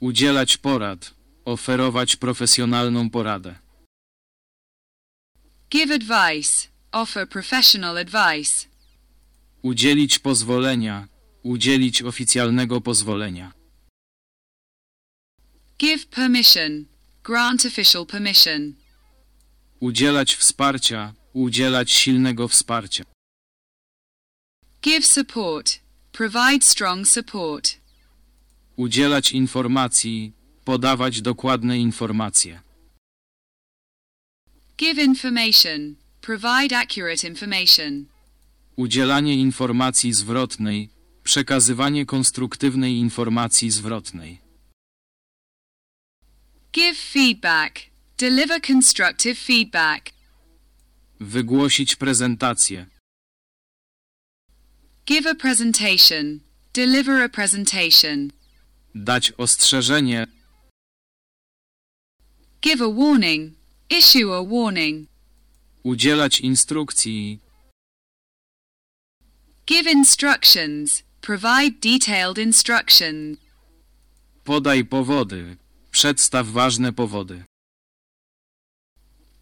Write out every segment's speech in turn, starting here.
Udzielać porad. Oferować profesjonalną poradę. Give advice. Offer professional advice. Udzielić pozwolenia. Udzielić oficjalnego pozwolenia. Give permission. Grant official permission. Udzielać wsparcia. Udzielać silnego wsparcia. Give support. Provide strong support. Udzielać informacji. Podawać dokładne informacje. Give information. Provide accurate information. Udzielanie informacji zwrotnej. Przekazywanie konstruktywnej informacji zwrotnej. Give feedback. Deliver constructive feedback. Wygłosić prezentację. Give a presentation. Deliver a presentation. Dać ostrzeżenie. Give a warning. Issue a warning. Udzielać instrukcji. Give instructions. Provide detailed instructions. Podaj powody. Przedstaw ważne powody.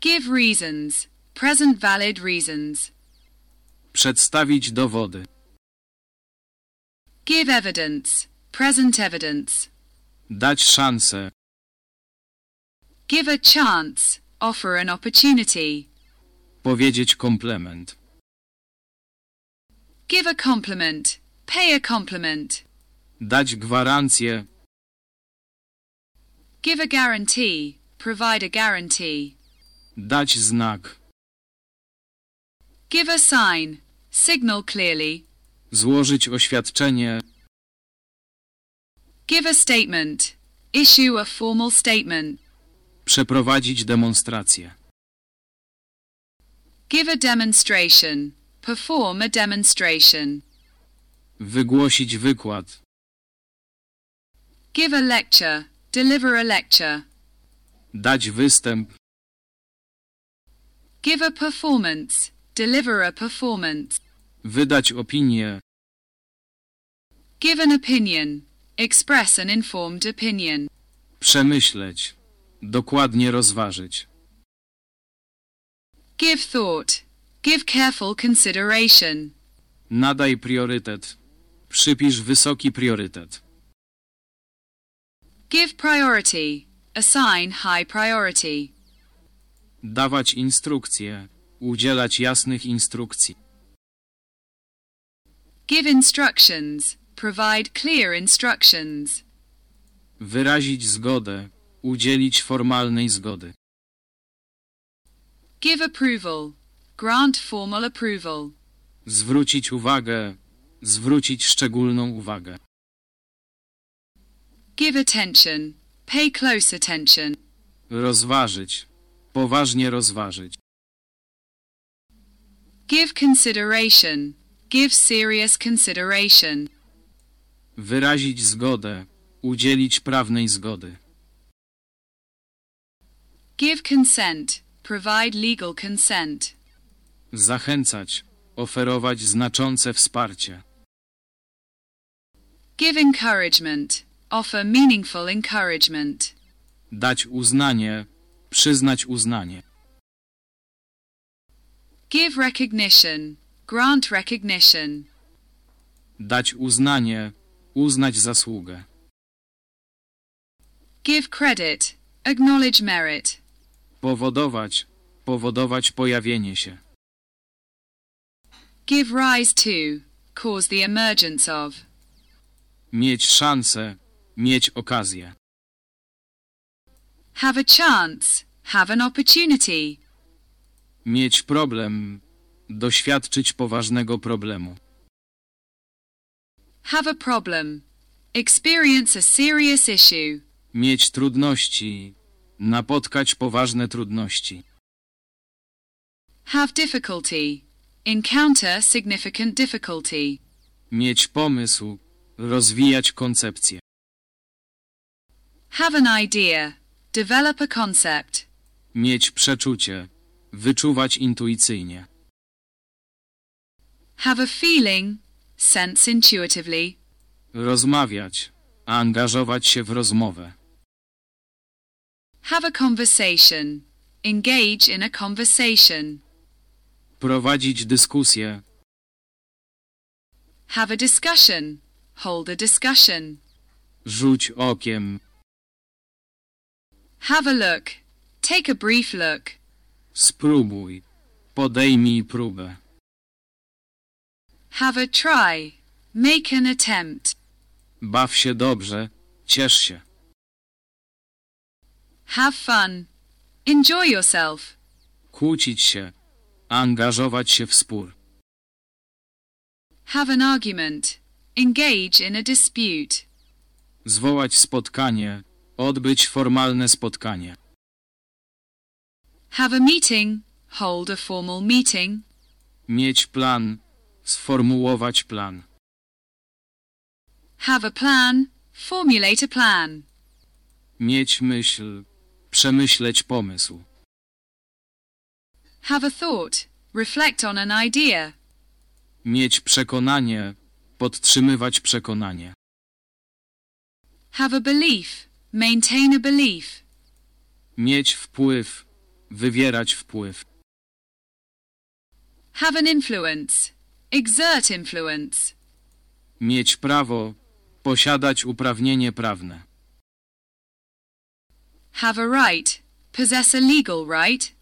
Give reasons. Present valid reasons. Przedstawić dowody. Give evidence. Present evidence. Dać szansę. Give a chance. Offer an opportunity. Powiedzieć komplement. Give a compliment. Pay a compliment. Dać gwarancję. Give a guarantee. Provide a guarantee. Dać znak. Give a sign. Signal clearly. Złożyć oświadczenie. Give a statement. Issue a formal statement. Przeprowadzić demonstrację. Give a demonstration. Perform a demonstration. Wygłosić wykład. Give a lecture. Deliver a lecture. Dać występ. Give a performance. Deliver a performance. Wydać opinię. Give an opinion. Express an informed opinion. Przemyśleć. Dokładnie rozważyć. Give thought. Give careful consideration. Nadaj priorytet. Przypisz wysoki priorytet. Give priority. Assign high priority. Dawać instrukcje. Udzielać jasnych instrukcji. Give instructions. Provide clear instructions. Wyrazić zgodę. Udzielić formalnej zgody. Give approval. Grant formal approval. Zwrócić uwagę. Zwrócić szczególną uwagę. Give attention. Pay close attention. Rozważyć. Poważnie rozważyć. Give consideration. Give serious consideration. Wyrazić zgodę. Udzielić prawnej zgody. Give consent. Provide legal consent. Zachęcać. Oferować znaczące wsparcie. Give encouragement. Offer meaningful encouragement. Dać uznanie. Przyznać uznanie. Give recognition. Grant recognition. Dać uznanie. Uznać zasługę. Give credit. Acknowledge merit. Powodować. Powodować pojawienie się. Give rise to. Cause the emergence of. Mieć szansę. Mieć okazję. Have a chance. Have an opportunity. Mieć problem. Doświadczyć poważnego problemu. Have a problem. Experience a serious issue. Mieć trudności. Napotkać poważne trudności. Have difficulty. Encounter significant difficulty. Mieć pomysł. Rozwijać koncepcję. Have an idea. Develop a concept. Mieć przeczucie. Wyczuwać intuicyjnie. Have a feeling. Sense intuitively. Rozmawiać. Angażować się w rozmowę. Have a conversation. Engage in a conversation. Prowadzić dyskusję. Have a discussion. Hold a discussion. Rzuć okiem. Have a look. Take a brief look. Spróbuj. Podejmij próbę. Have a try. Make an attempt. Baw się dobrze. Ciesz się. Have fun. Enjoy yourself. Kłócić się. Angażować się w spór. Have an argument. Engage in a dispute. Zwołać spotkanie. Odbyć formalne spotkanie. Have a meeting. Hold a formal meeting. Mieć plan. Sformułować plan. Have a plan. Formulate a plan. Mieć myśl. Przemyśleć pomysł. Have a thought. Reflect on an idea. Mieć przekonanie. Podtrzymywać przekonanie. Have a belief. Maintain a belief. Mieć wpływ. Wywierać wpływ. Have an influence. Exert influence. Mieć prawo. Posiadać uprawnienie prawne. Have a right. Possess a legal right.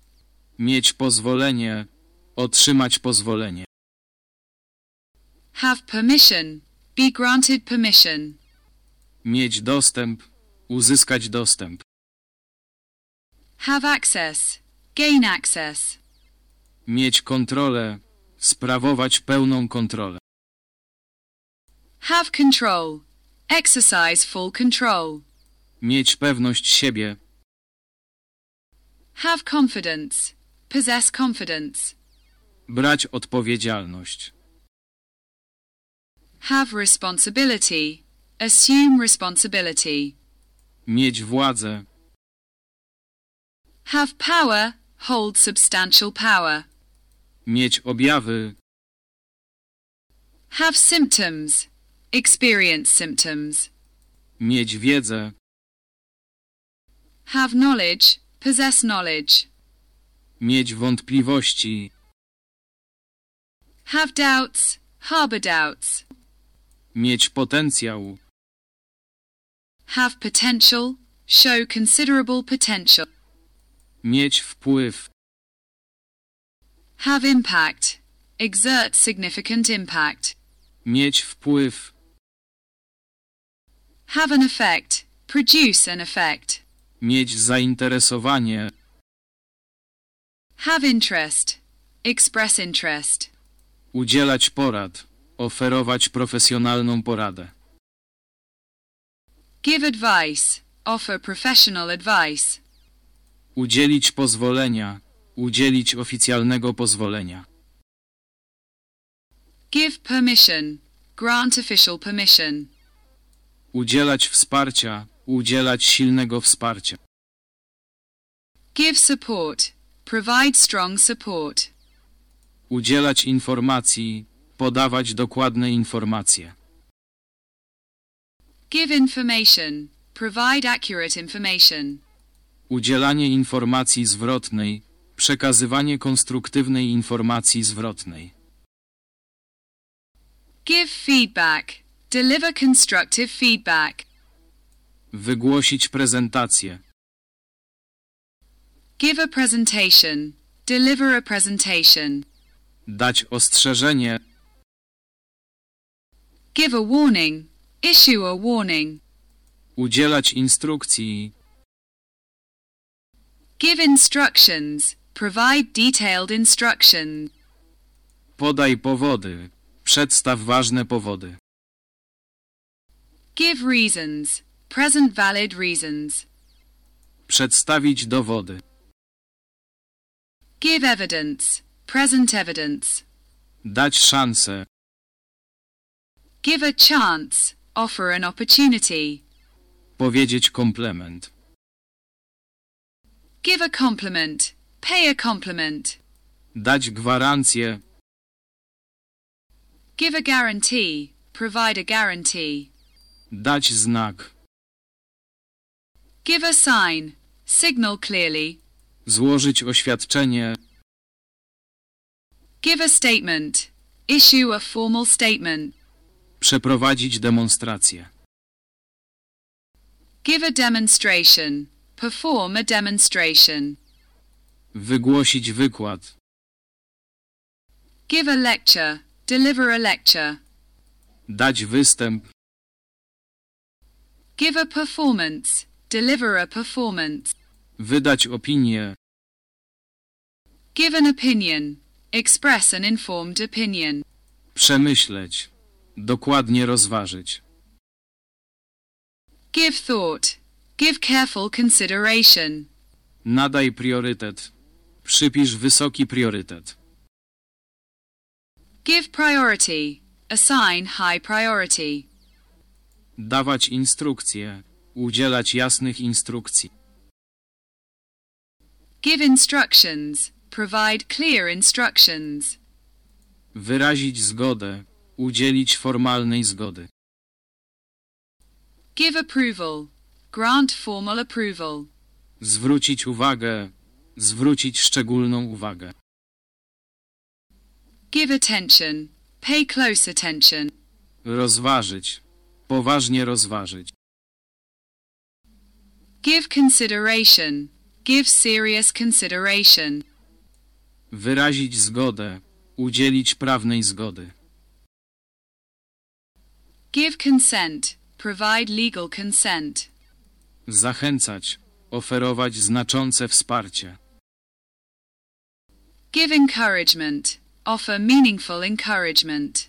Mieć pozwolenie. Otrzymać pozwolenie. Have permission. Be granted permission. Mieć dostęp. Uzyskać dostęp. Have access. Gain access. Mieć kontrolę. Sprawować pełną kontrolę. Have control. Exercise full control. Mieć pewność siebie. Have confidence. Possess confidence. Brać odpowiedzialność. Have responsibility. Assume responsibility. Mieć władzę. Have power. Hold substantial power. Mieć objawy. Have symptoms. Experience symptoms. Mieć wiedzę. Have knowledge. Possess knowledge. Mieć wątpliwości. Have doubts. Harbor doubts. Mieć potencjał. Have potential. Show considerable potential. Mieć wpływ. Have impact. Exert significant impact. Mieć wpływ. Have an effect. Produce an effect. Mieć zainteresowanie. Have interest. Express interest. Udzielać porad. Oferować profesjonalną poradę. Give advice. Offer professional advice. Udzielić pozwolenia. Udzielić oficjalnego pozwolenia. Give permission. Grant official permission. Udzielać wsparcia. Udzielać silnego wsparcia. Give support. Provide strong support. Udzielać informacji. Podawać dokładne informacje. Give information. Provide accurate information. Udzielanie informacji zwrotnej. Przekazywanie konstruktywnej informacji zwrotnej. Give feedback. Deliver constructive feedback. Wygłosić prezentację. Give a presentation. Deliver a presentation. Dać ostrzeżenie. Give a warning. Issue a warning. Udzielać instrukcji. Give instructions. Provide detailed instructions. Podaj powody. Przedstaw ważne powody. Give reasons. Present valid reasons. Przedstawić dowody. Give evidence. Present evidence. Dać szansę. Give a chance. Offer an opportunity. Powiedzieć komplement. Give a compliment. Pay a compliment. Dać gwarancję. Give a guarantee. Provide a guarantee. Dać znak. Give a sign. Signal clearly. Złożyć oświadczenie. Give a statement. Issue a formal statement. Przeprowadzić demonstrację. Give a demonstration. Perform a demonstration. Wygłosić wykład. Give a lecture. Deliver a lecture. Dać występ. Give a performance. Deliver a performance. Wydać opinię. Give an opinion. Express an informed opinion. Przemyśleć. Dokładnie rozważyć. Give thought. Give careful consideration. Nadaj priorytet. Przypisz wysoki priorytet. Give priority. Assign high priority. Dawać instrukcje. Udzielać jasnych instrukcji. Give instructions. Provide clear instructions. Wyrazić zgodę. Udzielić formalnej zgody. Give approval. Grant formal approval. Zwrócić uwagę. Zwrócić szczególną uwagę. Give attention. Pay close attention. Rozważyć. Poważnie rozważyć. Give consideration. Give serious consideration. Wyrazić zgodę. Udzielić prawnej zgody. Give consent. Provide legal consent. Zachęcać. Oferować znaczące wsparcie. Give encouragement. Offer meaningful encouragement.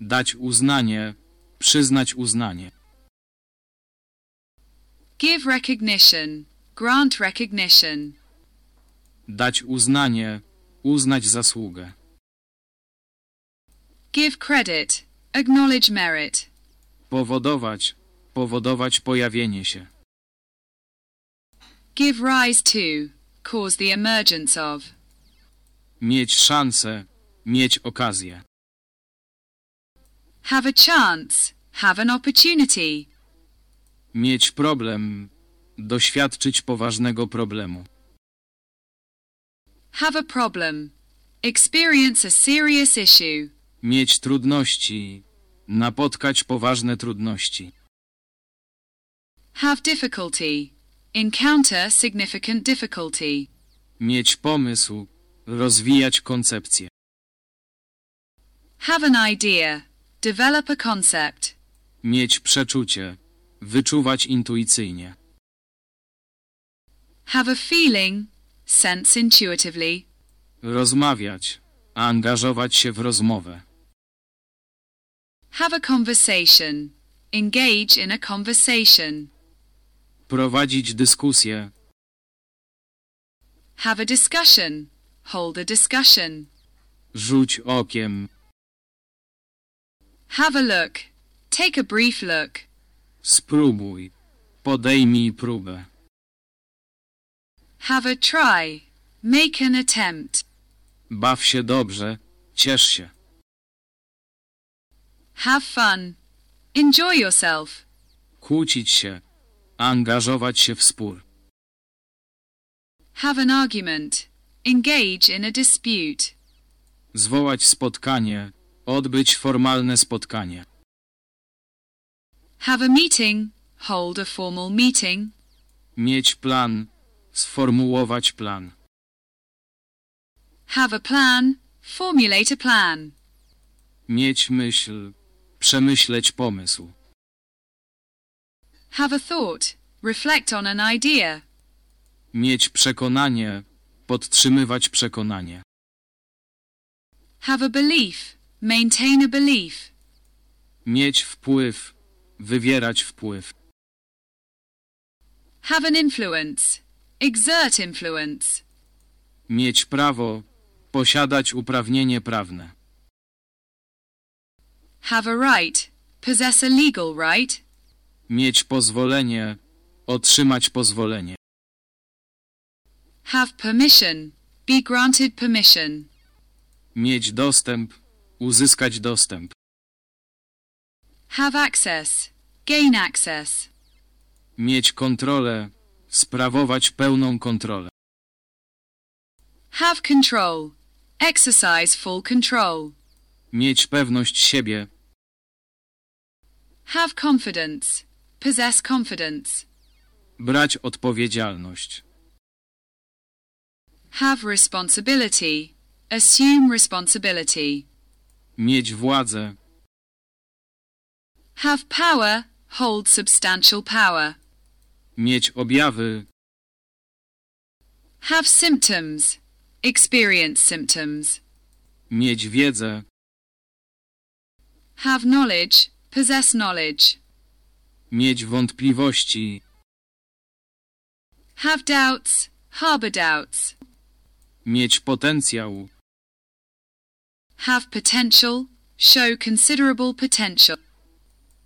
Dać uznanie. Przyznać uznanie. Give recognition. Grant recognition. Dać uznanie. Uznać zasługę. Give credit. Acknowledge merit. Powodować. Powodować pojawienie się. Give rise to. Cause the emergence of. Mieć szansę. Mieć okazję. Have a chance. Have an opportunity. Mieć problem. Doświadczyć poważnego problemu. Have a problem. Experience a serious issue. Mieć trudności. Napotkać poważne trudności. Have difficulty. Encounter significant difficulty. Mieć pomysł. Rozwijać koncepcję. Have an idea. Develop a concept. Mieć przeczucie. Wyczuwać intuicyjnie. Have a feeling. Sense intuitively. Rozmawiać. Angażować się w rozmowę. Have a conversation. Engage in a conversation. Prowadzić dyskusję. Have a discussion. Hold a discussion. Rzuć okiem. Have a look. Take a brief look. Spróbuj. Podejmij próbę. Have a try. Make an attempt. Baw się dobrze. Ciesz się. Have fun. Enjoy yourself. Kłócić się. Angażować się w spór. Have an argument. Engage in a dispute. Zwołać spotkanie. Odbyć formalne spotkanie. Have a meeting. Hold a formal meeting. Mieć plan. Sformułować plan. Have a plan. Formulate a plan. Mieć myśl. Przemyśleć pomysł. Have a thought. Reflect on an idea. Mieć przekonanie. Podtrzymywać przekonanie. Have a belief. Maintain a belief. Mieć wpływ. Wywierać wpływ. Have an influence. Exert influence. Mieć prawo. Posiadać uprawnienie prawne. Have a right. Possess a legal right. Mieć pozwolenie. Otrzymać pozwolenie. Have permission. Be granted permission. Mieć dostęp. Uzyskać dostęp. Have access. Gain access. Mieć kontrolę. Sprawować pełną kontrolę. Have control. Exercise full control. Mieć pewność siebie. Have confidence. Possess confidence. Brać odpowiedzialność. Have responsibility. Assume responsibility. Mieć władzę. Have power. Hold substantial power. Mieć objawy. Have symptoms. Experience symptoms. Mieć wiedzę. Have knowledge. Possess knowledge. Mieć wątpliwości. Have doubts. Harbor doubts. Mieć potencjał. Have potential. Show considerable potential.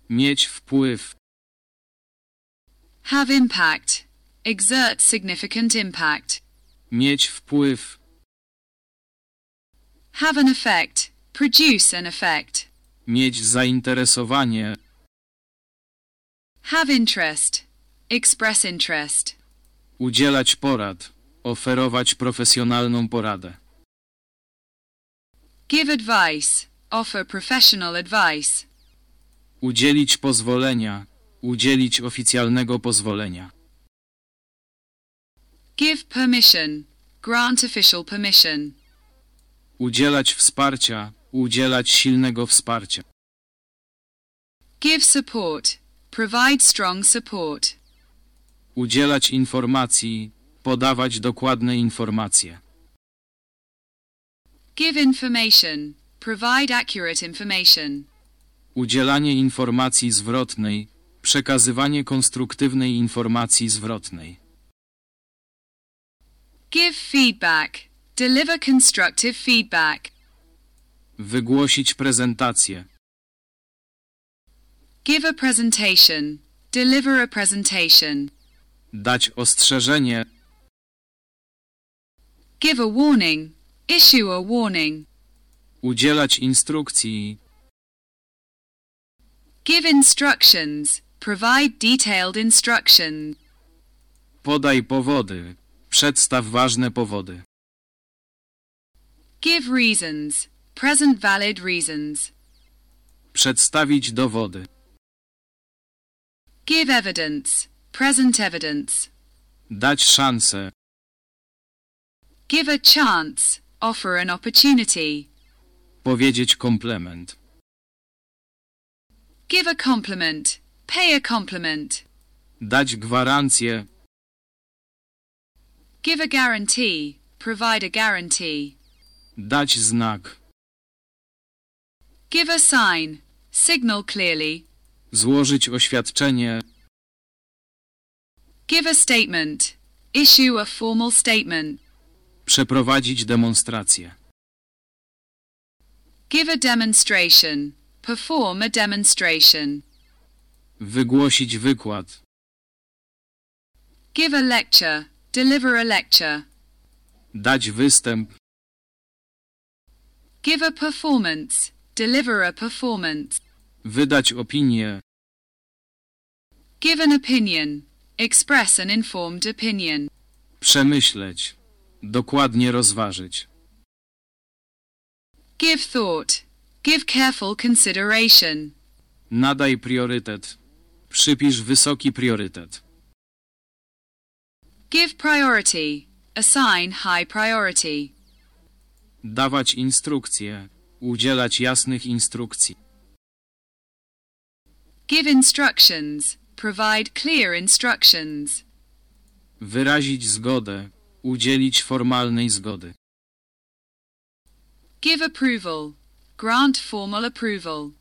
Mieć wpływ. Have impact. Exert significant impact. Mieć wpływ. Have an effect. Produce an effect. Mieć zainteresowanie. Have interest. Express interest. Udzielać porad. Oferować profesjonalną poradę. Give advice. Offer professional advice. Udzielić pozwolenia. Udzielić oficjalnego pozwolenia. Give permission. Grant official permission. Udzielać wsparcia. Udzielać silnego wsparcia. Give support. Provide strong support. Udzielać informacji. Podawać dokładne informacje. Give information. Provide accurate information. Udzielanie informacji zwrotnej. Przekazywanie konstruktywnej informacji zwrotnej. Give feedback. Deliver constructive feedback. Wygłosić prezentację. Give a presentation. Deliver a presentation. Dać ostrzeżenie. Give a warning. Issue a warning. Udzielać instrukcji. Give instructions. Provide detailed instructions. Podaj powody. Przedstaw ważne powody. Give reasons. Present valid reasons. Przedstawić dowody. Give evidence. Present evidence. Dać szansę. Give a chance. Offer an opportunity. Powiedzieć komplement. Give a compliment. Pay a compliment. Dać gwarancję. Give a guarantee. Provide a guarantee. Dać znak. Give a sign. Signal clearly. Złożyć oświadczenie. Give a statement. Issue a formal statement. Przeprowadzić demonstrację. Give a demonstration. Perform a demonstration. Wygłosić wykład. Give a lecture. Deliver a lecture. Dać występ. Give a performance. Deliver a performance. Wydać opinię. Give an opinion. Express an informed opinion. Przemyśleć. Dokładnie rozważyć. Give thought. Give careful consideration. Nadaj priorytet. Przypisz wysoki priorytet. Give priority. Assign high priority. Dawać instrukcje. Udzielać jasnych instrukcji. Give instructions. Provide clear instructions. Wyrazić zgodę. Udzielić formalnej zgody. Give approval. Grant formal approval.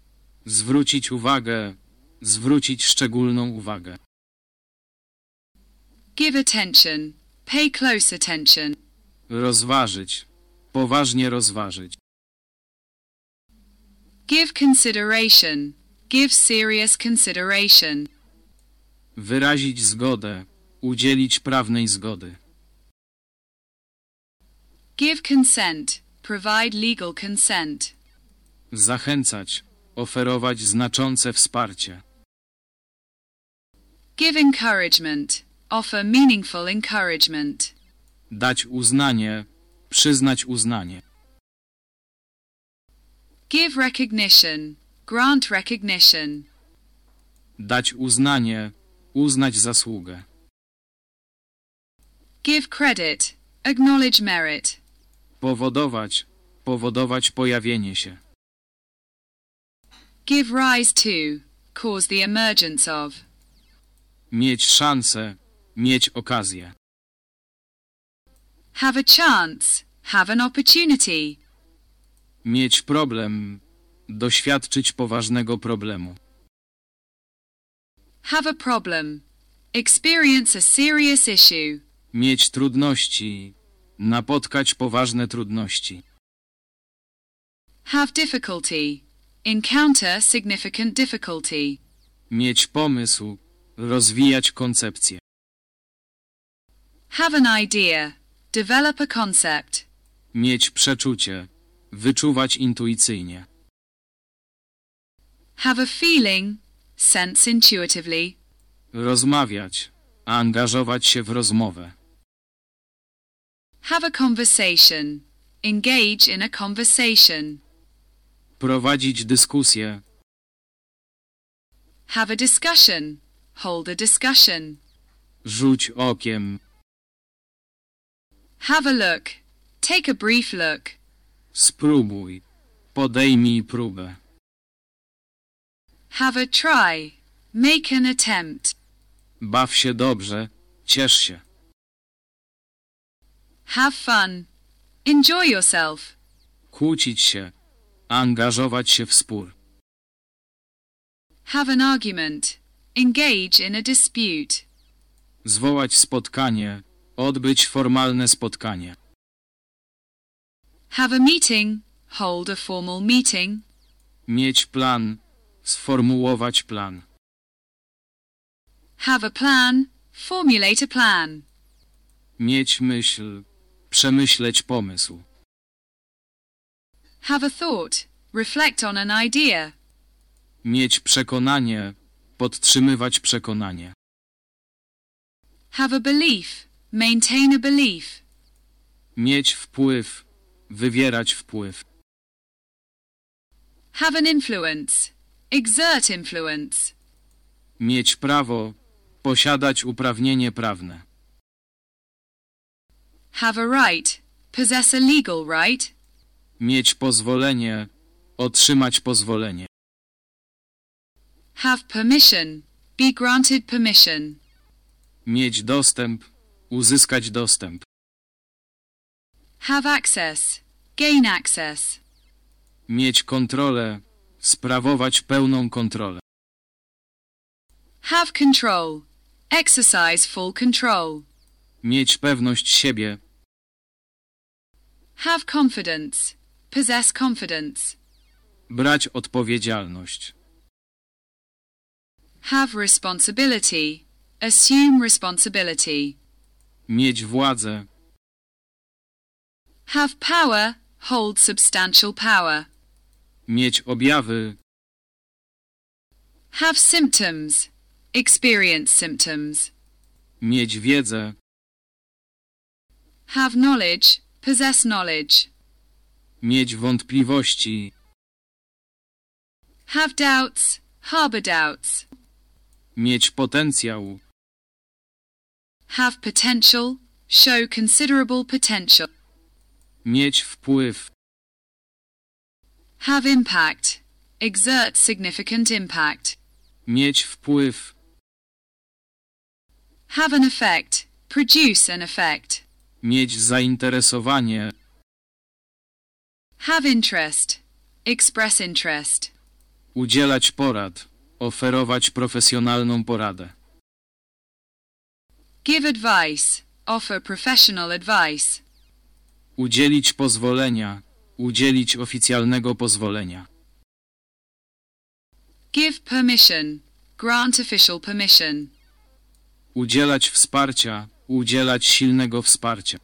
Zwrócić uwagę. Zwrócić szczególną uwagę. Give attention. Pay close attention. Rozważyć. Poważnie rozważyć. Give consideration. Give serious consideration. Wyrazić zgodę. Udzielić prawnej zgody. Give consent. Provide legal consent. Zachęcać. Oferować znaczące wsparcie. Give encouragement. Offer meaningful encouragement. Dać uznanie. Przyznać uznanie. Give recognition. Grant recognition. Dać uznanie. Uznać zasługę. Give credit. Acknowledge merit. Powodować. Powodować pojawienie się. Give rise to. Cause the emergence of. Mieć szansę. Mieć okazję. Have a chance. Have an opportunity. Mieć problem. Doświadczyć poważnego problemu. Have a problem. Experience a serious issue. Mieć trudności. Napotkać poważne trudności. Have difficulty. Encounter significant difficulty. Mieć pomysł. Rozwijać koncepcję. Have an idea. Develop a concept. Mieć przeczucie. Wyczuwać intuicyjnie. Have a feeling. Sense intuitively. Rozmawiać. Angażować się w rozmowę. Have a conversation. Engage in a conversation. Prowadzić dyskusję. Have a discussion. Hold a discussion. Rzuć okiem. Have a look. Take a brief look. Spróbuj. Podejmij próbę. Have a try. Make an attempt. Baw się dobrze. Ciesz się. Have fun. Enjoy yourself. Kłócić się. Angażować się w spór. Have an argument. Engage in a dispute. Zwołać spotkanie. Odbyć formalne spotkanie. Have a meeting. Hold a formal meeting. Mieć plan. Sformułować plan. Have a plan. Formulate a plan. Mieć myśl. Przemyśleć pomysł. Have a thought. Reflect on an idea. Mieć przekonanie. Podtrzymywać przekonanie. Have a belief. Maintain a belief. Mieć wpływ. Wywierać wpływ. Have an influence. Exert influence. Mieć prawo. Posiadać uprawnienie prawne. Have a right. Possess a legal right. Mieć pozwolenie. Otrzymać pozwolenie. Have permission. Be granted permission. Mieć dostęp. Uzyskać dostęp. Have access. Gain access. Mieć kontrolę. Sprawować pełną kontrolę. Have control. Exercise full control. Mieć pewność siebie. Have confidence. Possess confidence. Brać odpowiedzialność. Have responsibility. Assume responsibility. Mieć władzę. Have power. Hold substantial power. Mieć objawy. Have symptoms. Experience symptoms. Mieć wiedzę. Have knowledge. Possess knowledge. Mieć wątpliwości. Have doubts. Harbor doubts. Mieć potencjał. Have potential. Show considerable potential. Mieć wpływ. Have impact. Exert significant impact. Mieć wpływ. Have an effect. Produce an effect. Mieć zainteresowanie. Have interest. Express interest. Udzielać porad. Oferować profesjonalną poradę. Give advice. Offer professional advice. Udzielić pozwolenia. Udzielić oficjalnego pozwolenia. Give permission. Grant official permission. Udzielać wsparcia. Udzielać silnego wsparcia.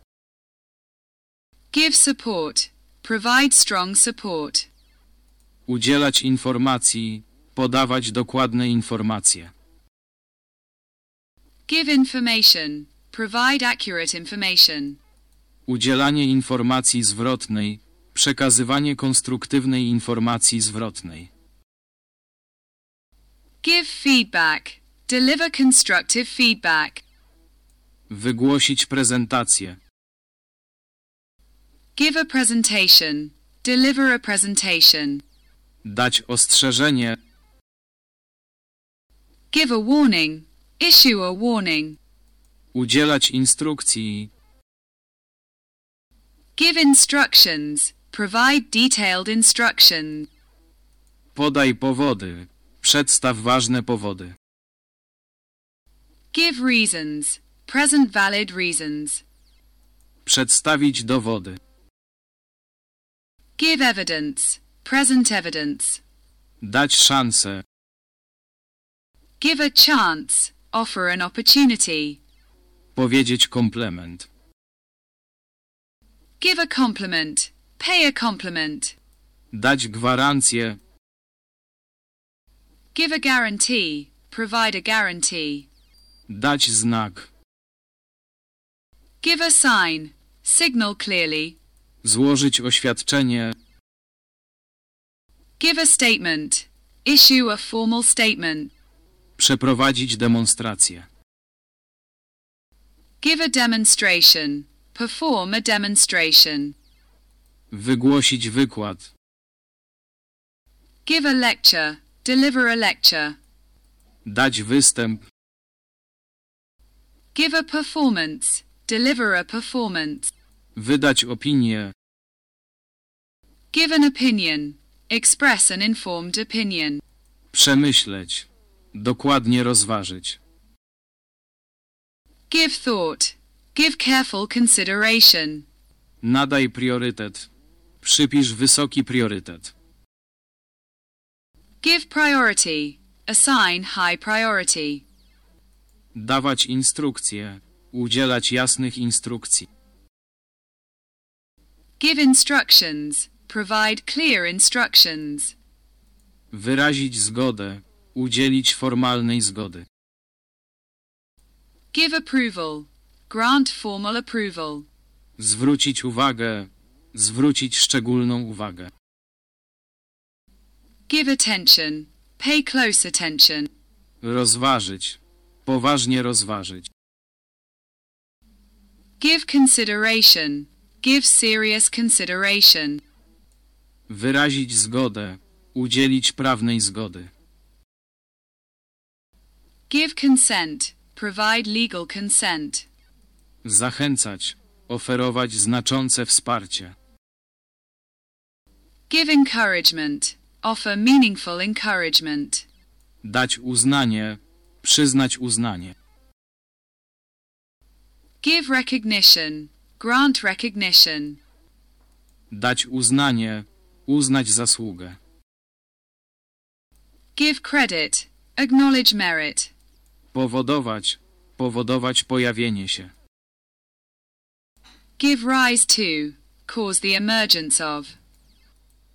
Give support. Provide strong support. Udzielać informacji. Podawać dokładne informacje. Give information. Provide accurate information. Udzielanie informacji zwrotnej. Przekazywanie konstruktywnej informacji zwrotnej. Give feedback. Deliver constructive feedback. Wygłosić prezentację. Give a presentation. Deliver a presentation. Dać ostrzeżenie. Give a warning. Issue a warning. Udzielać instrukcji. Give instructions. Provide detailed instructions. Podaj powody. Przedstaw ważne powody. Give reasons. Present valid reasons. Przedstawić dowody. Give evidence. Present evidence. Dać szansę. Give a chance. Offer an opportunity. Powiedzieć komplement. Give a compliment. Pay a compliment. Dać gwarancję. Give a guarantee. Provide a guarantee. Dać znak. Give a sign. Signal clearly. Złożyć oświadczenie. Give a statement. Issue a formal statement. Przeprowadzić demonstrację. Give a demonstration. Perform a demonstration. Wygłosić wykład. Give a lecture. Deliver a lecture. Dać występ. Give a performance. Deliver a performance. Wydać opinię. Give an opinion. Express an informed opinion. Przemyśleć. Dokładnie rozważyć. Give thought. Give careful consideration. Nadaj priorytet. Przypisz wysoki priorytet. Give priority. Assign high priority. Dawać instrukcje. Udzielać jasnych instrukcji. Give instructions. Provide clear instructions. Wyrazić zgodę. Udzielić formalnej zgody. Give approval. Grant formal approval. Zwrócić uwagę. Zwrócić szczególną uwagę. Give attention. Pay close attention. Rozważyć. Poważnie rozważyć. Give consideration. Give serious consideration. Wyrazić zgodę. Udzielić prawnej zgody. Give consent. Provide legal consent. Zachęcać. Oferować znaczące wsparcie. Give encouragement. Offer meaningful encouragement. Dać uznanie. Przyznać uznanie. Give recognition. Grant recognition. Dać uznanie. Uznać zasługę. Give credit. Acknowledge merit. Powodować. Powodować pojawienie się. Give rise to. Cause the emergence of.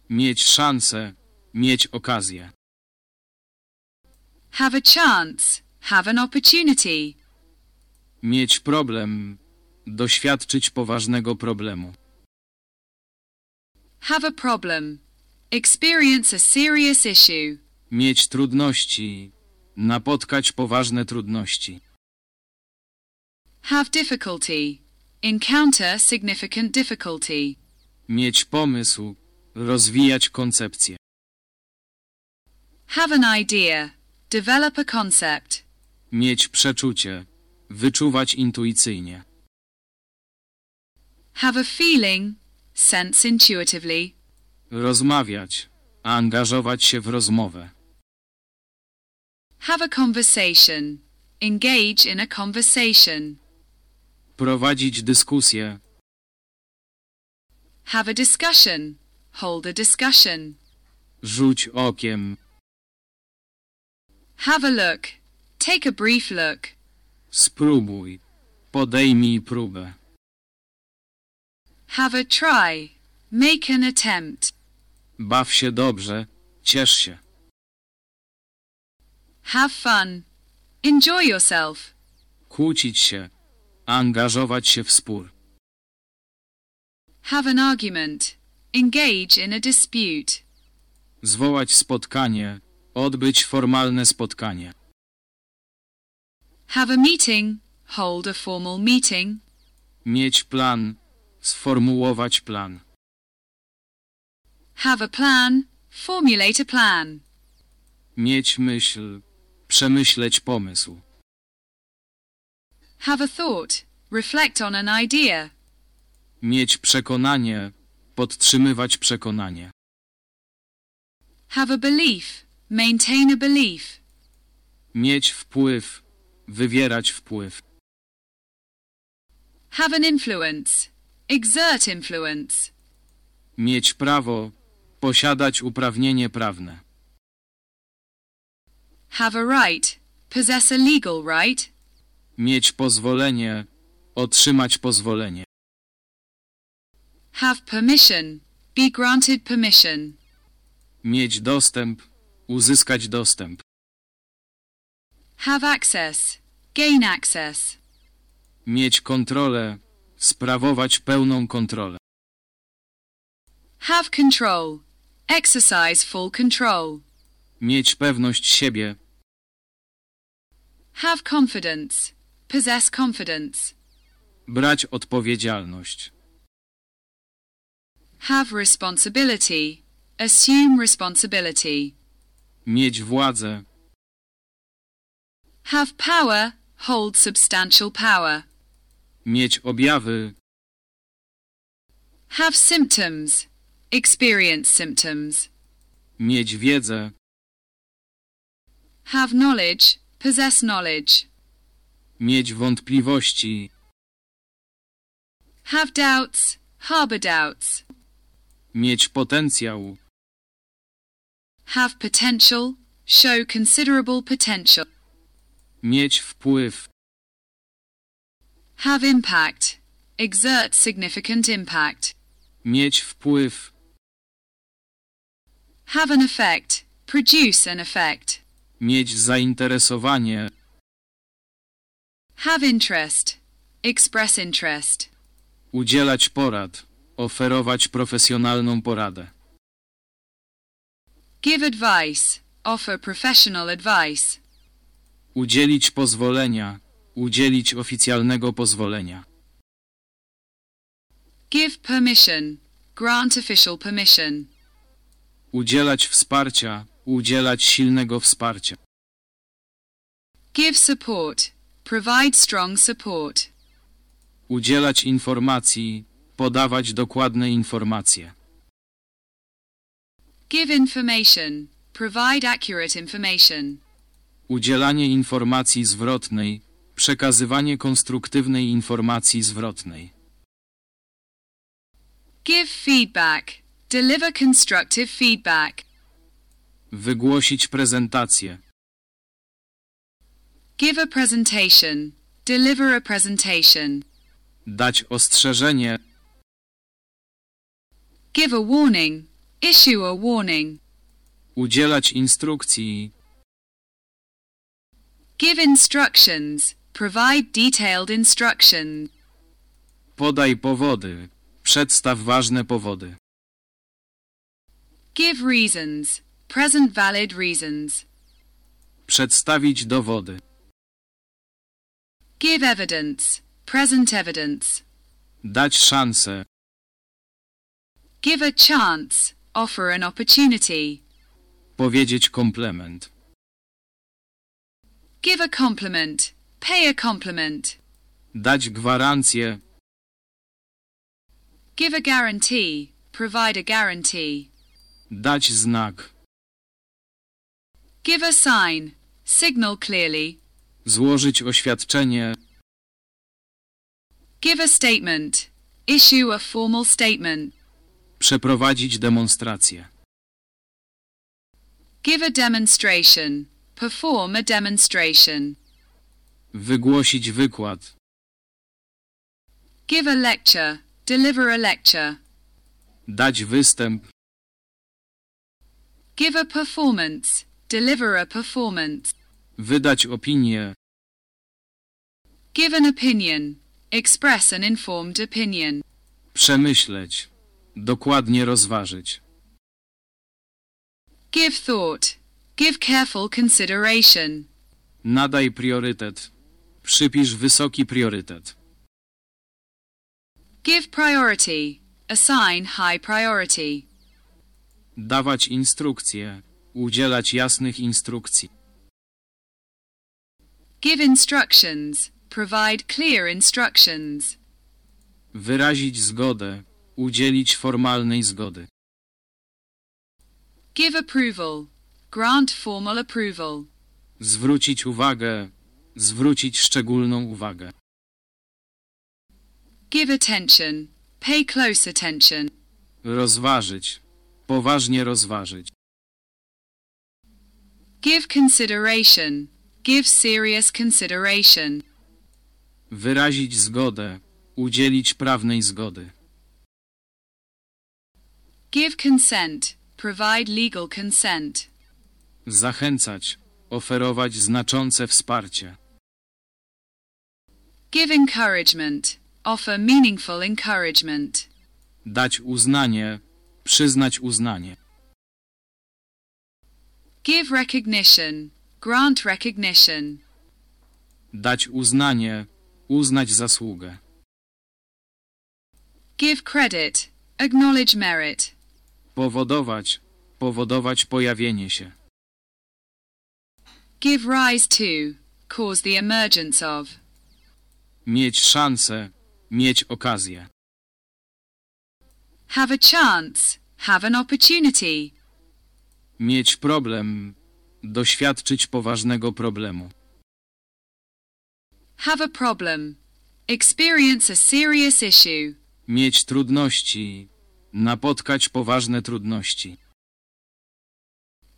Mieć szansę. Mieć okazję. Have a chance. Have an opportunity. Mieć problem. Doświadczyć poważnego problemu. Have a problem. Experience a serious issue. Mieć trudności. Napotkać poważne trudności. Have difficulty. Encounter significant difficulty. Mieć pomysł. Rozwijać koncepcję. Have an idea. Develop a concept. Mieć przeczucie. Wyczuwać intuicyjnie. Have a feeling. Sense intuitively. Rozmawiać. Angażować się w rozmowę. Have a conversation. Engage in a conversation. Prowadzić dyskusję. Have a discussion. Hold a discussion. Rzuć okiem. Have a look. Take a brief look. Spróbuj. Podejmij próbę. Have a try. Make an attempt. Baw się dobrze. Ciesz się. Have fun. Enjoy yourself. Kłócić się. Angażować się w spór. Have an argument. Engage in a dispute. Zwołać spotkanie. Odbyć formalne spotkanie. Have a meeting. Hold a formal meeting. Mieć plan. Sformułować plan. Have a plan. Formulate a plan. Mieć myśl. Przemyśleć pomysł. Have a thought. Reflect on an idea. Mieć przekonanie. Podtrzymywać przekonanie. Have a belief. Maintain a belief. Mieć wpływ. Wywierać wpływ. Have an influence. Exert influence. Mieć prawo. Posiadać uprawnienie prawne. Have a right. Possess a legal right. Mieć pozwolenie. Otrzymać pozwolenie. Have permission. Be granted permission. Mieć dostęp. Uzyskać dostęp. Have access. Gain access. Mieć kontrolę. Sprawować pełną kontrolę. Have control. Exercise full control. Mieć pewność siebie. Have confidence. Possess confidence. Brać odpowiedzialność. Have responsibility. Assume responsibility. Mieć władzę. Have power. Hold substantial power. Mieć objawy. Have symptoms. Experience symptoms. Mieć wiedzę. Have knowledge. Possess knowledge. Mieć wątpliwości. Have doubts. Harbor doubts. Mieć potencjał. Have potential. Show considerable potential. Mieć wpływ. Have impact. Exert significant impact. Mieć wpływ. Have an effect. Produce an effect. Mieć zainteresowanie. Have interest. Express interest. Udzielać porad. Oferować profesjonalną poradę. Give advice. Offer professional advice. Udzielić pozwolenia. Udzielić oficjalnego pozwolenia. Give permission. Grant official permission. Udzielać wsparcia. Udzielać silnego wsparcia. Give support. Provide strong support. Udzielać informacji. Podawać dokładne informacje. Give information. Provide accurate information. Udzielanie informacji zwrotnej. Przekazywanie konstruktywnej informacji zwrotnej. Give feedback. Deliver constructive feedback. Wygłosić prezentację. Give a presentation. Deliver a presentation. Dać ostrzeżenie. Give a warning. Issue a warning. Udzielać instrukcji. Give instructions. Provide detailed instructions. Podaj powody. Przedstaw ważne powody. Give reasons. Present valid reasons. Przedstawić dowody. Give evidence. Present evidence. Dać szansę. Give a chance. Offer an opportunity. Powiedzieć komplement. Give a compliment. Pay a compliment. Dać gwarancję. Give a guarantee. Provide a guarantee. Dać znak. Give a sign. Signal clearly. Złożyć oświadczenie. Give a statement. Issue a formal statement. Przeprowadzić demonstrację. Give a demonstration. Perform a demonstration. Wygłosić wykład. Give a lecture. Deliver a lecture. Dać występ. Give a performance. Deliver a performance. Wydać opinię. Give an opinion. Express an informed opinion. Przemyśleć. Dokładnie rozważyć. Give thought. Give careful consideration. Nadaj priorytet. Przypisz wysoki priorytet. Give priority. Assign high priority. Dawać instrukcje. Udzielać jasnych instrukcji. Give instructions. Provide clear instructions. Wyrazić zgodę. Udzielić formalnej zgody. Give approval. Grant formal approval. Zwrócić uwagę. Zwrócić szczególną uwagę. Give attention. Pay close attention. Rozważyć. Poważnie rozważyć. Give consideration. Give serious consideration. Wyrazić zgodę. Udzielić prawnej zgody. Give consent. Provide legal consent. Zachęcać. Oferować znaczące wsparcie. Give encouragement. Offer meaningful encouragement. Dać uznanie. Przyznać uznanie. Give recognition. Grant recognition. Dać uznanie. Uznać zasługę. Give credit. Acknowledge merit. Powodować. Powodować pojawienie się. Give rise to. Cause the emergence of. Mieć szansę. Mieć okazję. Have a chance. Have an opportunity. Mieć problem. Doświadczyć poważnego problemu. Have a problem. Experience a serious issue. Mieć trudności. Napotkać poważne trudności.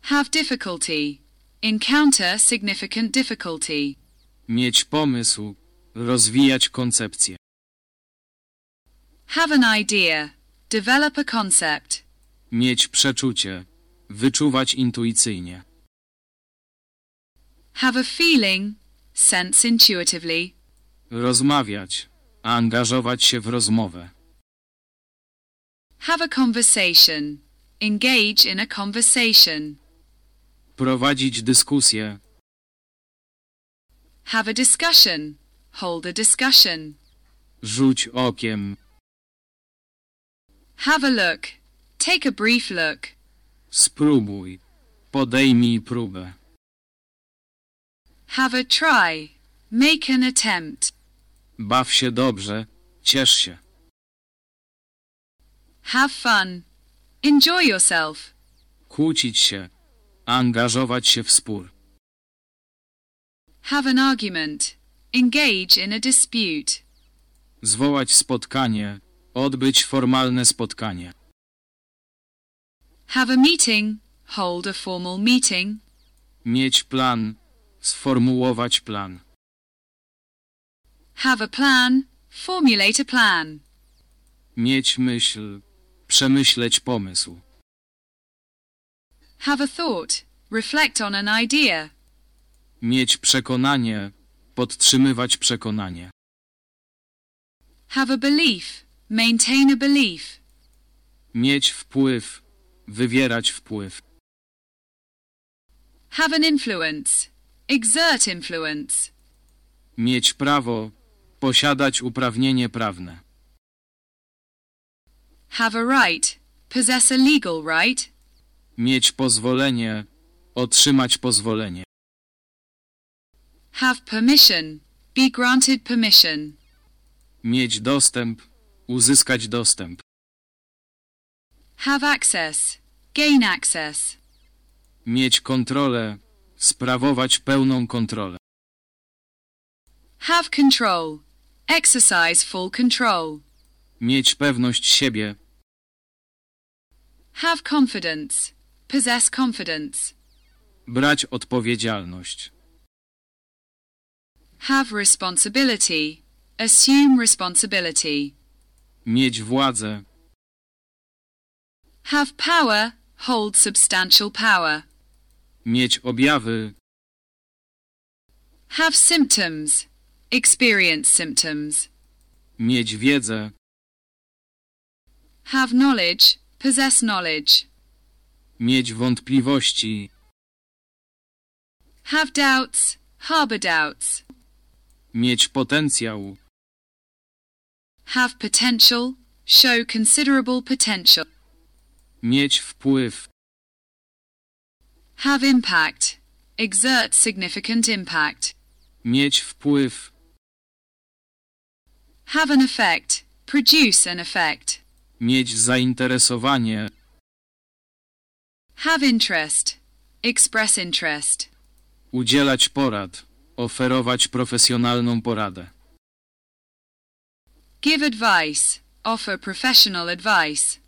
Have difficulty. Encounter significant difficulty. Mieć pomysł. Rozwijać koncepcję. Have an idea. Develop a concept. Mieć przeczucie. Wyczuwać intuicyjnie. Have a feeling. Sense intuitively. Rozmawiać. Angażować się w rozmowę. Have a conversation. Engage in a conversation. Prowadzić dyskusję. Have a discussion. Hold a discussion. Rzuć okiem. Have a look. Take a brief look. Spróbuj. Podejmij próbę. Have a try. Make an attempt. Baw się dobrze. Ciesz się. Have fun. Enjoy yourself. Kłócić się. Angażować się w spór. Have an argument. Engage in a dispute. Zwołać spotkanie. Odbyć formalne spotkanie. Have a meeting. Hold a formal meeting. Mieć plan. Sformułować plan. Have a plan. Formulate a plan. Mieć myśl. Przemyśleć pomysł. Have a thought. Reflect on an idea. Mieć przekonanie. Podtrzymywać przekonanie. Have a belief. Maintain a belief. Mieć wpływ. Wywierać wpływ. Have an influence. Exert influence. Mieć prawo. Posiadać uprawnienie prawne. Have a right. Possess a legal right. Mieć pozwolenie. Otrzymać pozwolenie. Have permission. Be granted permission. Mieć dostęp. Uzyskać dostęp. Have access. Gain access. Mieć kontrolę. Sprawować pełną kontrolę. Have control. Exercise full control. Mieć pewność siebie. Have confidence. Possess confidence. Brać odpowiedzialność. Have responsibility. Assume responsibility. Mieć władzę. Have power. Hold substantial power. Mieć objawy. Have symptoms. experience symptoms. Mieć wiedzę. Have knowledge, possess knowledge. Mieć wątpliwości. Have doubts, harbor doubts. Mieć potencjał. Have potential, show considerable potential. Mieć wpływ. Have impact, exert significant impact. Mieć wpływ. Have an effect, produce an effect. Mieć zainteresowanie. Have interest, express interest. Udzielać porad. Oferować profesjonalną poradę. Give advice, offer professional advice.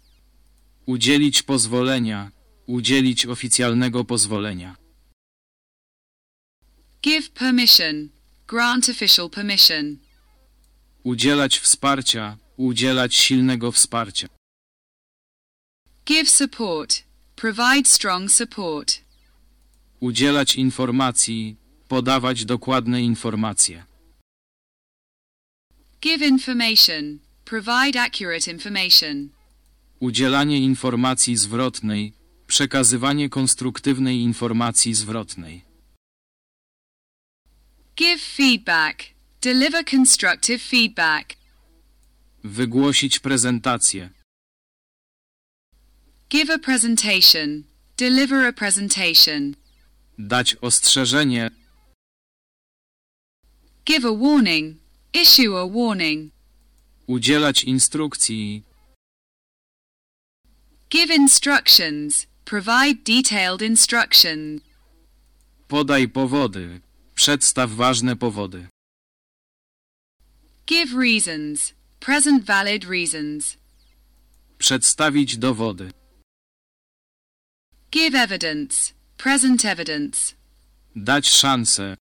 Udzielić pozwolenia. Udzielić oficjalnego pozwolenia. Give permission, grant official permission. Udzielać wsparcia. Udzielać silnego wsparcia. Give support, provide strong support. Udzielać informacji. Podawać dokładne informacje. Give information, provide accurate information. Udzielanie informacji zwrotnej. Przekazywanie konstruktywnej informacji zwrotnej. Give feedback, deliver constructive feedback. Wygłosić prezentację. Give a presentation, deliver a presentation. Dać ostrzeżenie. Give a warning, issue a warning. Udzielać instrukcji. Give instructions, provide detailed instructions. Podaj powody. Przedstaw ważne powody. Give reasons, present valid reasons. Przedstawić dowody. Give evidence, present evidence. Dać szansę.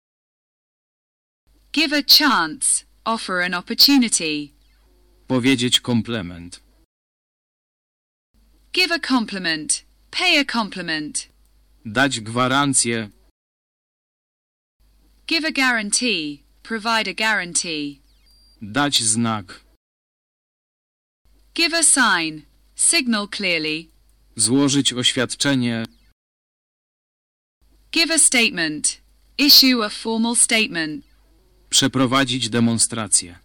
Give a chance, offer an opportunity. Powiedzieć komplement. Give a compliment, pay a compliment. Dać gwarancję. Give a guarantee, provide a guarantee. Dać znak. Give a sign, signal clearly. Złożyć oświadczenie. Give a statement, issue a formal statement. Przeprowadzić demonstrację.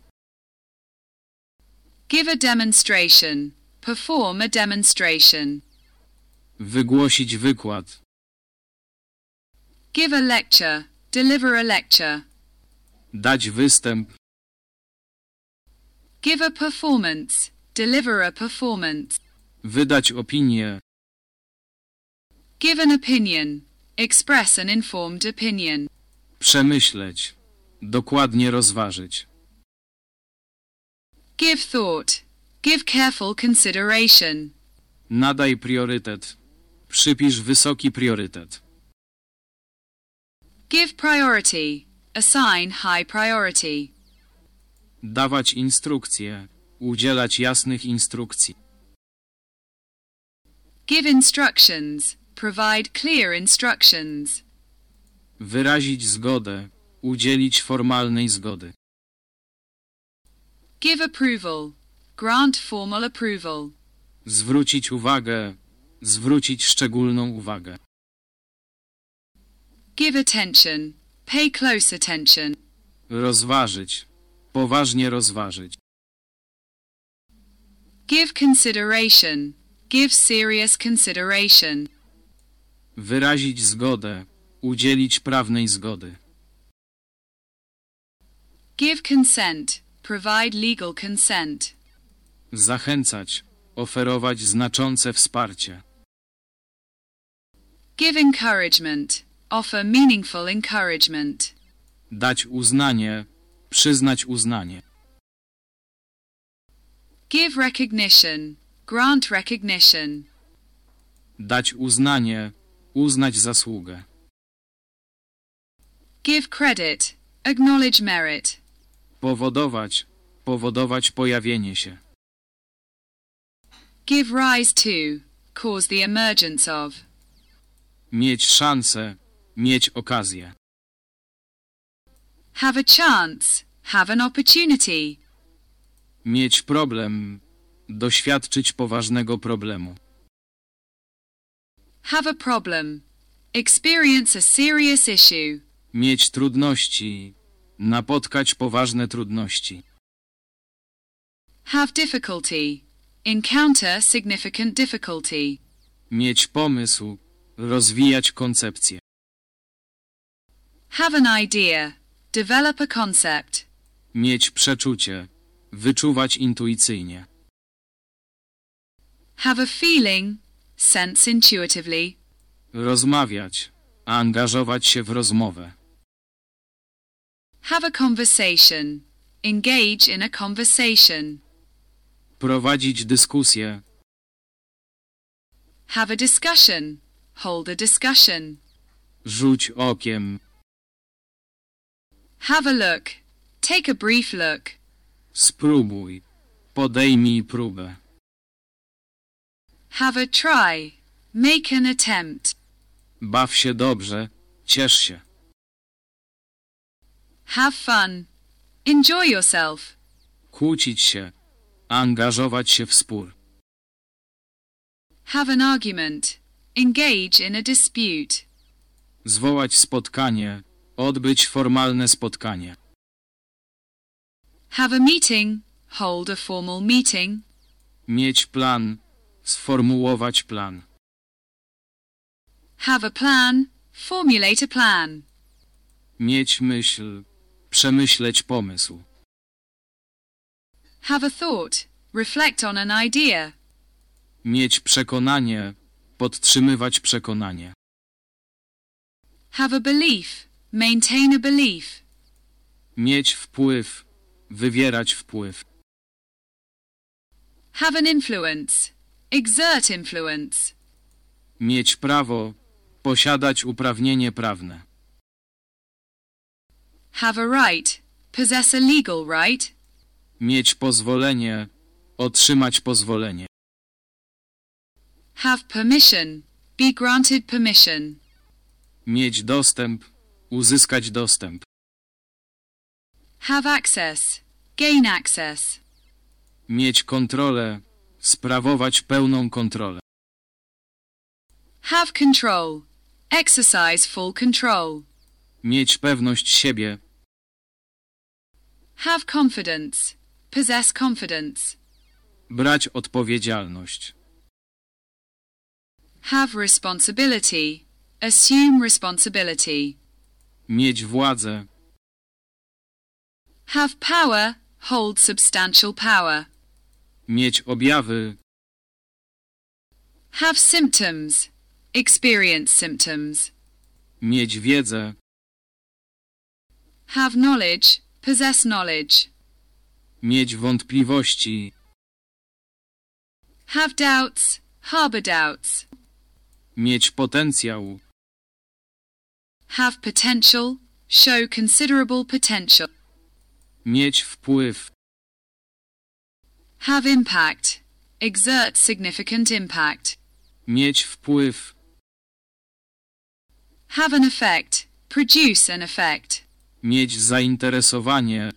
Give a demonstration, perform a demonstration. Wygłosić wykład. Give a lecture, deliver a lecture. Dać występ. Give a performance, deliver a performance. Wydać opinię. Give an opinion, express an informed opinion. Przemyśleć. Dokładnie rozważyć. Give thought, give careful consideration. Nadaj priorytet. Przypisz wysoki priorytet. Give priority, assign high priority. Dawać instrukcje. Udzielać jasnych instrukcji. Give instructions, provide clear instructions. Wyrazić zgodę. Udzielić formalnej zgody. Give approval, grant formal approval. Zwrócić uwagę. Zwrócić szczególną uwagę. Give attention, pay close attention. Rozważyć. Poważnie rozważyć. Give consideration, give serious consideration. Wyrazić zgodę. Udzielić prawnej zgody. Give consent, provide legal consent. Zachęcać. Oferować znaczące wsparcie. Give encouragement, offer meaningful encouragement. Dać uznanie. Przyznać uznanie. Give recognition, grant recognition. Dać uznanie. Uznać zasługę. Give credit, acknowledge merit. Powodować. Powodować pojawienie się. Give rise to, cause the emergence of. Mieć szansę. Mieć okazję. Have a chance, Have an opportunity. Mieć problem. Doświadczyć poważnego problemu. Have a problem. Experience a serious issue. Mieć trudności. Napotkać poważne trudności. Have difficulty. Encounter significant difficulty. Mieć pomysł. Rozwijać koncepcję. Have an idea. Develop a concept. Mieć przeczucie. Wyczuwać intuicyjnie. Have a feeling. Sense intuitively. Rozmawiać. Angażować się w rozmowę. Have a conversation. Engage in a conversation. Prowadzić dyskusję. Have a discussion. Hold a discussion. Rzuć okiem. Have a look. Take a brief look. Spróbuj. Podejmij próbę. Have a try. Make an attempt. Baw się dobrze. Ciesz się. Have fun. Enjoy yourself. Kłócić się. Angażować się w spór. Have an argument. Engage in a dispute. Zwołać spotkanie. Odbyć formalne spotkanie. Have a meeting. Hold a formal meeting. Mieć plan. Sformułować plan. Have a plan. Formulate a plan. Mieć myśl. Przemyśleć pomysł. Have a thought. Reflect on an idea. Mieć przekonanie. Podtrzymywać przekonanie. Have a belief. Maintain a belief. Mieć wpływ. Wywierać wpływ. Have an influence. Exert influence. Mieć prawo. Posiadać uprawnienie prawne. Have a right. Possess a legal right. Mieć pozwolenie. Otrzymać pozwolenie. Have permission. Be granted permission. Mieć dostęp. Uzyskać dostęp. Have access. Gain access. Mieć kontrolę. Sprawować pełną kontrolę. Have control. Exercise full control. Mieć pewność siebie. Have confidence. Possess confidence. Brać odpowiedzialność. Have responsibility. Assume responsibility. Mieć władzę. Have power. Hold substantial power. Mieć objawy. Have symptoms. Experience symptoms. Mieć wiedzę. Have knowledge. Possess knowledge. Mieć wątpliwości. Have doubts. Harbor doubts. Mieć potencjał. Have potential. Show considerable potential. Mieć wpływ. Have impact. Exert significant impact. Mieć wpływ. Have an effect. Produce an effect. Mieć zainteresowanie.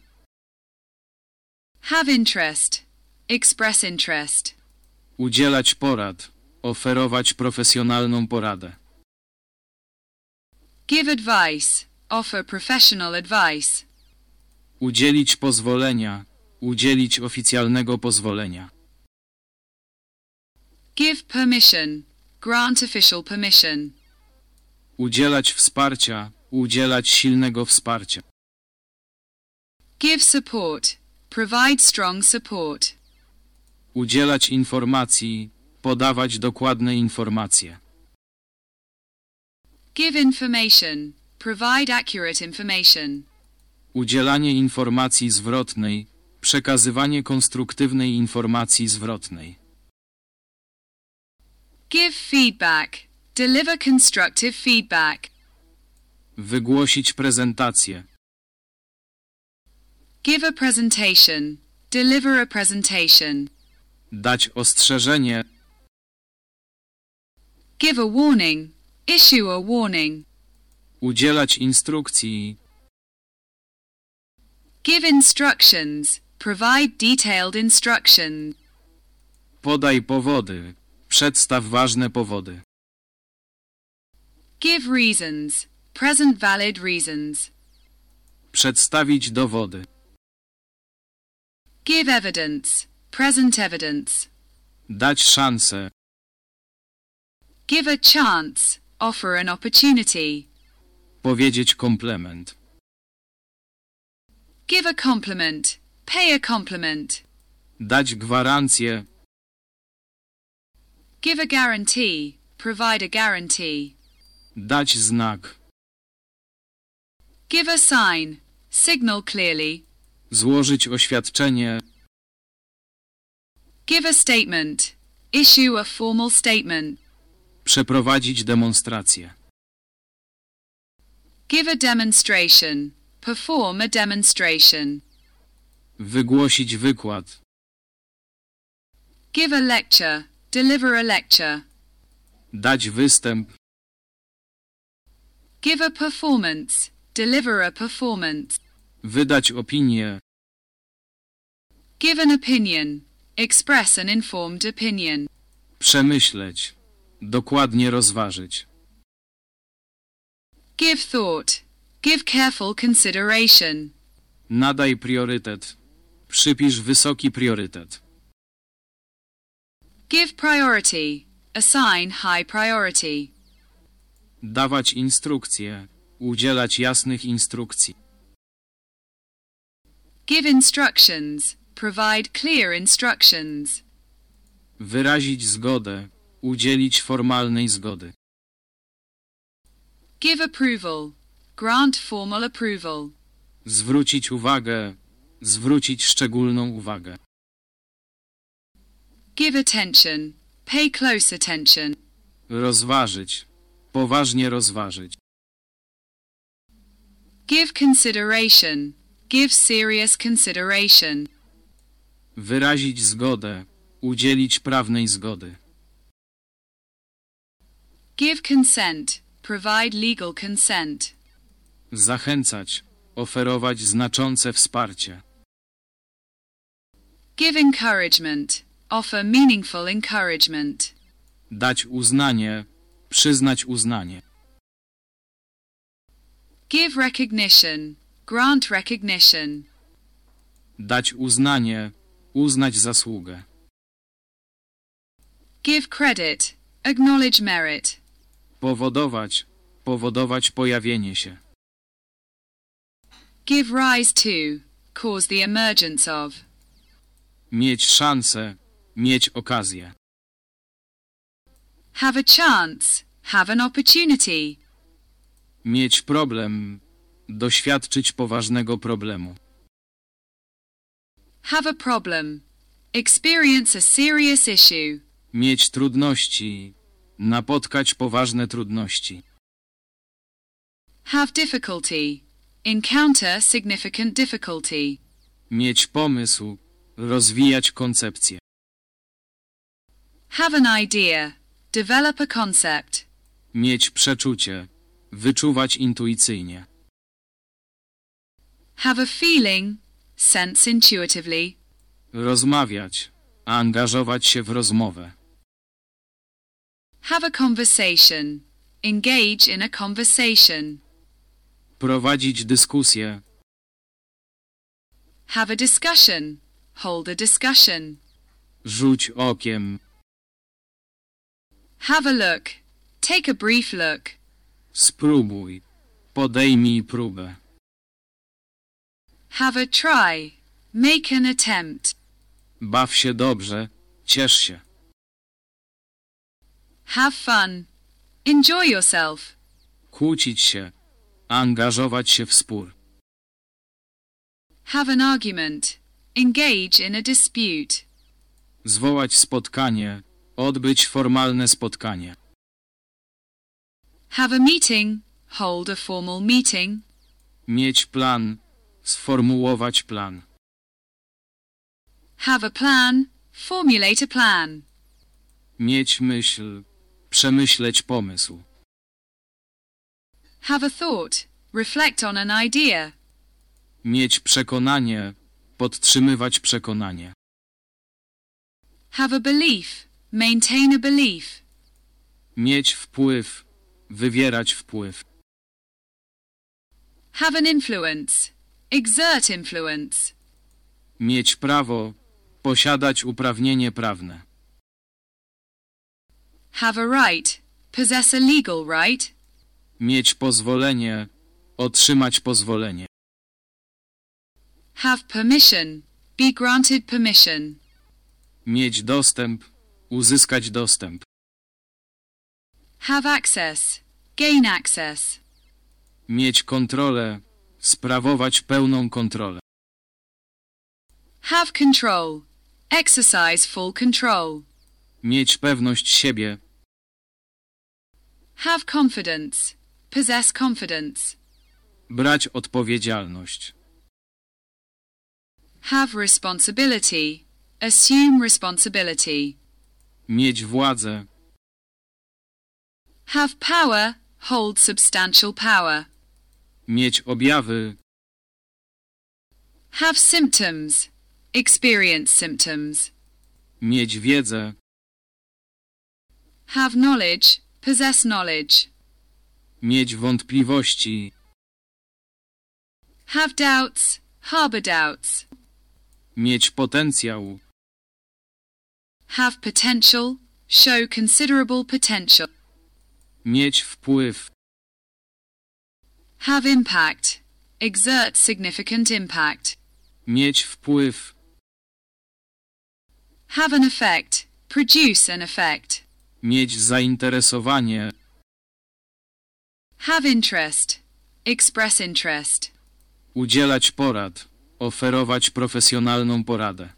Have interest. Express interest. Udzielać porad. Oferować profesjonalną poradę. Give advice. Offer professional advice. Udzielić pozwolenia. Udzielić oficjalnego pozwolenia. Give permission. Grant official permission. Udzielać wsparcia. Udzielać silnego wsparcia. Give support. Provide strong support. Udzielać informacji. Podawać dokładne informacje. Give information. Provide accurate information. Udzielanie informacji zwrotnej. Przekazywanie konstruktywnej informacji zwrotnej. Give feedback. Deliver constructive feedback. Wygłosić prezentację. Give a presentation. Deliver a presentation. Dać ostrzeżenie. Give a warning. Issue a warning. Udzielać instrukcji. Give instructions. Provide detailed instructions. Podaj powody. Przedstaw ważne powody. Give reasons. Present valid reasons. Przedstawić dowody. Give evidence. Present evidence. Dać szansę. Give a chance. Offer an opportunity. Powiedzieć komplement. Give a compliment. Pay a compliment. Dać gwarancję. Give a guarantee. Provide a guarantee. Dać znak. Give a sign. Signal clearly. Złożyć oświadczenie. Give a statement. Issue a formal statement. Przeprowadzić demonstrację. Give a demonstration. Perform a demonstration. Wygłosić wykład. Give a lecture. Deliver a lecture. Dać występ. Give a performance. Deliver a performance. Wydać opinię. Give an opinion. Express an informed opinion. Przemyśleć. Dokładnie rozważyć. Give thought. Give careful consideration. Nadaj priorytet. Przypisz wysoki priorytet. Give priority. Assign high priority. Dawać instrukcje. Udzielać jasnych instrukcji. Give instructions. Provide clear instructions. Wyrazić zgodę. Udzielić formalnej zgody. Give approval. Grant formal approval. Zwrócić uwagę. Zwrócić szczególną uwagę. Give attention. Pay close attention. Rozważyć. Poważnie rozważyć. Give consideration. Give serious consideration. Wyrazić zgodę. Udzielić prawnej zgody. Give consent. Provide legal consent. Zachęcać. Oferować znaczące wsparcie. Give encouragement. Offer meaningful encouragement. Dać uznanie. Przyznać uznanie. Give recognition. Grant recognition. Dać uznanie. Uznać zasługę. Give credit. Acknowledge merit. Powodować. Powodować pojawienie się. Give rise to. Cause the emergence of. Mieć szansę. Mieć okazję. Have a chance. Have an opportunity. Mieć problem. Doświadczyć poważnego problemu. Have a problem. Experience a serious issue. Mieć trudności. Napotkać poważne trudności. Have difficulty. Encounter significant difficulty. Mieć pomysł. Rozwijać koncepcję. Have an idea. Develop a concept. Mieć przeczucie. Wyczuwać intuicyjnie. Have a feeling. Sense intuitively. Rozmawiać. Angażować się w rozmowę. Have a conversation. Engage in a conversation. Prowadzić dyskusję. Have a discussion. Hold a discussion. Rzuć okiem. Have a look. Take a brief look. Spróbuj. Podejmij próbę. Have a try. Make an attempt. Baw się dobrze. Ciesz się. Have fun. Enjoy yourself. Kłócić się. Angażować się w spór. Have an argument. Engage in a dispute. Zwołać spotkanie. Odbyć formalne spotkanie. Have a meeting. Hold a formal meeting. Mieć plan. Sformułować plan. Have a plan. Formulate a plan. Mieć myśl. Przemyśleć pomysł. Have a thought. Reflect on an idea. Mieć przekonanie. Podtrzymywać przekonanie. Have a belief. Maintain a belief. Mieć wpływ. Wywierać wpływ. Have an influence. Exert influence. Mieć prawo. Posiadać uprawnienie prawne. Have a right. Possess a legal right. Mieć pozwolenie. Otrzymać pozwolenie. Have permission. Be granted permission. Mieć dostęp. Uzyskać dostęp. Have access. Gain access. Mieć kontrolę. Sprawować pełną kontrolę. Have control. Exercise full control. Mieć pewność siebie. Have confidence. Possess confidence. Brać odpowiedzialność. Have responsibility. Assume responsibility. Mieć władzę. Have power. Hold substantial power. Mieć objawy. Have symptoms. Experience symptoms. Mieć wiedzę. Have knowledge. Possess knowledge. Mieć wątpliwości. Have doubts. Harbor doubts. Mieć potencjał. Have potential. Show considerable potential. Mieć wpływ. Have impact. Exert significant impact. Mieć wpływ. Have an effect. Produce an effect. Mieć zainteresowanie. Have interest. Express interest. Udzielać porad. Oferować profesjonalną poradę.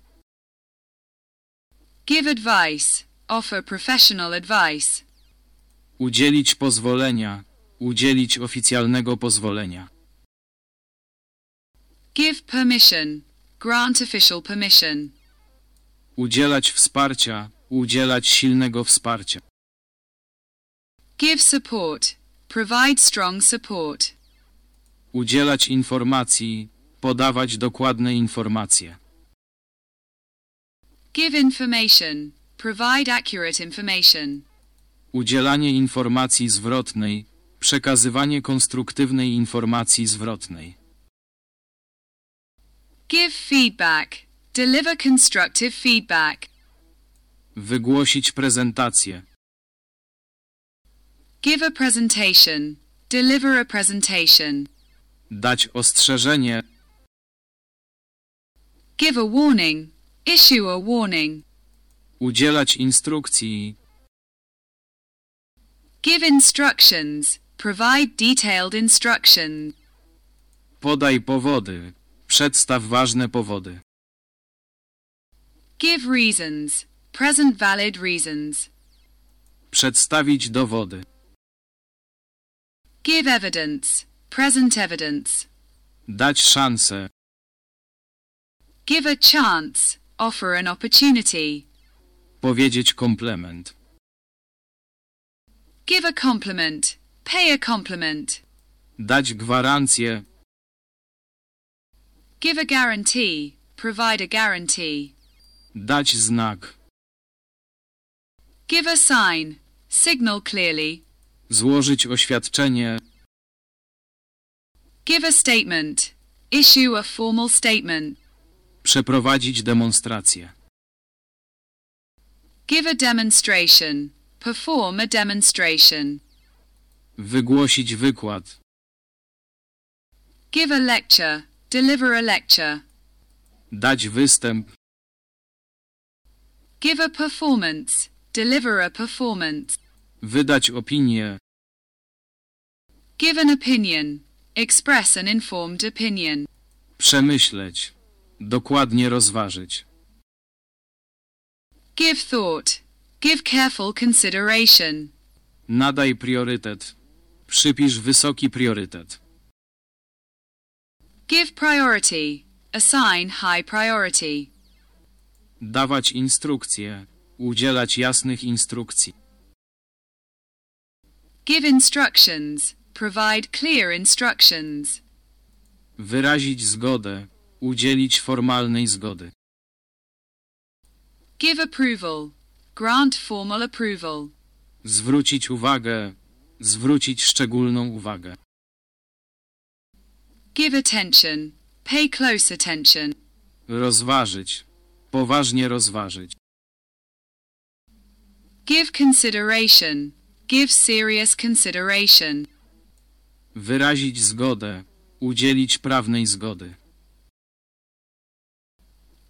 Give advice. Offer professional advice. Udzielić pozwolenia. Udzielić oficjalnego pozwolenia. Give permission. Grant official permission. Udzielać wsparcia. Udzielać silnego wsparcia. Give support. Provide strong support. Udzielać informacji. Podawać dokładne informacje. Give information. Provide accurate information. Udzielanie informacji zwrotnej. Przekazywanie konstruktywnej informacji zwrotnej. Give feedback. Deliver constructive feedback. Wygłosić prezentację. Give a presentation. Deliver a presentation. Dać ostrzeżenie. Give a warning. Issue a warning. Udzielać instrukcji. Give instructions. Provide detailed instructions. Podaj powody. Przedstaw ważne powody. Give reasons. Present valid reasons. Przedstawić dowody. Give evidence. Present evidence. Dać szansę. Give a chance. Offer an opportunity. Powiedzieć komplement. Give a compliment. Pay a compliment. Dać gwarancję. Give a guarantee. Provide a guarantee. Dać znak. Give a sign. Signal clearly. Złożyć oświadczenie. Give a statement. Issue a formal statement. Przeprowadzić demonstrację. Give a demonstration. Perform a demonstration. Wygłosić wykład. Give a lecture. Deliver a lecture. Dać występ. Give a performance. Deliver a performance. Wydać opinię. Give an opinion. Express an informed opinion. Przemyśleć. Dokładnie rozważyć. Give thought. Give careful consideration. Nadaj priorytet. Przypisz wysoki priorytet. Give priority. Assign high priority. Dawać instrukcje. Udzielać jasnych instrukcji. Give instructions. Provide clear instructions. Wyrazić zgodę. Udzielić formalnej zgody. Give approval. Grant formal approval. Zwrócić uwagę. Zwrócić szczególną uwagę. Give attention. Pay close attention. Rozważyć. Poważnie rozważyć. Give consideration. Give serious consideration. Wyrazić zgodę. Udzielić prawnej zgody.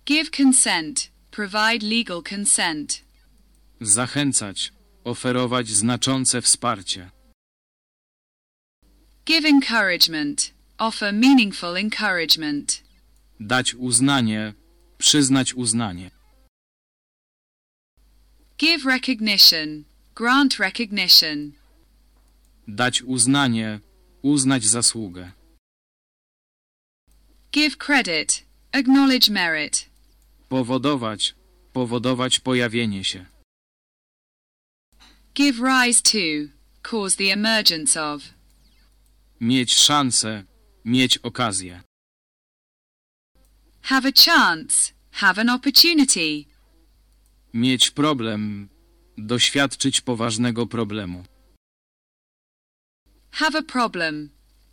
Give consent. Provide legal consent. Zachęcać. Oferować znaczące wsparcie. Give encouragement. Offer meaningful encouragement. Dać uznanie. Przyznać uznanie. Give recognition. Grant recognition. Dać uznanie. Uznać zasługę. Give credit. Acknowledge merit. Powodować. Powodować pojawienie się. Give rise to. Cause the emergence of. Mieć szansę. Mieć okazję. Have a chance. Have an opportunity. Mieć problem. Doświadczyć poważnego problemu. Have a problem.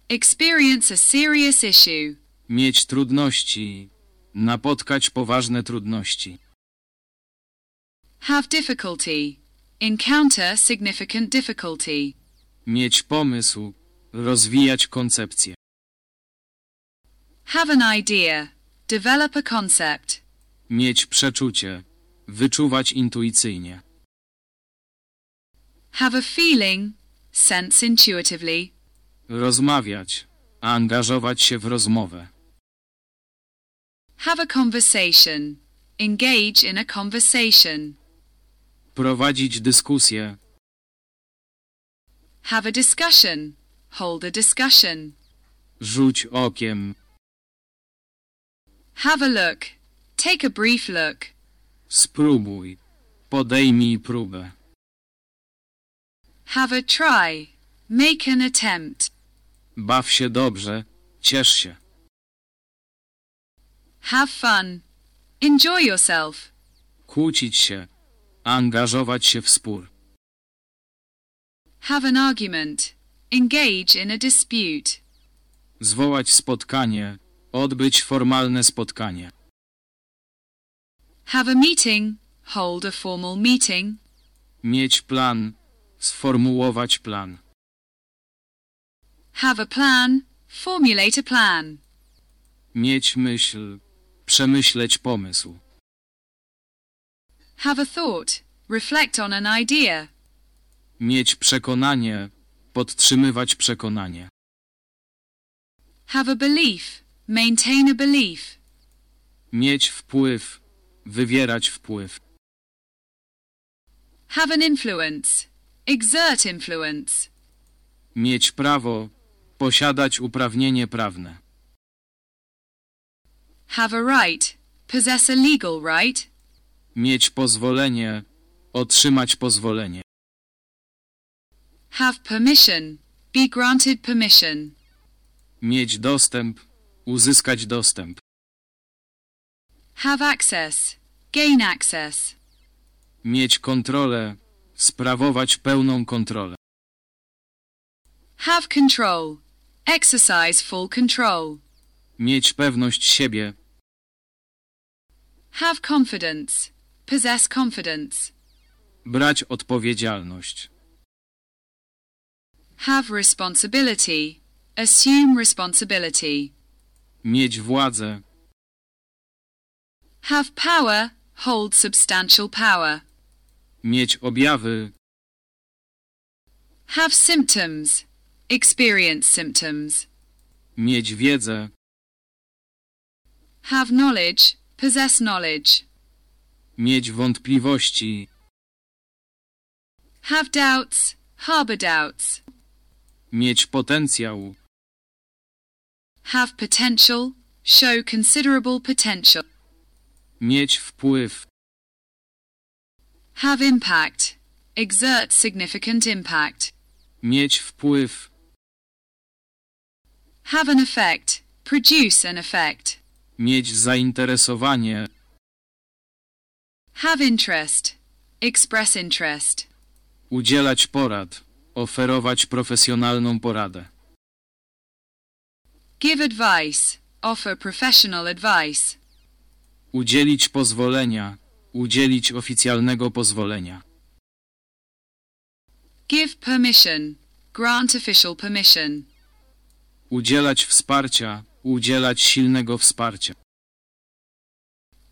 Experience a serious issue. Mieć trudności. Napotkać poważne trudności. Have difficulty. Encounter significant difficulty. Mieć pomysł. Rozwijać koncepcję. Have an idea. Develop a concept. Mieć przeczucie. Wyczuwać intuicyjnie. Have a feeling. Sense intuitively. Rozmawiać. Angażować się w rozmowę. Have a conversation. Engage in a conversation. Prowadzić dyskusję. Have a discussion. Hold a discussion. Rzuć okiem. Have a look. Take a brief look. Spróbuj. Podejmij próbę. Have a try. Make an attempt. Baw się dobrze. Ciesz się. Have fun. Enjoy yourself. Kłócić się. Angażować się w spór. Have an argument. Engage in a dispute. Zwołać spotkanie. Odbyć formalne spotkanie. Have a meeting. Hold a formal meeting. Mieć plan. Sformułować plan. Have a plan. Formulate a plan. Mieć myśl. Przemyśleć pomysł. Have a thought. Reflect on an idea. Mieć przekonanie. Podtrzymywać przekonanie. Have a belief. Maintain a belief. Mieć wpływ. Wywierać wpływ. Have an influence. Exert influence. Mieć prawo. Posiadać uprawnienie prawne. Have a right. Possess a legal right. Mieć pozwolenie. Otrzymać pozwolenie. Have permission. Be granted permission. Mieć dostęp. Uzyskać dostęp. Have access. Gain access. Mieć kontrolę. Sprawować pełną kontrolę. Have control. Exercise full control. Mieć pewność siebie. Have confidence. Possess confidence. Brać odpowiedzialność. Have responsibility. Assume responsibility. Mieć władzę. Have power. Hold substantial power. Mieć objawy. Have symptoms. Experience symptoms. Mieć wiedzę. Have knowledge. Possess knowledge. Mieć wątpliwości. Have doubts. Harbor doubts. Mieć potencjał. Have potential. Show considerable potential. Mieć wpływ. Have impact. Exert significant impact. Mieć wpływ. Have an effect. produce an effect. Mieć zainteresowanie. Have interest, express interest. Udzielać porad. Oferować profesjonalną poradę. Give advice, offer professional advice. Udzielić pozwolenia. Udzielić oficjalnego pozwolenia. Give permission, grant official permission. Udzielać wsparcia. Udzielać silnego wsparcia.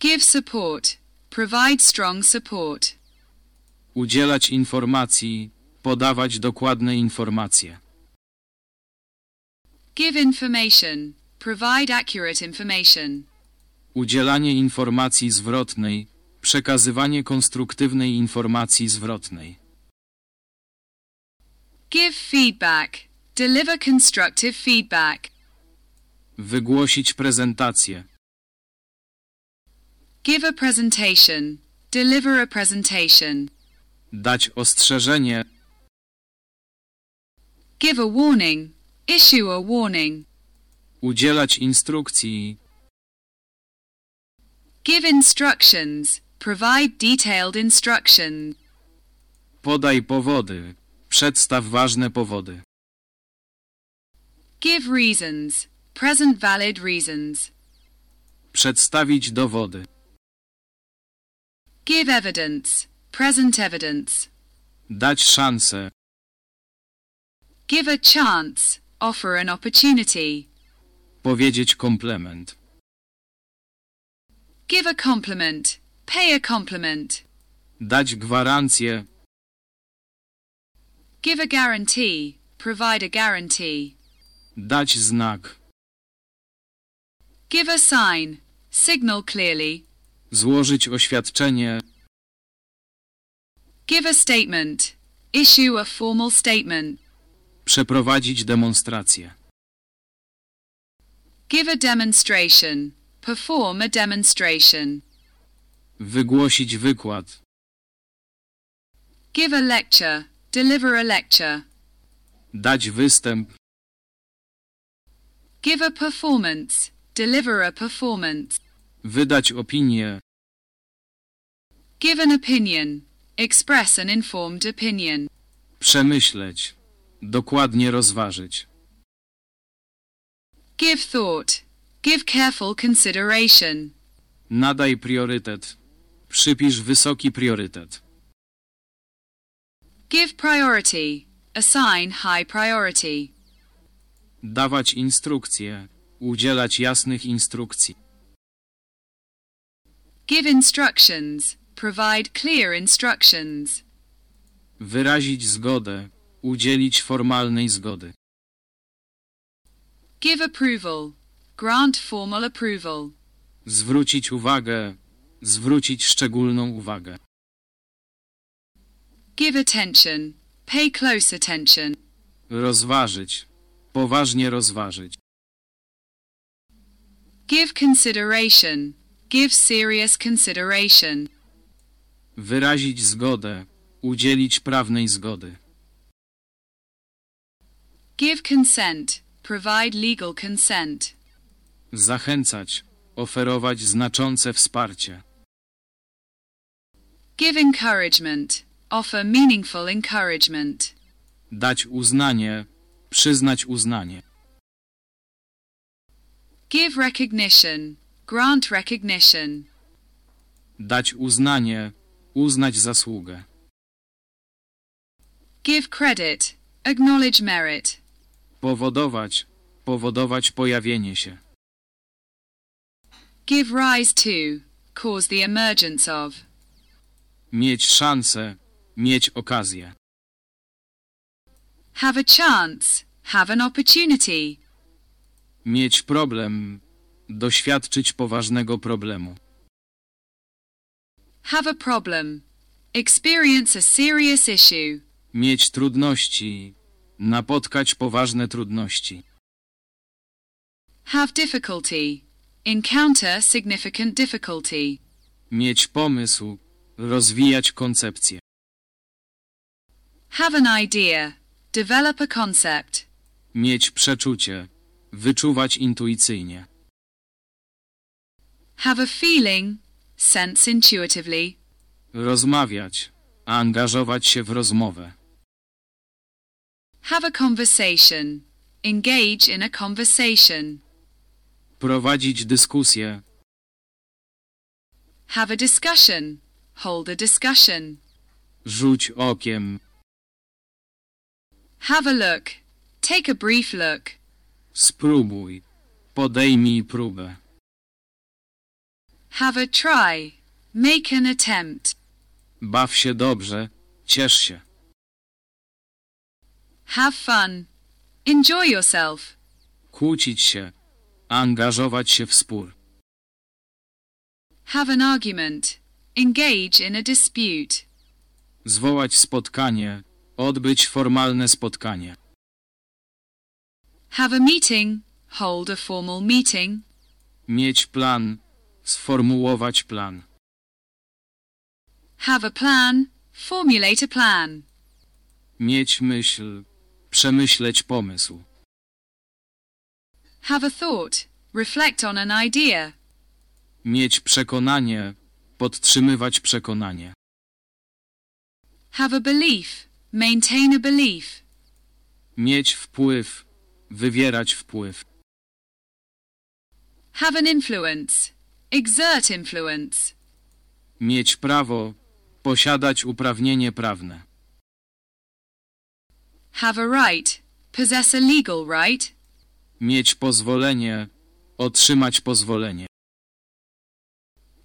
Give support, provide strong support. Udzielać informacji. Podawać dokładne informacje. Give information, provide accurate information. Udzielanie informacji zwrotnej. Przekazywanie konstruktywnej informacji zwrotnej. Give feedback, deliver constructive feedback. Wygłosić prezentację. Give a presentation, deliver a presentation. Dać ostrzeżenie. Give a warning, issue a warning. Udzielać instrukcji. Give instructions, provide detailed instructions. Podaj powody. Przedstaw ważne powody. Give reasons, present valid reasons. Przedstawić dowody. Give evidence, present evidence. Dać szansę. Give a chance, offer an opportunity. Powiedzieć komplement. Give a compliment, pay a compliment. Dać gwarancję. Give a guarantee, provide a guarantee. Dać znak. Give a sign, signal clearly. Złożyć oświadczenie. Give a statement, issue a formal statement. Przeprowadzić demonstrację. Give a demonstration, perform a demonstration. Wygłosić wykład. Give a lecture, deliver a lecture. Dać występ. Give a performance, deliver a performance. Wydać opinię. Give an opinion, express an informed opinion. Przemyśleć. Dokładnie rozważyć. Give thought, give careful consideration. Nadaj priorytet. Przypisz wysoki priorytet. Give priority, assign high priority. Dawać instrukcje. Udzielać jasnych instrukcji. Give instructions, provide clear instructions. Wyrazić zgodę. Udzielić formalnej zgody. Give approval, grant formal approval. Zwrócić uwagę. Zwrócić szczególną uwagę. Give attention, pay close attention. Rozważyć. Poważnie rozważyć. Give consideration, give serious consideration. Wyrazić zgodę. Udzielić prawnej zgody. Give consent, provide legal consent. Zachęcać. Oferować znaczące wsparcie. Give encouragement, offer meaningful encouragement. Dać uznanie. Przyznać uznanie. Give recognition, grant recognition. Dać uznanie. Uznać zasługę. Give credit, acknowledge merit. Powodować. Powodować pojawienie się. Give rise to, cause the emergence of. Mieć szansę. Mieć okazję. Have a chance, have an opportunity. Mieć problem. Doświadczyć poważnego problemu. Have a problem. Experience a serious issue. Mieć trudności. Napotkać poważne trudności. Have difficulty. Encounter significant difficulty. Mieć pomysł. Rozwijać koncepcję. Have an idea. Develop a concept. Mieć przeczucie. Wyczuwać intuicyjnie. Have a feeling. Sense intuitively. Rozmawiać. Angażować się w rozmowę. Have a conversation. Engage in a conversation. Prowadzić dyskusję. Have a discussion. Hold a discussion. Rzuć okiem. Have a look. Take a brief look. Spróbuj. Podejmij próbę. Have a try. Make an attempt. Baw się dobrze. Ciesz się. Have fun. Enjoy yourself. Kłócić się. Angażować się w spór. Have an argument. Engage in a dispute. Zwołać spotkanie. Odbyć formalne spotkanie. Have a meeting. Hold a formal meeting. Mieć plan. Sformułować plan. Have a plan. Formulate a plan. Mieć myśl. Przemyśleć pomysł. Have a thought. Reflect on an idea. Mieć przekonanie. Podtrzymywać przekonanie. Have a belief. Maintain a belief. Mieć wpływ. Wywierać wpływ. Have an influence. Exert influence. Mieć prawo. Posiadać uprawnienie prawne. Have a right. Possess a legal right. Mieć pozwolenie. Otrzymać pozwolenie.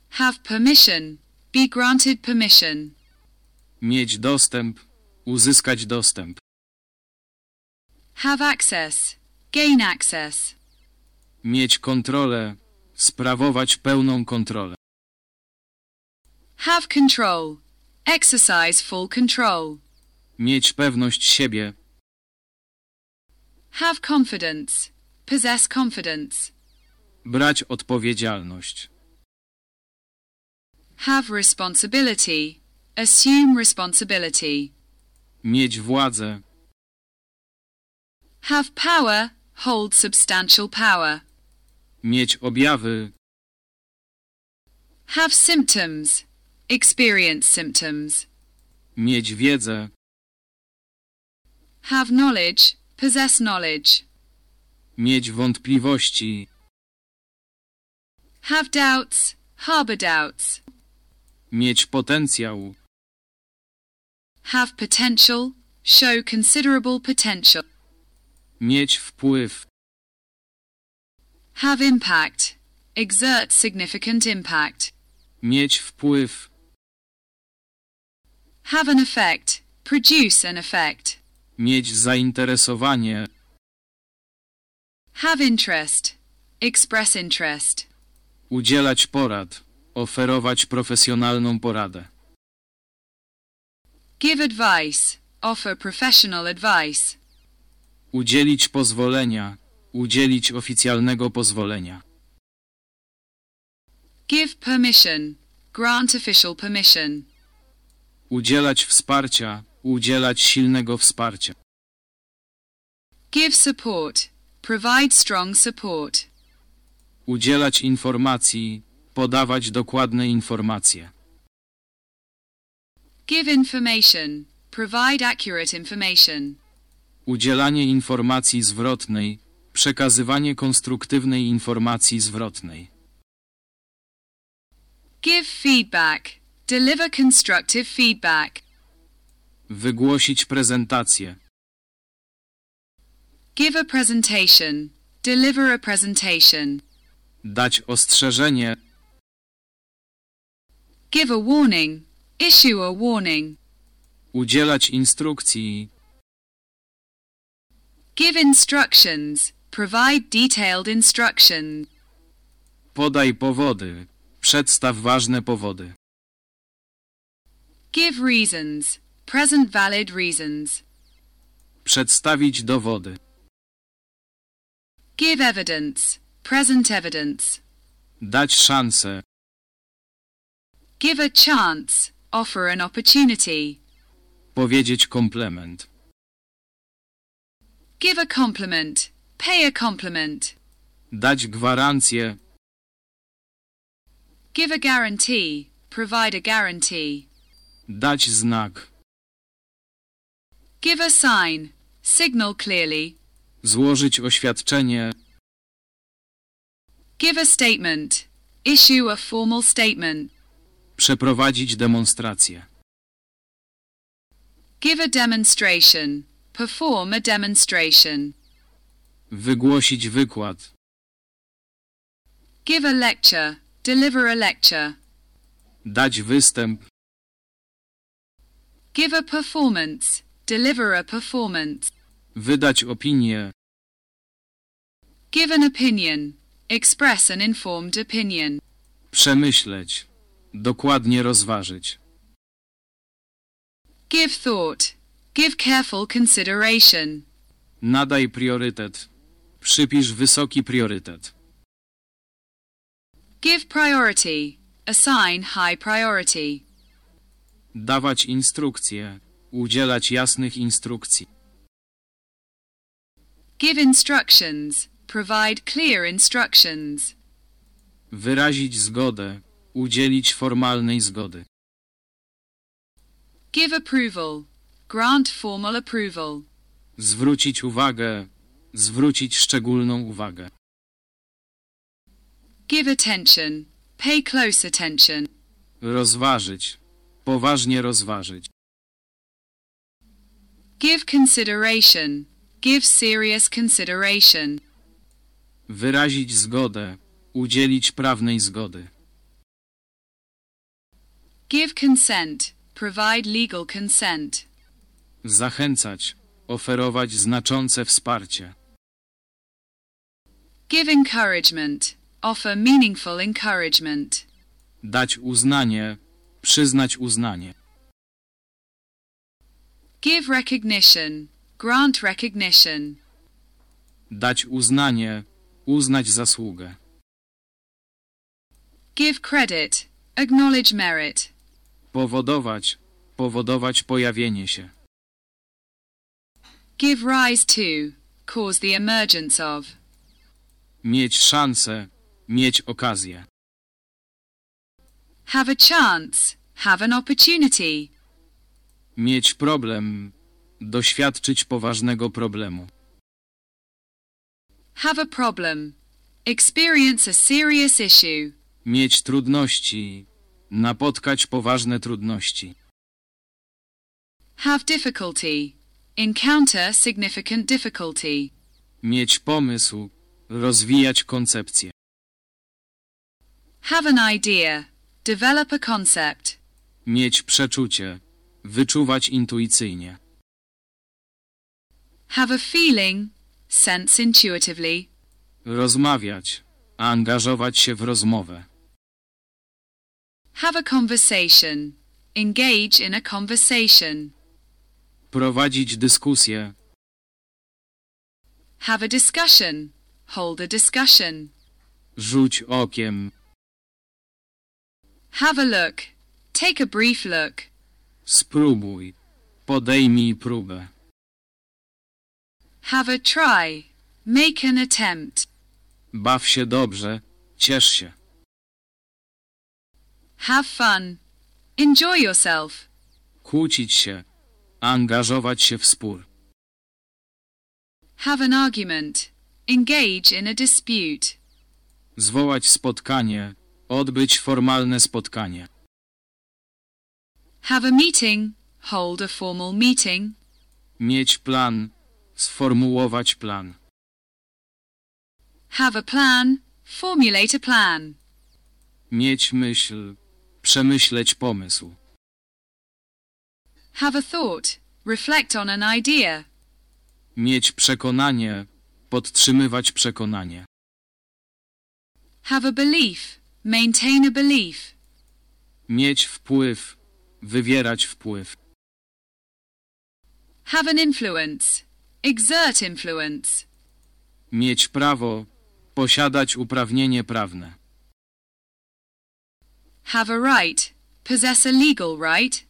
Have permission. Be granted permission. Mieć dostęp. Uzyskać dostęp. Have access. Gain access. Mieć kontrolę. Sprawować pełną kontrolę. Have control. Exercise full control. Mieć pewność siebie. Have confidence. Possess confidence. Brać odpowiedzialność. Have responsibility. Assume responsibility. Mieć władzę. Have power. Hold substantial power. Mieć objawy. Have symptoms. Experience symptoms. Mieć wiedzę. Have knowledge. Possess knowledge. Mieć wątpliwości. Have doubts. Harbor doubts. Mieć potencjał. Have potential. Show considerable potential. Mieć wpływ. Have impact. Exert significant impact. Mieć wpływ. Have an effect. Produce an effect. Mieć zainteresowanie. Have interest. Express interest. Udzielać porad. Oferować profesjonalną poradę. Give advice. Offer professional advice. Udzielić pozwolenia. Udzielić oficjalnego pozwolenia. Give permission. Grant official permission. Udzielać wsparcia. Udzielać silnego wsparcia. Give support. Provide strong support. Udzielać informacji. Podawać dokładne informacje. Give information. Provide accurate information. Udzielanie informacji zwrotnej. Przekazywanie konstruktywnej informacji zwrotnej. Give feedback. Deliver constructive feedback. Wygłosić prezentację. Give a presentation. Deliver a presentation. Dać ostrzeżenie. Give a warning. Issue a warning. Udzielać instrukcji. Give instructions. Provide detailed instructions. Podaj powody. Przedstaw ważne powody. Give reasons. Present valid reasons. Przedstawić dowody. Give evidence. Present evidence. Dać szansę. Give a chance. Offer an opportunity. Powiedzieć komplement. Give a compliment. Pay a compliment. Dać gwarancję. Give a guarantee. Provide a guarantee. Dać znak. Give a sign. Signal clearly. Złożyć oświadczenie. Give a statement. Issue a formal statement. Przeprowadzić demonstrację. Give a demonstration. Perform a demonstration. Wygłosić wykład. Give a lecture. Deliver a lecture. Dać występ. Give a performance. Deliver a performance. Wydać opinię. Give an opinion. Express an informed opinion. Przemyśleć. Dokładnie rozważyć. Give thought. Give careful consideration. Nadaj priorytet. Przypisz wysoki priorytet. Give priority. Assign high priority. Dawać instrukcje. Udzielać jasnych instrukcji. Give instructions. Provide clear instructions. Wyrazić zgodę. Udzielić formalnej zgody. Give approval. Grant formal approval. Zwrócić uwagę. Zwrócić szczególną uwagę. Give attention. Pay close attention. Rozważyć. Poważnie rozważyć. Give consideration. Give serious consideration. Wyrazić zgodę. Udzielić prawnej zgody. Give consent. Provide legal consent. Zachęcać. Oferować znaczące wsparcie. Give encouragement. Offer meaningful encouragement. Dać uznanie. Przyznać uznanie. Give recognition. Grant recognition. Dać uznanie. Uznać zasługę. Give credit. Acknowledge merit. Powodować. Powodować pojawienie się. Give rise to. Cause the emergence of. Mieć szansę. Mieć okazję. Have a chance. Have an opportunity. Mieć problem. Doświadczyć poważnego problemu. Have a problem. Experience a serious issue. Mieć trudności. Napotkać poważne trudności. Have difficulty. Encounter significant difficulty. Mieć pomysł. Rozwijać koncepcję. Have an idea. Develop a concept. Mieć przeczucie. Wyczuwać intuicyjnie. Have a feeling. Sense intuitively. Rozmawiać. Angażować się w rozmowę. Have a conversation. Engage in a conversation. Prowadzić dyskusję. Have a discussion. Hold a discussion. Rzuć okiem. Have a look. Take a brief look. Spróbuj. Podejmij próbę. Have a try. Make an attempt. Baw się dobrze. Ciesz się. Have fun. Enjoy yourself. Kłócić się. Angażować się w spór. Have an argument. Engage in a dispute. Zwołać spotkanie. Odbyć formalne spotkanie. Have a meeting. Hold a formal meeting. Mieć plan. Sformułować plan. Have a plan. Formulate a plan. Mieć myśl. Przemyśleć pomysł. Have a thought. Reflect on an idea. Mieć przekonanie. Podtrzymywać przekonanie. Have a belief. Maintain a belief. Mieć wpływ. Wywierać wpływ. Have an influence. Exert influence. Mieć prawo. Posiadać uprawnienie prawne. Have a right. Possess a legal right.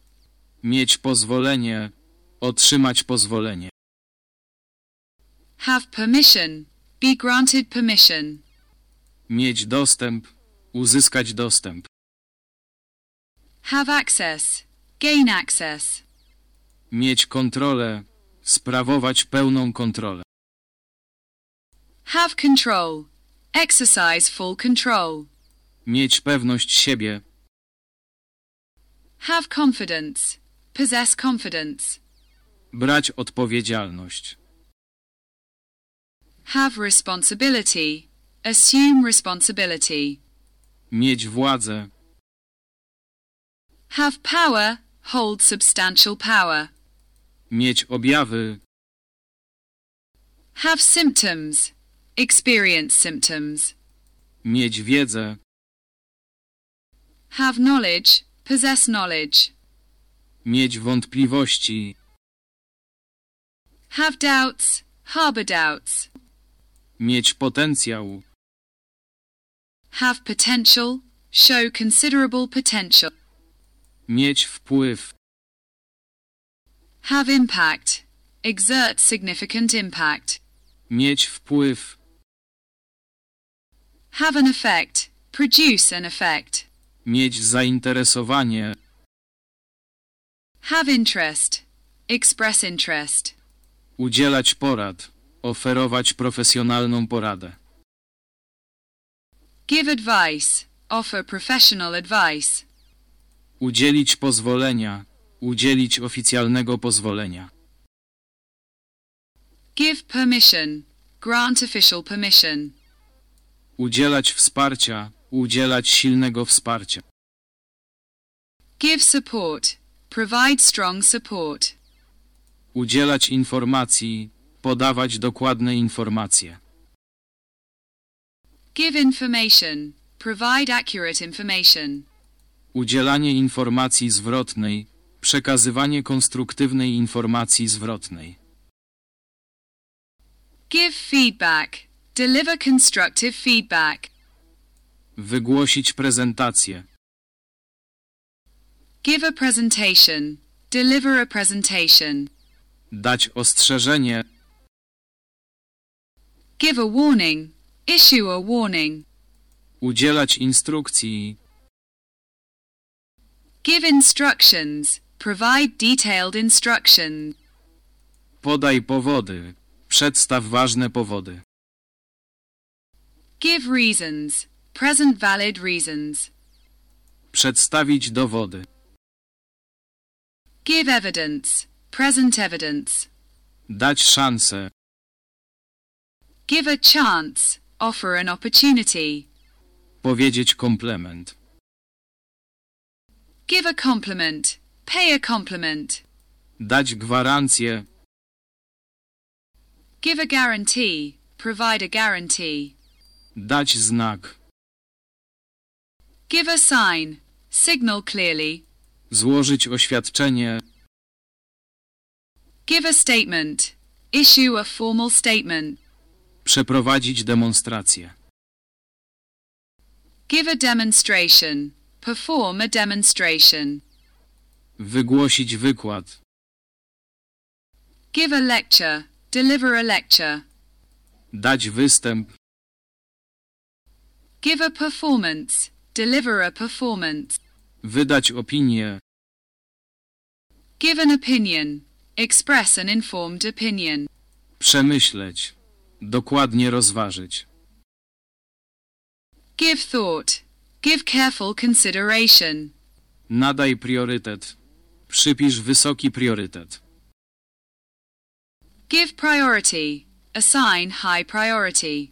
Mieć pozwolenie. Otrzymać pozwolenie. Have permission. Be granted permission. Mieć dostęp. Uzyskać dostęp. Have access. Gain access. Mieć kontrolę. Sprawować pełną kontrolę. Have control. Exercise full control. Mieć pewność siebie. Have confidence. Possess confidence. Brać odpowiedzialność. Have responsibility. Assume responsibility. Mieć władzę. Have power. Hold substantial power. Mieć objawy. Have symptoms. Experience symptoms. Mieć wiedzę. Have knowledge. Possess knowledge. Mieć wątpliwości. Have doubts. Harbor doubts. Mieć potencjał. Have potential. Show considerable potential. Mieć wpływ. Have impact. Exert significant impact. Mieć wpływ. Have an effect. Produce an effect. Mieć zainteresowanie. Have interest. Express interest. Udzielać porad. Oferować profesjonalną poradę. Give advice. Offer professional advice. Udzielić pozwolenia. Udzielić oficjalnego pozwolenia. Give permission. Grant official permission. Udzielać wsparcia. Udzielać silnego wsparcia. Give support. Provide strong support. Udzielać informacji. Podawać dokładne informacje. Give information. Provide accurate information. Udzielanie informacji zwrotnej. Przekazywanie konstruktywnej informacji zwrotnej. Give feedback. Deliver constructive feedback. Wygłosić prezentację. Give a presentation. Deliver a presentation. Dać ostrzeżenie. Give a warning. Issue a warning. Udzielać instrukcji. Give instructions. Provide detailed instructions. Podaj powody. Przedstaw ważne powody. Give reasons. Present valid reasons. Przedstawić dowody. Give evidence. Present evidence. Dać szansę. Give a chance. Offer an opportunity. Powiedzieć komplement. Give a compliment. Pay a compliment. Dać gwarancję. Give a guarantee. Provide a guarantee. Dać znak. Give a sign. Signal clearly. Złożyć oświadczenie. Give a statement. Issue a formal statement. Przeprowadzić demonstrację. Give a demonstration. Perform a demonstration. Wygłosić wykład. Give a lecture. Deliver a lecture. Dać występ. Give a performance. Deliver a performance. Wydać opinię. Give an opinion. Express an informed opinion. Przemyśleć. Dokładnie rozważyć. Give thought. Give careful consideration. Nadaj priorytet. Przypisz wysoki priorytet. Give priority. Assign high priority.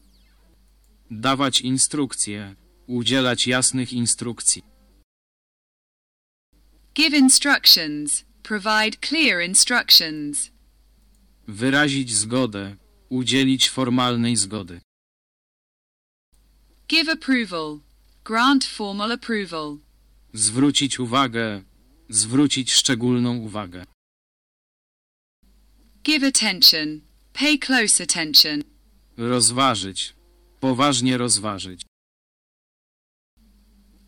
Dawać instrukcje. Udzielać jasnych instrukcji. Give instructions. Provide clear instructions. Wyrazić zgodę. Udzielić formalnej zgody. Give approval. Grant formal approval. Zwrócić uwagę. Zwrócić szczególną uwagę. Give attention. Pay close attention. Rozważyć. Poważnie rozważyć.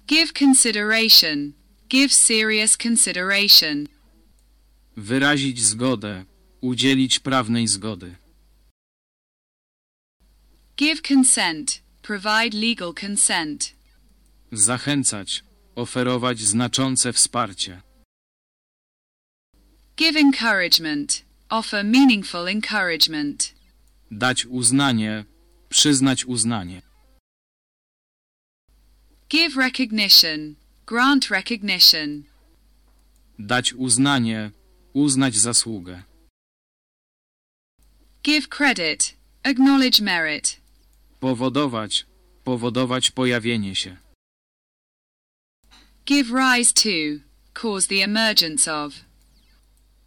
Give consideration. Give serious consideration. Wyrazić zgodę. Udzielić prawnej zgody. Give consent. Provide legal consent. Zachęcać. Oferować znaczące wsparcie. Give encouragement. Offer meaningful encouragement. Dać uznanie. Przyznać uznanie. Give recognition. Grant recognition. Dać uznanie. Uznać zasługę. Give credit. Acknowledge merit. Powodować. Powodować pojawienie się. Give rise to. Cause the emergence of.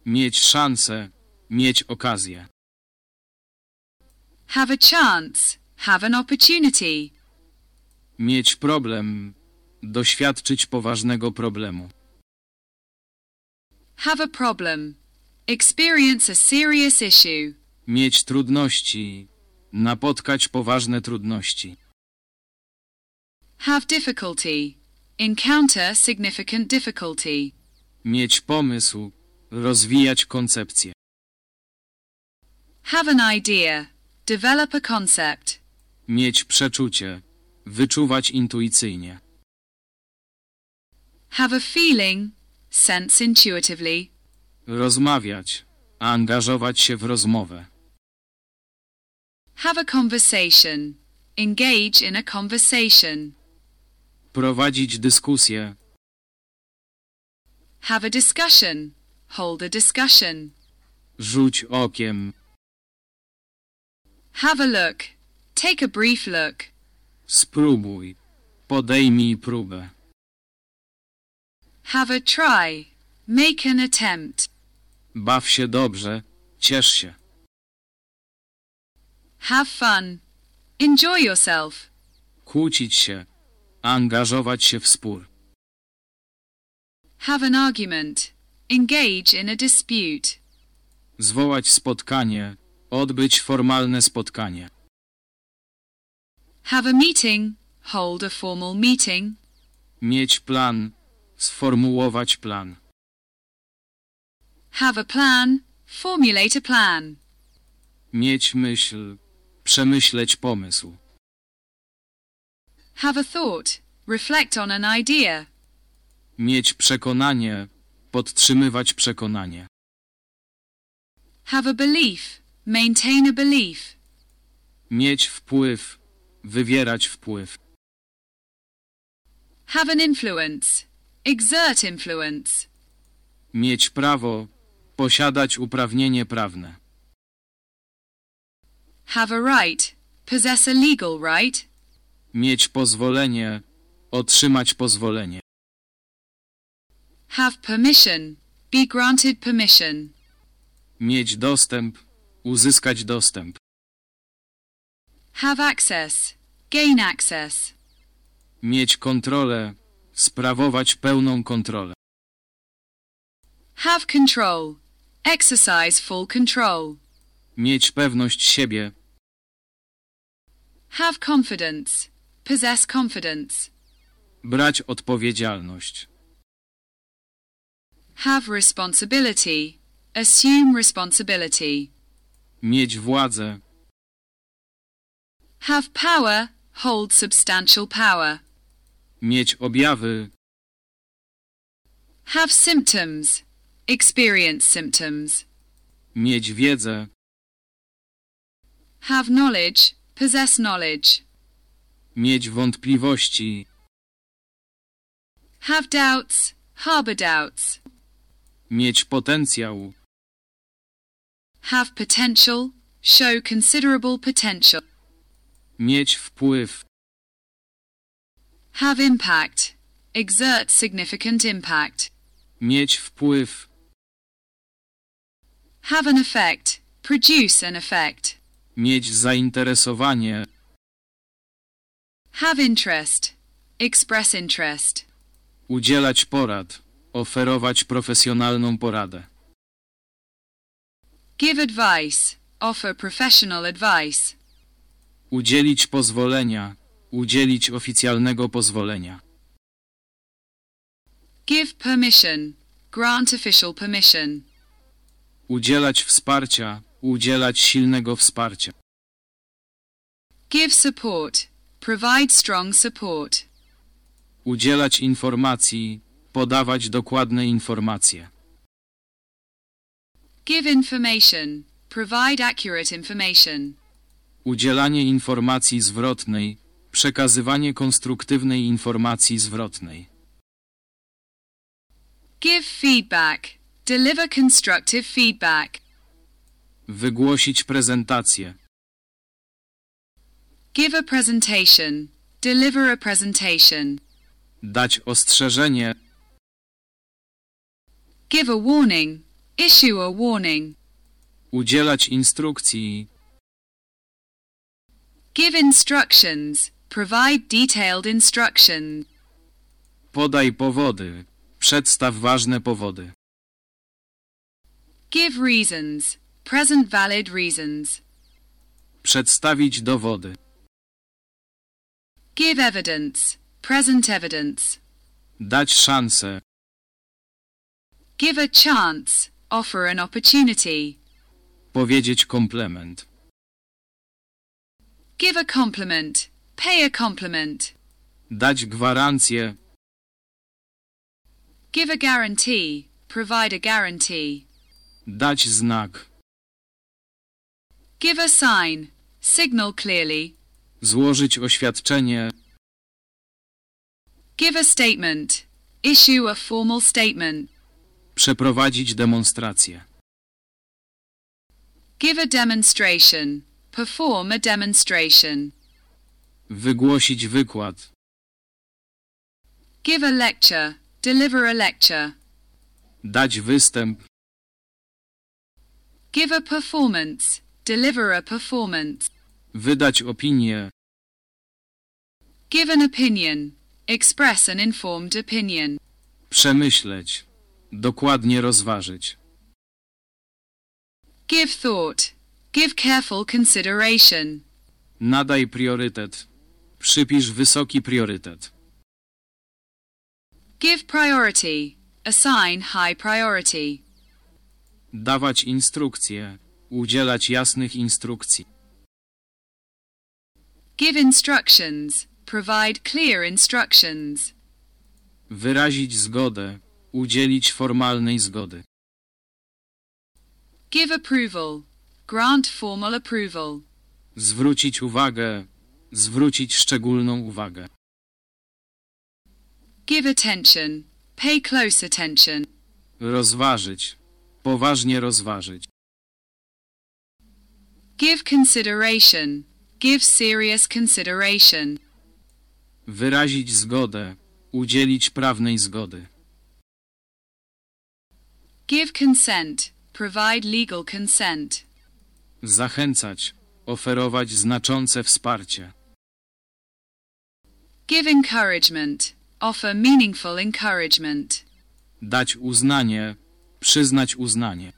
Mieć szansę. Mieć okazję. Have a chance. Have an opportunity. Mieć problem. Doświadczyć poważnego problemu. Have a problem. Experience a serious issue. Mieć trudności. Napotkać poważne trudności. Have difficulty. Encounter significant difficulty. Mieć pomysł. Rozwijać koncepcję. Have an idea. Develop a concept. Mieć przeczucie. Wyczuwać intuicyjnie. Have a feeling. Sense intuitively. Rozmawiać. Angażować się w rozmowę. Have a conversation. Engage in a conversation. Prowadzić dyskusję. Have a discussion. Hold a discussion. Rzuć okiem. Have a look. Take a brief look. Spróbuj. Podejmij próbę. Have a try. Make an attempt. Baw się dobrze. Ciesz się. Have fun. Enjoy yourself. Kłócić się. Angażować się w spór. Have an argument. Engage in a dispute. Zwołać spotkanie. Odbyć formalne spotkanie. Have a meeting. Hold a formal meeting. Mieć plan. Sformułować plan. Have a plan. Formulate a plan. Mieć myśl. Przemyśleć pomysł. Have a thought. Reflect on an idea. Mieć przekonanie. Podtrzymywać przekonanie. Have a belief. Maintain a belief. Mieć wpływ. Wywierać wpływ. Have an influence. Exert influence. Mieć prawo. Posiadać uprawnienie prawne. Have a right. Possess a legal right. Mieć pozwolenie. Otrzymać pozwolenie. Have permission. Be granted permission. Mieć dostęp. Uzyskać dostęp. Have access. Gain access. Mieć kontrolę. Sprawować pełną kontrolę. Have control. Exercise full control. Mieć pewność siebie. Have confidence. Possess confidence. Brać odpowiedzialność. Have responsibility. Assume responsibility. Mieć władzę. Have power. Hold substantial power. Mieć objawy. Have symptoms. Experience symptoms. Mieć wiedzę. Have knowledge. Possess knowledge. Mieć wątpliwości. Have doubts. Harbor doubts. Mieć potencjał. Have potential. Show considerable potential. Mieć wpływ. Have impact. Exert significant impact. Mieć wpływ. Have an effect. Produce an effect. Mieć zainteresowanie. Have interest. Express interest. Udzielać porad. Oferować profesjonalną poradę. Give advice. Offer professional advice. Udzielić pozwolenia. Udzielić oficjalnego pozwolenia. Give permission. Grant official permission. Udzielać wsparcia. Udzielać silnego wsparcia. Give support. Provide strong support. Udzielać informacji, podawać dokładne informacje. Give information. Provide accurate information. Udzielanie informacji zwrotnej, przekazywanie konstruktywnej informacji zwrotnej. Give feedback. Deliver constructive feedback. Wygłosić prezentację. Give a presentation. Deliver a presentation. Dać ostrzeżenie. Give a warning. Issue a warning. Udzielać instrukcji. Give instructions. Provide detailed instructions. Podaj powody. Przedstaw ważne powody. Give reasons. Present valid reasons. Przedstawić dowody. Give evidence. Present evidence. Dać szansę. Give a chance. Offer an opportunity. Powiedzieć komplement. Give a compliment. Pay a compliment. Dać gwarancję. Give a guarantee. Provide a guarantee. Dać znak. Give a sign. Signal clearly. Złożyć oświadczenie. Give a statement. Issue a formal statement. Przeprowadzić demonstrację. Give a demonstration. Perform a demonstration. Wygłosić wykład. Give a lecture. Deliver a lecture. Dać występ. Give a performance. Deliver a performance. Wydać opinię. Give an opinion. Express an informed opinion. Przemyśleć. Dokładnie rozważyć. Give thought. Give careful consideration. Nadaj priorytet. Przypisz wysoki priorytet. Give priority. Assign high priority. Dawać instrukcje. Udzielać jasnych instrukcji. Give instructions. Provide clear instructions. Wyrazić zgodę. Udzielić formalnej zgody. Give approval. Grant formal approval. Zwrócić uwagę. Zwrócić szczególną uwagę. Give attention. Pay close attention. Rozważyć. Poważnie rozważyć. Give consideration. Give serious consideration. Wyrazić zgodę. Udzielić prawnej zgody. Give consent. Provide legal consent. Zachęcać. Oferować znaczące wsparcie. Give encouragement. Offer meaningful encouragement. Dać uznanie. Przyznać uznanie.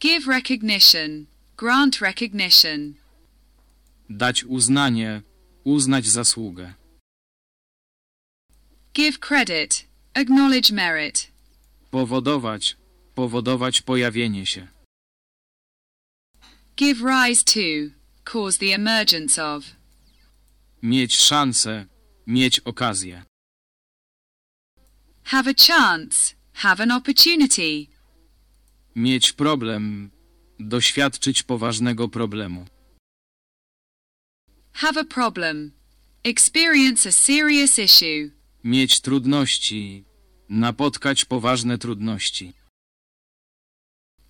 Give recognition. Grant recognition. Dać uznanie. Uznać zasługę. Give credit. Acknowledge merit. Powodować. Powodować pojawienie się. Give rise to. Cause the emergence of. Mieć szansę. Mieć okazję. Have a chance. Have an opportunity. Mieć problem. Doświadczyć poważnego problemu. Have a problem. Experience a serious issue. Mieć trudności. Napotkać poważne trudności.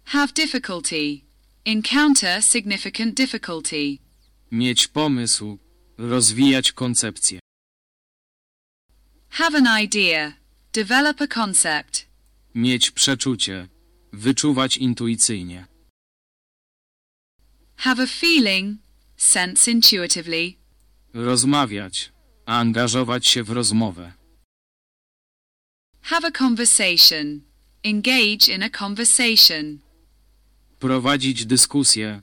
Have difficulty. Encounter significant difficulty. Mieć pomysł. Rozwijać koncepcję. Have an idea. Develop a concept. Mieć przeczucie. Wyczuwać intuicyjnie. Have a feeling. Sense intuitively. Rozmawiać. Angażować się w rozmowę. Have a conversation. Engage in a conversation. Prowadzić dyskusję.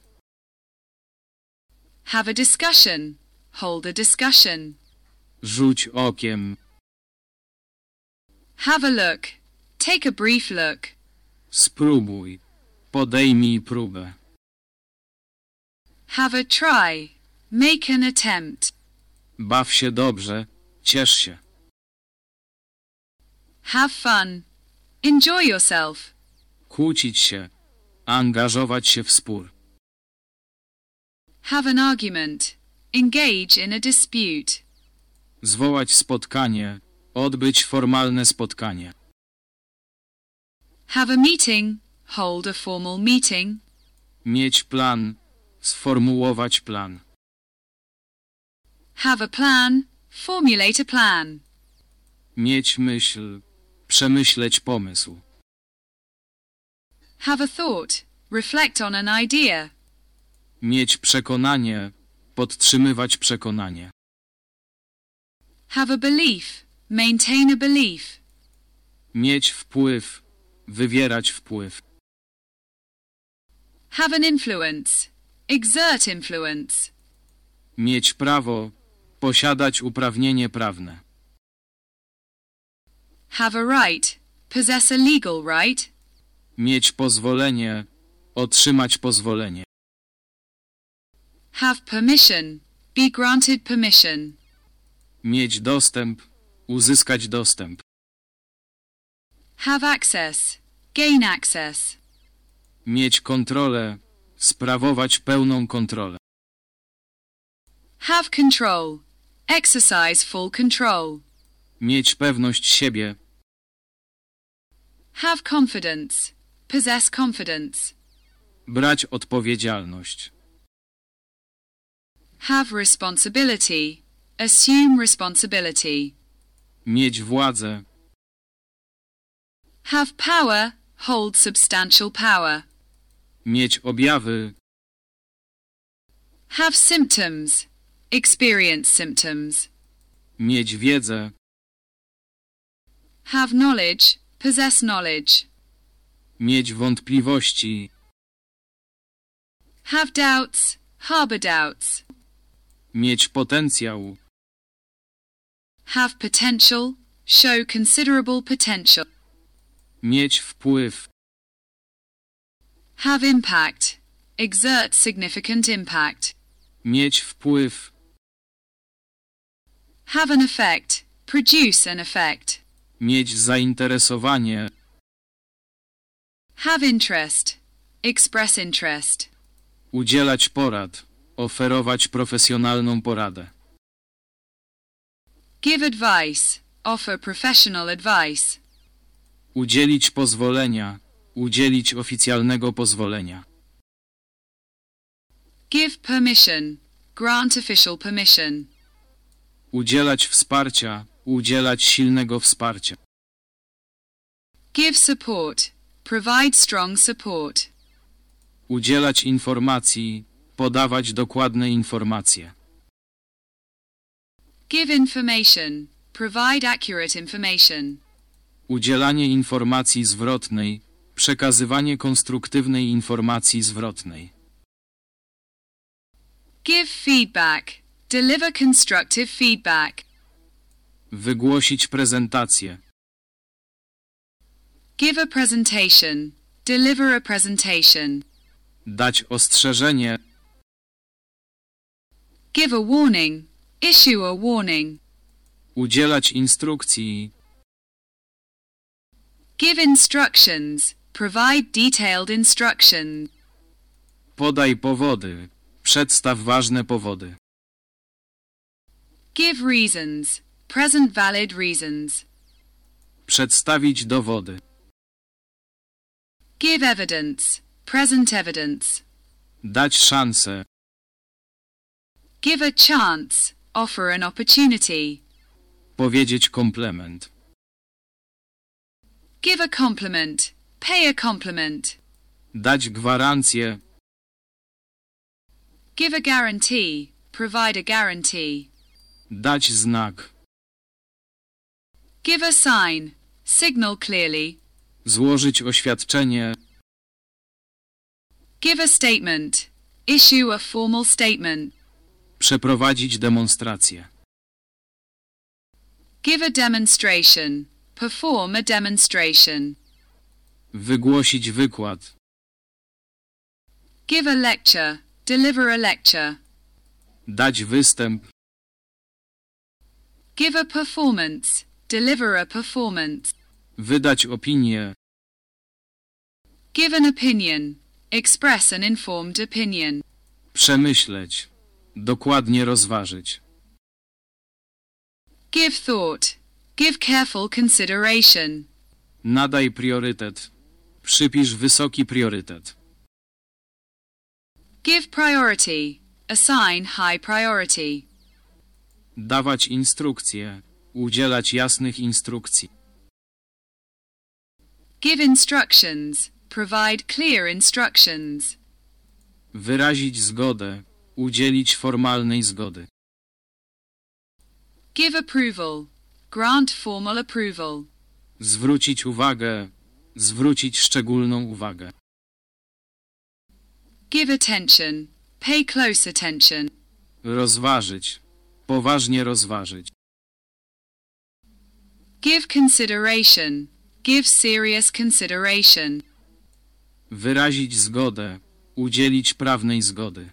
Have a discussion. Hold a discussion. Rzuć okiem. Have a look. Take a brief look. Spróbuj. Podejmij próbę. Have a try. Make an attempt. Baw się dobrze. Ciesz się. Have fun. Enjoy yourself. Kłócić się. Angażować się w spór. Have an argument. Engage in a dispute. Zwołać spotkanie. Odbyć formalne spotkanie. Have a meeting. Hold a formal meeting. Mieć plan. Sformułować plan. Have a plan. Formulate a plan. Mieć myśl. Przemyśleć pomysł. Have a thought. Reflect on an idea. Mieć przekonanie. Podtrzymywać przekonanie. Have a belief. Maintain a belief. Mieć wpływ. Wywierać wpływ. Have an influence. Exert influence. Mieć prawo. Posiadać uprawnienie prawne. Have a right. Possess a legal right. Mieć pozwolenie. Otrzymać pozwolenie. Have permission. Be granted permission. Mieć dostęp. Uzyskać dostęp. Have access. Gain access. Mieć kontrolę. Sprawować pełną kontrolę. Have control. Exercise full control. Mieć pewność siebie. Have confidence. Possess confidence. Brać odpowiedzialność. Have responsibility. Assume responsibility. Mieć władzę. Have power. Hold substantial power. Mieć objawy. Have symptoms. Experience symptoms. Mieć wiedzę. Have knowledge. Possess knowledge. Mieć wątpliwości. Have doubts. Harbor doubts. Mieć potencjał. Have potential. Show considerable potential. Mieć wpływ. Have impact. Exert significant impact. Mieć wpływ. Have an effect. Produce an effect. Mieć zainteresowanie. Have interest. Express interest. Udzielać porad. Oferować profesjonalną poradę. Give advice. Offer professional advice. Udzielić pozwolenia. Udzielić oficjalnego pozwolenia. Give permission. Grant official permission. Udzielać wsparcia. Udzielać silnego wsparcia. Give support. Provide strong support. Udzielać informacji. Podawać dokładne informacje. Give information. Provide accurate information. Udzielanie informacji zwrotnej. Przekazywanie konstruktywnej informacji zwrotnej. Give feedback. Deliver constructive feedback. Wygłosić prezentację. Give a presentation. Deliver a presentation. Dać ostrzeżenie. Give a warning. Issue a warning. Udzielać instrukcji. Give instructions. Provide detailed instructions. Podaj powody. Przedstaw ważne powody. Give reasons. Present valid reasons. Przedstawić dowody. Give evidence. Present evidence. Dać szansę. Give a chance. Offer an opportunity. Powiedzieć komplement. Give a compliment. Pay a compliment. Dać gwarancję. Give a guarantee. Provide a guarantee. Dać znak. Give a sign. Signal clearly. Złożyć oświadczenie. Give a statement. Issue a formal statement. Przeprowadzić demonstrację. Give a demonstration. Perform a demonstration. Wygłosić wykład. Give a lecture. deliver a lecture. Dać występ. Give a performance, deliver a performance. Wydać opinię. Give an opinion, express an informed opinion. Przemyśleć. Dokładnie rozważyć. Give thought, give careful consideration. Nadaj priorytet. Przypisz wysoki priorytet. Give priority, assign high priority. Dawać instrukcje. Udzielać jasnych instrukcji. Give instructions, provide clear instructions. Wyrazić zgodę. Udzielić formalnej zgody. Give approval, grant formal approval. Zwrócić uwagę. Zwrócić szczególną uwagę. Give attention, pay close attention. Rozważyć. Poważnie rozważyć. Give consideration, give serious consideration. Wyrazić zgodę. Udzielić prawnej zgody.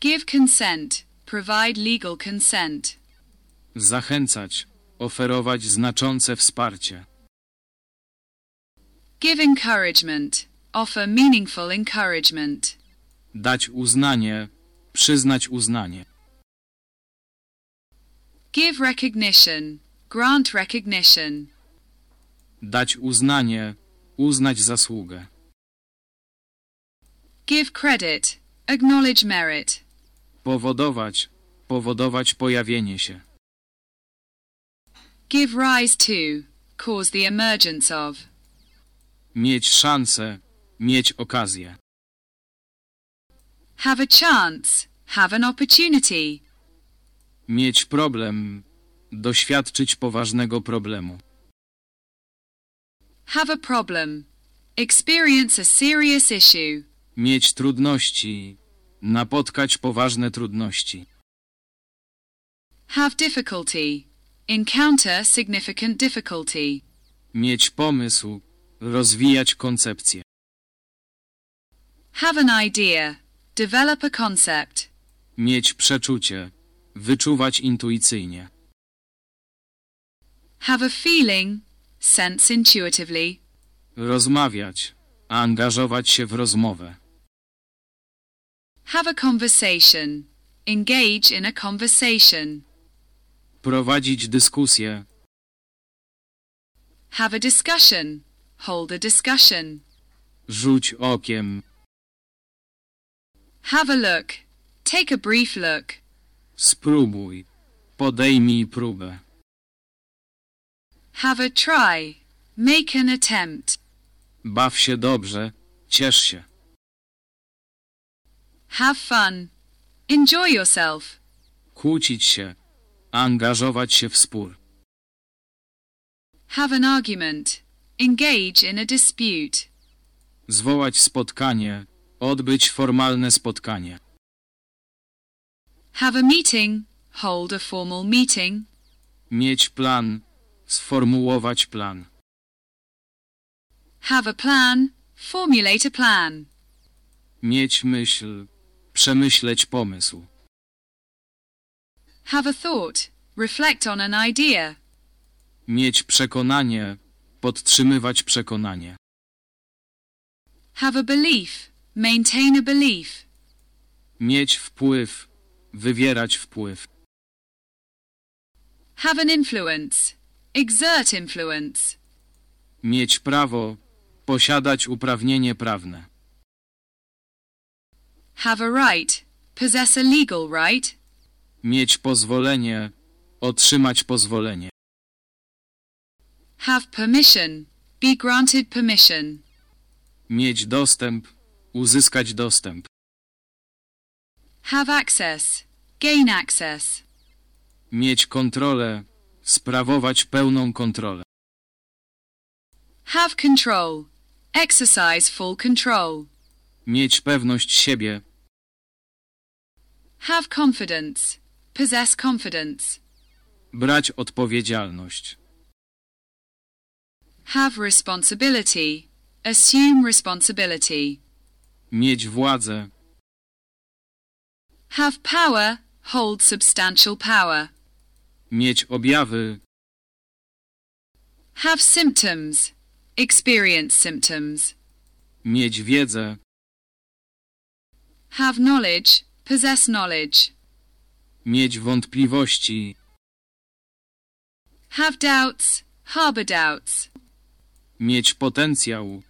Give consent, provide legal consent. Zachęcać. Oferować znaczące wsparcie. Give encouragement, offer meaningful encouragement. Dać uznanie. Przyznać uznanie. Give recognition, grant recognition. Dać uznanie. Uznać zasługę. Give credit, acknowledge merit. Powodować. Powodować pojawienie się. Give rise to, cause the emergence of. Mieć szansę. Mieć okazję. Have a chance, have an opportunity. Mieć problem. Doświadczyć poważnego problemu. Have a problem. Experience a serious issue. Mieć trudności. Napotkać poważne trudności. Have difficulty. Encounter significant difficulty. Mieć pomysł. Rozwijać koncepcję. Have an idea. Develop a concept. Mieć przeczucie. Wyczuwać intuicyjnie. Have a feeling. Sense intuitively. Rozmawiać. Angażować się w rozmowę. Have a conversation. Engage in a conversation. Prowadzić dyskusję. Have a discussion. Hold a discussion. Rzuć okiem. Have a look. Take a brief look. Spróbuj. Podejmij próbę. Have a try. Make an attempt. Baw się dobrze. Ciesz się. Have fun. Enjoy yourself. Kłócić się. Angażować się w spór. Have an argument. Engage in a dispute. Zwołać spotkanie. Odbyć formalne spotkanie. Have a meeting. Hold a formal meeting. Mieć plan. Sformułować plan. Have a plan. Formulate a plan. Mieć myśl. Przemyśleć pomysł. Have a thought. Reflect on an idea. Mieć przekonanie. Podtrzymywać przekonanie. Have a belief. Maintain a belief. Mieć wpływ. Wywierać wpływ. Have an influence. Exert influence. Mieć prawo. Posiadać uprawnienie prawne. Have a right. Possess a legal right. Mieć pozwolenie. Otrzymać pozwolenie. Have permission. Be granted permission. Mieć dostęp. Uzyskać dostęp. Have access. Gain access. Mieć kontrolę. Sprawować pełną kontrolę. Have control. Exercise full control. Mieć pewność siebie. Have confidence. Possess confidence. Brać odpowiedzialność. Have responsibility. Assume responsibility. Mieć władzę. Have power, hold substantial power. Mieć objawy. Have symptoms, experience symptoms. Mieć wiedzę. Have knowledge, possess knowledge. Mieć wątpliwości. Have doubts, harbor doubts. Mieć potencjał.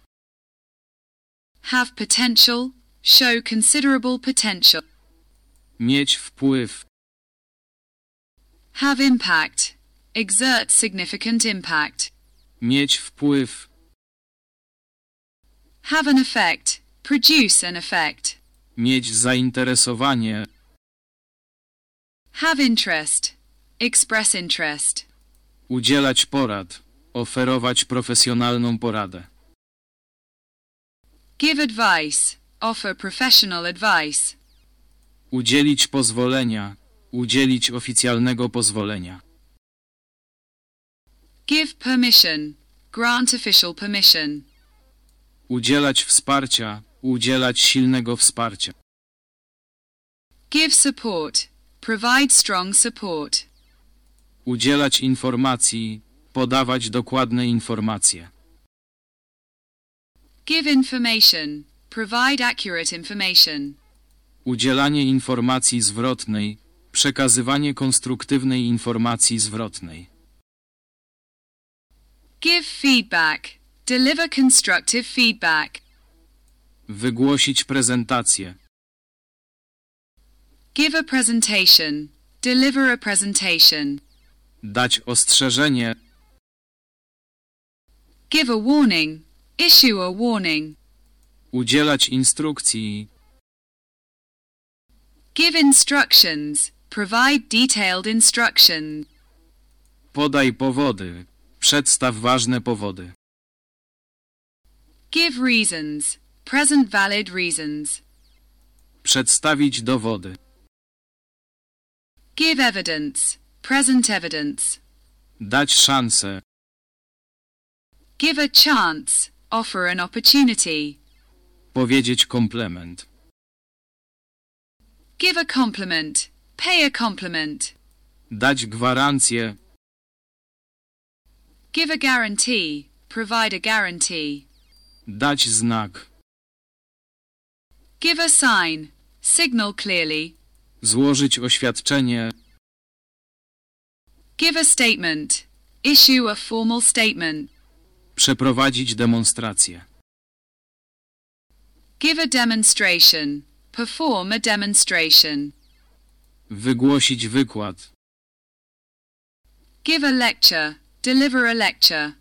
Have potential, show considerable potential. Mieć wpływ. Have impact, exert significant impact. Mieć wpływ. Have an effect, produce an effect. Mieć zainteresowanie. Have interest, express interest. Udzielać porad. Oferować profesjonalną poradę. Give advice, offer professional advice. Udzielić pozwolenia. Udzielić oficjalnego pozwolenia. Give permission, grant official permission. Udzielać wsparcia. Udzielać silnego wsparcia. Give support, provide strong support. Udzielać informacji. Podawać dokładne informacje. Give information, provide accurate information. Udzielanie informacji zwrotnej. Przekazywanie konstruktywnej informacji zwrotnej. Give feedback, deliver constructive feedback. Wygłosić prezentację. Give a presentation, deliver a presentation. Dać ostrzeżenie. Give a warning, issue a warning. Udzielać instrukcji. Give instructions, provide detailed instructions. Podaj powody. Przedstaw ważne powody. Give reasons, present valid reasons. Przedstawić dowody. Give evidence, present evidence. Dać szansę. Give a chance, offer an opportunity. Powiedzieć komplement. Give a compliment, pay a compliment. Dać gwarancję. Give a guarantee, provide a guarantee. Dać znak. Give a sign, signal clearly. Złożyć oświadczenie. Give a statement, issue a formal statement. Przeprowadzić demonstrację. Give a demonstration, perform a demonstration. Wygłosić wykład. Give a lecture, deliver a lecture.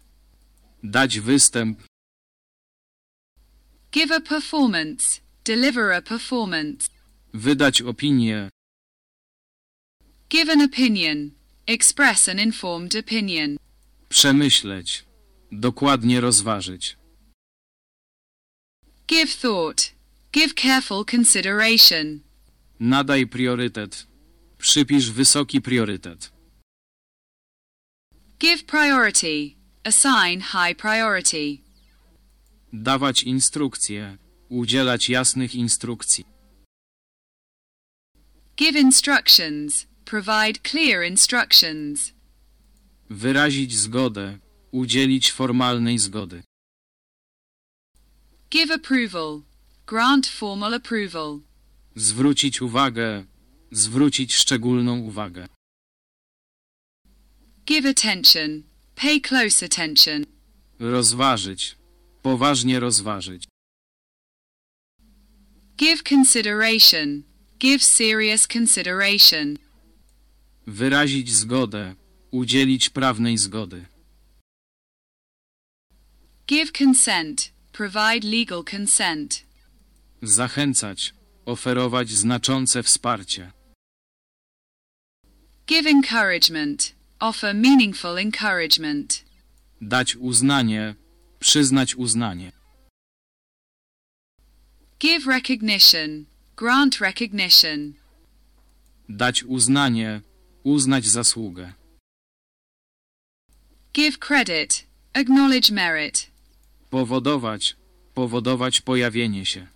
Dać występ. Give a performance, deliver a performance. Wydać opinię. Give an opinion, express an informed opinion. Przemyśleć. Dokładnie rozważyć. Give thought, give careful consideration. Nadaj priorytet. Przypisz wysoki priorytet. Give priority, assign high priority. Dawać instrukcje. Udzielać jasnych instrukcji. Give instructions, provide clear instructions. Wyrazić zgodę. Udzielić formalnej zgody. Give approval, grant formal approval. Zwrócić uwagę. Zwrócić szczególną uwagę. Give attention, pay close attention. Rozważyć. Poważnie rozważyć. Give consideration, give serious consideration. Wyrazić zgodę. Udzielić prawnej zgody. Give consent, provide legal consent. Zachęcać. Oferować znaczące wsparcie. Give encouragement, offer meaningful encouragement. Dać uznanie. Przyznać uznanie. Give recognition, grant recognition. Dać uznanie. Uznać zasługę. Give credit, acknowledge merit. Powodować. Powodować pojawienie się.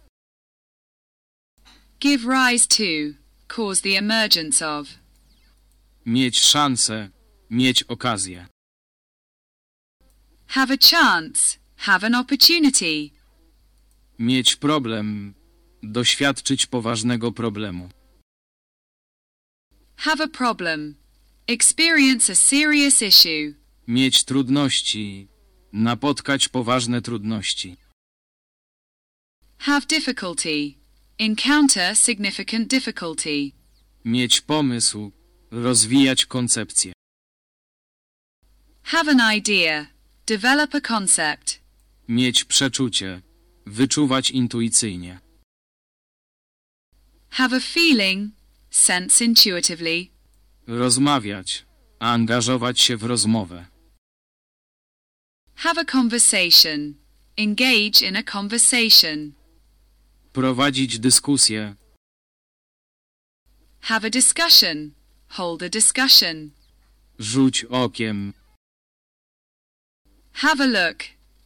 Give rise to. Cause the emergence of. Mieć szansę. Mieć okazję. Have a chance. Have an opportunity. Mieć problem. Doświadczyć poważnego problemu. Have a problem. Experience a serious issue. Mieć trudności. Napotkać poważne trudności. Have difficulty. Encounter significant difficulty. Mieć pomysł. Rozwijać koncepcję. Have an idea. Develop a concept. Mieć przeczucie. Wyczuwać intuicyjnie. Have a feeling. Sense intuitively. Rozmawiać. Angażować się w rozmowę. Have a conversation. Engage in a conversation. Prowadzić dyskusję. Have a discussion. Hold a discussion. Rzuć okiem. Have a look.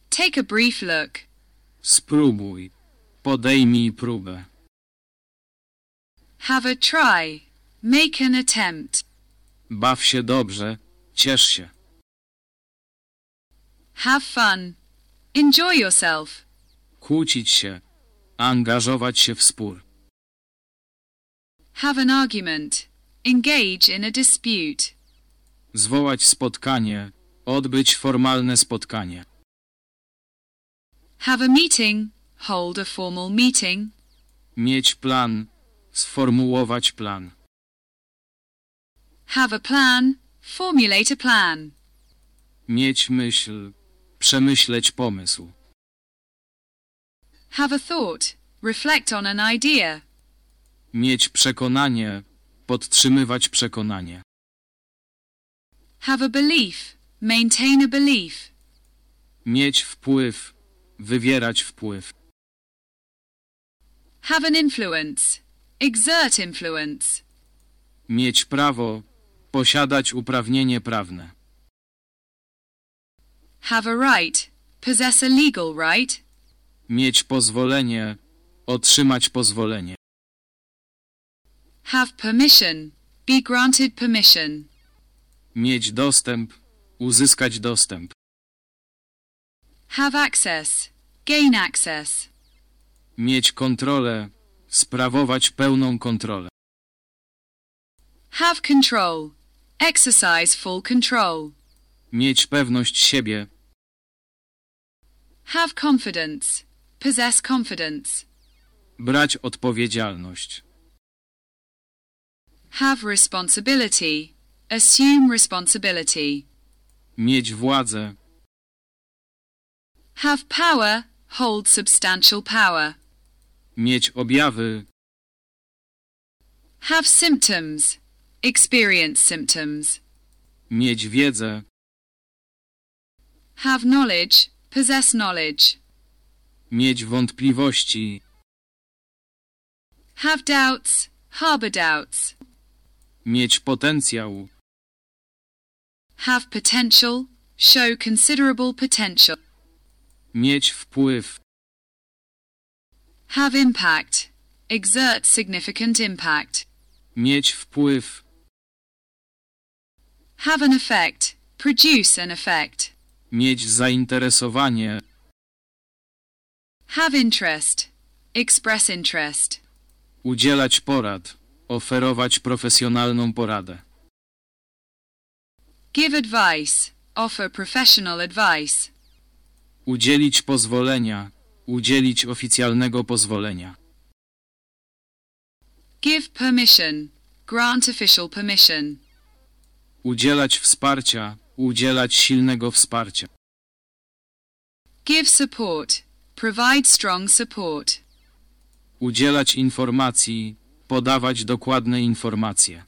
Take a brief look. Spróbuj. Podejmij próbę. Have a try. Make an attempt. Baw się dobrze. Ciesz się. Have fun. Enjoy yourself. Kłócić się. Angażować się w spór. Have an argument. Engage in a dispute. Zwołać spotkanie. Odbyć formalne spotkanie. Have a meeting. Hold a formal meeting. Mieć plan. Sformułować plan. Have a plan. Formulate a plan. Mieć myśl. Przemyśleć pomysł. Have a thought. Reflect on an idea. Mieć przekonanie. Podtrzymywać przekonanie. Have a belief. Maintain a belief. Mieć wpływ. Wywierać wpływ. Have an influence. Exert influence. Mieć prawo. Posiadać uprawnienie prawne. Have a right. Possess a legal right. Mieć pozwolenie. Otrzymać pozwolenie. Have permission. Be granted permission. Mieć dostęp. Uzyskać dostęp. Have access. Gain access. Mieć kontrolę. Sprawować pełną kontrolę. Have control. Exercise full control. Mieć pewność siebie. Have confidence. Possess confidence. Brać odpowiedzialność. Have responsibility. Assume responsibility. Mieć władzę. Have power. Hold substantial power. Mieć objawy. Have symptoms. Experience symptoms. Mieć wiedzę. Have knowledge. Possess knowledge. Mieć wątpliwości. Have doubts. Harbor doubts. Mieć potencjał. Have potential. Show considerable potential. Mieć wpływ. Have impact. Exert significant impact. Mieć wpływ. Have an effect. Produce an effect. Mieć zainteresowanie. Have interest. Express interest. Udzielać porad. Oferować profesjonalną poradę. Give advice. Offer professional advice. Udzielić pozwolenia. Udzielić oficjalnego pozwolenia. Give permission. Grant official permission. Udzielać wsparcia. Udzielać silnego wsparcia. Give support. Provide strong support. Udzielać informacji. Podawać dokładne informacje.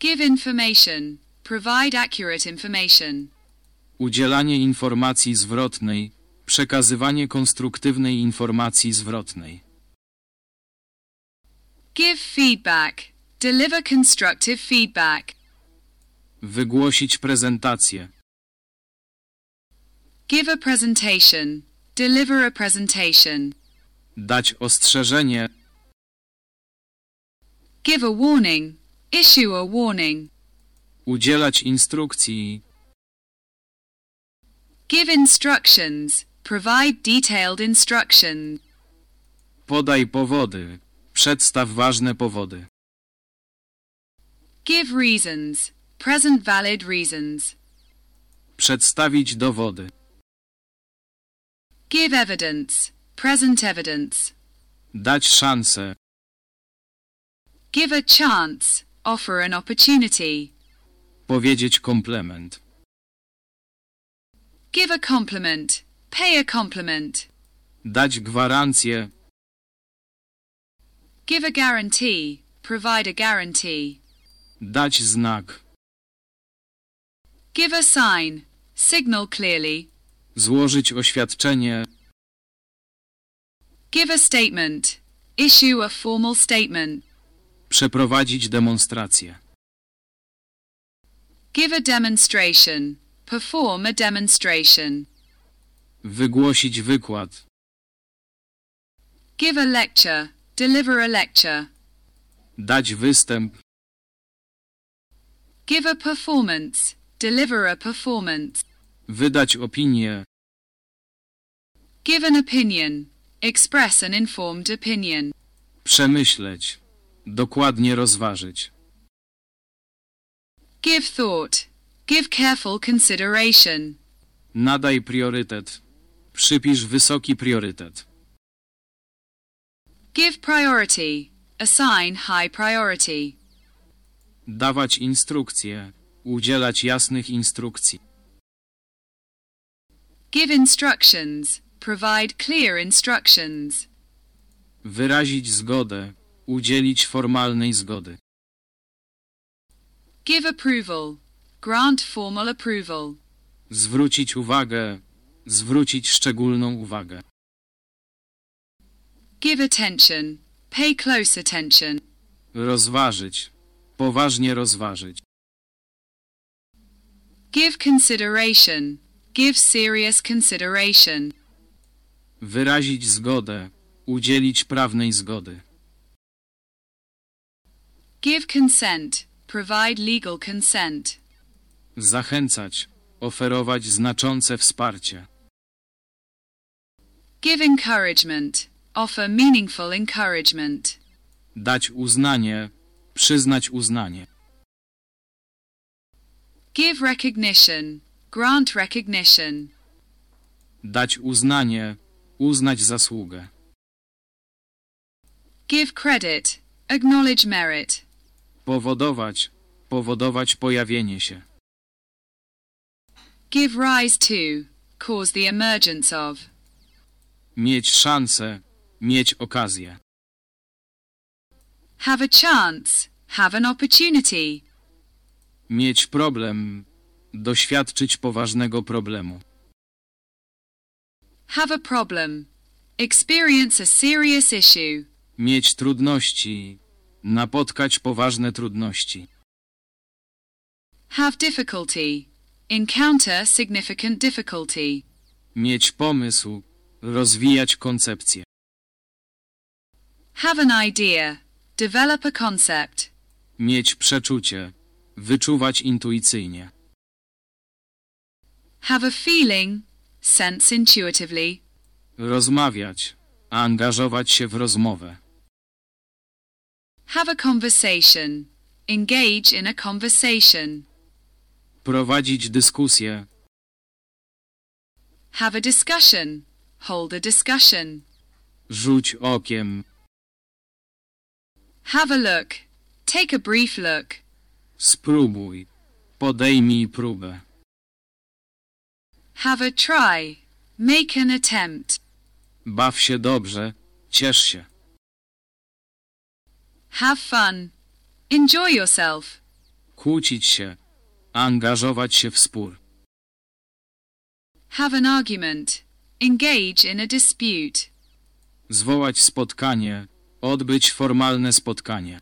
Give information. Provide accurate information. Udzielanie informacji zwrotnej. Przekazywanie konstruktywnej informacji zwrotnej. Give feedback. Deliver constructive feedback. Wygłosić prezentację. Give a presentation. Deliver a presentation. Dać ostrzeżenie. Give a warning. Issue a warning. Udzielać instrukcji. Give instructions. Provide detailed instructions. Podaj powody. Przedstaw ważne powody. Give reasons. Present valid reasons. Przedstawić dowody. Give evidence. Present evidence. Dać szansę. Give a chance. Offer an opportunity. Powiedzieć komplement. Give a compliment. Pay a compliment. Dać gwarancję. Give a guarantee. Provide a guarantee. Dać znak. Give a sign. Signal clearly. Złożyć oświadczenie. Give a statement. Issue a formal statement. Przeprowadzić demonstrację. Give a demonstration. Perform a demonstration. Wygłosić wykład. Give a lecture. Deliver a lecture. Dać występ. Give a performance. Deliver a performance. Wydać opinię. Give an opinion. Express an informed opinion. Przemyśleć. Dokładnie rozważyć. Give thought. Give careful consideration. Nadaj priorytet. Przypisz wysoki priorytet. Give priority. Assign high priority. Dawać instrukcje. Udzielać jasnych instrukcji. Give instructions. Provide clear instructions. Wyrazić zgodę. Udzielić formalnej zgody. Give approval. Grant formal approval. Zwrócić uwagę. Zwrócić szczególną uwagę. Give attention. Pay close attention. Rozważyć. Poważnie rozważyć. Give consideration. Give serious consideration. Wyrazić zgodę. Udzielić prawnej zgody. Give consent. Provide legal consent. Zachęcać. Oferować znaczące wsparcie. Give encouragement. Offer meaningful encouragement. Dać uznanie. Przyznać uznanie. Give recognition. Grant recognition. Dać uznanie. Uznać zasługę. Give credit. Acknowledge merit. Powodować. Powodować pojawienie się. Give rise to. Cause the emergence of. Mieć szansę. Mieć okazję. Have a chance. Have an opportunity. Mieć problem. Doświadczyć poważnego problemu. Have a problem. Experience a serious issue. Mieć trudności. Napotkać poważne trudności. Have difficulty. Encounter significant difficulty. Mieć pomysł. Rozwijać koncepcję. Have an idea. Develop a concept. Mieć przeczucie. Wyczuwać intuicyjnie. Have a feeling. Sense intuitively. Rozmawiać. Angażować się w rozmowę. Have a conversation. Engage in a conversation. Prowadzić dyskusję. Have a discussion. Hold a discussion. Rzuć okiem. Have a look. Take a brief look. Spróbuj. Podejmij próbę. Have a try. Make an attempt. Baw się dobrze. Ciesz się. Have fun. Enjoy yourself. Kłócić się. Angażować się w spór. Have an argument. Engage in a dispute. Zwołać spotkanie. Odbyć formalne spotkanie.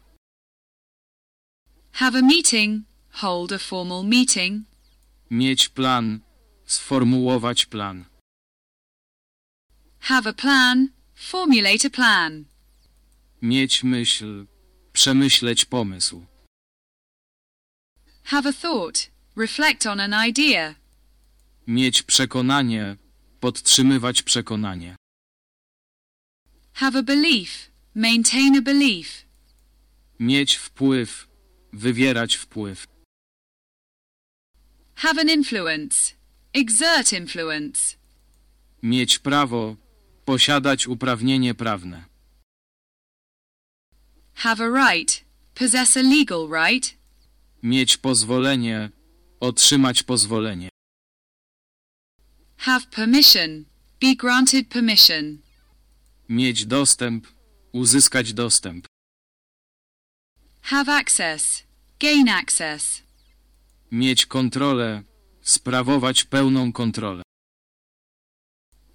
Have a meeting. Hold a formal meeting. Mieć plan. Sformułować plan. Have a plan. formulate a plan. Mieć myśl. Przemyśleć pomysł. Have a thought, reflect on an idea. Mieć przekonanie. Podtrzymywać przekonanie. Have a belief, maintain a belief. Mieć wpływ. Wywierać wpływ. Have an influence, exert influence. Mieć prawo. Posiadać uprawnienie prawne. Have a right, possess a legal right. Mieć pozwolenie. Otrzymać pozwolenie. Have permission, be granted permission. Mieć dostęp. Uzyskać dostęp. Have access, gain access. Mieć kontrolę. Sprawować pełną kontrolę.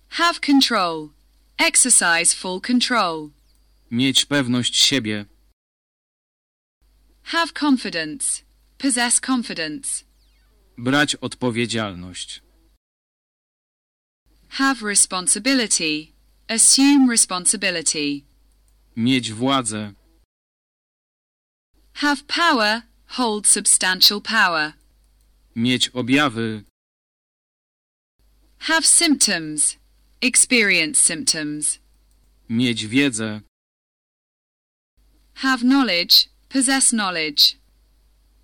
Have control, exercise full control. Mieć pewność siebie. Have confidence, possess confidence. Brać odpowiedzialność. Have responsibility, assume responsibility. Mieć władzę. Have power, hold substantial power. Mieć objawy. Have symptoms, experience symptoms. Mieć wiedzę. Have knowledge, possess knowledge.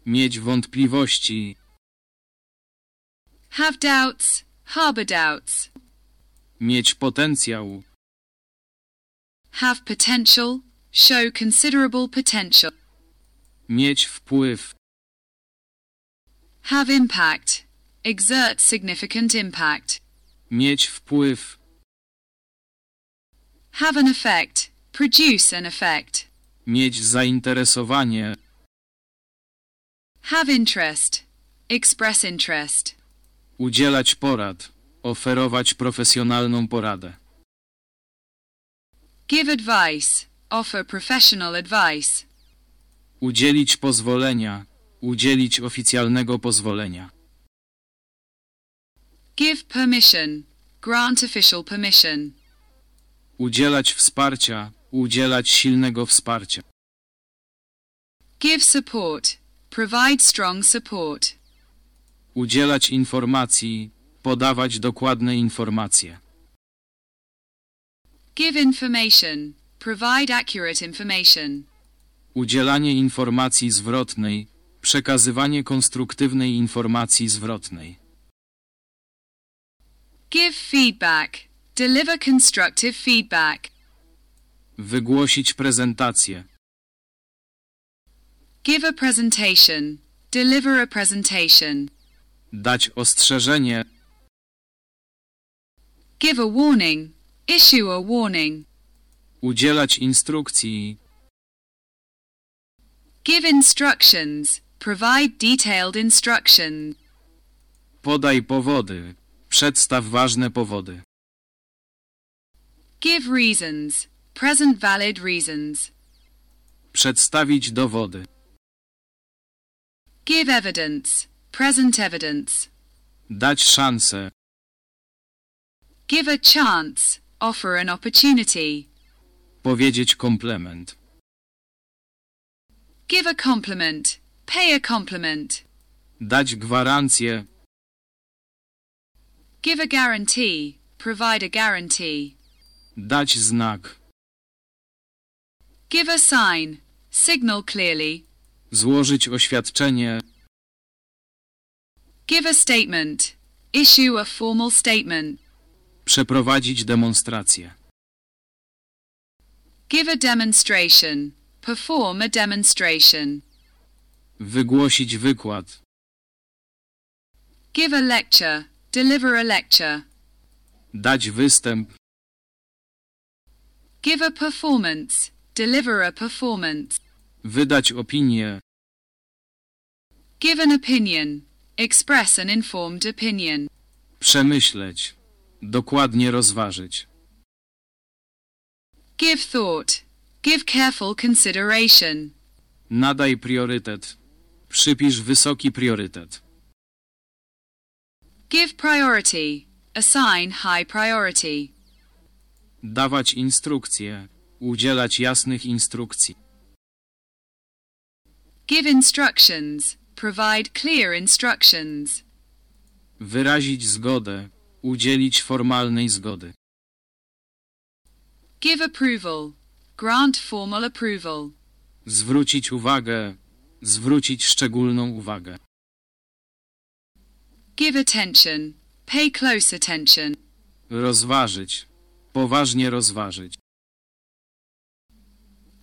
Mieć wątpliwości. Have doubts, harbor doubts. Mieć potencjał. Have potential, show considerable potential. Mieć wpływ. Have impact, exert significant impact. Mieć wpływ. Have an effect, produce an effect. Mieć zainteresowanie. Have interest, express interest. Udzielać porad. Oferować profesjonalną poradę. Give advice, offer professional advice. Udzielić pozwolenia. Udzielić oficjalnego pozwolenia. Give permission, grant official permission. Udzielać wsparcia. Udzielać silnego wsparcia. Give support, provide strong support. Udzielać informacji. Podawać dokładne informacje. Give information, provide accurate information. Udzielanie informacji zwrotnej. Przekazywanie konstruktywnej informacji zwrotnej. Give feedback, deliver constructive feedback. Wygłosić prezentację. Give a presentation, deliver a presentation. Dać ostrzeżenie. Give a warning, issue a warning. Udzielać instrukcji. Give instructions, provide detailed instructions. Podaj powody. Przedstaw ważne powody. Give reasons, present valid reasons. Przedstawić dowody. Give evidence, present evidence. Dać szansę. Give a chance, offer an opportunity. Powiedzieć komplement. Give a compliment, pay a compliment. Dać gwarancję. Give a guarantee, provide a guarantee. Dać znak. Give a sign, signal clearly. Złożyć oświadczenie. Give a statement, issue a formal statement. Przeprowadzić demonstrację. Give a demonstration, perform a demonstration. Wygłosić wykład. Give a lecture, deliver a lecture. Dać występ. Give a performance, deliver a performance. Wydać opinię. Give an opinion, express an informed opinion. Przemyśleć. Dokładnie rozważyć. Give thought, give careful consideration. Nadaj priorytet. Przypisz wysoki priorytet. Give priority, assign high priority. Dawać instrukcje. Udzielać jasnych instrukcji. Give instructions. Provide clear instructions. Wyrazić zgodę. Udzielić formalnej zgody. Give approval. Grant formal approval. Zwrócić uwagę. Zwrócić szczególną uwagę. Give attention. Pay close attention. Rozważyć. Poważnie rozważyć.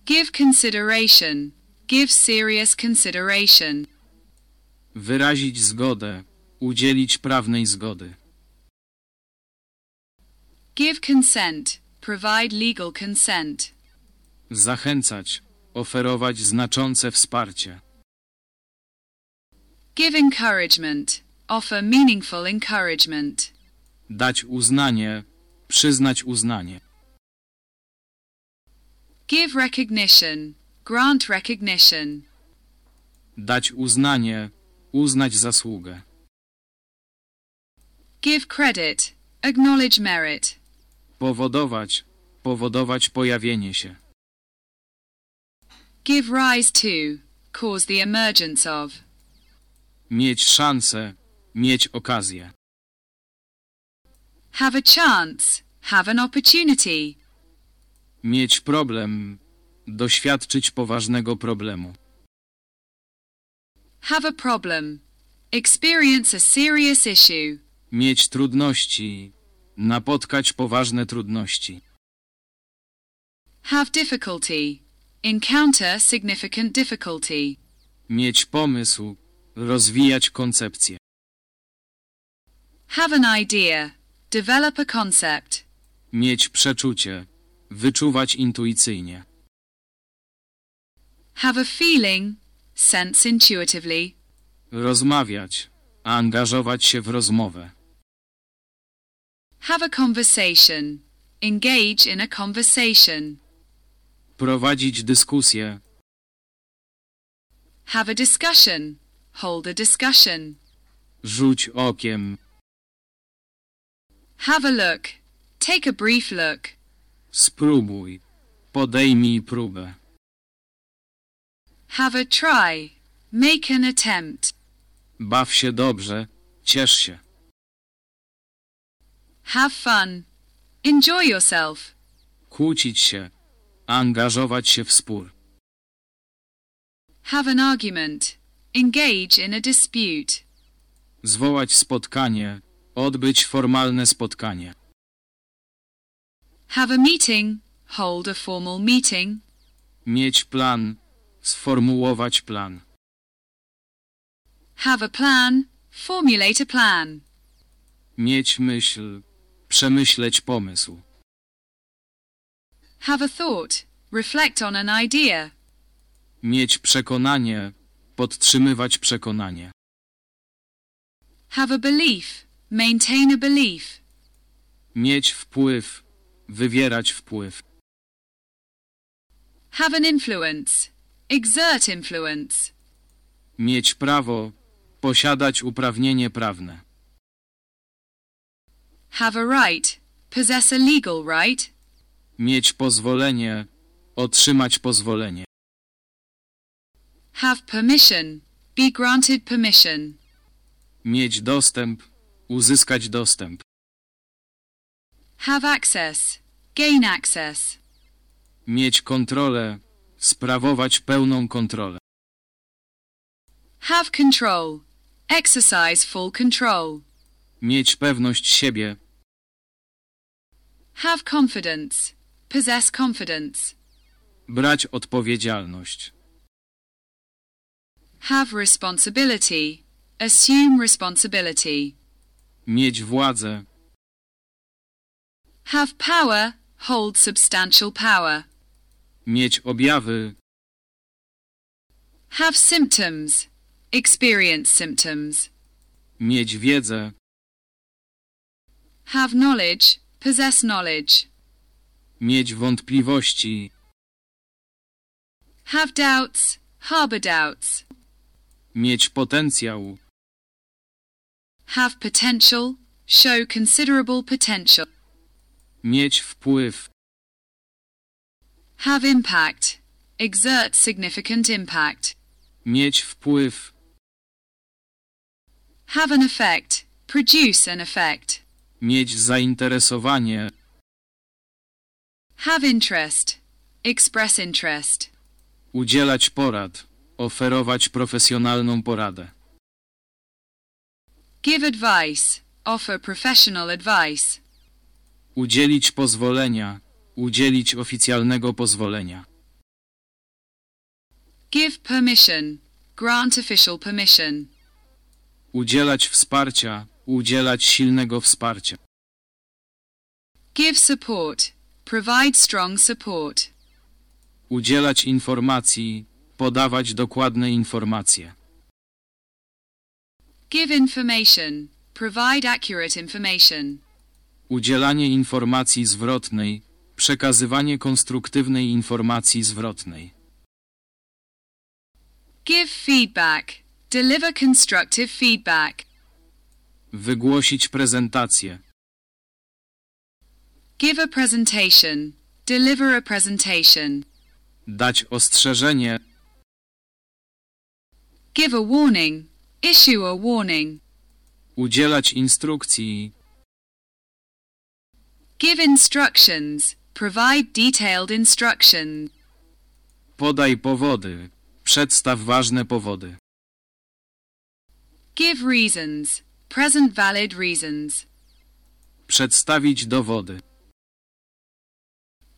Give consideration. Give serious consideration. Wyrazić zgodę. Udzielić prawnej zgody. Give consent. Provide legal consent. Zachęcać. Oferować znaczące wsparcie. Give encouragement. Offer meaningful encouragement. Dać uznanie. Przyznać uznanie. Give recognition. Grant recognition. Dać uznanie. Uznać zasługę. Give credit. Acknowledge merit. Powodować. Powodować pojawienie się. Give rise to. Cause the emergence of. Mieć szansę. Mieć okazję. Have a chance. Have an opportunity. Mieć problem. Doświadczyć poważnego problemu. Have a problem. Experience a serious issue. Mieć trudności. Napotkać poważne trudności. Have difficulty. Encounter significant difficulty. Mieć pomysł. Rozwijać koncepcję. Have an idea. Develop a concept. Mieć przeczucie. Wyczuwać intuicyjnie. Have a feeling. Sense intuitively. Rozmawiać. Angażować się w rozmowę. Have a conversation. Engage in a conversation. Prowadzić dyskusję. Have a discussion. Hold a discussion. Rzuć okiem. Have a look. Take a brief look. Spróbuj. Podejmij próbę. Have a try. Make an attempt. Baw się dobrze. Ciesz się. Have fun. Enjoy yourself. Kłócić się. Angażować się w spór. Have an argument. Engage in a dispute. Zwołać spotkanie. Odbyć formalne spotkanie. Have a meeting. Hold a formal meeting. Mieć plan. Sformułować plan. Have a plan. Formulate a plan. Mieć myśl. Przemyśleć pomysł. Have a thought. Reflect on an idea. Mieć przekonanie. Podtrzymywać przekonanie. Have a belief. Maintain a belief. Mieć wpływ. Wywierać wpływ. Have an influence. Exert influence. Mieć prawo. Posiadać uprawnienie prawne. Have a right. Possess a legal right. Mieć pozwolenie. Otrzymać pozwolenie. Have permission. Be granted permission. Mieć dostęp. Uzyskać dostęp. Have access. Gain access. Mieć kontrolę. Sprawować pełną kontrolę. Have control. Exercise full control. Mieć pewność siebie. Have confidence. Possess confidence. Brać odpowiedzialność. Have responsibility. Assume responsibility. Mieć władzę. Have power. Hold substantial power. Mieć objawy. Have symptoms. Experience symptoms. Mieć wiedzę. Have knowledge. Possess knowledge. Mieć wątpliwości. Have doubts. Harbor doubts. Mieć potencjał. Have potential. Show considerable potential. Mieć wpływ. Have impact. Exert significant impact. Mieć wpływ. Have an effect. Produce an effect. Mieć zainteresowanie. Have interest. Express interest. Udzielać porad. Oferować profesjonalną poradę. Give advice. Offer professional advice. Udzielić pozwolenia. Udzielić oficjalnego pozwolenia. Give permission. Grant official permission. Udzielać wsparcia. Udzielać silnego wsparcia. Give support. Provide strong support. Udzielać informacji. Podawać dokładne informacje. Give information. Provide accurate information. Udzielanie informacji zwrotnej. Przekazywanie konstruktywnej informacji zwrotnej. Give feedback. Deliver constructive feedback. Wygłosić prezentację. Give a presentation. Deliver a presentation. Dać ostrzeżenie. Give a warning. Issue a warning. Udzielać instrukcji. Give instructions. Provide detailed instructions. Podaj powody. Przedstaw ważne powody. Give reasons. Present valid reasons. Przedstawić dowody.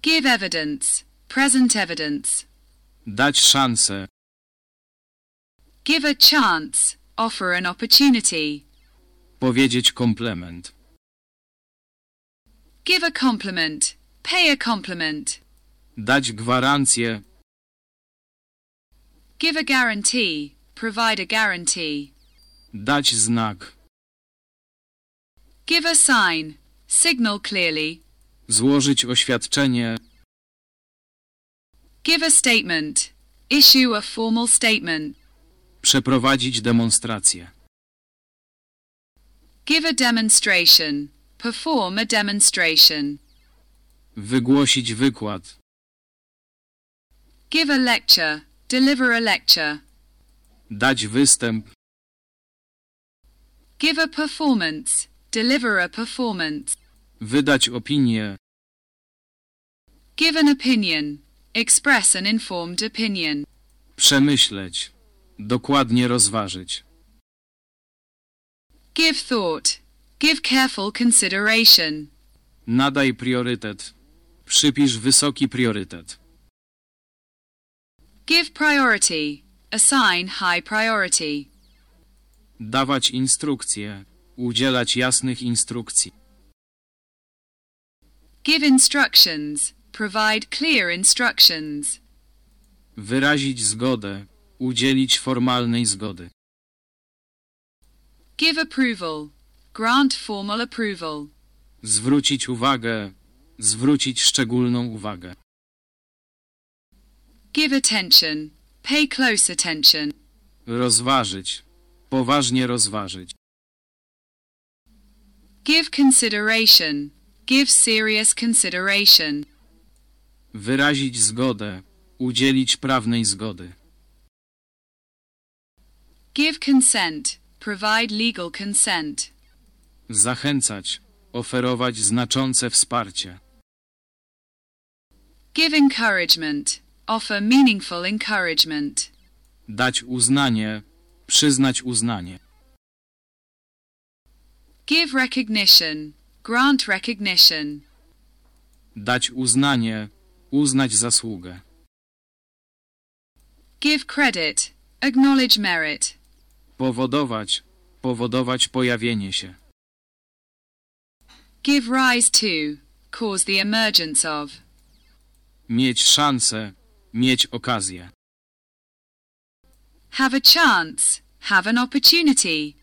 Give evidence. Present evidence. Dać szansę. Give a chance. Offer an opportunity. Powiedzieć komplement. Give a compliment. Pay a compliment. Dać gwarancję. Give a guarantee. Provide a guarantee. Dać znak. Give a sign. Signal clearly. Złożyć oświadczenie. Give a statement. Issue a formal statement. Przeprowadzić demonstrację. Give a demonstration. Perform a demonstration. Wygłosić wykład. Give a lecture. Deliver a lecture. Dać występ. Give a performance. Deliver a performance. Wydać opinię. Give an opinion. Express an informed opinion. Przemyśleć. Dokładnie rozważyć. Give thought. Give careful consideration. Nadaj priorytet. Przypisz wysoki priorytet. Give priority. Assign high priority. Dawać instrukcje. Udzielać jasnych instrukcji. Give instructions. Provide clear instructions. Wyrazić zgodę. Udzielić formalnej zgody. Give approval. Grant formal approval. Zwrócić uwagę. Zwrócić szczególną uwagę. Give attention. Pay close attention. Rozważyć. Poważnie rozważyć. Give consideration. Give serious consideration. Wyrazić zgodę. Udzielić prawnej zgody. Give consent. Provide legal consent. Zachęcać. Oferować znaczące wsparcie. Give encouragement. Offer meaningful encouragement. Dać uznanie. Przyznać uznanie. Give recognition. Grant recognition. Dać uznanie. Uznać zasługę. Give credit. Acknowledge merit. Powodować. Powodować pojawienie się. Give rise to. Cause the emergence of. Mieć szansę. Mieć okazję. Have a chance. Have an opportunity.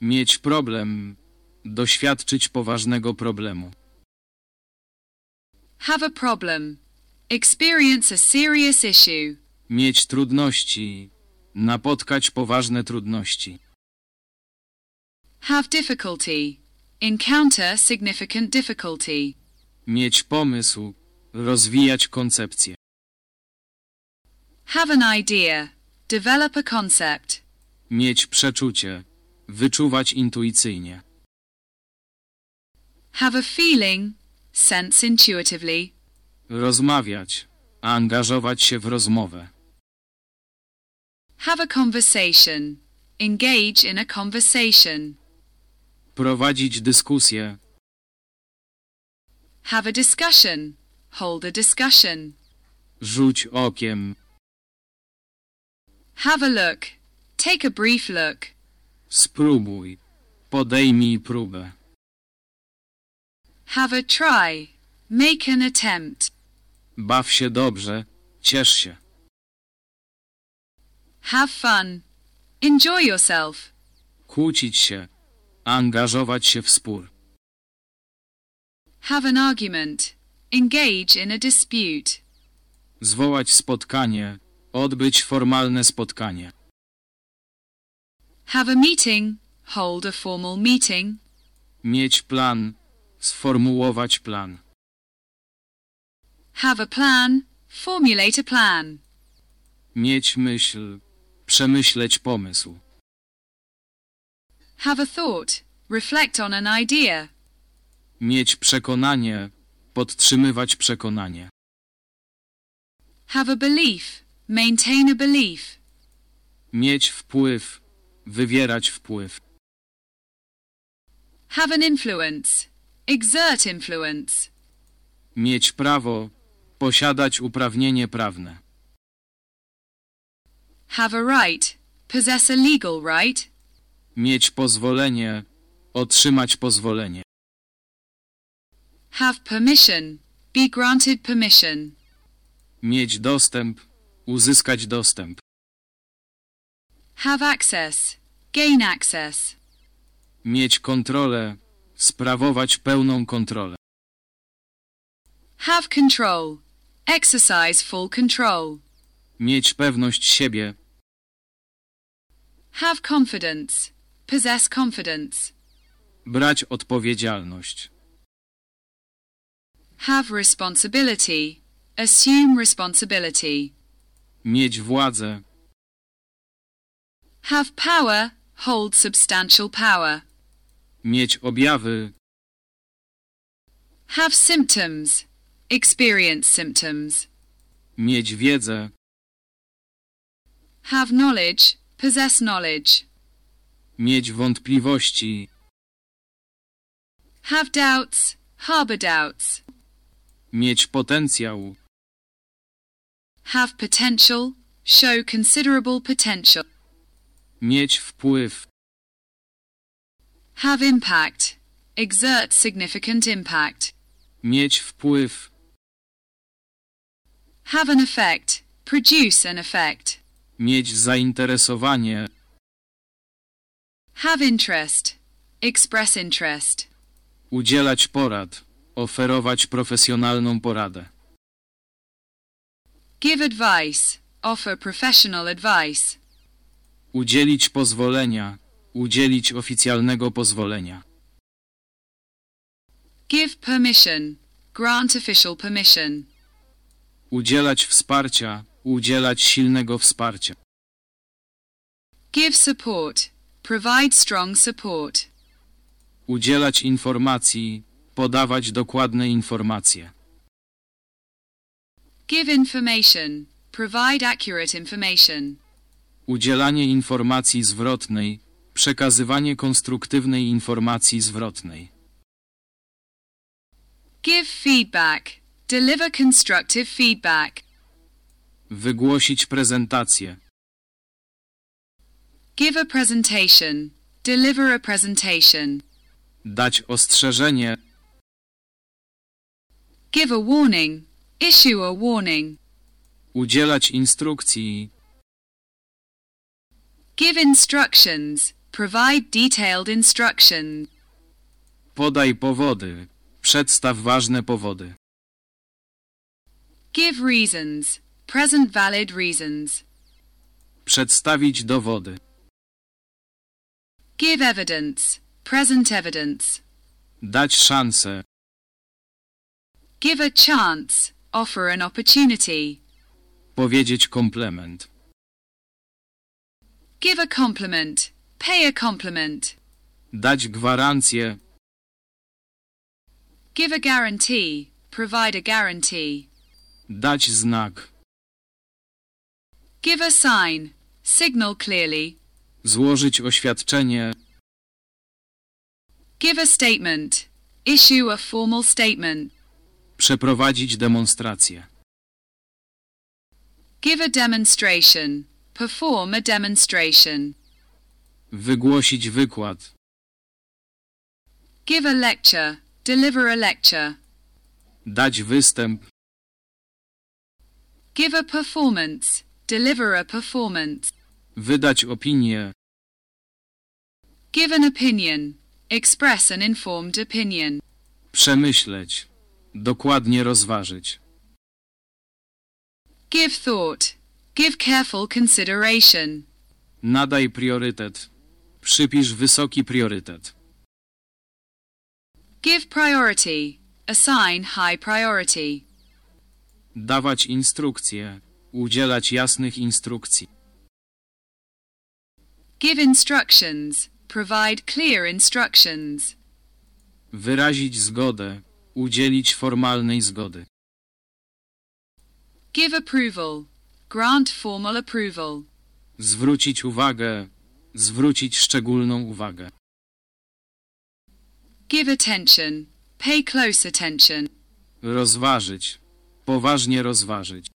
Mieć problem. Doświadczyć poważnego problemu. Have a problem. Experience a serious issue. Mieć trudności. Napotkać poważne trudności. Have difficulty. Encounter significant difficulty. Mieć pomysł. Rozwijać koncepcję. Have an idea. Develop a concept. Mieć przeczucie. Wyczuwać intuicyjnie. Have a feeling. Sense intuitively. Rozmawiać. Angażować się w rozmowę. Have a conversation. Engage in a conversation. Prowadzić dyskusję. Have a discussion. Hold a discussion. Rzuć okiem. Have a look. Take a brief look. Spróbuj. Podejmij próbę. Have a try. Make an attempt. Baw się dobrze. Ciesz się. Have fun. Enjoy yourself. Kłócić się. Angażować się w spór. Have an argument. Engage in a dispute. Zwołać spotkanie. Odbyć formalne spotkanie. Have a meeting. Hold a formal meeting. Mieć plan. Sformułować plan. Have a plan. Formulate a plan. Mieć myśl. Przemyśleć pomysł. Have a thought. Reflect on an idea. Mieć przekonanie. Podtrzymywać przekonanie. Have a belief. Maintain a belief. Mieć wpływ. Wywierać wpływ. Have an influence. Exert influence. Mieć prawo. Posiadać uprawnienie prawne. Have a right. Possess a legal right. Mieć pozwolenie. Otrzymać pozwolenie. Have permission. Be granted permission. Mieć dostęp. Uzyskać dostęp. Have access. Gain access. Mieć kontrolę. Sprawować pełną kontrolę. Have control. Exercise full control. Mieć pewność siebie. Have confidence. Possess confidence. Brać odpowiedzialność. Have responsibility. Assume responsibility. Mieć władzę. Have power. Hold substantial power. Mieć objawy. Have symptoms. Experience symptoms. Mieć wiedzę. Have knowledge. Possess knowledge. Mieć wątpliwości. Have doubts. Harbor doubts. Mieć potencjał. Have potential. Show considerable potential. Mieć wpływ. Have impact. Exert significant impact. Mieć wpływ. Have an effect. Produce an effect. Mieć zainteresowanie. Have interest. Express interest. Udzielać porad. Oferować profesjonalną poradę. Give advice. Offer professional advice. Udzielić pozwolenia. Udzielić oficjalnego pozwolenia. Give permission. Grant official permission. Udzielać wsparcia. Udzielać silnego wsparcia. Give support. Provide strong support. Udzielać informacji. Podawać dokładne informacje. Give information. Provide accurate information. Udzielanie informacji zwrotnej. Przekazywanie konstruktywnej informacji zwrotnej. Give feedback. Deliver constructive feedback. Wygłosić prezentację. Give a presentation. Deliver a presentation. Dać ostrzeżenie. Give a warning. Issue a warning. Udzielać instrukcji. Give instructions. Provide detailed instructions. Podaj powody. Przedstaw ważne powody. Give reasons. Present valid reasons. Przedstawić dowody. Give evidence. Present evidence. Dać szansę. Give a chance, offer an opportunity. Powiedzieć komplement. Give a compliment, pay a compliment. Dać gwarancję. Give a guarantee, provide a guarantee. Dać znak. Give a sign, signal clearly. Złożyć oświadczenie. Give a statement, issue a formal statement. Przeprowadzić demonstrację. Give a demonstration, perform a demonstration. Wygłosić wykład. Give a lecture, deliver a lecture. Dać występ. Give a performance, deliver a performance. Wydać opinię. Give an opinion, express an informed opinion. Przemyśleć. Dokładnie rozważyć. Give thought, give careful consideration. Nadaj priorytet. Przypisz wysoki priorytet. Give priority, assign high priority. Dawać instrukcje. Udzielać jasnych instrukcji. Give instructions, provide clear instructions. Wyrazić zgodę. Udzielić formalnej zgody. Give approval, grant formal approval. Zwrócić uwagę. Zwrócić szczególną uwagę. Give attention, pay close attention. Rozważyć. Poważnie rozważyć.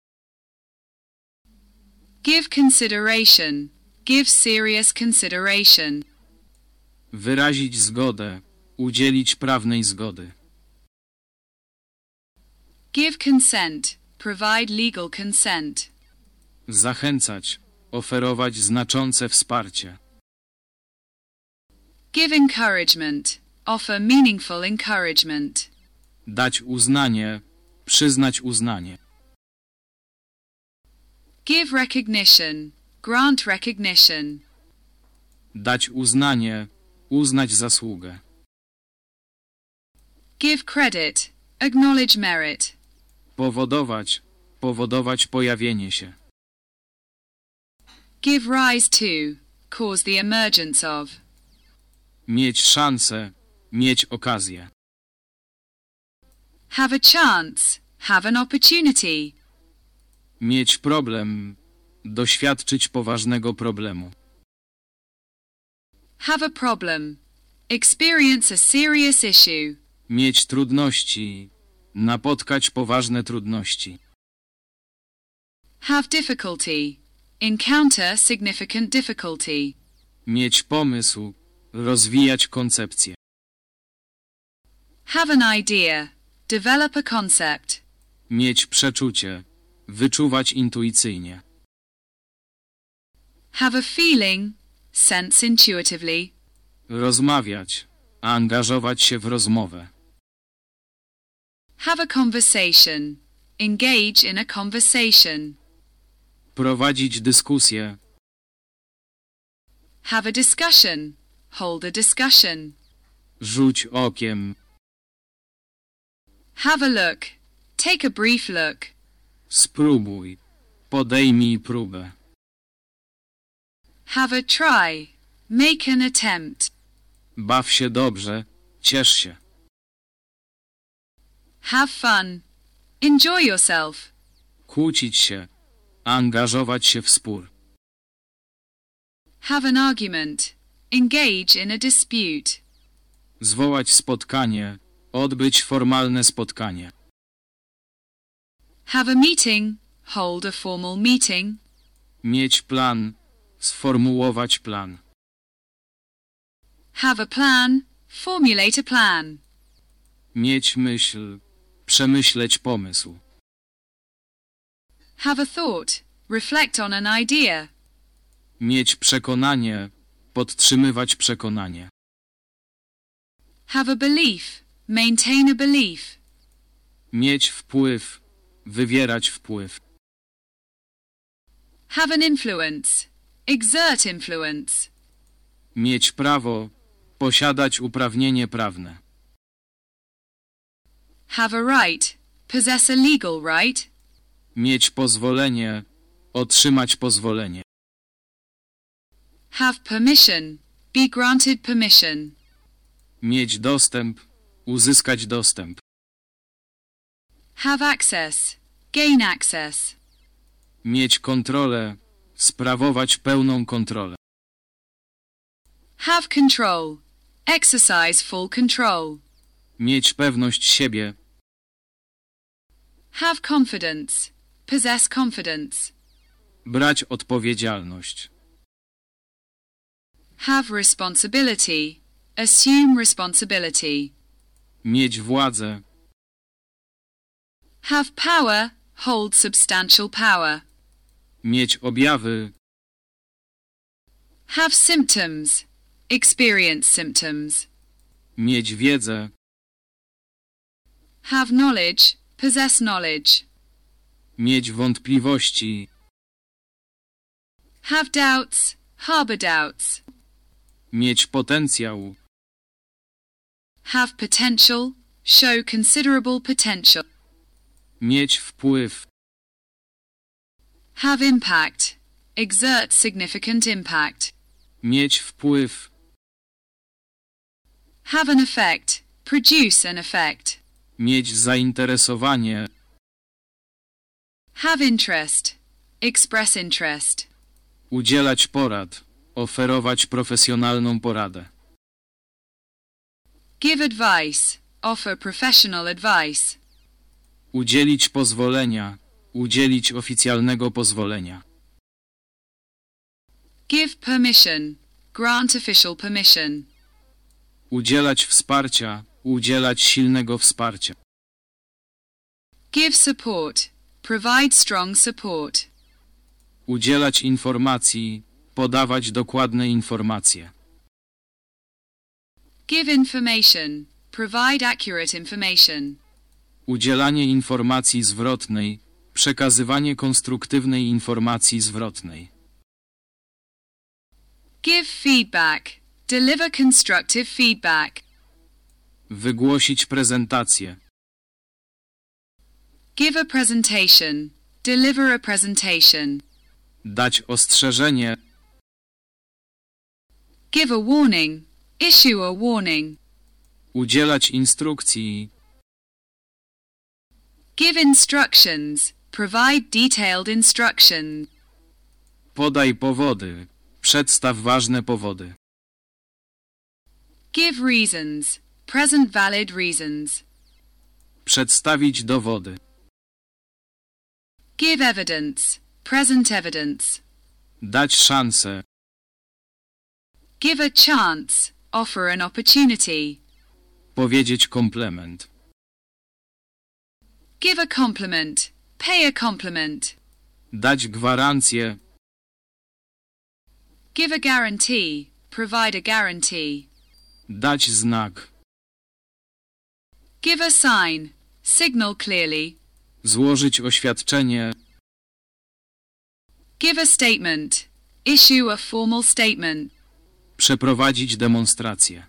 Give consideration, give serious consideration. Wyrazić zgodę. Udzielić prawnej zgody. Give consent, provide legal consent. Zachęcać. Oferować znaczące wsparcie. Give encouragement, offer meaningful encouragement. Dać uznanie. Przyznać uznanie. Give recognition, grant recognition. Dać uznanie. Uznać zasługę. Give credit, acknowledge merit. Powodować. Powodować pojawienie się. Give rise to, cause the emergence of. Mieć szansę. Mieć okazję. Have a chance, have an opportunity. Mieć problem. Doświadczyć poważnego problemu. Have a problem, experience a serious issue. Mieć trudności. Napotkać poważne trudności. Have difficulty, encounter significant difficulty. Mieć pomysł. Rozwijać koncepcję. Have an idea, develop a concept. Mieć przeczucie. Wyczuwać intuicyjnie. Have a feeling, sense intuitively. Rozmawiać. Angażować się w rozmowę. Have a conversation, engage in a conversation. Prowadzić dyskusję. Have a discussion, hold a discussion. Rzuć okiem. Have a look, take a brief look. Spróbuj. Podejmij próbę. Have a try, make an attempt. Baw się dobrze. Ciesz się. Have fun, enjoy yourself. Kłócić się. Angażować się w spór. Have an argument, engage in a dispute. Zwołać spotkanie. Odbyć formalne spotkanie. Have a meeting, hold a formal meeting. Mieć plan. Sformułować plan. Have a plan, formulate a plan. Mieć myśl. Przemyśleć pomysł. Have a thought, reflect on an idea. Mieć przekonanie. Podtrzymywać przekonanie. Have a belief, maintain a belief. Mieć wpływ. Wywierać wpływ. Have an influence, exert influence. Mieć prawo. Posiadać uprawnienie prawne. Have a right, possess a legal right, Mieć pozwolenie. Otrzymać pozwolenie. have permission, be granted permission, Mieć dostęp. Uzyskać dostęp. have access, gain access, Mieć kontrolę. Sprawować pełną kontrolę. have control, exercise full control, Mieć pewność siebie. Have confidence, possess confidence, Brać odpowiedzialność. have responsibility, assume responsibility, Mieć władzę. have power, hold substantial power, Mieć objawy. have symptoms, experience symptoms, Mieć wiedzę. have knowledge, possess knowledge, Mieć wątpliwości. have doubts, harbor doubts, Mieć potencjał. have potential, show considerable potential, Mieć wpływ. have impact, exert significant impact, Mieć wpływ. have an effect, produce an effect, Mieć zainteresowanie. have interest, express interest, Udzielać porad. Oferować profesjonalną poradę. give advice, offer professional advice, Udzielić pozwolenia. Udzielić oficjalnego pozwolenia. give permission, grant official permission, Udzielać wsparcia. Udzielać silnego wsparcia. give support, provide strong support, Udzielać informacji. Podawać dokładne informacje. give information, provide accurate information, Udzielanie informacji zwrotnej. Przekazywanie konstruktywnej informacji zwrotnej. give feedback, deliver constructive feedback, Wygłosić prezentację. give a presentation, deliver a presentation, Dać ostrzeżenie. give a warning, issue a warning, Udzielać instrukcji. give instructions, provide detailed instructions, Podaj powody. Przedstaw ważne powody. give reasons, present valid reasons, Przedstawić dowody. give evidence, present evidence, Dać szansę. give a chance, offer an opportunity, Powiedzieć komplement. give a compliment, pay a compliment, Dać gwarancję. give a guarantee, provide a guarantee, Dać znak. Give a sign, signal clearly, Złożyć oświadczenie. give a statement, issue a formal statement, Przeprowadzić demonstrację.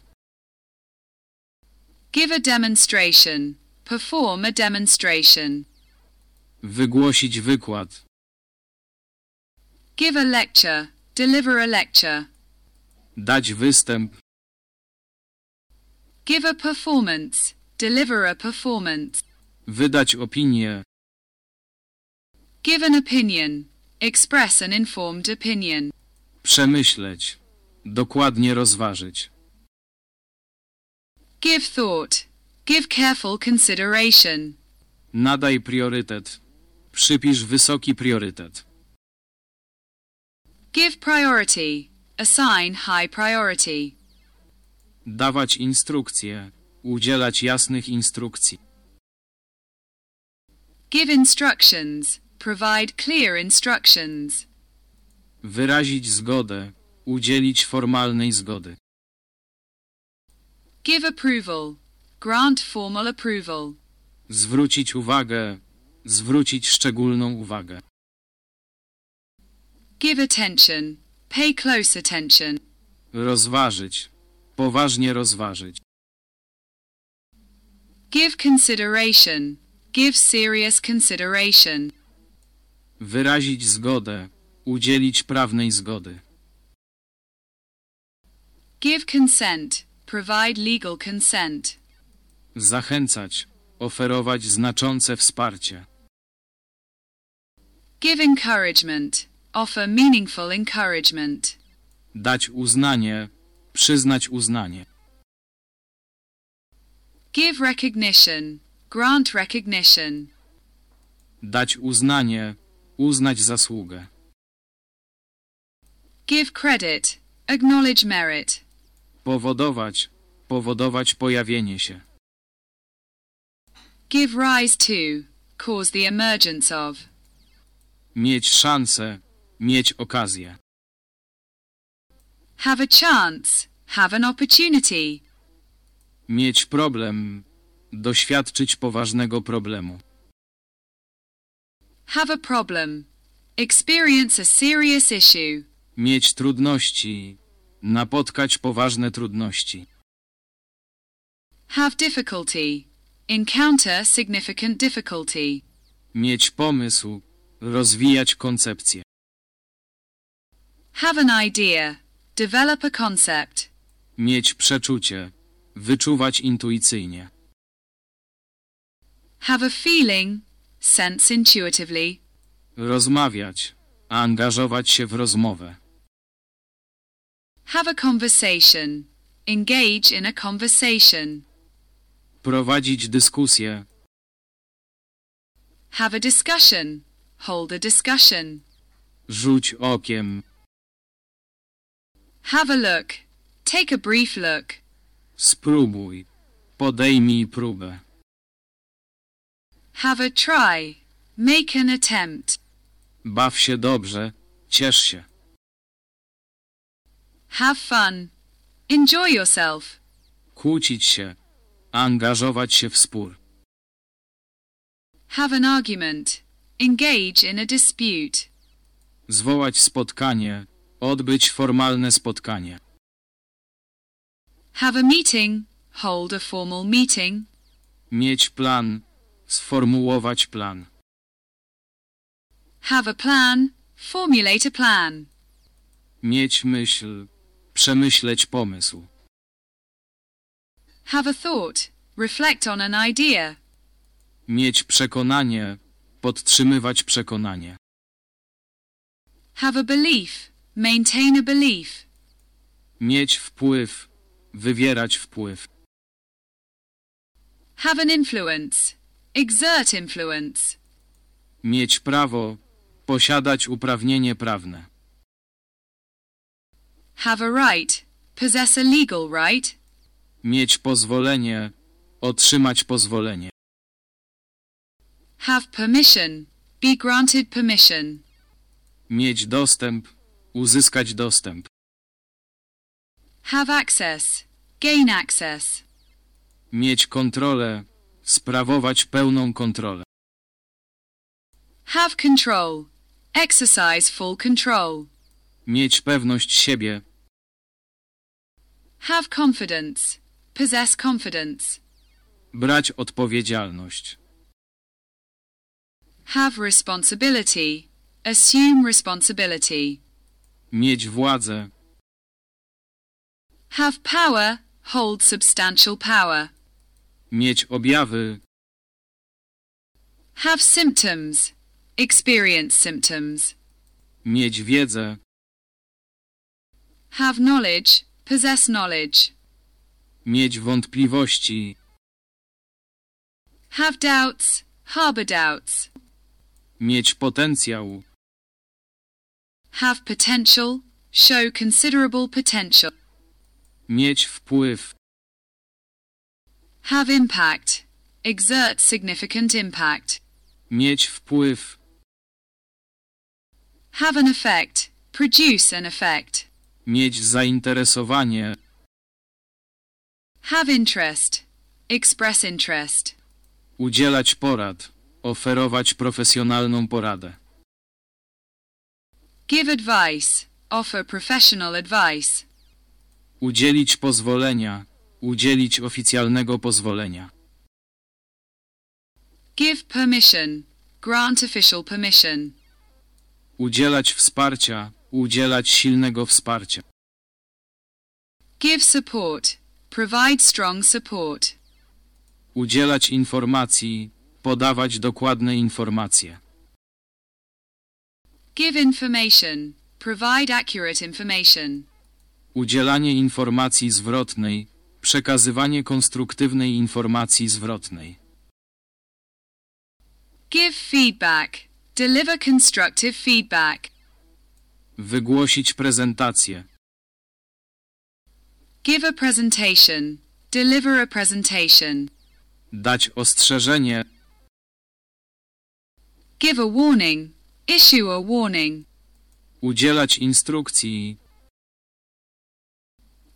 give a demonstration, perform a demonstration, Wygłosić wykład. give a lecture, deliver a lecture, Dać występ. give a performance, deliver a performance, Wydać opinię. give an opinion, express an informed opinion, Przemyśleć. Dokładnie rozważyć. give thought, give careful consideration, Nadaj priorytet. Przypisz wysoki priorytet. give priority, assign high priority, Dawać instrukcje. Udzielać jasnych instrukcji. give instructions, provide clear instructions, Wyrazić zgodę. Udzielić formalnej zgody. give approval, grant formal approval, Zwrócić uwagę. Zwrócić szczególną uwagę. give attention, pay close attention, Rozważyć. Poważnie rozważyć. Give consideration, Give serious consideration. Wyrazić zgodę. Udzielić prawnej zgody. Give consent. Provide legal consent. Zachęcać. Oferować znaczące wsparcie. Give encouragement. Offer meaningful encouragement. Dać uznanie. Przyznać uznanie. Give recognition. Grant recognition. Dać uznanie. Uznać zasługę. Give credit. Acknowledge merit. Powodować. Powodować pojawienie się. Give rise to. Cause the emergence of. Mieć szansę. Mieć okazję. Have a chance. Have an opportunity. Mieć problem. Doświadczyć poważnego problemu. Have a problem. Experience a serious issue. Mieć trudności. Napotkać poważne trudności. Have difficulty. Encounter significant difficulty. Mieć pomysł. Rozwijać koncepcję. Have an idea. Develop a concept. Mieć przeczucie. Wyczuwać intuicyjnie. Have a feeling. Sense intuitively. Rozmawiać. Angażować się w rozmowę. Have a conversation. Engage in a conversation. Prowadzić dyskusję. Have a discussion. Hold a discussion. Rzuć okiem. Have a look. Take a brief look. Spróbuj. Podejmij próbę. Have a try. Make an attempt. Baw się dobrze. Ciesz się. Have fun. Enjoy yourself. Kłócić się. Angażować się w spór. Have an argument. Engage in a dispute. Zwołać spotkanie. Odbyć formalne spotkanie. Have a meeting. Hold a formal meeting. Mieć plan. Sformułować plan. Have a plan. Formulate a plan. Mieć myśl. Przemyśleć pomysł. Have a thought. Reflect on an idea. Mieć przekonanie. Podtrzymywać przekonanie. Have a belief. Maintain a belief. Mieć wpływ. Wywierać wpływ. Have an influence. Exert influence. Mieć prawo. Posiadać uprawnienie prawne. Have a right. Possess a legal right. Mieć pozwolenie. Otrzymać pozwolenie. Have permission. Be granted permission. Mieć dostęp. Uzyskać dostęp. Have access. Gain access. Mieć kontrolę. Sprawować pełną kontrolę. Have control. Exercise full control. Mieć pewność siebie. Have confidence. Possess confidence. Brać odpowiedzialność. Have responsibility. Assume responsibility. Mieć władzę. Have power. Hold substantial power. Mieć objawy. Have symptoms. Experience symptoms. Mieć wiedzę. Have knowledge. Possess knowledge. Mieć wątpliwości. Have doubts. Harbor doubts. Mieć potencjał. Have potential. Show considerable potential. Mieć wpływ. Have impact. Exert significant impact. Mieć wpływ. Have an effect. Produce an effect. Mieć zainteresowanie. Have interest. Express interest. Udzielać porad. Oferować profesjonalną poradę. Give advice. Offer professional advice. Udzielić pozwolenia. Udzielić oficjalnego pozwolenia. Give permission. Grant official permission. Udzielać wsparcia, udzielać silnego wsparcia. Give support. Provide strong support. Udzielać informacji, podawać dokładne informacje. Give information. Provide accurate information. Udzielanie informacji zwrotnej, przekazywanie konstruktywnej informacji zwrotnej. Give feedback. Deliver constructive feedback. Wygłosić prezentację. Give a presentation. Deliver a presentation. Dać ostrzeżenie. Give a warning. Issue a warning. Udzielać instrukcji.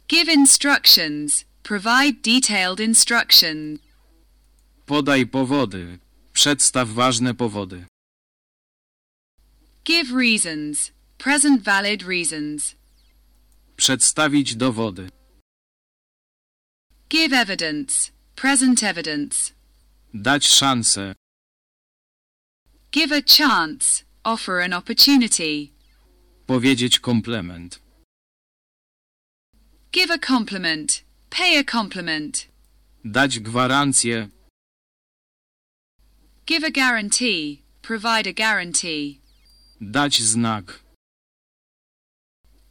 Give instructions. Provide detailed instructions. Podaj powody. Przedstaw ważne powody. Give reasons. Present valid reasons. Przedstawić dowody. Give evidence. Present evidence. Dać szansę. Give a chance. Offer an opportunity. Powiedzieć komplement. Give a compliment. Pay a compliment. Dać gwarancję. Give a guarantee. Provide a guarantee. Dać znak.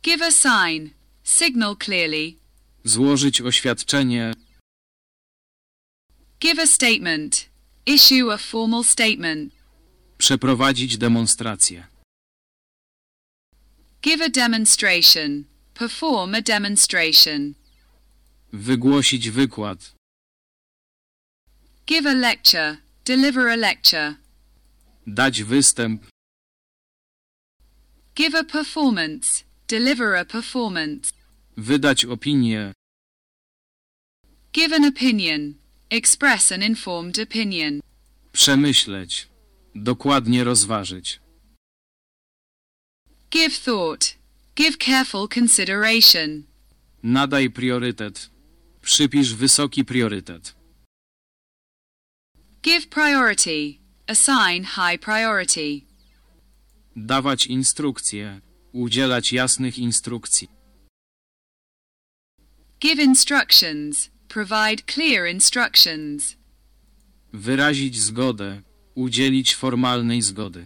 Give a sign. Signal clearly. Złożyć oświadczenie. Give a statement. Issue a formal statement. Przeprowadzić demonstrację. Give a demonstration. Perform a demonstration. Wygłosić wykład. Give a lecture. Deliver a lecture. Dać występ. Give a performance. Deliver a performance. Wydać opinię. Give an opinion. Express an informed opinion. Przemyśleć. Dokładnie rozważyć. Give thought. Give careful consideration. Nadaj priorytet. Przypisz wysoki priorytet. Give priority. Assign high priority. Dawać instrukcje. Udzielać jasnych instrukcji. Give instructions. Provide clear instructions. Wyrazić zgodę. Udzielić formalnej zgody.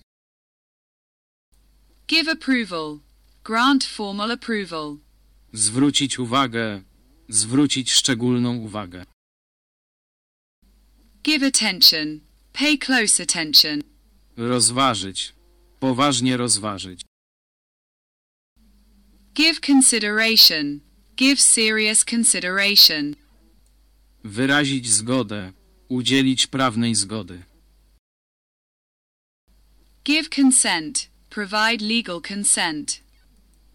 Give approval. Grant formal approval. Zwrócić uwagę. Zwrócić szczególną uwagę. Give attention. Pay close attention. Rozważyć. Poważnie rozważyć. Give consideration. Give serious consideration. Wyrazić zgodę. Udzielić prawnej zgody. Give consent. Provide legal consent.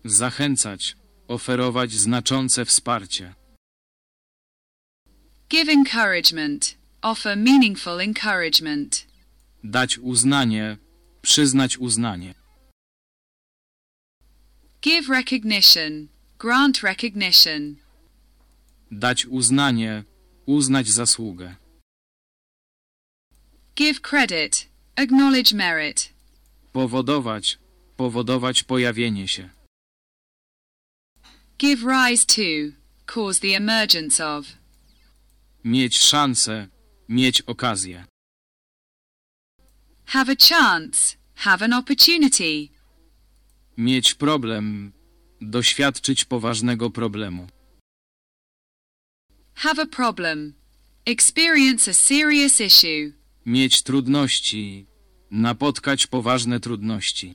Zachęcać. Oferować znaczące wsparcie. Give encouragement. Offer meaningful encouragement. Dać uznanie. Przyznać uznanie. Give recognition. Grant recognition. Dać uznanie. Uznać zasługę. Give credit. Acknowledge merit. Powodować. Powodować pojawienie się. Give rise to. Cause the emergence of. Mieć szansę. Mieć okazję. Have a chance. Have an opportunity. Mieć problem. Doświadczyć poważnego problemu. Have a problem. Experience a serious issue. Mieć trudności. Napotkać poważne trudności.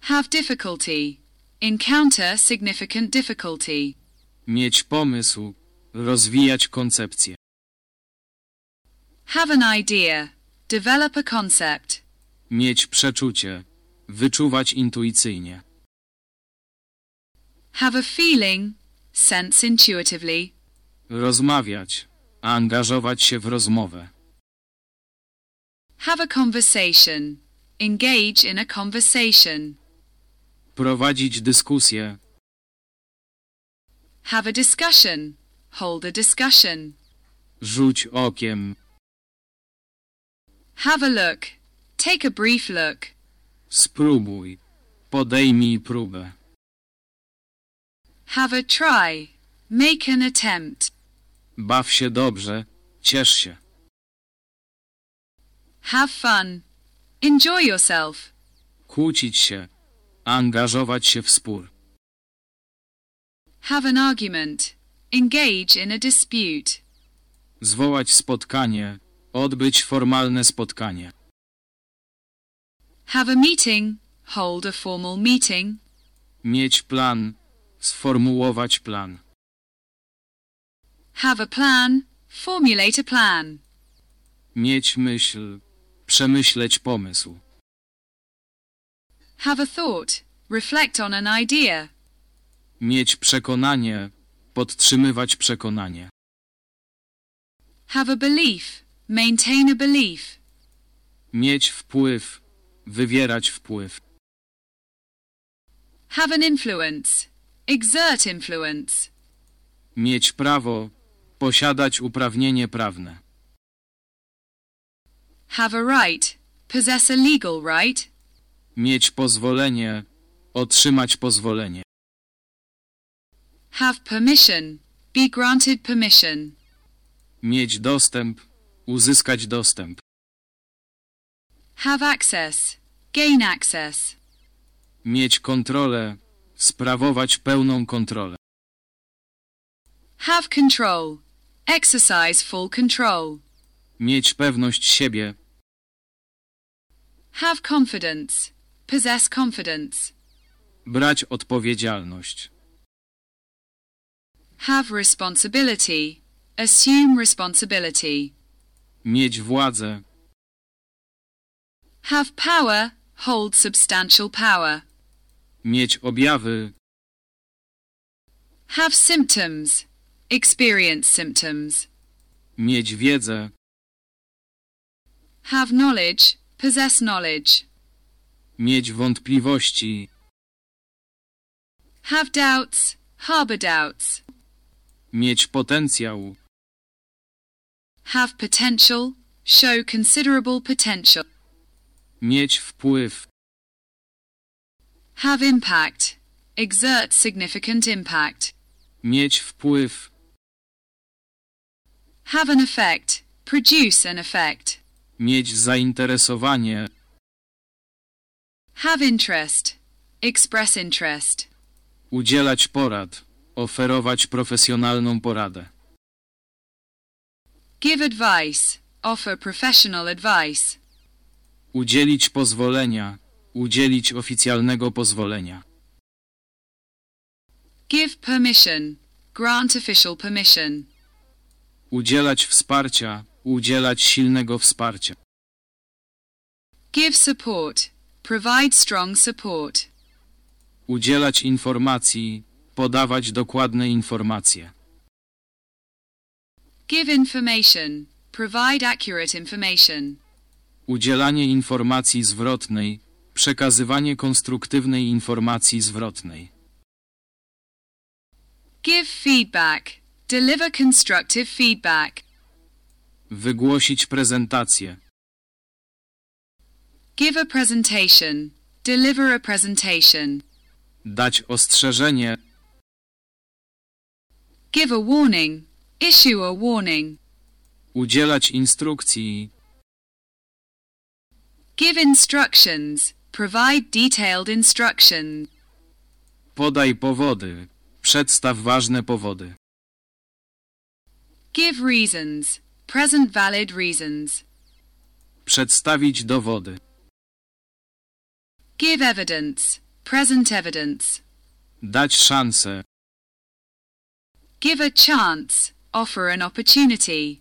Have difficulty. Encounter significant difficulty. Mieć pomysł. Rozwijać koncepcję. Have an idea. Develop a concept. Mieć przeczucie. Wyczuwać intuicyjnie. Have a feeling. Sense intuitively. Rozmawiać. Angażować się w rozmowę. Have a conversation. Engage in a conversation. Prowadzić dyskusję. Have a discussion. Hold a discussion. Rzuć okiem. Have a look. Take a brief look. Spróbuj. Podejmij próbę. Have a try. Make an attempt. Baw się dobrze. Ciesz się. Have fun. Enjoy yourself. Kłócić się. Angażować się w spór. Have an argument. Engage in a dispute. Zwołać spotkanie. Odbyć formalne spotkanie. Have a meeting. Hold a formal meeting. Mieć plan. Sformułować plan. Have a plan. Formulate a plan. Mieć myśl. Przemyśleć pomysł. Have a thought. Reflect on an idea. Mieć przekonanie. Podtrzymywać przekonanie. Have a belief. Maintain a belief. Mieć wpływ. Wywierać wpływ. Have an influence. Exert influence. Mieć prawo. Posiadać uprawnienie prawne. Have a right. Possess a legal right. Mieć pozwolenie. Otrzymać pozwolenie. Have permission. Be granted permission. Mieć dostęp. Uzyskać dostęp. Have access. Gain access. Mieć kontrolę. Sprawować pełną kontrolę. Have control. Exercise full control. Mieć pewność siebie. Have confidence. Possess confidence. Brać odpowiedzialność. Have responsibility. Assume responsibility. Mieć władzę. Have power. Hold substantial power. Mieć objawy. Have symptoms. Experience symptoms. Mieć wiedzę. Have knowledge. Possess knowledge. Mieć wątpliwości. Have doubts. Harbor doubts. Mieć potencjał. Have potential. Show considerable potential. Mieć wpływ. Have impact. Exert significant impact. Mieć wpływ. Have an effect. Produce an effect. Mieć zainteresowanie. Have interest. Express interest. Udzielać porad. Oferować profesjonalną poradę. Give advice. Offer professional advice. Udzielić pozwolenia. Udzielić oficjalnego pozwolenia. Give permission. Grant official permission. Udzielać wsparcia. Udzielać silnego wsparcia. Give support. Provide strong support. Udzielać informacji. Podawać dokładne informacje. Give information. Provide accurate information. Udzielanie informacji zwrotnej. Przekazywanie konstruktywnej informacji zwrotnej. Give feedback. Deliver constructive feedback. Wygłosić prezentację. Give a presentation. Deliver a presentation. Dać ostrzeżenie. Give a warning. Issue a warning. Udzielać instrukcji. Give instructions. Provide detailed instructions. Podaj powody. Przedstaw ważne powody. Give reasons. Present valid reasons. Przedstawić dowody. Give evidence. Present evidence. Dać szansę. Give a chance. Offer an opportunity.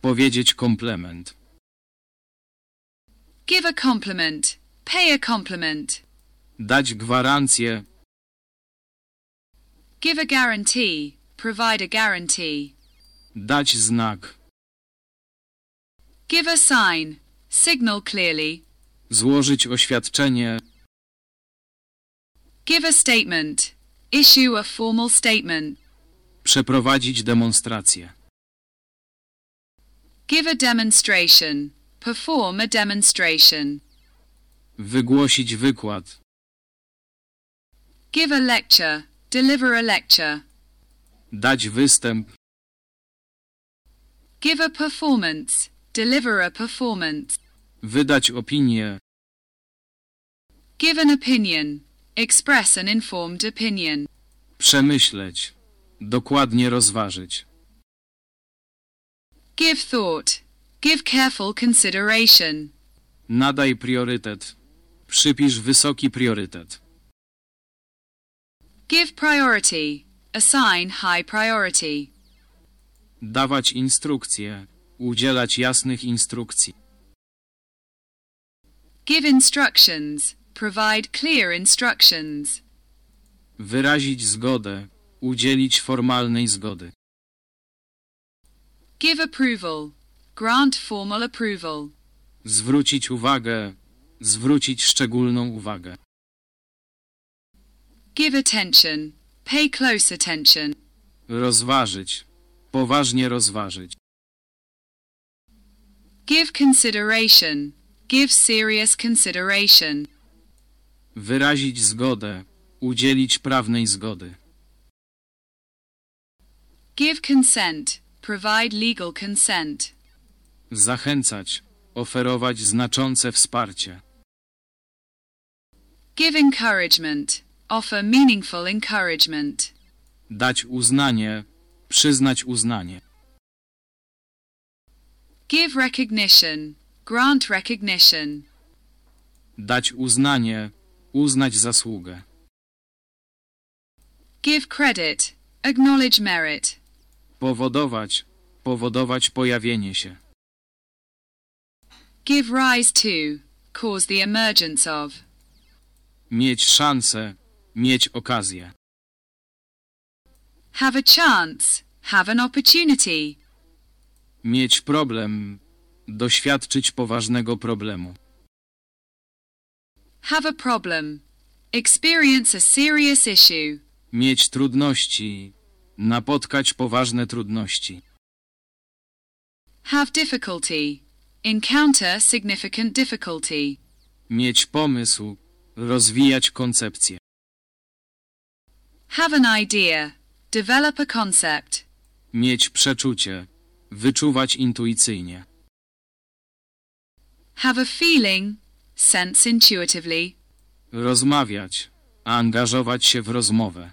Powiedzieć komplement. Give a compliment. Pay a compliment. Dać gwarancję. Give a guarantee. Provide a guarantee. Dać znak. Give a sign. Signal clearly. Złożyć oświadczenie. Give a statement. Issue a formal statement. Przeprowadzić demonstrację. Give a demonstration. perform a demonstration. Wygłosić wykład. Give a lecture, deliver a lecture. Dać występ. Give a performance, deliver a performance. Wydać opinię. Give an opinion, express an informed opinion. Przemyśleć. Dokładnie rozważyć. Give thought, give careful consideration. Nadaj priorytet. Przypisz wysoki priorytet. Give priority, assign high priority. Dawać instrukcje. Udzielać jasnych instrukcji. Give instructions, provide clear instructions. Wyrazić zgodę. Udzielić formalnej zgody. Give approval, grant formal approval. Zwrócić uwagę. Zwrócić szczególną uwagę. Give attention, pay close attention. Rozważyć. Poważnie rozważyć. Give consideration, give serious consideration. Wyrazić zgodę. Udzielić prawnej zgody. Give consent, provide legal consent. Zachęcać. Oferować znaczące wsparcie. Give encouragement, offer meaningful encouragement. Dać uznanie. Przyznać uznanie. Give recognition, grant recognition. Dać uznanie. Uznać zasługę. Give credit, acknowledge merit. Powodować. Powodować pojawienie się. Give rise to, cause the emergence of. Mieć szansę. Mieć okazję. Have a chance, have an opportunity. Mieć problem. Doświadczyć poważnego problemu. Have a problem. Experience a serious issue. Mieć trudności. Napotkać poważne trudności. Have difficulty. Encounter significant difficulty. Mieć pomysł. Rozwijać koncepcję. Have an idea. Develop a concept. Mieć przeczucie. Wyczuwać intuicyjnie. Have a feeling. Sense intuitively. Rozmawiać. Angażować się w rozmowę.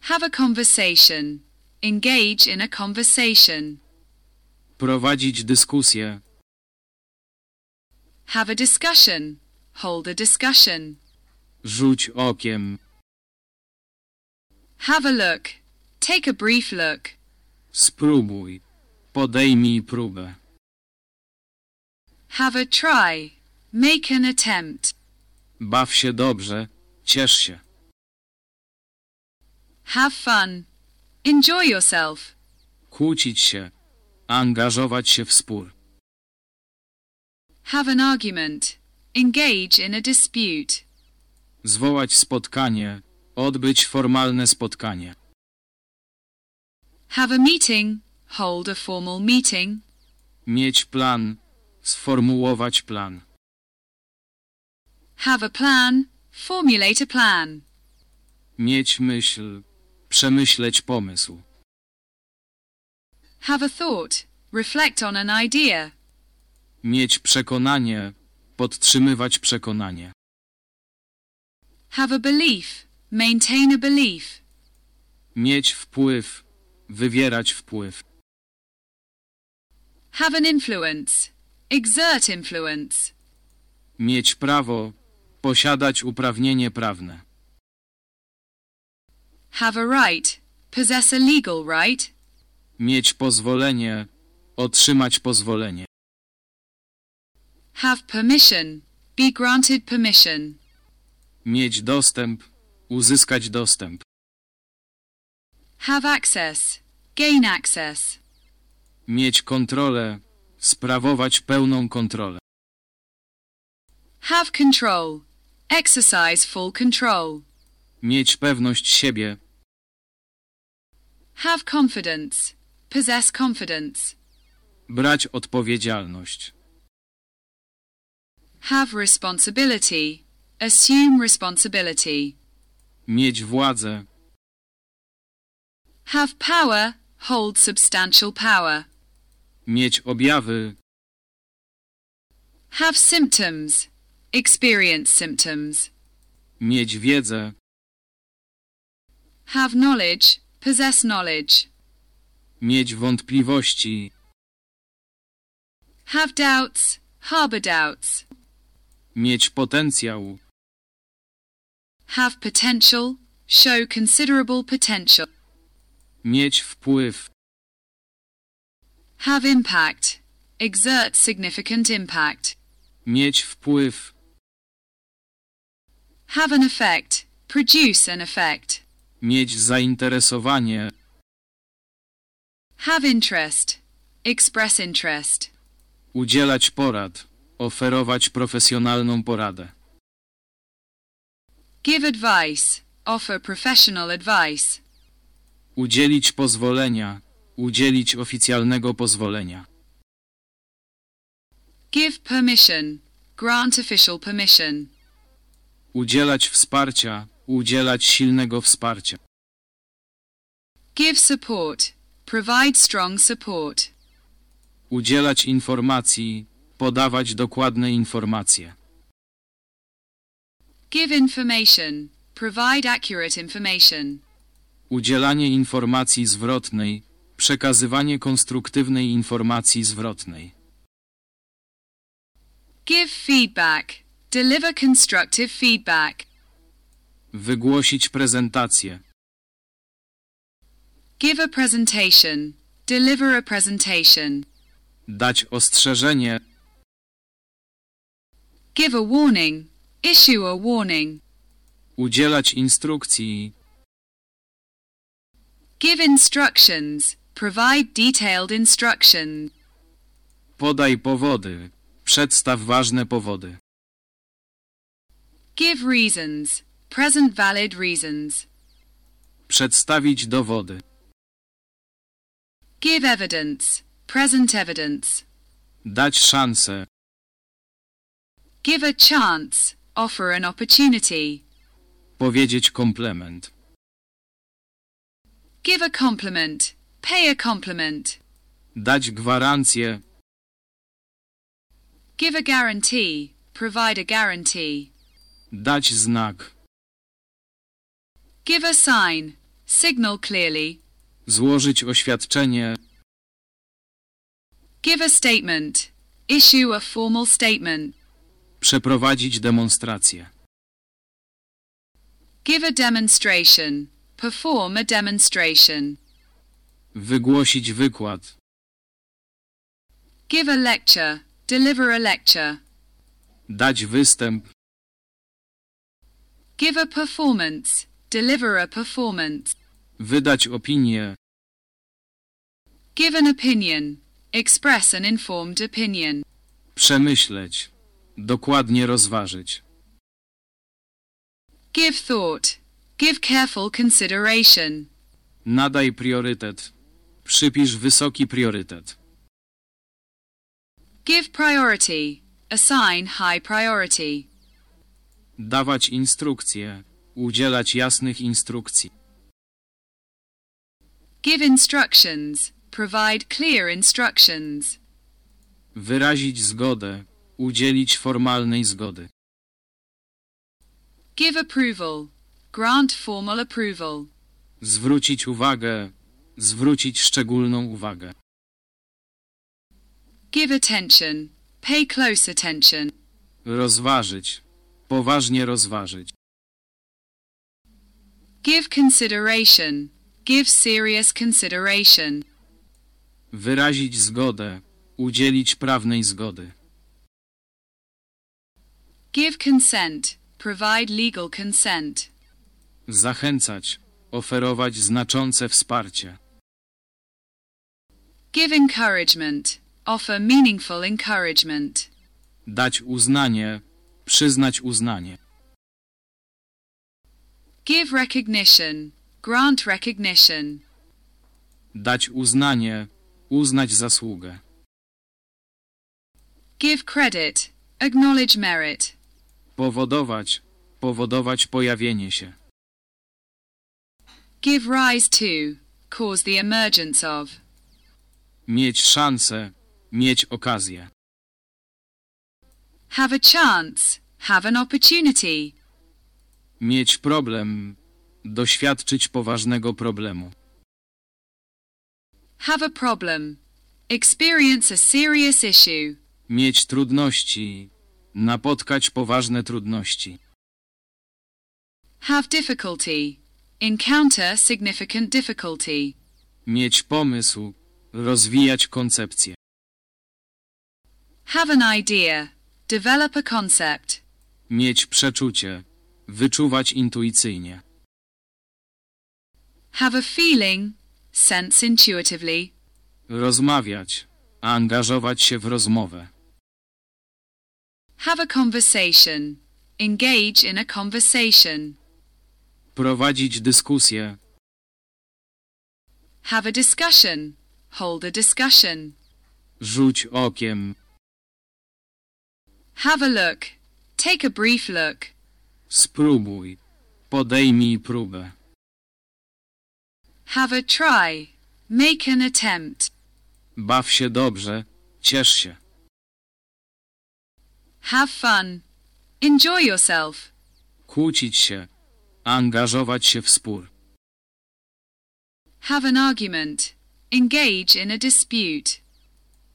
Have a conversation. Engage in a conversation. Prowadzić dyskusję. Have a discussion. Hold a discussion. Rzuć okiem. Have a look. Take a brief look. Spróbuj. Podejmij próbę. Have a try. Make an attempt. Baw się dobrze. Ciesz się. Have fun. Enjoy yourself. Kłócić się. Angażować się w spór. Have an argument. Engage in a dispute. Zwołać spotkanie. Odbyć formalne spotkanie. Have a meeting. Hold a formal meeting. Mieć plan. Sformułować plan. Have a plan. Formulate a plan. Mieć myśl. Przemyśleć pomysł. Have a thought. Reflect on an idea. Mieć przekonanie. Podtrzymywać przekonanie. Have a belief. Maintain a belief. Mieć wpływ. Wywierać wpływ. Have an influence. Exert influence. Mieć prawo. Posiadać uprawnienie prawne. Have a right. Possess a legal right. Mieć pozwolenie. Otrzymać pozwolenie. Have permission. Be granted permission. Mieć dostęp. Uzyskać dostęp. Have access. Gain access. Mieć kontrolę. Sprawować pełną kontrolę. Have control. Exercise full control. Mieć pewność siebie. Have confidence. Possess confidence. Brać odpowiedzialność. Have responsibility. Assume responsibility. Mieć władzę. Have power. Hold substantial power. Mieć objawy. Have symptoms. Experience symptoms. Mieć wiedzę. Have knowledge. Possess knowledge. Mieć wątpliwości. Have doubts. Harbor doubts. Mieć potencjał. Have potential. Show considerable potential. Mieć wpływ. Have impact. Exert significant impact. Mieć wpływ. Have an effect. Produce an effect. Mieć zainteresowanie. Have interest. Express interest. Udzielać porad. Oferować profesjonalną poradę. Give advice. Offer professional advice. Udzielić pozwolenia. Udzielić oficjalnego pozwolenia. Give permission. Grant official permission. Udzielać wsparcia. Udzielać silnego wsparcia. Give support. Provide strong support. Udzielać informacji. Podawać dokładne informacje. Give information. Provide accurate information. Udzielanie informacji zwrotnej. Przekazywanie konstruktywnej informacji zwrotnej. Give feedback. Deliver constructive feedback. Wygłosić prezentację. Give a presentation. Deliver a presentation. Dać ostrzeżenie. Give a warning. Issue a warning. Udzielać instrukcji. Give instructions. Provide detailed instructions. Podaj powody. Przedstaw ważne powody. Give reasons. Present valid reasons. Przedstawić dowody. Give evidence. Present evidence. Dać szansę. Give a chance. Offer an opportunity. Powiedzieć komplement. Give a compliment. Pay a compliment. Dać gwarancję. Give a guarantee. Provide a guarantee. Dać znak. Give a sign. Signal clearly. Złożyć oświadczenie. Give a statement. Issue a formal statement. Przeprowadzić demonstrację. Give a demonstration. Perform a demonstration. Wygłosić wykład. Give a lecture. Deliver a lecture. Dać występ. Give a performance. Deliver a performance. Wydać opinię. Give an opinion. Express an informed opinion. Przemyśleć. Dokładnie rozważyć. Give thought. Give careful consideration. Nadaj priorytet. Przypisz wysoki priorytet. Give priority. Assign high priority. Dawać instrukcje. Udzielać jasnych instrukcji. Give instructions. Provide clear instructions. Wyrazić zgodę. Udzielić formalnej zgody. Give approval. Grant formal approval. Zwrócić uwagę. Zwrócić szczególną uwagę. Give attention. Pay close attention. Rozważyć. Poważnie rozważyć. Give consideration. Give serious consideration. Wyrazić zgodę. Udzielić prawnej zgody. Give consent. Provide legal consent. Zachęcać. Oferować znaczące wsparcie. Give encouragement. Offer meaningful encouragement. Dać uznanie. Przyznać uznanie. Give recognition. Grant recognition. Dać uznanie. Uznać zasługę. Give credit. Acknowledge merit. Powodować. Powodować pojawienie się. Give rise to. Cause the emergence of. Mieć szansę. Mieć okazję. Have a chance. Have an opportunity. Mieć problem. Doświadczyć poważnego problemu. Have a problem. Experience a serious issue. Mieć trudności. Napotkać poważne trudności. Have difficulty. Encounter significant difficulty. Mieć pomysł. Rozwijać koncepcję. Have an idea. Develop a concept. Mieć przeczucie. Wyczuwać intuicyjnie. Have a feeling. Sense intuitively. Rozmawiać. Angażować się w rozmowę. Have a conversation. Engage in a conversation. Prowadzić dyskusję. Have a discussion. Hold a discussion. Rzuć okiem. Have a look. Take a brief look. Spróbuj. Podejmij próbę. Have a try. Make an attempt. Baw się dobrze. Ciesz się. Have fun. Enjoy yourself. Kłócić się. Angażować się w spór. Have an argument. Engage in a dispute.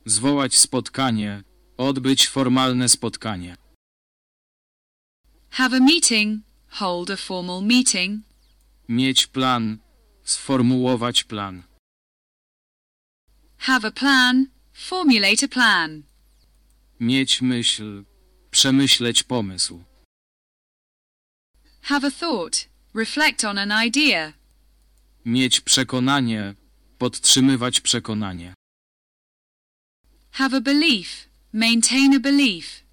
Zwołać spotkanie. Odbyć formalne spotkanie. Have a meeting. Hold a formal meeting. Mieć plan. Sformułować plan. Have a plan. Formulate a plan. Mieć myśl. Przemyśleć pomysł. Have a thought. Reflect on an idea. Mieć przekonanie. Podtrzymywać przekonanie. Have a belief. Maintain a belief.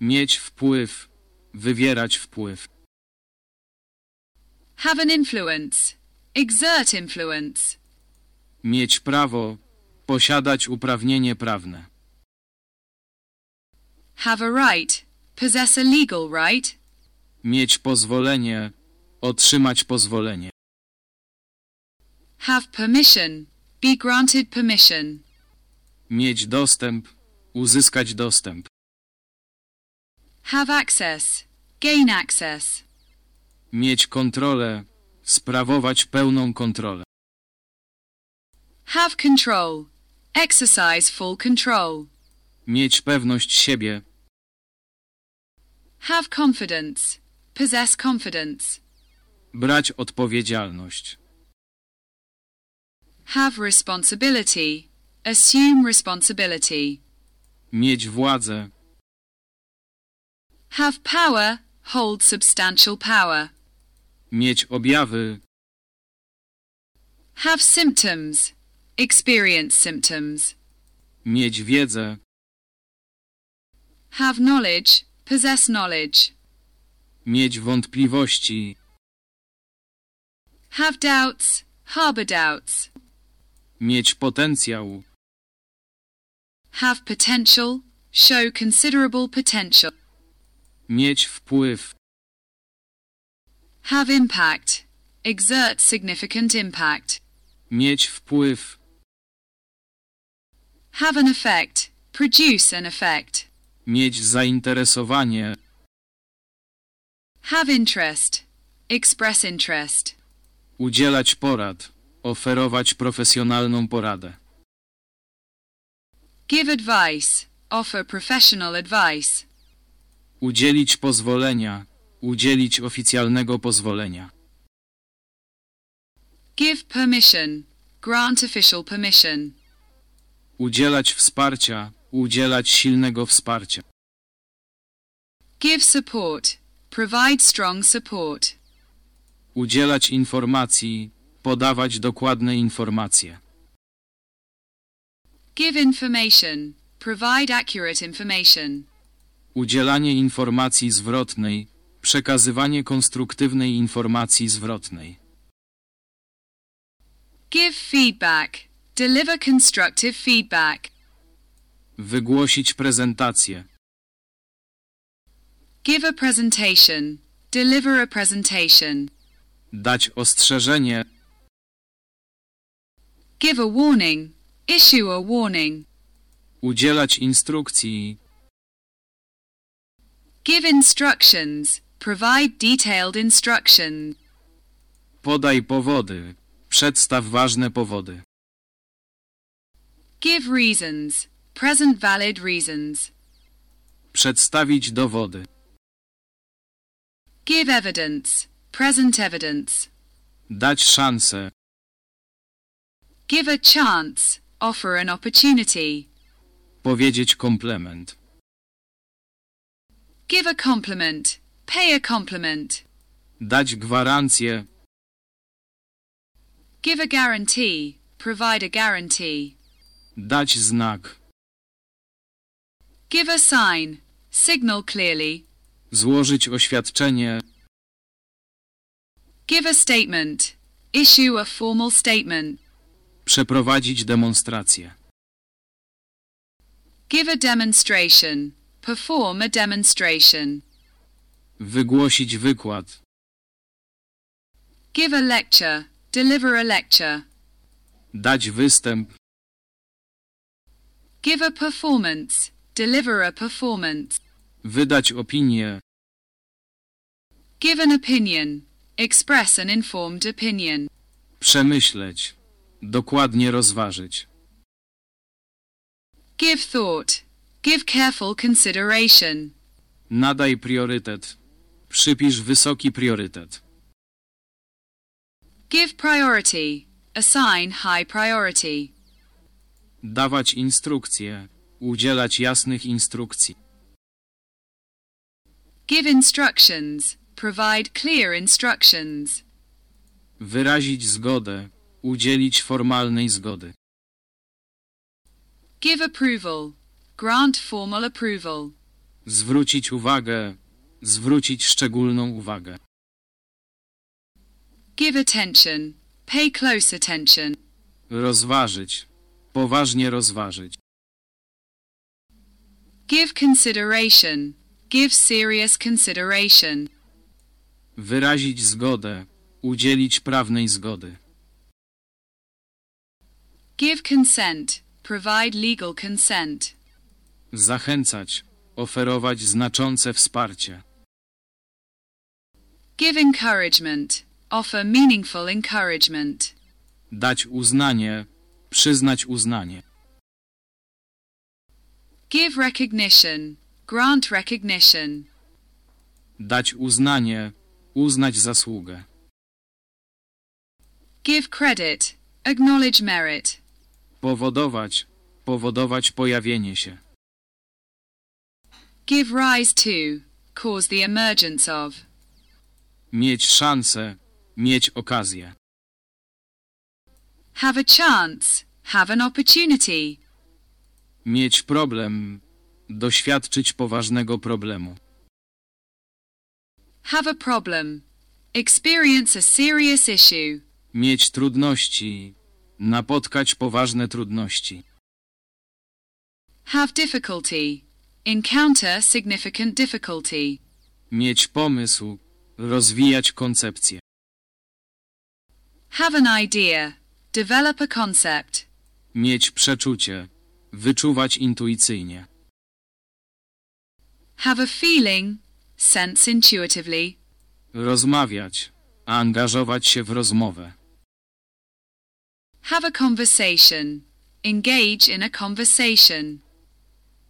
Mieć wpływ. Wywierać wpływ. Have an influence. Exert influence. Mieć prawo. Posiadać uprawnienie prawne. Have a right. Possess a legal right. Mieć pozwolenie. Otrzymać pozwolenie. Have permission. Be granted permission. Mieć dostęp. Uzyskać dostęp. Have access. Gain access. Mieć kontrolę. Sprawować pełną kontrolę. Have control. Exercise full control. Mieć pewność siebie. Have confidence. Possess confidence. Brać odpowiedzialność. Have responsibility. Assume responsibility. Mieć władzę. Have power. Hold substantial power. Mieć objawy. Have symptoms. Experience symptoms. Mieć wiedzę. Have knowledge. Possess knowledge. Mieć wątpliwości. Have doubts. Harbor doubts. Mieć potencjał. Have potential. Show considerable potential. Mieć wpływ. Have impact. Exert significant impact. Mieć wpływ. Have an effect. Produce an effect. Mieć zainteresowanie. Have interest. Express interest. Udzielać porad. Oferować profesjonalną poradę. Give advice. Offer professional advice. Udzielić pozwolenia. Udzielić oficjalnego pozwolenia. Give permission. Grant official permission. Udzielać wsparcia. Udzielać silnego wsparcia. Give support. Provide strong support. Udzielać informacji. Podawać dokładne informacje. Give information. Provide accurate information. Udzielanie informacji zwrotnej. Przekazywanie konstruktywnej informacji zwrotnej. Give feedback. Deliver constructive feedback. Wygłosić prezentację. Give a presentation. Deliver a presentation. Dać ostrzeżenie. Give a warning. Issue a warning. Udzielać instrukcji. Give instructions. Provide detailed instructions. Podaj powody. Przedstaw ważne powody. Give reasons. Present valid reasons. Przedstawić dowody. Give evidence. Present evidence. Dać szansę. Give a chance. Offer an opportunity. Powiedzieć komplement. Give a compliment. Pay a compliment. Dać gwarancję. Give a guarantee. Provide a guarantee. Dać znak. Give a sign. Signal clearly. Złożyć oświadczenie. Give a statement. Issue a formal statement. Przeprowadzić demonstrację. Give a demonstration. Perform a demonstration. Wygłosić wykład. Give a lecture. Deliver a lecture. Dać występ. Give a performance. Deliver a performance. Wydać opinię. Give an opinion. Express an informed opinion. Przemyśleć. Dokładnie rozważyć. Give thought. Give careful consideration. Nadaj priorytet. Przypisz wysoki priorytet. Give priority. Assign high priority. Dawać instrukcje. Udzielać jasnych instrukcji. Give instructions. Provide clear instructions. Wyrazić zgodę. Udzielić formalnej zgody. Give approval. Grant formal approval. Zwrócić uwagę. Zwrócić szczególną uwagę. Give attention. Pay close attention. Rozważyć. Poważnie rozważyć. Give consideration. Give serious consideration. Wyrazić zgodę. Udzielić prawnej zgody. Give consent. Provide legal consent. Zachęcać. Oferować znaczące wsparcie. Give encouragement. Offer meaningful encouragement. Dać uznanie. Przyznać uznanie. Give recognition. Grant recognition. Dać uznanie. Uznać zasługę. Give credit. Acknowledge merit. Powodować. Powodować pojawienie się. Give rise to. Cause the emergence of. Mieć szansę. Mieć okazję. Have a chance. Have an opportunity. Mieć problem. Doświadczyć poważnego problemu. Have a problem. Experience a serious issue. Mieć trudności. Napotkać poważne trudności. Have difficulty. Encounter significant difficulty. Mieć pomysł. Rozwijać koncepcję. Have an idea. Develop a concept. Mieć przeczucie. Wyczuwać intuicyjnie. Have a feeling. Sense intuitively. Rozmawiać. Angażować się w rozmowę. Have a conversation. Engage in a conversation.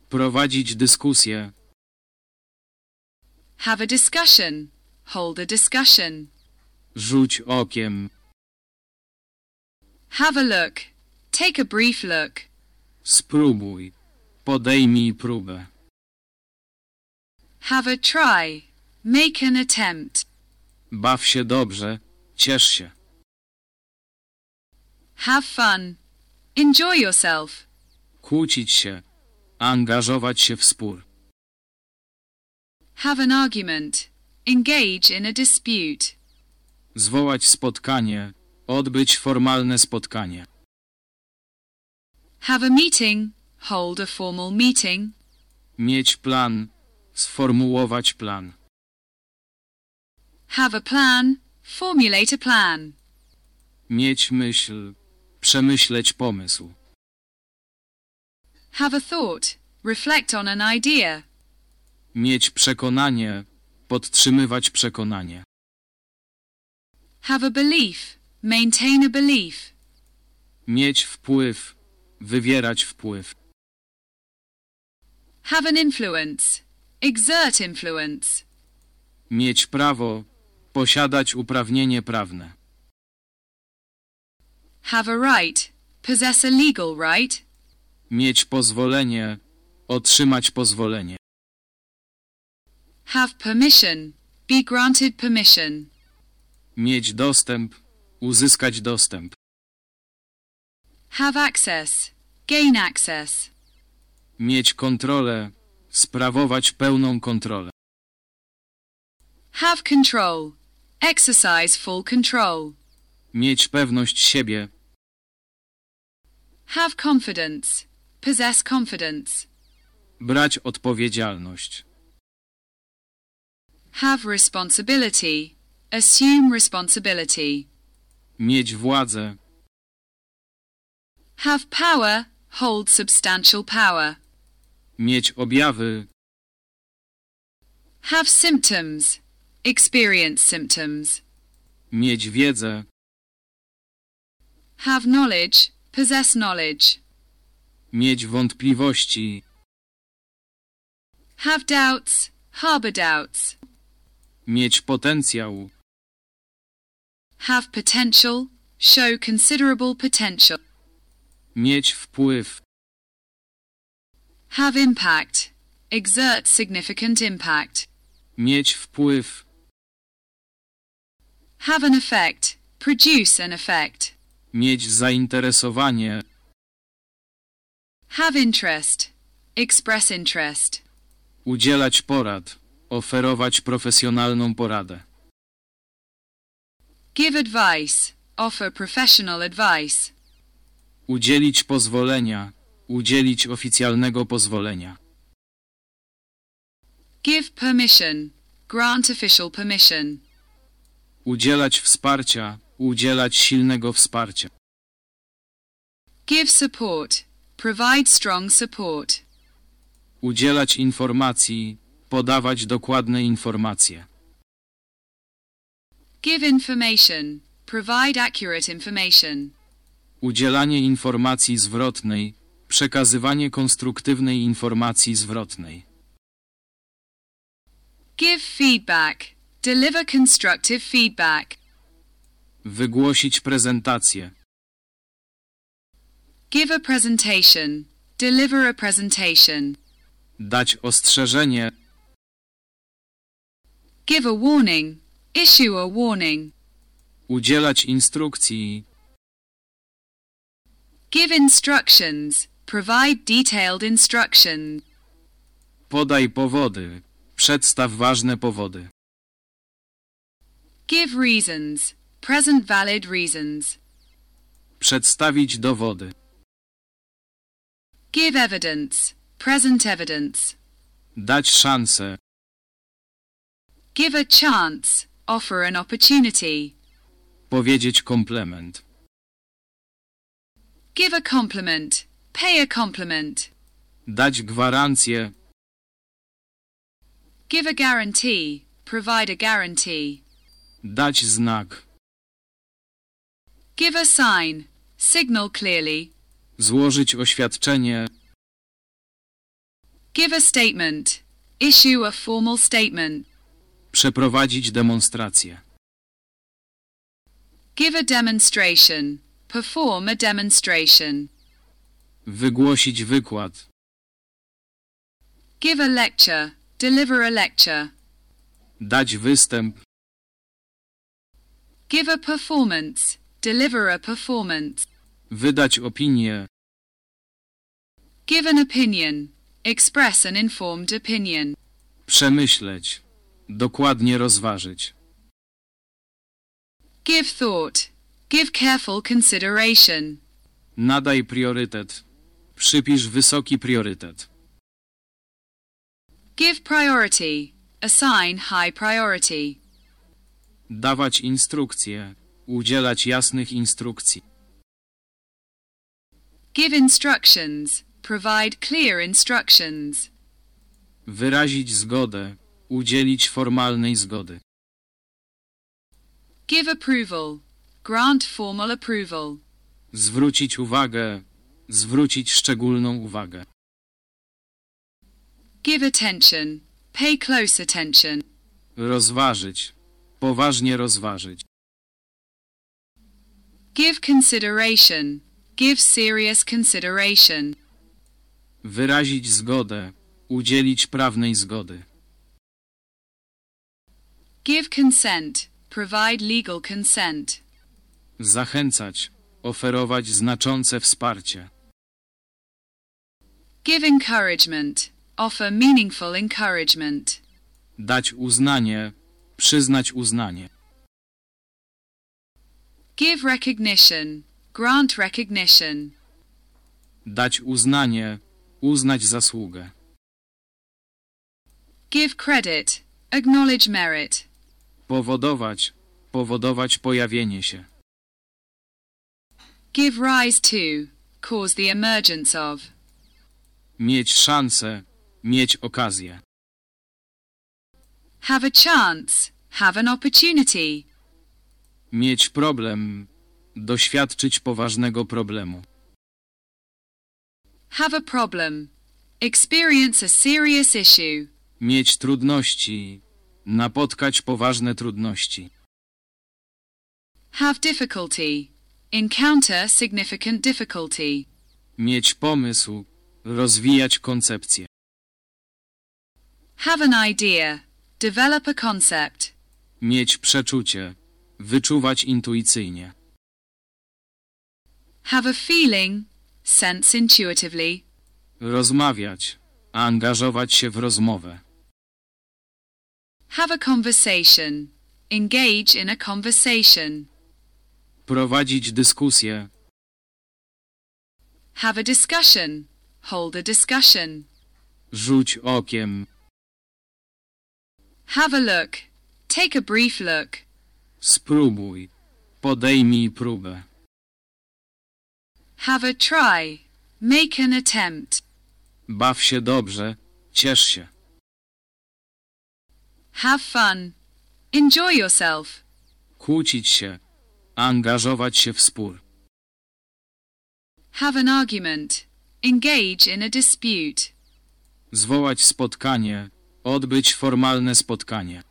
Prowadzić dyskusję. Have a discussion. Hold a discussion. Rzuć okiem. Have a look. Take a brief look. Spróbuj. Podejmij próbę. Have a try. Make an attempt. Baw się dobrze. Ciesz się. Have fun. Enjoy yourself. Kłócić się. Angażować się w spór. Have an argument. Engage in a dispute. Zwołać spotkanie. Odbyć formalne spotkanie. Have a meeting. hold a formal meeting. Mieć plan. Sformułować plan. Have a plan, formulate a plan. Mieć myśl. Przemyśleć pomysł. Have a thought, reflect on an idea. Mieć przekonanie. Podtrzymywać przekonanie. Have a belief, maintain a belief. Mieć wpływ. Wywierać wpływ. Have an influence, exert influence. Mieć prawo. Posiadać uprawnienie prawne. Have a right, possess a legal right. Mieć pozwolenie. Otrzymać pozwolenie. Have permission, be granted permission. Mieć dostęp. Uzyskać dostęp. Have access, gain access. Mieć kontrolę. Sprawować pełną kontrolę. Have control, exercise full control. Mieć pewność siebie. Have confidence, possess confidence. Brać odpowiedzialność. Have responsibility, assume responsibility. Mieć władzę. Have power, hold substantial power. Mieć objawy. Have symptoms, experience symptoms. Mieć wiedzę. Have knowledge, possess knowledge. Mieć wątpliwości. Have doubts, harbor doubts. Mieć potencjał. Have potential, show considerable potential. Mieć wpływ. Have impact, exert significant impact. Mieć wpływ. Have an effect, produce an effect. Mieć zainteresowanie. Have interest, express interest. Udzielać porad. Oferować profesjonalną poradę. Give advice, offer professional advice. Udzielić pozwolenia. Udzielić oficjalnego pozwolenia. Give permission, grant official permission. Udzielać wsparcia. Udzielać silnego wsparcia. Give support, provide strong support. Udzielać informacji. Podawać dokładne informacje. Give information, provide accurate information. Udzielanie informacji zwrotnej. Przekazywanie konstruktywnej informacji zwrotnej. Give feedback, deliver constructive feedback. Wygłosić prezentację. Give a presentation, deliver a presentation. Dać ostrzeżenie. Give a warning, issue a warning. Udzielać instrukcji. Give instructions, provide detailed instructions. Podaj powody. Przedstaw ważne powody. Give reasons, present valid reasons. Przedstawić dowody. Give evidence, present evidence. Dać szansę. Give a chance, offer an opportunity. Powiedzieć komplement. Give a compliment, pay a compliment. Dać gwarancję. Give a guarantee, provide a guarantee. Dać znak. Give a sign, signal clearly. Złożyć oświadczenie. Give a statement, issue a formal statement. Przeprowadzić demonstrację. Give a demonstration, perform a demonstration. Wygłosić wykład. Give a lecture, deliver a lecture. Dać występ. Give a performance, deliver a performance. Wydać opinię. Give an opinion, express an informed opinion. Przemyśleć. Dokładnie rozważyć. Give thought, give careful consideration. Nadaj priorytet. Przypisz wysoki priorytet. Give priority. Assign high priority. Dawać instrukcje. Udzielać jasnych instrukcji. Give instructions. Provide clear instructions. Wyrazić zgodę. Udzielić formalnej zgody. Give approval. Grant formal approval. Zwrócić uwagę. Zwrócić szczególną uwagę. Give attention. Pay close attention. Rozważyć. Poważnie rozważyć. Give consideration. Give serious consideration. Wyrazić zgodę. Udzielić prawnej zgody. Give consent. Provide legal consent. Zachęcać. Oferować znaczące wsparcie. Give encouragement. Offer meaningful encouragement. Dać uznanie. Przyznać uznanie. Give recognition. Grant recognition. Dać uznanie. Uznać zasługę. Give credit. Acknowledge merit. Powodować. Powodować pojawienie się. Give rise to. Cause the emergence of. Mieć szansę. Mieć okazję. Have a chance. Have an opportunity. Mieć problem. Doświadczyć poważnego problemu. Have a problem. Experience a serious issue. Mieć trudności. Napotkać poważne trudności. Have difficulty. Encounter significant difficulty. Mieć pomysł. Rozwijać koncepcję. Have an idea. Develop a concept. Mieć przeczucie. Wyczuwać intuicyjnie. Have a feeling. Sense intuitively. Rozmawiać. Angażować się w rozmowę. Have a conversation. Engage in a conversation. Prowadzić dyskusję. Have a discussion. Hold a discussion. Rzuć okiem. Have a look. Take a brief look. Spróbuj. Podejmij próbę. Have a try. Make an attempt. Baw się dobrze. Ciesz się. Have fun. Enjoy yourself. Kłócić się. Angażować się w spór. Have an argument. Engage in a dispute. Zwołać spotkanie. Odbyć formalne spotkanie.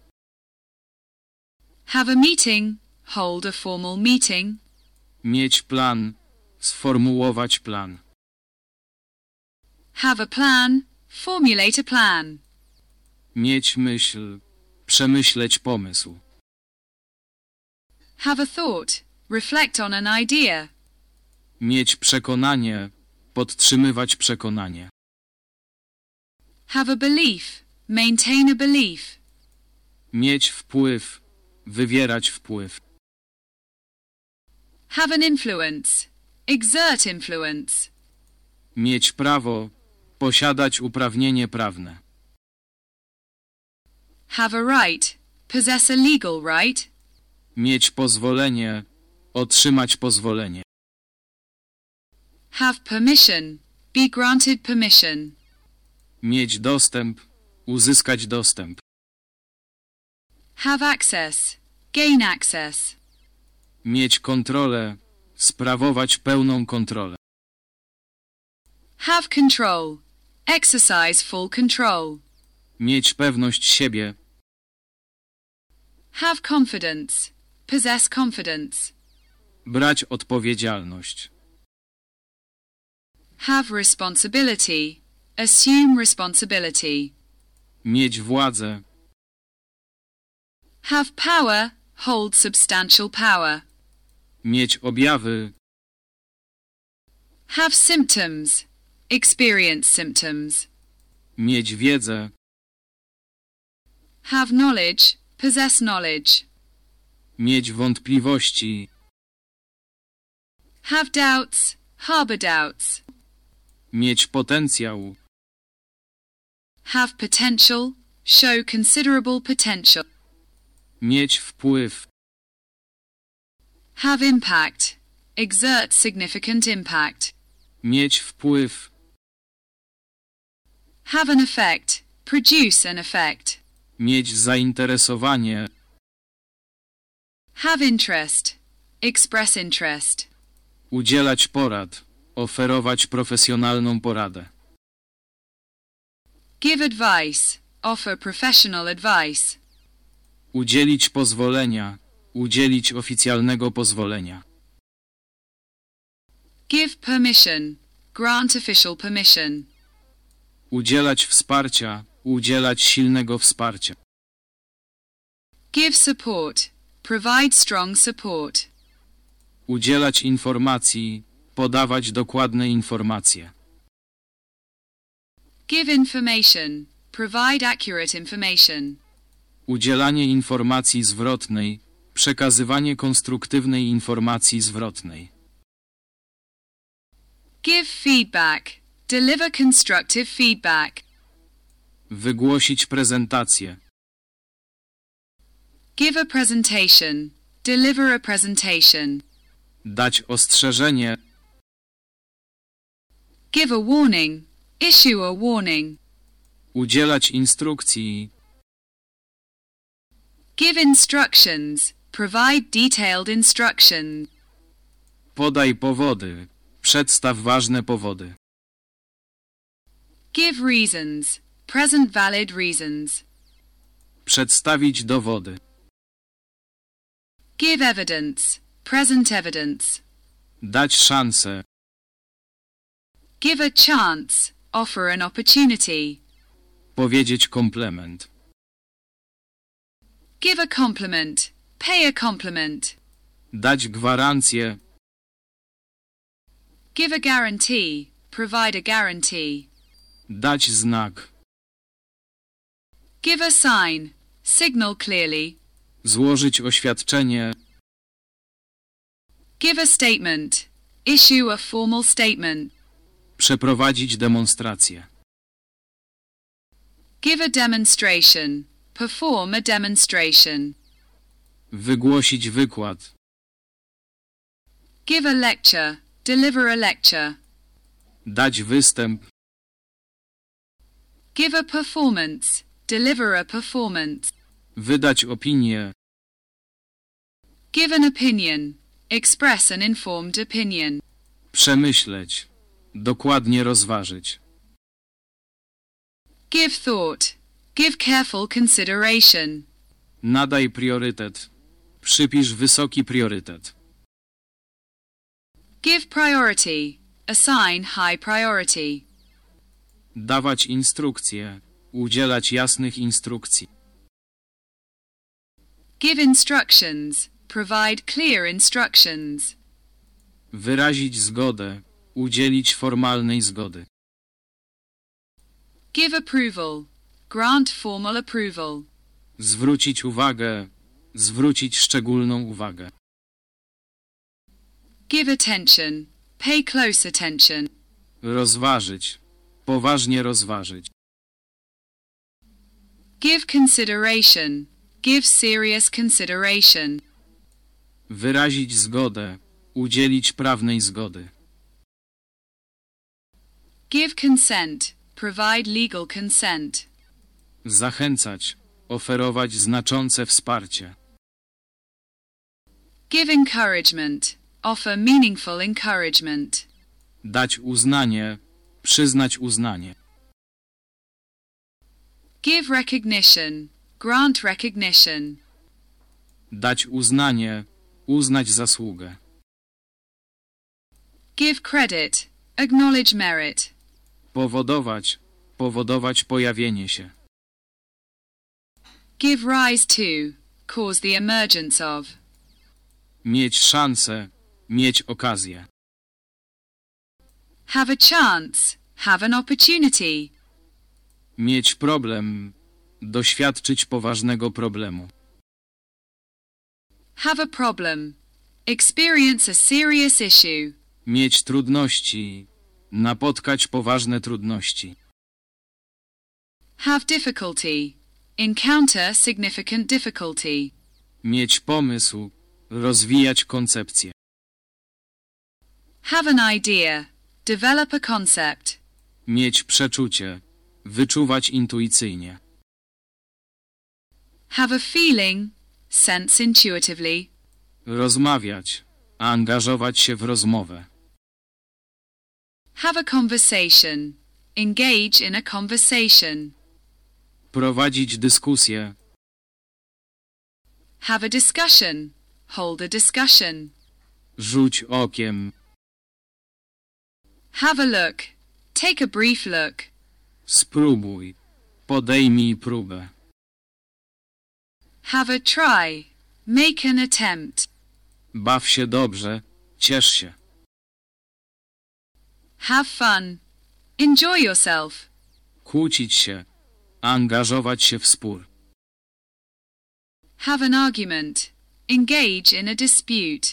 Have a meeting. Hold a formal meeting. Mieć plan. Sformułować plan. Have a plan. Formulate a plan. Mieć myśl. Przemyśleć pomysł. Have a thought. Reflect on an idea. Mieć przekonanie. Podtrzymywać przekonanie. Have a belief. Maintain a belief. Mieć wpływ. Wywierać wpływ. Have an influence. Exert influence. Mieć prawo. Posiadać uprawnienie prawne. Have a right. Possess a legal right. Mieć pozwolenie. Otrzymać pozwolenie. Have permission. Be granted permission. Mieć dostęp. Uzyskać dostęp. Have access. Gain access. Mieć kontrolę. Sprawować pełną kontrolę. Have control. Exercise full control. Mieć pewność siebie. Have confidence. Possess confidence. Brać odpowiedzialność. Have responsibility. Assume responsibility. Mieć władzę. Have power. Hold substantial power. Mieć objawy. Have symptoms. Experience symptoms. Mieć wiedzę. Have knowledge. Possess knowledge. Mieć wątpliwości. Have doubts. Harbor doubts. Mieć potencjał. Have potential. Show considerable potential. Mieć wpływ. Have impact. Exert significant impact. Mieć wpływ. Have an effect. Produce an effect. Mieć zainteresowanie. Have interest. Express interest. Udzielać porad. Oferować profesjonalną poradę. Give advice. Offer professional advice. Udzielić pozwolenia. Udzielić oficjalnego pozwolenia. Give permission. Grant official permission. Udzielać wsparcia. Udzielać silnego wsparcia. Give support. Provide strong support. Udzielać informacji. Podawać dokładne informacje. Give information. Provide accurate information. Udzielanie informacji zwrotnej. Przekazywanie konstruktywnej informacji zwrotnej. Give feedback. Deliver constructive feedback. Wygłosić prezentację. Give a presentation. Deliver a presentation. Dać ostrzeżenie. Give a warning. Issue a warning. Udzielać instrukcji. Give instructions. Provide detailed instructions. Podaj powody. Przedstaw ważne powody. Give reasons. Present valid reasons. Przedstawić dowody. Give evidence. Present evidence. Dać szansę. Give a chance. Offer an opportunity. Powiedzieć komplement. Give a compliment. Pay a compliment. Dać gwarancję. Give a guarantee. Provide a guarantee. Dać znak. Give a sign. Signal clearly. Złożyć oświadczenie. Give a statement. Issue a formal statement. Przeprowadzić demonstrację. Give a demonstration. Perform a demonstration. Wygłosić wykład. Give a lecture. Deliver a lecture. Dać występ. Give a performance. Deliver a performance. Wydać opinię. Give an opinion. Express an informed opinion. Przemyśleć. Dokładnie rozważyć. Give thought. Give careful consideration. Nadaj priorytet. Przypisz wysoki priorytet. Give priority. Assign high priority. Dawać instrukcje. Udzielać jasnych instrukcji. Give instructions. Provide clear instructions. Wyrazić zgodę. Udzielić formalnej zgody. Give approval. Grant formal approval. Zwrócić uwagę. Zwrócić szczególną uwagę. Give attention. Pay close attention. Rozważyć. Poważnie rozważyć. Give consideration. Give serious consideration. Wyrazić zgodę. Udzielić prawnej zgody. Give consent. Provide legal consent. Zachęcać. Oferować znaczące wsparcie. Give encouragement. Offer meaningful encouragement. Dać uznanie. Przyznać uznanie. Give recognition. Grant recognition. Dać uznanie. Uznać zasługę. Give credit. Acknowledge merit. Powodować. Powodować pojawienie się. Give rise to. Cause the emergence of. Mieć szansę. Mieć okazję. Have a chance. Have an opportunity. Mieć problem. Doświadczyć poważnego problemu. Have a problem. Experience a serious issue. Mieć trudności. Napotkać poważne trudności. Have difficulty. Encounter significant difficulty. Mieć pomysł. Rozwijać koncepcję. Have an idea. Develop a concept. Mieć przeczucie. Wyczuwać intuicyjnie. Have a feeling. Sense intuitively. Rozmawiać. Angażować się w rozmowę. Have a conversation. Engage in a conversation. Prowadzić dyskusję. Have a discussion. Hold a discussion. Rzuć okiem. Have a look. Take a brief look. Spróbuj. Podejmij próbę. Have a try. Make an attempt. Baw się dobrze. Ciesz się. Have fun. Enjoy yourself. Kłócić się. Angażować się w spór. Have an argument. Engage in a dispute.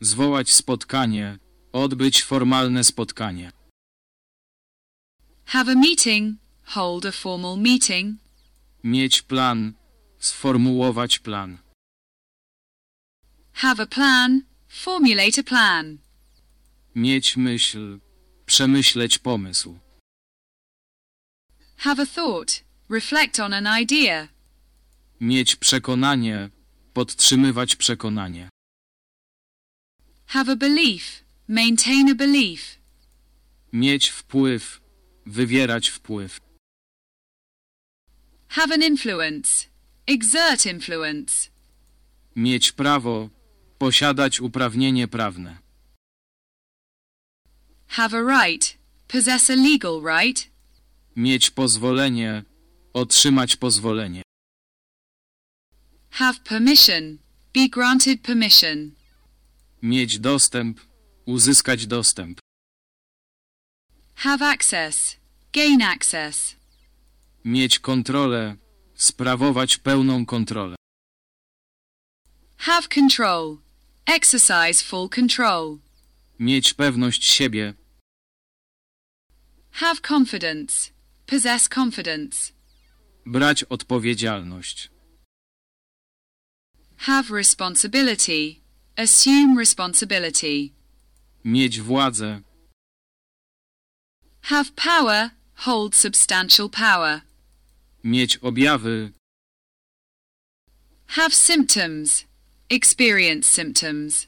Zwołać spotkanie. Odbyć formalne spotkanie. Have a meeting. Hold a formal meeting. Mieć plan. Sformułować plan. Have a plan. Formulate a plan. Mieć myśl. Przemyśleć pomysł. Have a thought. Reflect on an idea. Mieć przekonanie. Podtrzymywać przekonanie. Have a belief. Maintain a belief. Mieć wpływ. Wywierać wpływ. Have an influence. Exert influence. Mieć prawo. Posiadać uprawnienie prawne. Have a right. Possess a legal right. Mieć pozwolenie. Otrzymać pozwolenie. Have permission. Be granted permission. Mieć dostęp. Uzyskać dostęp. Have access. Gain access. Mieć kontrolę. Sprawować pełną kontrolę. Have control. Exercise full control. Mieć pewność siebie. Have confidence. Possess confidence. Brać odpowiedzialność. Have responsibility. Assume responsibility. Mieć władzę. Have power. Hold substantial power. Mieć objawy. Have symptoms. Experience symptoms.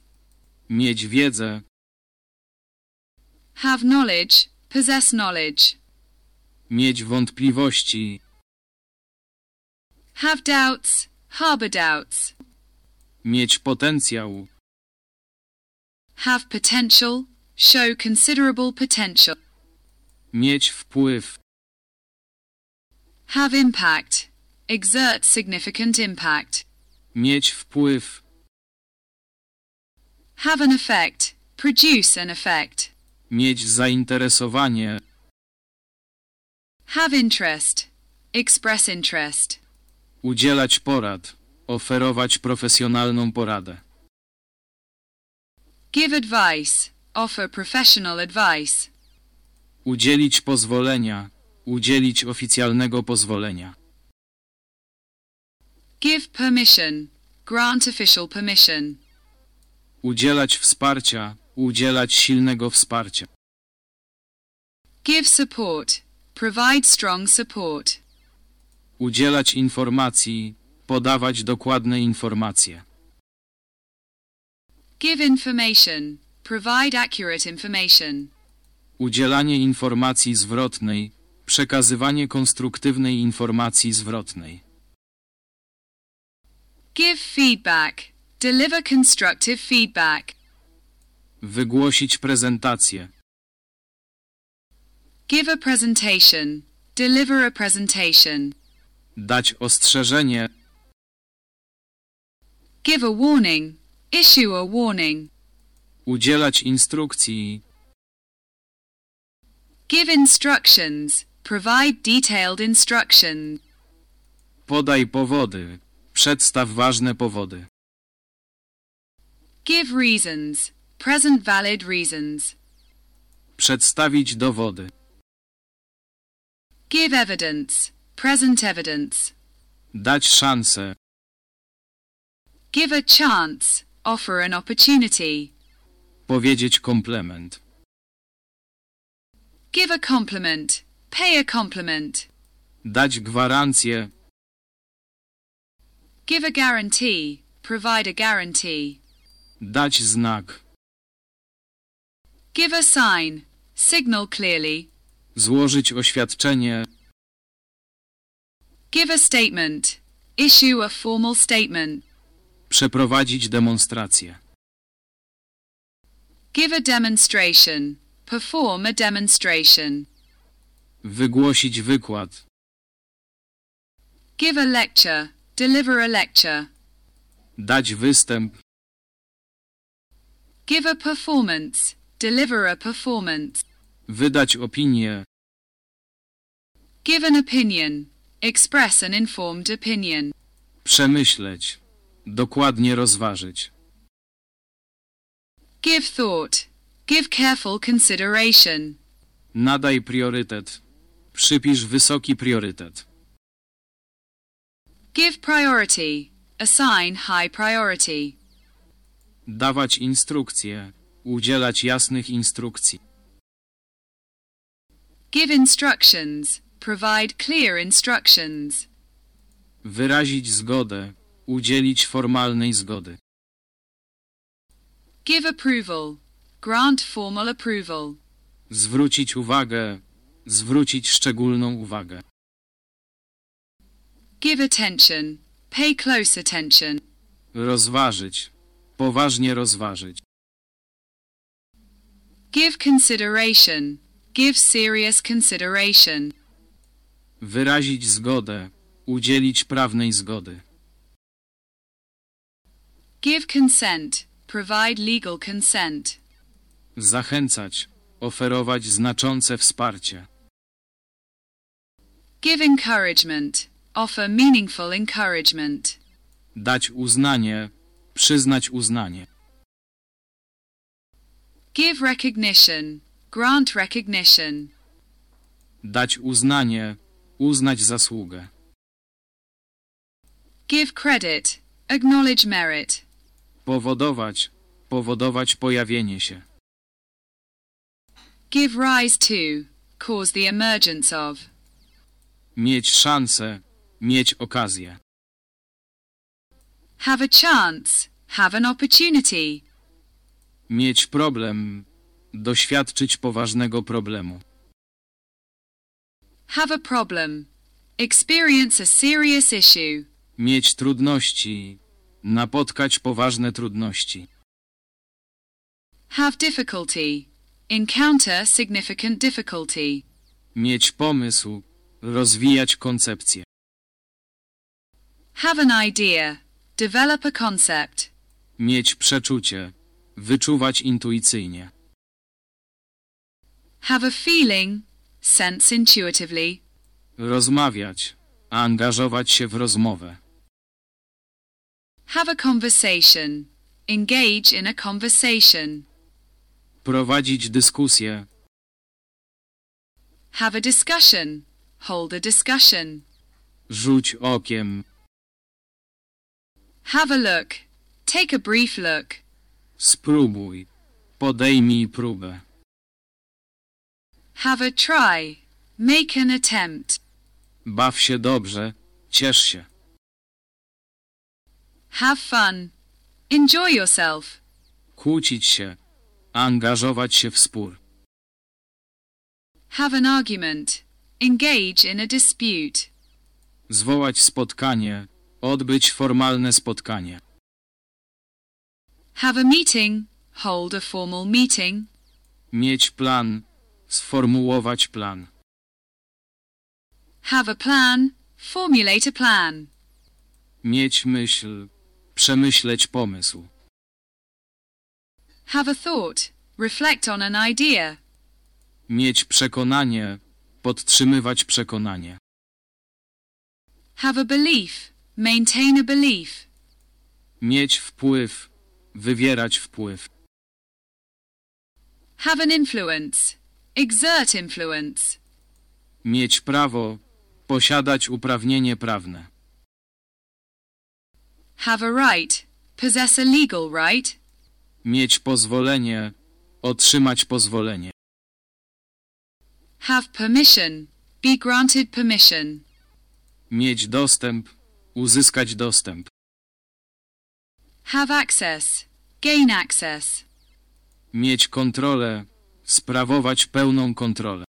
Mieć wiedzę. Have knowledge. Possess knowledge. Mieć wątpliwości. Have doubts. Harbor doubts. Mieć potencjał. Have potential. Show considerable potential. Mieć wpływ. Have impact. Exert significant impact. Mieć wpływ. Have an effect. Produce an effect. Mieć zainteresowanie. Have interest. Express interest. Udzielać porad. Oferować profesjonalną poradę. Give advice. Offer professional advice. Udzielić pozwolenia. Udzielić oficjalnego pozwolenia. Give permission. Grant official permission. Udzielać wsparcia. Udzielać silnego wsparcia. Give support. Provide strong support. Udzielać informacji. Podawać dokładne informacje. Give information. Provide accurate information. Udzielanie informacji zwrotnej. Przekazywanie konstruktywnej informacji zwrotnej. Give feedback. Deliver constructive feedback. Wygłosić prezentację. Give a presentation. Deliver a presentation. Dać ostrzeżenie. Give a warning. Issue a warning. Udzielać instrukcji. Give instructions. Provide detailed instructions. Podaj powody. Przedstaw ważne powody. Give reasons. Present valid reasons. Przedstawić dowody. Give evidence. Present evidence. Dać szansę. Give a chance. Offer an opportunity. Powiedzieć komplement. Give a compliment. Pay a compliment. Dać gwarancję. Give a guarantee. Provide a guarantee. Dać znak. Give a sign. Signal clearly. Złożyć oświadczenie. Give a statement. Issue a formal statement. Przeprowadzić demonstrację. Give a demonstration. Perform a demonstration. Wygłosić wykład. Give a lecture. Deliver a lecture. Dać występ. Give a performance. Deliver a performance. Wydać opinię. Give an opinion. Express an informed opinion. Przemyśleć. Dokładnie rozważyć. Give thought. Give careful consideration. Nadaj priorytet. Przypisz wysoki priorytet. Give priority. Assign high priority. Dawać instrukcje. Udzielać jasnych instrukcji. Give instructions. Provide clear instructions. Wyrazić zgodę. Udzielić formalnej zgody. Give approval. Grant formal approval. Zwrócić uwagę. Zwrócić szczególną uwagę. Give attention. Pay close attention. Rozważyć. Poważnie rozważyć. Give consideration. Give serious consideration. Wyrazić zgodę. Udzielić prawnej zgody. Give consent. Provide legal consent. Zachęcać. Oferować znaczące wsparcie. Give encouragement. Offer meaningful encouragement. Dać uznanie. Przyznać uznanie. Give recognition. Grant recognition. Dać uznanie. Uznać zasługę. Give credit. Acknowledge merit. Powodować. Powodować pojawienie się. Give rise to. Cause the emergence of. Mieć szansę. Mieć okazję. Have a chance. Have an opportunity. Mieć problem. Doświadczyć poważnego problemu. Have a problem. Experience a serious issue. Mieć trudności. Napotkać poważne trudności. Have difficulty. Encounter significant difficulty. Mieć pomysł. Rozwijać koncepcję. Have an idea. Develop a concept. Mieć przeczucie. Wyczuwać intuicyjnie. Have a feeling. Sense intuitively. Rozmawiać. Angażować się w rozmowę. Have a conversation. Engage in a conversation. Prowadzić dyskusję. Have a discussion. Hold a discussion. Rzuć okiem. Have a look. Take a brief look. Spróbuj. Podejmij próbę. Have a try. Make an attempt. Baw się dobrze. Ciesz się. Have fun. Enjoy yourself. Kłócić się. Angażować się w spór. Have an argument. Engage in a dispute. Zwołać spotkanie. Odbyć formalne spotkanie. Have a meeting. Hold a formal meeting. Mieć plan. Sformułować plan. Have a plan. Formulate a plan. Mieć myśl. Przemyśleć pomysł. Have a thought. Reflect on an idea. Mieć przekonanie. Podtrzymywać przekonanie. Have a belief. Maintain a belief. Mieć wpływ. Wywierać wpływ. Have an influence. Exert influence. Mieć prawo. Posiadać uprawnienie prawne. Have a right, possess a legal right. Mieć pozwolenie. Otrzymać pozwolenie. Have permission, be granted permission. Mieć dostęp. Uzyskać dostęp. Have access, gain access. Mieć kontrolę. Sprawować pełną kontrolę.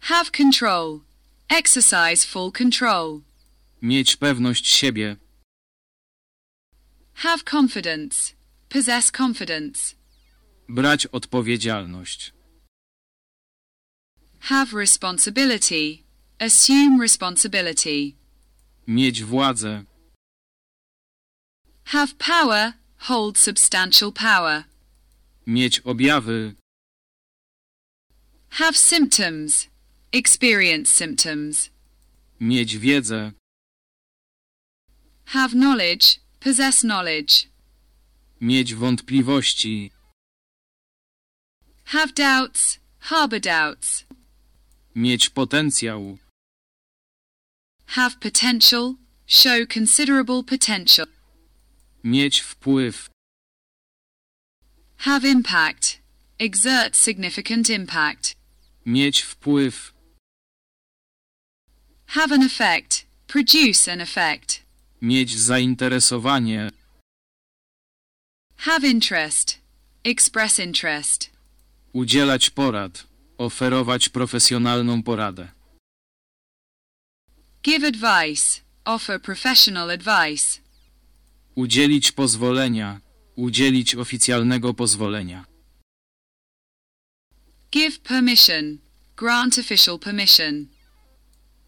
Have control, exercise full control. Mieć pewność siebie. Have confidence, possess confidence. Brać odpowiedzialność. Have responsibility, assume responsibility. Mieć władzę. Have power, hold substantial power. Mieć objawy. Have symptoms, experience symptoms. Mieć wiedzę. Have knowledge, possess knowledge. Mieć wątpliwości. Have doubts, harbor doubts. Mieć potencjał. Have potential, show considerable potential. Mieć wpływ. Have impact, exert significant impact. Mieć wpływ. Have an effect, produce an effect. Mieć zainteresowanie. Have interest, express interest. Udzielać porad. Oferować profesjonalną poradę. Give advice, offer professional advice. Udzielić pozwolenia. Udzielić oficjalnego pozwolenia. Give permission, grant official permission.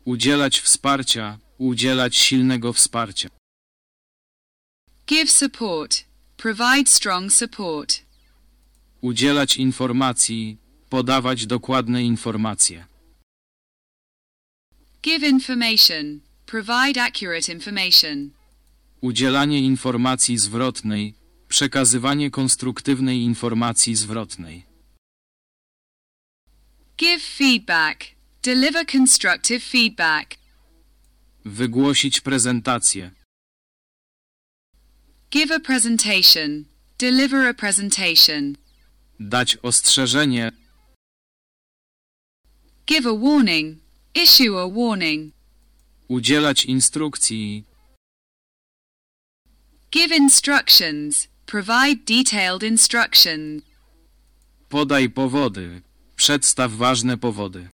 Udzielać wsparcia. Udzielać silnego wsparcia. Give support, provide strong support. Udzielać informacji. Podawać dokładne informacje. Give information, provide accurate information. Udzielanie informacji zwrotnej. Przekazywanie konstruktywnej informacji zwrotnej. Give feedback, deliver constructive feedback. Wygłosić prezentację. Give a presentation, deliver a presentation. Dać ostrzeżenie. Give a warning, issue a warning. Udzielać instrukcji. Give instructions, provide detailed instructions. Podaj powody. Przedstaw ważne powody.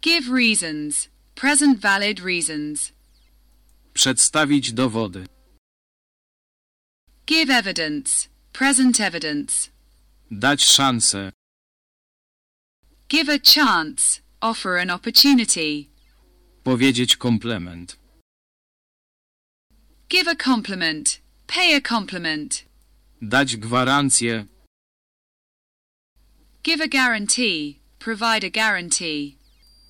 Give reasons, present valid reasons. Przedstawić dowody. Give evidence, present evidence. Dać szansę. Give a chance, offer an opportunity. Powiedzieć komplement. Give a compliment, pay a compliment. Dać gwarancję. Give a guarantee, provide a guarantee.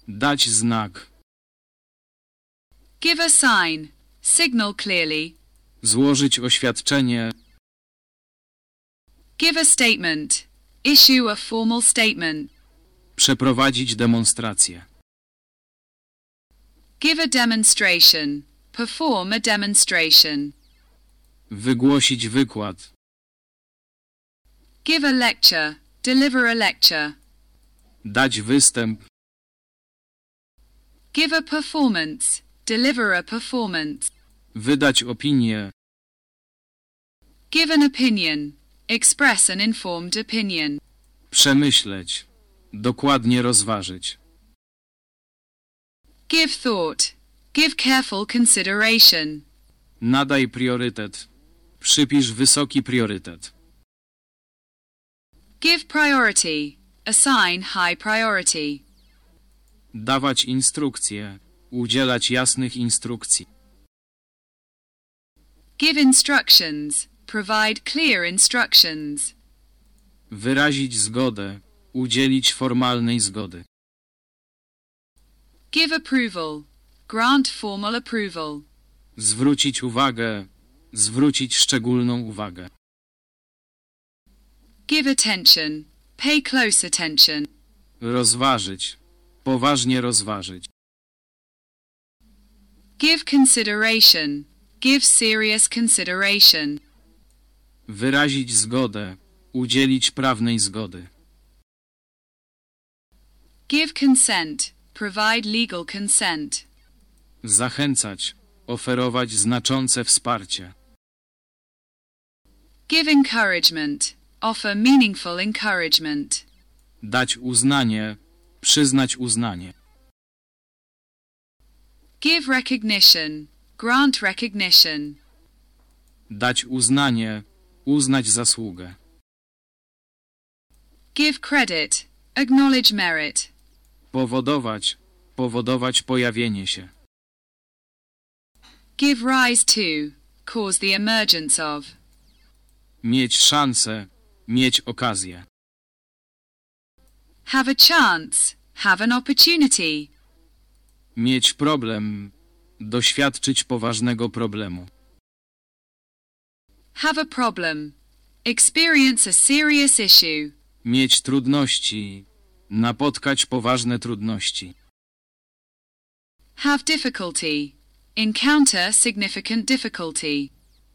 Dać znak. Give a sign, signal clearly. Złożyć oświadczenie. Give a statement, issue a formal statement. Przeprowadzić demonstrację. Give a demonstration, perform a demonstration. Wygłosić wykład. Give a lecture, deliver a lecture. Dać występ. Give a performance, deliver a performance. Wydać opinię. Give an opinion, express an informed opinion. Przemyśleć. Dokładnie rozważyć. Give thought, give careful consideration. Nadaj priorytet. Przypisz wysoki priorytet. Give priority, assign high priority. Dawać instrukcje. Udzielać jasnych instrukcji. Give instructions, provide clear instructions. Wyrazić zgodę. Udzielić formalnej zgody. Give approval, grant formal approval. Zwrócić uwagę. Zwrócić szczególną uwagę. Give attention, pay close attention. Rozważyć. Poważnie rozważyć. Give consideration, give serious consideration. Wyrazić zgodę. Udzielić prawnej zgody. Give consent, provide legal consent. Zachęcać. Oferować znaczące wsparcie. Give encouragement, offer meaningful encouragement. Dać uznanie. Przyznać uznanie. Give recognition, grant recognition. Dać uznanie. Uznać zasługę. Give credit, acknowledge merit. Powodować. Powodować pojawienie się. Give rise to, cause the emergence of. Mieć szansę. Mieć okazję. Have a chance, have an opportunity. Mieć problem. Doświadczyć poważnego problemu. Have a problem. Experience a serious issue. Mieć trudności. Napotkać poważne trudności. Have difficulty. Encounter significant difficulty.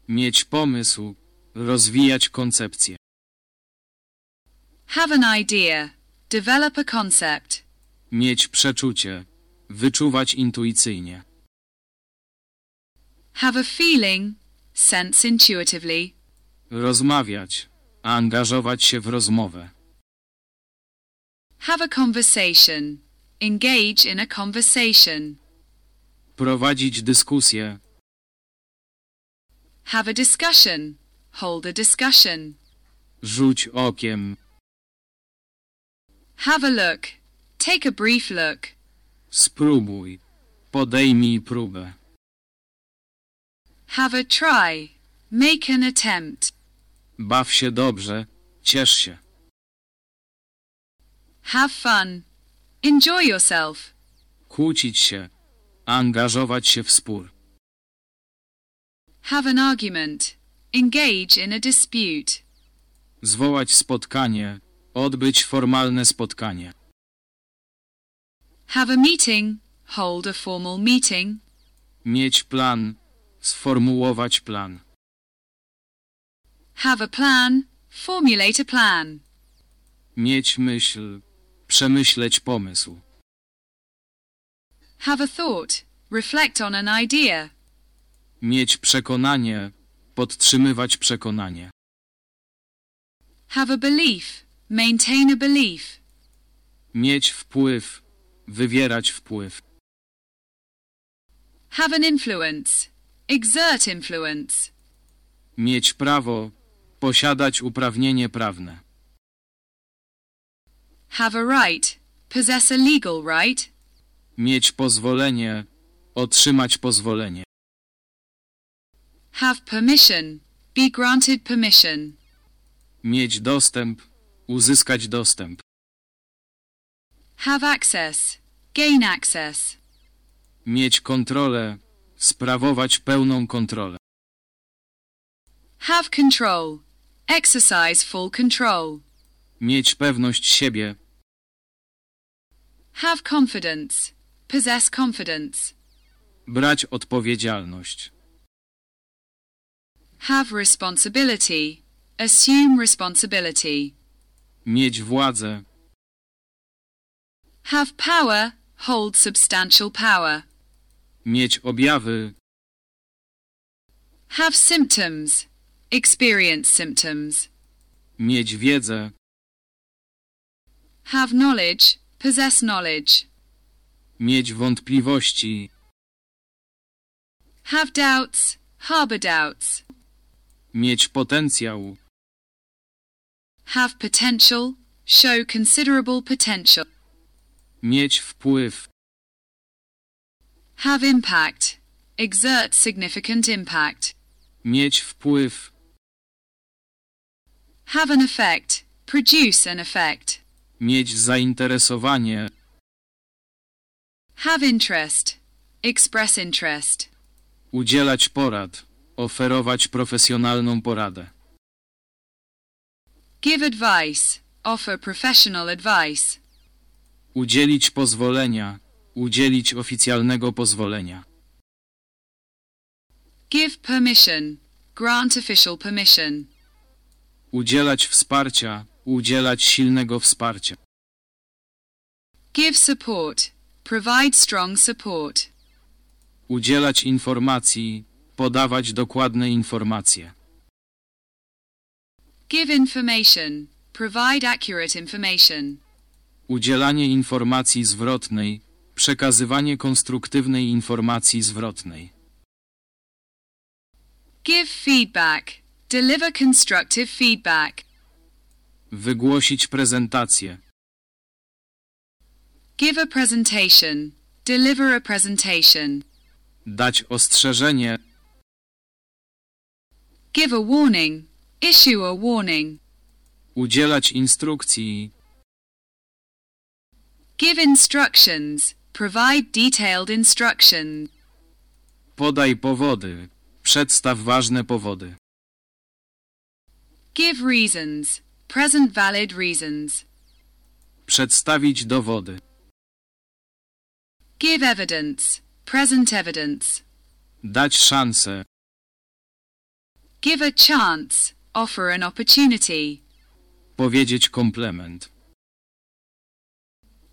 Mieć pomysł. Rozwijać koncepcję. Have an idea. Develop a concept. Mieć przeczucie. Wyczuwać intuicyjnie. Have a feeling. Sense intuitively. Rozmawiać. Angażować się w rozmowę. Have a conversation. Engage in a conversation. Prowadzić dyskusję. Have a discussion. Hold a discussion. Rzuć okiem. Have a look. Take a brief look. Spróbuj. Podejmij próbę. Have a try. Make an attempt. Baw się dobrze. Ciesz się. Have fun. Enjoy yourself. Kłócić się. Angażować się w spór. Have an argument. Engage in a dispute. Zwołać spotkanie. Odbyć formalne spotkanie. Have a meeting. Hold a formal meeting. Mieć plan. Sformułować plan. Have a plan. Formulate a plan. Mieć myśl. Przemyśleć pomysł. Have a thought. Reflect on an idea. Mieć przekonanie. Podtrzymywać przekonanie. Have a belief. Maintain a belief. Mieć wpływ. Wywierać wpływ. Have an influence. Exert influence. Mieć prawo. Posiadać uprawnienie prawne. Have a right. Possess a legal right. Mieć pozwolenie. Otrzymać pozwolenie. Have permission. Be granted permission. Mieć dostęp. Uzyskać dostęp. Have access. Gain access. Mieć kontrolę. Sprawować pełną kontrolę. Have control. Exercise full control. Mieć pewność siebie. Have confidence. Possess confidence. Brać odpowiedzialność. Have responsibility. Assume responsibility. Mieć władzę. Have power. Hold substantial power. Mieć objawy. Have symptoms. Experience symptoms. Mieć wiedzę. Have knowledge. Possess knowledge. Mieć wątpliwości. Have doubts. Harbor doubts. Mieć potencjał. Have potential. Show considerable potential. Mieć wpływ. Have impact. Exert significant impact. Mieć wpływ. Have an effect. Produce an effect. Mieć zainteresowanie. Have interest. Express interest. Udzielać porad. Oferować profesjonalną poradę. Give advice. offer professional advice. Udzielić pozwolenia. Udzielić oficjalnego pozwolenia. Give permission, grant official permission. Udzielać wsparcia. Udzielać silnego wsparcia. Give support, provide strong support. Udzielać informacji. Podawać dokładne informacje. Give information, provide accurate information. Udzielanie informacji zwrotnej. Przekazywanie konstruktywnej informacji zwrotnej. Give feedback, deliver constructive feedback. Wygłosić prezentację. Give a presentation, deliver a presentation. Dać ostrzeżenie. Give a warning, issue a warning. Udzielać instrukcji. Give instructions, provide detailed instructions. Podaj powody. Przedstaw ważne powody. Give reasons, present valid reasons. Przedstawić dowody. Give evidence, present evidence. Dać szansę. Give a chance, offer an opportunity. Powiedzieć komplement.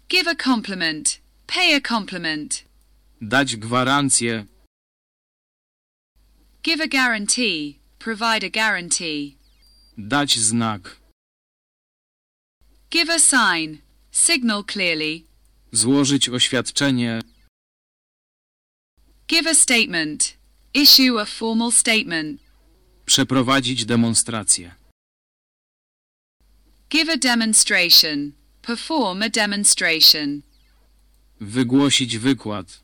Give a compliment, pay a compliment. Dać gwarancję. Give a guarantee, provide a guarantee. Dać znak. Give a sign, signal clearly. Złożyć oświadczenie. Give a statement, issue a formal statement. Przeprowadzić demonstrację. Give a demonstration, perform a demonstration. Wygłosić wykład.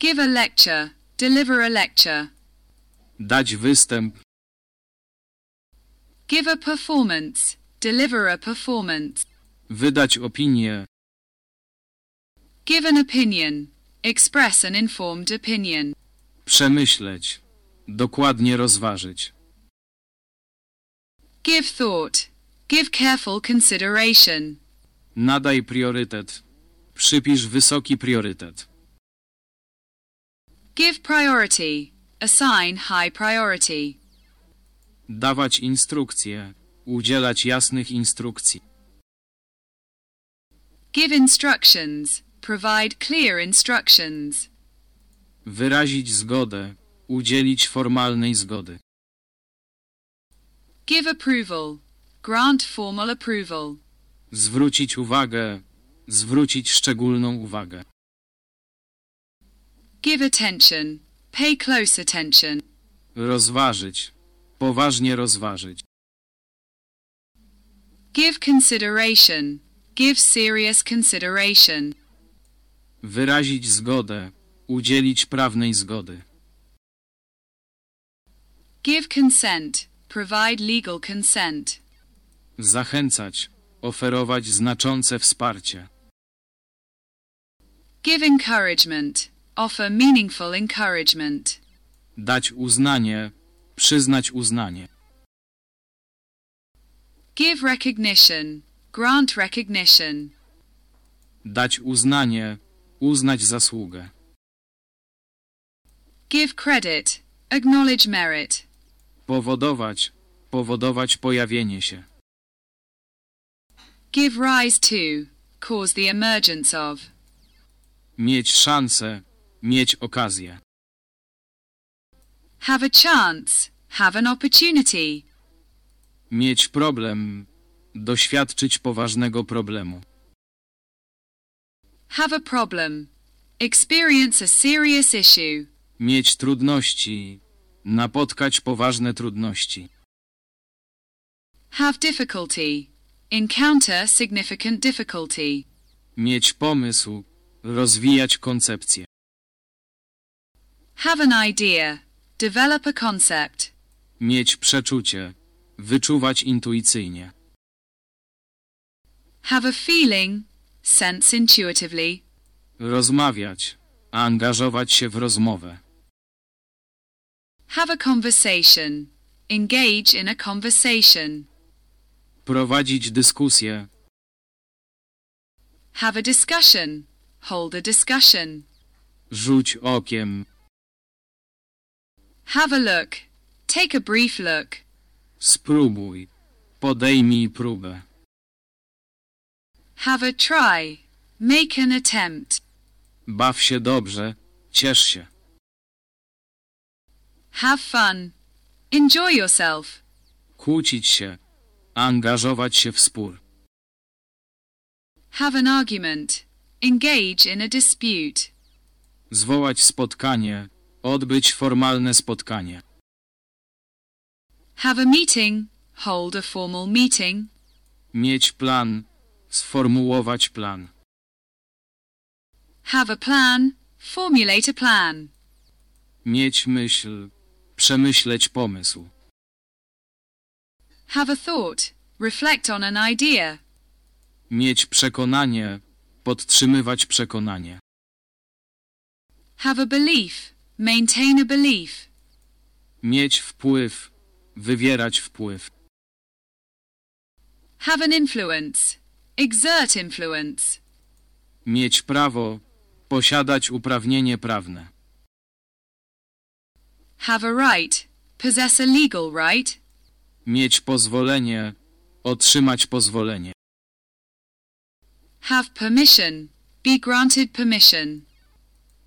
Give a lecture, deliver a lecture. Dać występ. Give a performance, deliver a performance. Wydać opinię. Give an opinion, express an informed opinion. Przemyśleć. Dokładnie rozważyć. Give thought, give careful consideration. Nadaj priorytet. Przypisz wysoki priorytet. Give priority, assign high priority. Dawać instrukcje. Udzielać jasnych instrukcji. Give instructions, provide clear instructions. Wyrazić zgodę. Udzielić formalnej zgody. Give approval, grant formal approval. Zwrócić uwagę. Zwrócić szczególną uwagę. Give attention, pay close attention. Rozważyć. Poważnie rozważyć. Give consideration, give serious consideration. Wyrazić zgodę. Udzielić prawnej zgody. Give consent, provide legal consent. Zachęcać. Oferować znaczące wsparcie. Give encouragement, offer meaningful encouragement. Dać uznanie. Przyznać uznanie. Give recognition, grant recognition. Dać uznanie. Uznać zasługę. Give credit, acknowledge merit. Powodować. Powodować pojawienie się. Give rise to, cause the emergence of. Mieć szansę. Mieć okazję. Have a chance, have an opportunity. Mieć problem. Doświadczyć poważnego problemu. Have a problem, experience a serious issue. Mieć trudności. Napotkać poważne trudności. Have difficulty, encounter significant difficulty. Mieć pomysł. Rozwijać koncepcję. Have an idea, develop a concept. Mieć przeczucie. Wyczuwać intuicyjnie. Have a feeling, sense intuitively. Rozmawiać. Angażować się w rozmowę. Have a conversation, engage in a conversation. Prowadzić dyskusję. Have a discussion. Hold a discussion. Rzuć okiem. Have a look. Take a brief look. Spróbuj. Podejmij próbę. Have a try. Make an attempt. Baw się dobrze. Ciesz się. Have fun. Enjoy yourself. Kłócić się. Angażować się w spór. Have an argument. Engage in a dispute. Zwołać spotkanie. Odbyć formalne spotkanie. Have a meeting. Hold a formal meeting. Mieć plan. Sformułować plan. Have a plan. Formulate a plan. Mieć myśl. Przemyśleć pomysł. Have a thought. Reflect on an idea. Mieć przekonanie. Podtrzymywać przekonanie. Have a belief. Maintain a belief. Mieć wpływ. Wywierać wpływ. Have an influence. Exert influence. Mieć prawo. Posiadać uprawnienie prawne. Have a right. Possess a legal right. Mieć pozwolenie. Otrzymać pozwolenie. Have permission. Be granted permission.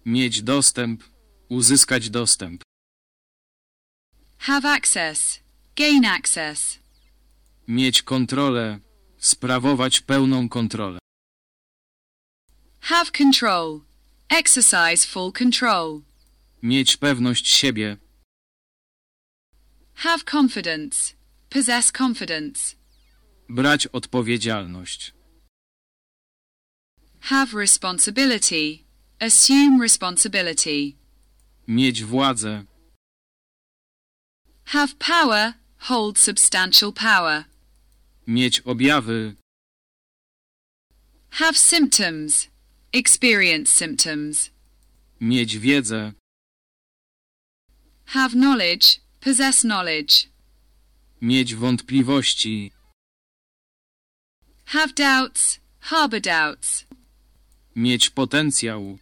Mieć dostęp. Uzyskać dostęp. Have access. Gain access. Mieć kontrolę. Sprawować pełną kontrolę. Have control. Exercise full control. Mieć pewność siebie. Have confidence. Possess confidence. Brać odpowiedzialność. Have responsibility. Assume responsibility. Mieć władzę. Have power. Hold substantial power. Mieć objawy. Have symptoms. Experience symptoms. Mieć wiedzę. Have knowledge. Possess knowledge. Mieć wątpliwości. Have doubts. Harbor doubts. Mieć potencjał.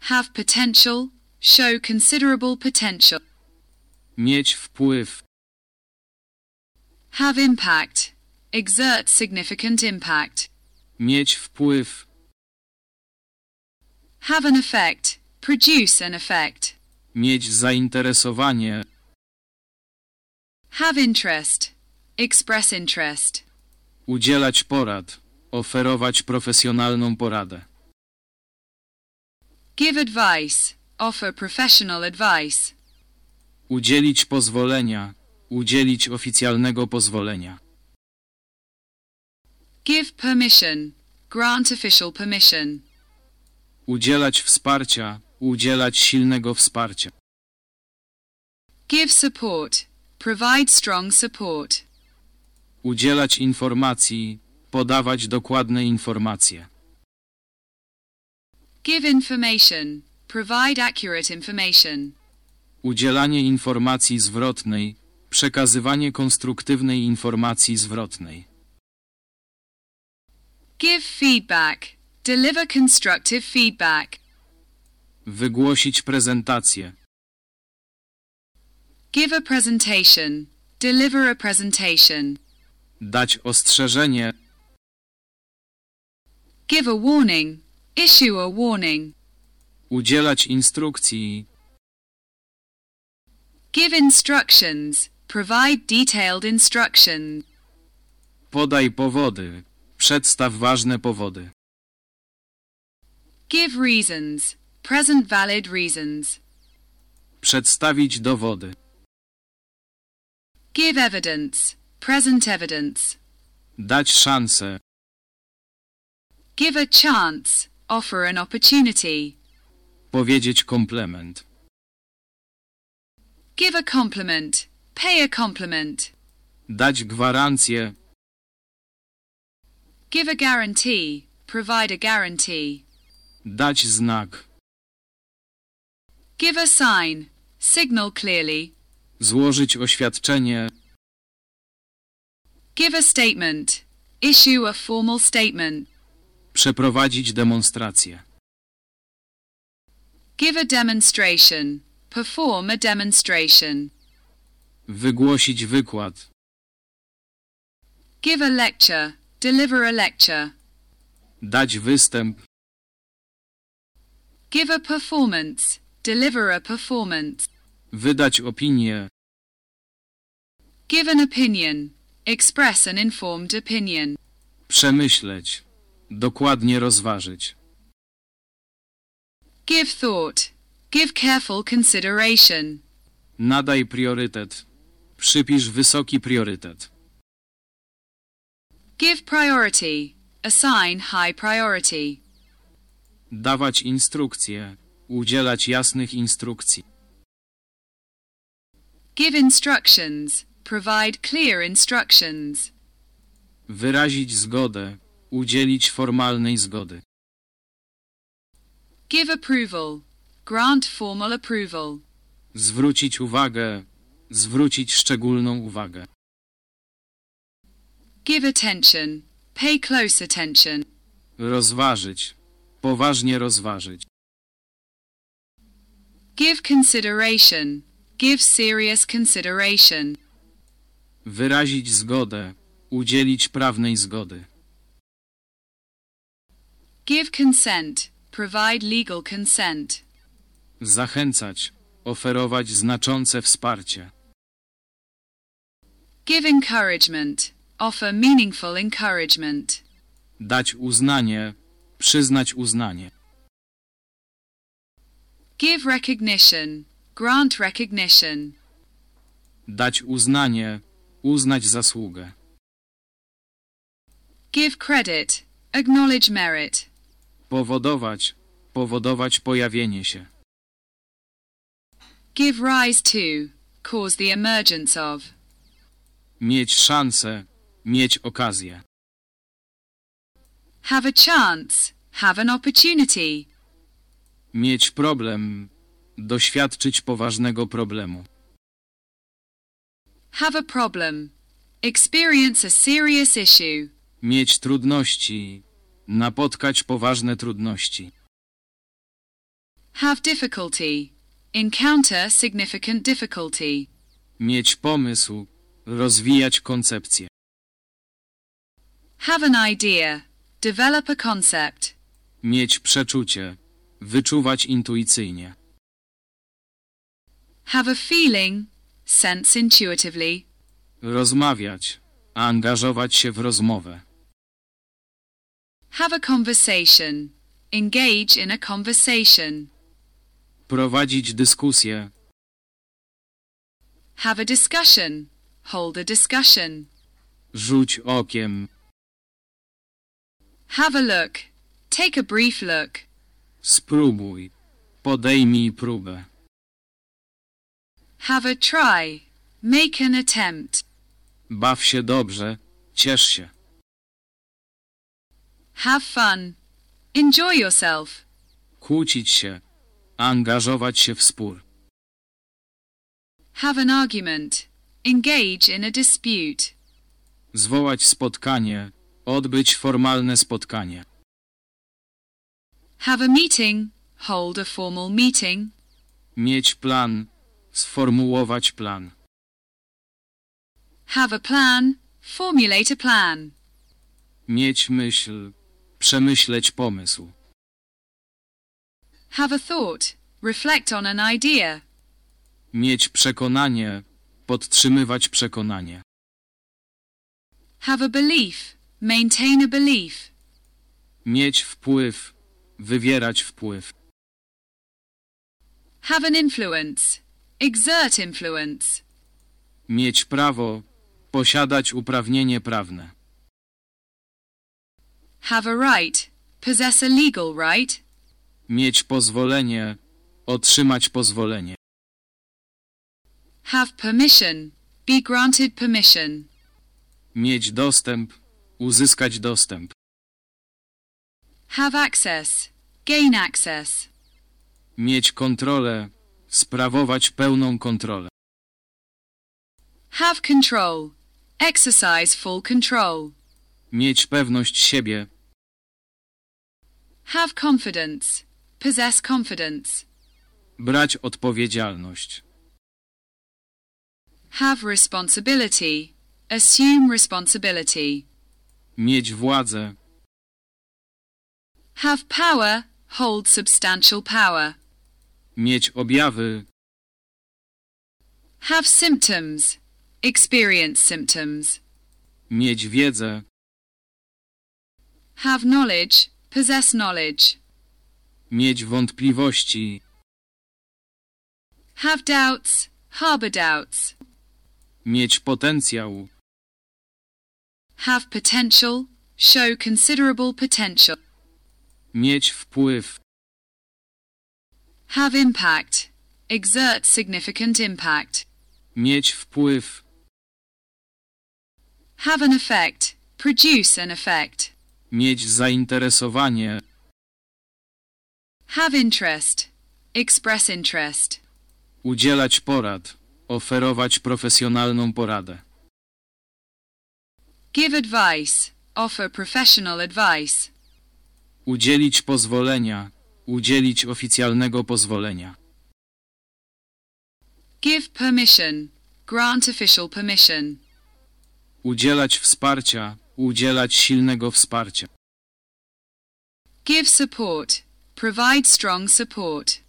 Have potential. Show considerable potential. Mieć wpływ. Have impact. Exert significant impact. Mieć wpływ. Have an effect. Produce an effect. Mieć zainteresowanie. Have interest. Express interest. Udzielać porad. Oferować profesjonalną poradę. Give advice. Offer professional advice. Udzielić pozwolenia. Udzielić oficjalnego pozwolenia. Give permission. Grant official permission. Udzielać wsparcia. Udzielać silnego wsparcia. Give support. Provide strong support. Udzielać informacji. Podawać dokładne informacje. Give information. Provide accurate information. Udzielanie informacji zwrotnej. Przekazywanie konstruktywnej informacji zwrotnej. Give feedback. Deliver constructive feedback. Wygłosić prezentację. Give a presentation. Deliver a presentation. Dać ostrzeżenie. Give a warning. Issue a warning. Udzielać instrukcji. Give instructions. Provide detailed instructions. Podaj powody. Przedstaw ważne powody. Give reasons. Present valid reasons. Przedstawić dowody. Give evidence. Present evidence. Dać szansę. Give a chance. Offer an opportunity. Powiedzieć komplement. Give a compliment. Pay a compliment. Dać gwarancję. Give a guarantee. Provide a guarantee. Dać znak. Give a sign. Signal clearly. Złożyć oświadczenie. Give a statement. Issue a formal statement. Przeprowadzić demonstrację. Give a demonstration. Perform a demonstration. Wygłosić wykład. Give a lecture. Deliver a lecture. Dać występ. Give a performance. Deliver a performance. Wydać opinię. Give an opinion. Express an informed opinion. Przemyśleć. Dokładnie rozważyć. Give thought. Give careful consideration. Nadaj priorytet. Przypisz wysoki priorytet. Give priority. Assign high priority. Dawać instrukcje. Udzielać jasnych instrukcji. Give instructions. Provide clear instructions. Wyrazić zgodę. Udzielić formalnej zgody. Give approval. Grant formal approval. Zwrócić uwagę. Zwrócić szczególną uwagę. Give attention. Pay close attention. Rozważyć. Poważnie rozważyć. Give consideration. Give serious consideration. Wyrazić zgodę. Udzielić prawnej zgody. Give consent. Provide legal consent. Zachęcać. Oferować znaczące wsparcie. Give encouragement. Offer meaningful encouragement. Dać uznanie. Przyznać uznanie. Give recognition. Grant recognition. Dać uznanie. Uznać zasługę. Give credit. Acknowledge merit. Powodować. Powodować pojawienie się. Give rise to. Cause the emergence of. Mieć szansę. Mieć okazję. Have a chance. Have an opportunity. Mieć problem. Doświadczyć poważnego problemu. Have a problem. Experience a serious issue. Mieć trudności. Napotkać poważne trudności. Have difficulty. Encounter significant difficulty. Mieć pomysł. Rozwijać koncepcję. Have an idea. Develop a concept. Mieć przeczucie. Wyczuwać intuicyjnie. Have a feeling. Sense intuitively. Rozmawiać. Angażować się w rozmowę. Have a conversation. Engage in a conversation. Prowadzić dyskusję. Have a discussion. Hold a discussion. Rzuć okiem. Have a look. Take a brief look. Spróbuj. Podejmij próbę. Have a try. Make an attempt. Baw się dobrze. Ciesz się. Have fun. Enjoy yourself. Kłócić się. Angażować się w spór. Have an argument. Engage in a dispute. Zwołać spotkanie. Odbyć formalne spotkanie. Have a meeting. Hold a formal meeting. Mieć plan. Sformułować plan. Have a plan. Formulate a plan. Mieć myśl. Przemyśleć pomysł. Have a thought. Reflect on an idea. Mieć przekonanie. Podtrzymywać przekonanie. Have a belief. Maintain a belief. Mieć wpływ. Wywierać wpływ. Have an influence. Exert influence. Mieć prawo. Posiadać uprawnienie prawne. Have a right. Possess a legal right. Mieć pozwolenie. Otrzymać pozwolenie. Have permission. Be granted permission. Mieć dostęp. Uzyskać dostęp. Have access. Gain access. Mieć kontrolę. Sprawować pełną kontrolę. Have control. Exercise full control. Mieć pewność siebie. Have confidence. Possess confidence. Brać odpowiedzialność. Have responsibility. Assume responsibility. Mieć władzę. Have power. Hold substantial power. Mieć objawy. Have symptoms. Experience symptoms. Mieć wiedzę. Have knowledge. Possess knowledge. Mieć wątpliwości. Have doubts. Harbor doubts. Mieć potencjał. Have potential. Show considerable potential. Mieć wpływ. Have impact. Exert significant impact. Mieć wpływ. Have an effect. Produce an effect. Mieć zainteresowanie. Have interest. Express interest. Udzielać porad. Oferować profesjonalną poradę. Give advice. Offer professional advice. Udzielić pozwolenia. Udzielić oficjalnego pozwolenia. Give permission. Grant official permission. Udzielać wsparcia. Udzielać silnego wsparcia. Give support. Provide strong support.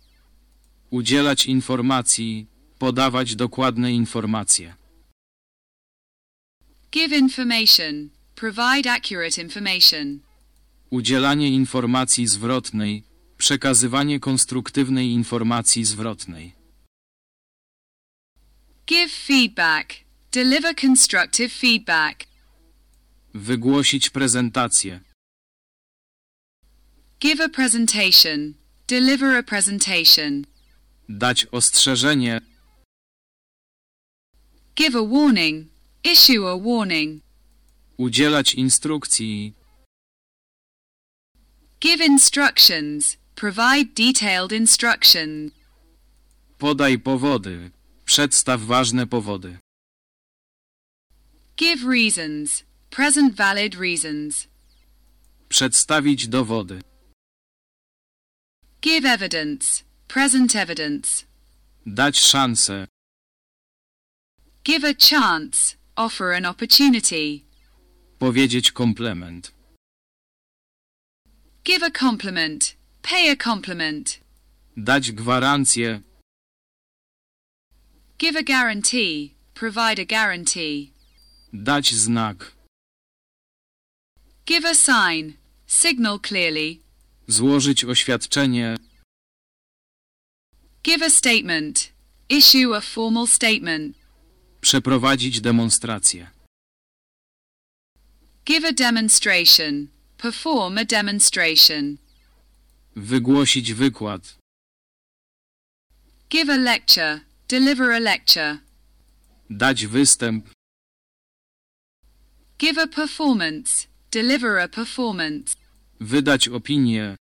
Udzielać informacji. Podawać dokładne informacje. Give information. Provide accurate information. Udzielanie informacji zwrotnej. Przekazywanie konstruktywnej informacji zwrotnej. Give feedback. Deliver constructive feedback. Wygłosić prezentację. Give a presentation. Deliver a presentation. Dać ostrzeżenie. Give a warning. Issue a warning. Udzielać instrukcji. Give instructions. Provide detailed instructions. Podaj powody. Przedstaw ważne powody. Give reasons. Present valid reasons. Przedstawić dowody. Give evidence. Present evidence. Dać szansę. Give a chance. Offer an opportunity. Powiedzieć komplement. Give a compliment. Pay a compliment. Dać gwarancję. Give a guarantee. Provide a guarantee. Dać znak. Give a sign. Signal clearly. Złożyć oświadczenie. Give a statement. Issue a formal statement. Przeprowadzić demonstrację. Give a demonstration. Perform a demonstration. Wygłosić wykład. Give a lecture. Deliver a lecture. Dać występ. Give a performance. Deliver a performance. Wydać opinię.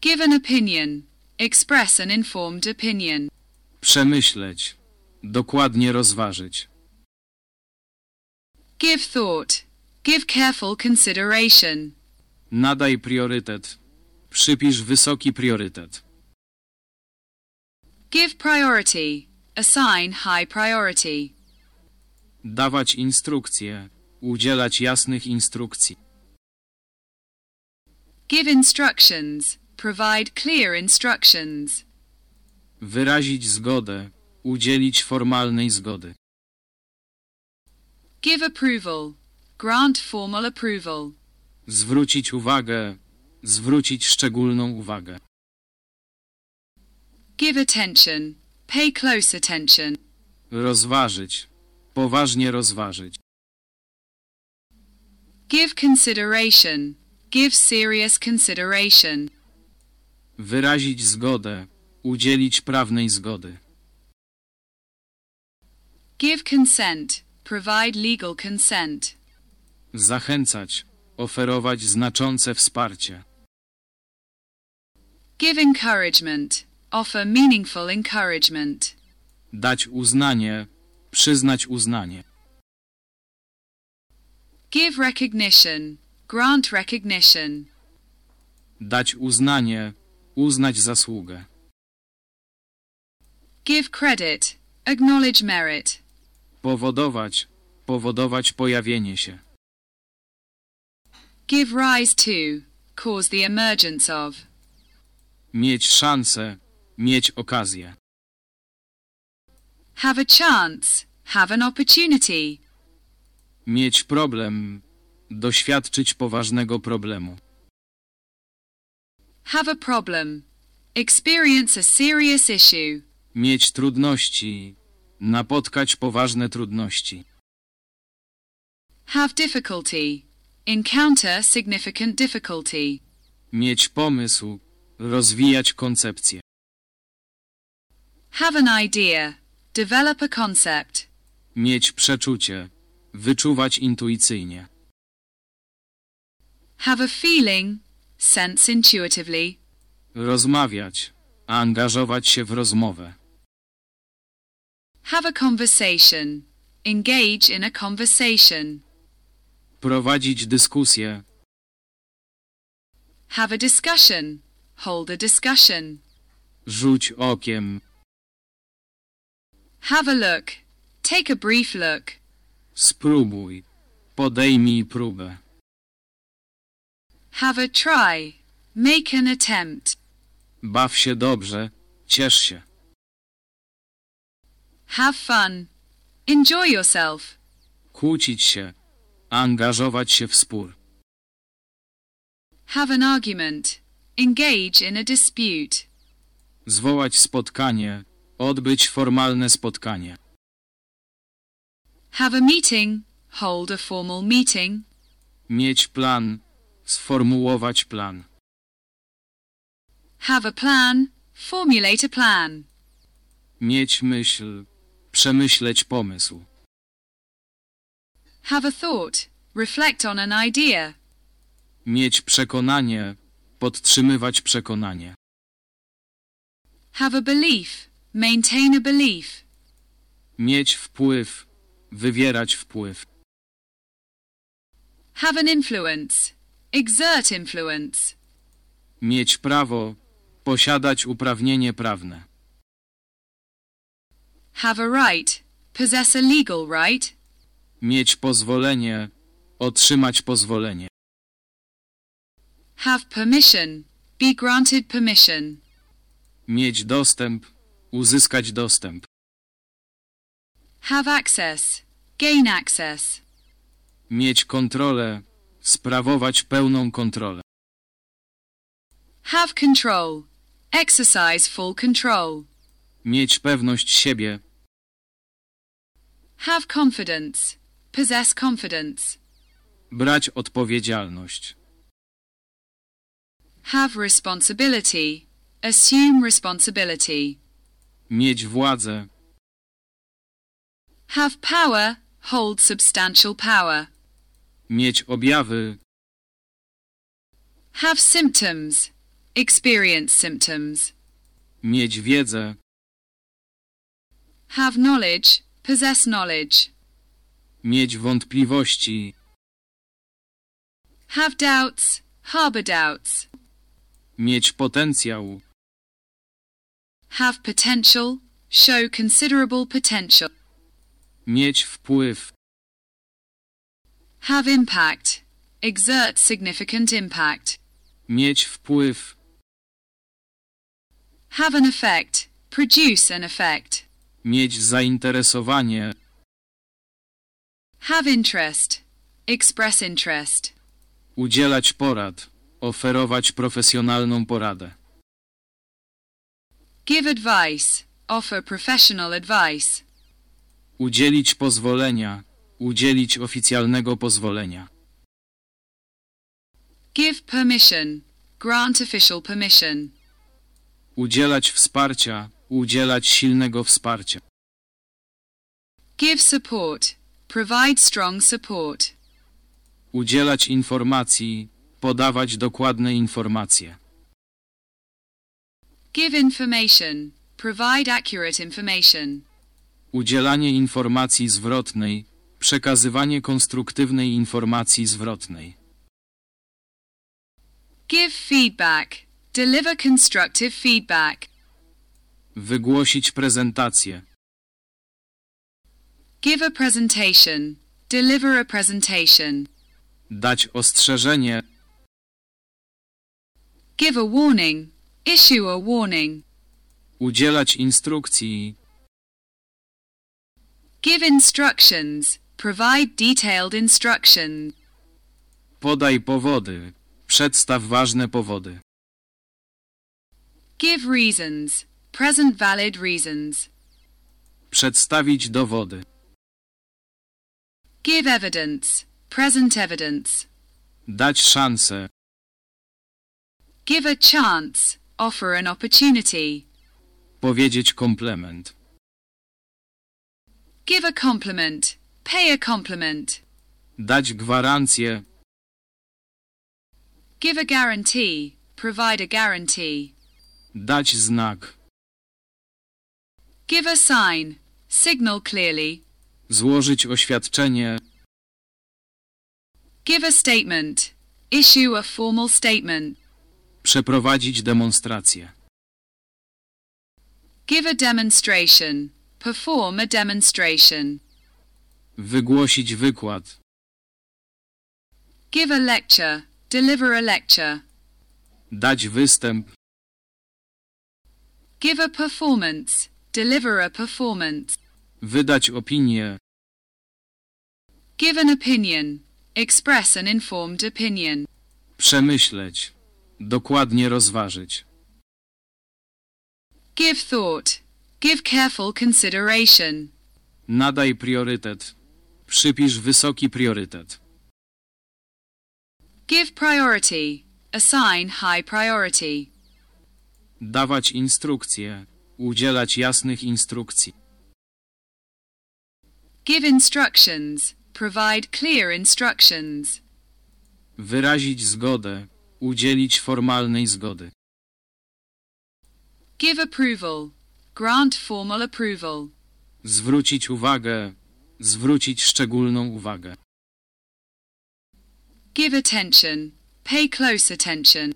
Give an opinion. Express an informed opinion. Przemyśleć. Dokładnie rozważyć. Give thought. Give careful consideration. Nadaj priorytet. Przypisz wysoki priorytet. Give priority. Assign high priority. Dawać instrukcje. Udzielać jasnych instrukcji. Give instructions. Provide clear instructions. Wyrazić zgodę. Udzielić formalnej zgody. Give approval. Grant formal approval. Zwrócić uwagę. Zwrócić szczególną uwagę. Give attention. Pay close attention. Rozważyć. Poważnie rozważyć. Give consideration. Give serious consideration. Wyrazić zgodę. Udzielić prawnej zgody. Give consent. Provide legal consent. Zachęcać. Oferować znaczące wsparcie. Give encouragement. Offer meaningful encouragement. Dać uznanie. Przyznać uznanie. Give recognition. Grant recognition. Dać uznanie, uznać zasługę. Give credit. Acknowledge merit. Powodować, powodować pojawienie się. Give rise to. Cause the emergence of. Mieć szansę, mieć okazję. Have a chance. Have an opportunity. Mieć problem, doświadczyć poważnego problemu. Have a problem. Experience a serious issue. Mieć trudności, napotkać poważne trudności. Have difficulty. Encounter significant difficulty. Mieć pomysł, rozwijać koncepcję. Have an idea. Develop a concept. Mieć przeczucie, wyczuwać intuicyjnie. Have a feeling. Sense intuitively. Rozmawiać, angażować się w rozmowę. Have a conversation. Engage in a conversation. Prowadzić dyskusję, Have a discussion. Hold a discussion. rzuć okiem, Have a look. Take a brief look. spróbuj, podejmij próbę. Have a try. Make an attempt. Baw się dobrze, ciesz się. Have fun. Enjoy yourself. Kłócić się, angażować się w spór. Have an argument. Engage in a dispute. Zwołać spotkanie, odbyć formalne spotkanie. Have a meeting. Hold a formal meeting. Mieć plan, sformułować plan. Have a plan. Formulate a plan. Mieć myśl, przemyśleć pomysł. Have a thought. Reflect on an idea. Mieć przekonanie, podtrzymywać przekonanie. Have a belief. Maintain a belief. Mieć wpływ, wywierać wpływ. Have an influence. Exert influence. Mieć prawo, posiadać uprawnienie prawne. Have a right. Possess a legal right. Mieć pozwolenie, otrzymać pozwolenie. Have permission. Be granted permission. Mieć dostęp, uzyskać dostęp. Have access. Gain access. Mieć kontrolę, sprawować pełną kontrolę. Have control. Exercise full control. Mieć pewność siebie, Have confidence. Possess confidence. brać odpowiedzialność. Have responsibility. Assume responsibility. Mieć władzę, Have power. Hold substantial power. mieć objawy, Have symptoms. Experience symptoms. mieć wiedzę, Have knowledge. Possess knowledge. Mieć wątpliwości, Have doubts. Harbor doubts. mieć potencjał, Have potential. Show considerable potential. mieć wpływ, Have impact. Exert significant impact. mieć wpływ, Have an effect. Produce an effect. mieć zainteresowanie, Have interest. Express interest. udzielać porad, oferować profesjonalną poradę. Give advice. Offer professional advice. Udzielić pozwolenia, udzielić oficjalnego pozwolenia. Give permission. Grant official permission. Udzielać wsparcia, udzielać silnego wsparcia. Give support. Provide strong support. Udzielać informacji, podawać dokładne informacje. Give information. Provide accurate information. Udzielanie informacji zwrotnej, Przekazywanie konstruktywnej informacji zwrotnej. Give feedback. Deliver constructive feedback. Wygłosić prezentację. Give a presentation. Deliver a presentation. Dać ostrzeżenie. Give a warning. Issue a warning. Udzielać instrukcji. Give instructions. Provide detailed instructions. Podaj powody. Przedstaw ważne powody. Give reasons. Present valid reasons. Przedstawić dowody. Give evidence. Present evidence. Dać szansę. Give a chance. Offer an opportunity. Powiedzieć komplement. Give a compliment. Pay a compliment. Dać gwarancję. Give a guarantee. Provide a guarantee. Dać znak. Give a sign. Signal clearly. Złożyć oświadczenie. Give a statement. Issue a formal statement. Przeprowadzić demonstrację. Give a demonstration. Perform a demonstration. Wygłosić wykład. Give a lecture. Deliver a lecture. Dać występ. Give a performance. Deliver a performance. Wydać opinię. Give an opinion. Express an informed opinion. Przemyśleć. Dokładnie rozważyć. Give thought. Give careful consideration. Nadaj priorytet. Przypisz wysoki priorytet. Give priority. Assign high priority. Dawać instrukcje. Udzielać jasnych instrukcji. Give instructions. Provide clear instructions. Wyrazić zgodę. Udzielić formalnej zgody. Give approval. Grant formal approval. Zwrócić uwagę. Zwrócić szczególną uwagę. Give attention. Pay close attention.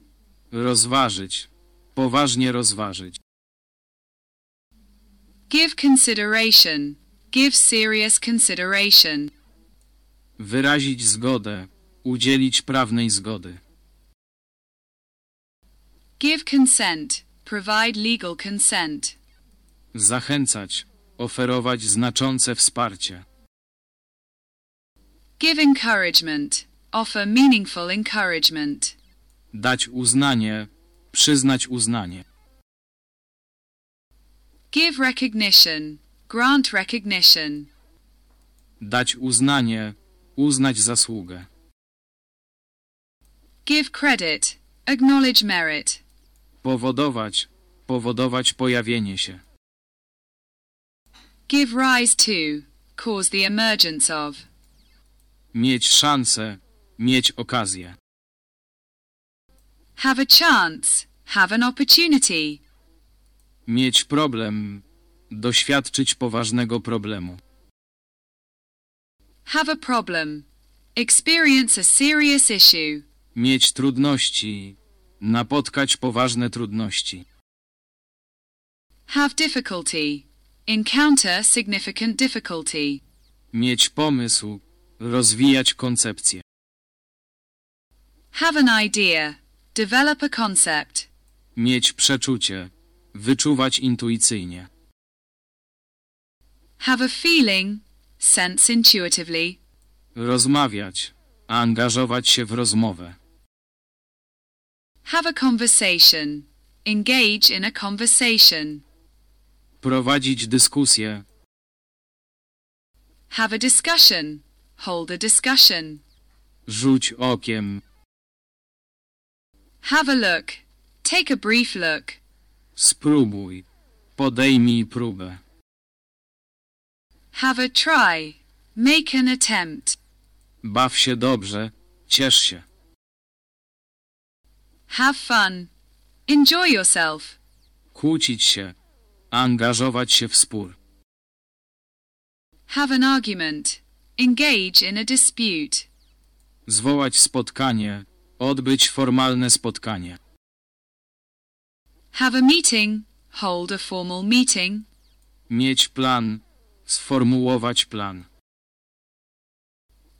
Rozważyć. Poważnie rozważyć. Give consideration. Give serious consideration. Wyrazić zgodę. Udzielić prawnej zgody. Give consent. Provide legal consent. Zachęcać. Oferować znaczące wsparcie. Give encouragement. Offer meaningful encouragement. Dać uznanie. Przyznać uznanie. Give recognition. Grant recognition. Dać uznanie. Uznać zasługę. Give credit. Acknowledge merit. Powodować. Powodować pojawienie się. Give rise to. Cause the emergence of. Mieć szansę. Mieć okazję. Have a chance. Have an opportunity. Mieć problem. Doświadczyć poważnego problemu. Have a problem. Experience a serious issue. Mieć trudności. Napotkać poważne trudności. Have difficulty. Encounter significant difficulty. Mieć pomysł. Rozwijać koncepcję. Have an idea. Develop a concept. Mieć przeczucie. Wyczuwać intuicyjnie. Have a feeling. Sense intuitively. Rozmawiać. Angażować się w rozmowę. Have a conversation. Engage in a conversation. Prowadzić dyskusję. Have a discussion. Hold a discussion. Rzuć okiem. Have a look. Take a brief look. Spróbuj. Podejmij próbę. Have a try. Make an attempt. Baw się dobrze. Ciesz się. Have fun. Enjoy yourself. Kłócić się. Angażować się w spór. Have an argument. engage in a dispute. Zwołać spotkanie. Odbyć formalne spotkanie. Have a meeting, hold a formal meeting. Mieć plan. Sformułować plan.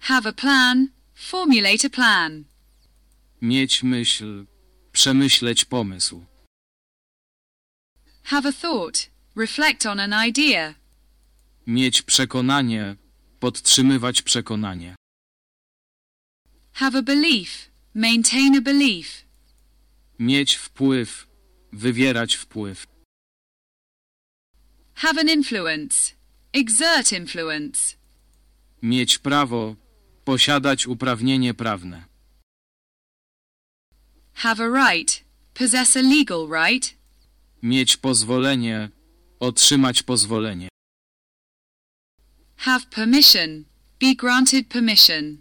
Have a plan, formulate a plan. Mieć myśl. Przemyśleć pomysł. Have a thought, reflect on an idea. Mieć przekonanie. Podtrzymywać przekonanie. Have a belief, maintain a belief. Mieć wpływ. Wywierać wpływ. Have an influence, exert influence. Mieć prawo. Posiadać uprawnienie prawne. Have a right, possess a legal right. Mieć pozwolenie. Otrzymać pozwolenie. Have permission, be granted permission.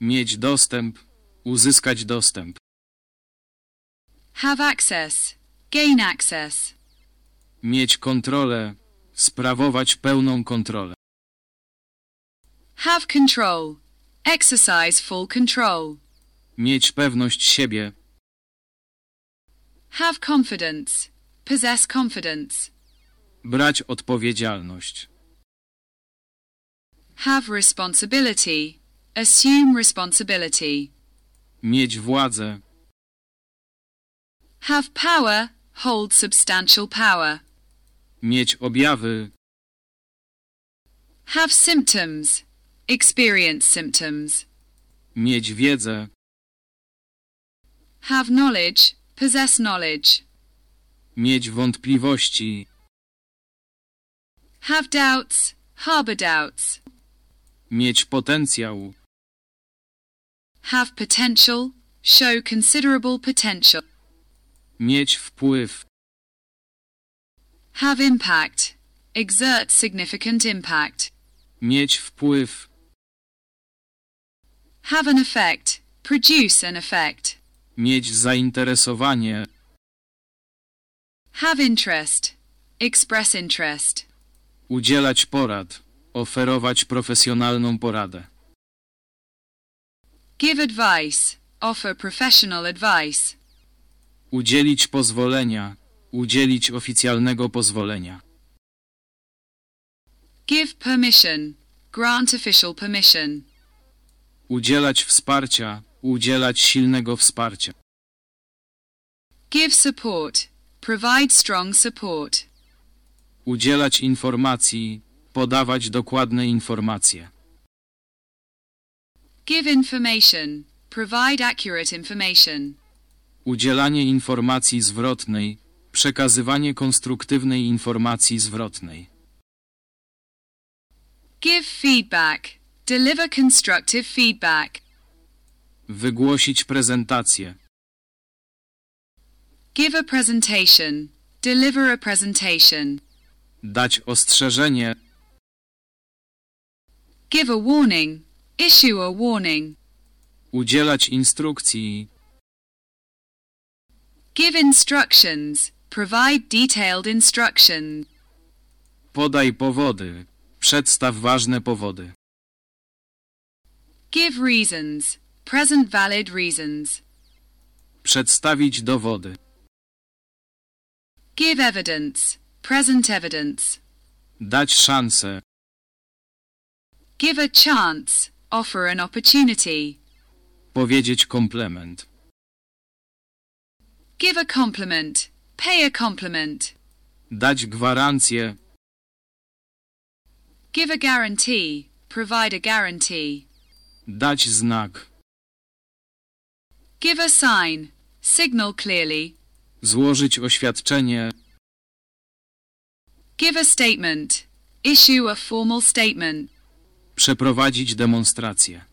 Mieć dostęp. Uzyskać dostęp. Have access, gain access. Mieć kontrolę. Sprawować pełną kontrolę. Have control, exercise full control. Mieć pewność siebie. Have confidence, possess confidence. Brać odpowiedzialność. Have responsibility, assume responsibility. Mieć władzę. Have power, hold substantial power. Mieć objawy. Have symptoms, experience symptoms. Mieć wiedzę. Have knowledge, possess knowledge. Mieć wątpliwości. Have doubts, harbor doubts. Mieć potencjał. Have potential, show considerable potential. Mieć wpływ. Have impact, exert significant impact. Mieć wpływ. Have an effect, produce an effect. Mieć zainteresowanie. Have interest, express interest. Udzielać porad. Oferować profesjonalną poradę. Give advice, offer professional advice. Udzielić pozwolenia. Udzielić oficjalnego pozwolenia. Give permission, grant official permission. Udzielać wsparcia. Udzielać silnego wsparcia. Give support, provide strong support. Udzielać informacji. Podawać dokładne informacje. Give information, provide accurate information. Udzielanie informacji zwrotnej. Przekazywanie konstruktywnej informacji zwrotnej. Give feedback, deliver constructive feedback. Wygłosić prezentację. Give a presentation, deliver a presentation. Dać ostrzeżenie. Give a warning, issue a warning. Udzielać instrukcji. Give instructions, provide detailed instructions. Podaj powody. Przedstaw ważne powody. Give reasons, present valid reasons. Przedstawić dowody. Give evidence, present evidence. Dać szansę. Give a chance, offer an opportunity. Powiedzieć komplement. Give a compliment, pay a compliment. Dać gwarancję. Give a guarantee, provide a guarantee. Dać znak. Give a sign, signal clearly. Złożyć oświadczenie. Give a statement, issue a formal statement. Przeprowadzić demonstrację.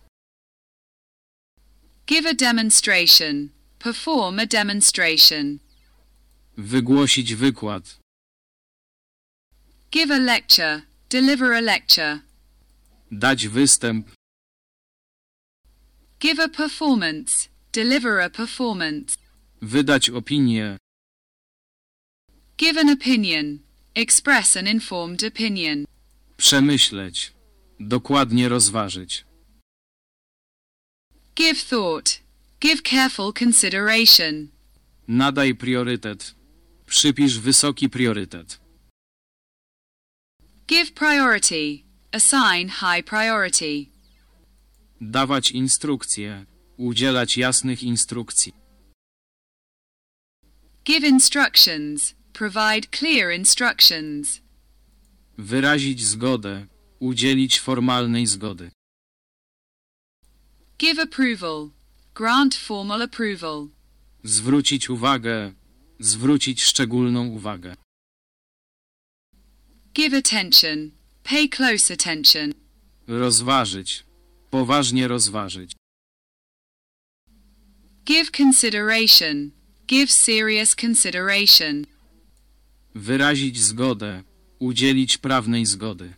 Give a demonstration, perform a demonstration. Wygłosić wykład. Give a lecture, deliver a lecture. Dać występ. Give a performance, deliver a performance. Wydać opinię. Give an opinion, express an informed opinion. Przemyśleć. Dokładnie rozważyć. Give thought. Give careful consideration. Nadaj priorytet. Przypisz wysoki priorytet. Give priority. Assign high priority. Dawać instrukcje. Udzielać jasnych instrukcji. Give instructions. Provide clear instructions. Wyrazić zgodę. Udzielić formalnej zgody. Give approval. Grant formal approval. Zwrócić uwagę. Zwrócić szczególną uwagę. Give attention. Pay close attention. Rozważyć. Poważnie rozważyć. Give consideration. Give serious consideration. Wyrazić zgodę. Udzielić prawnej zgody.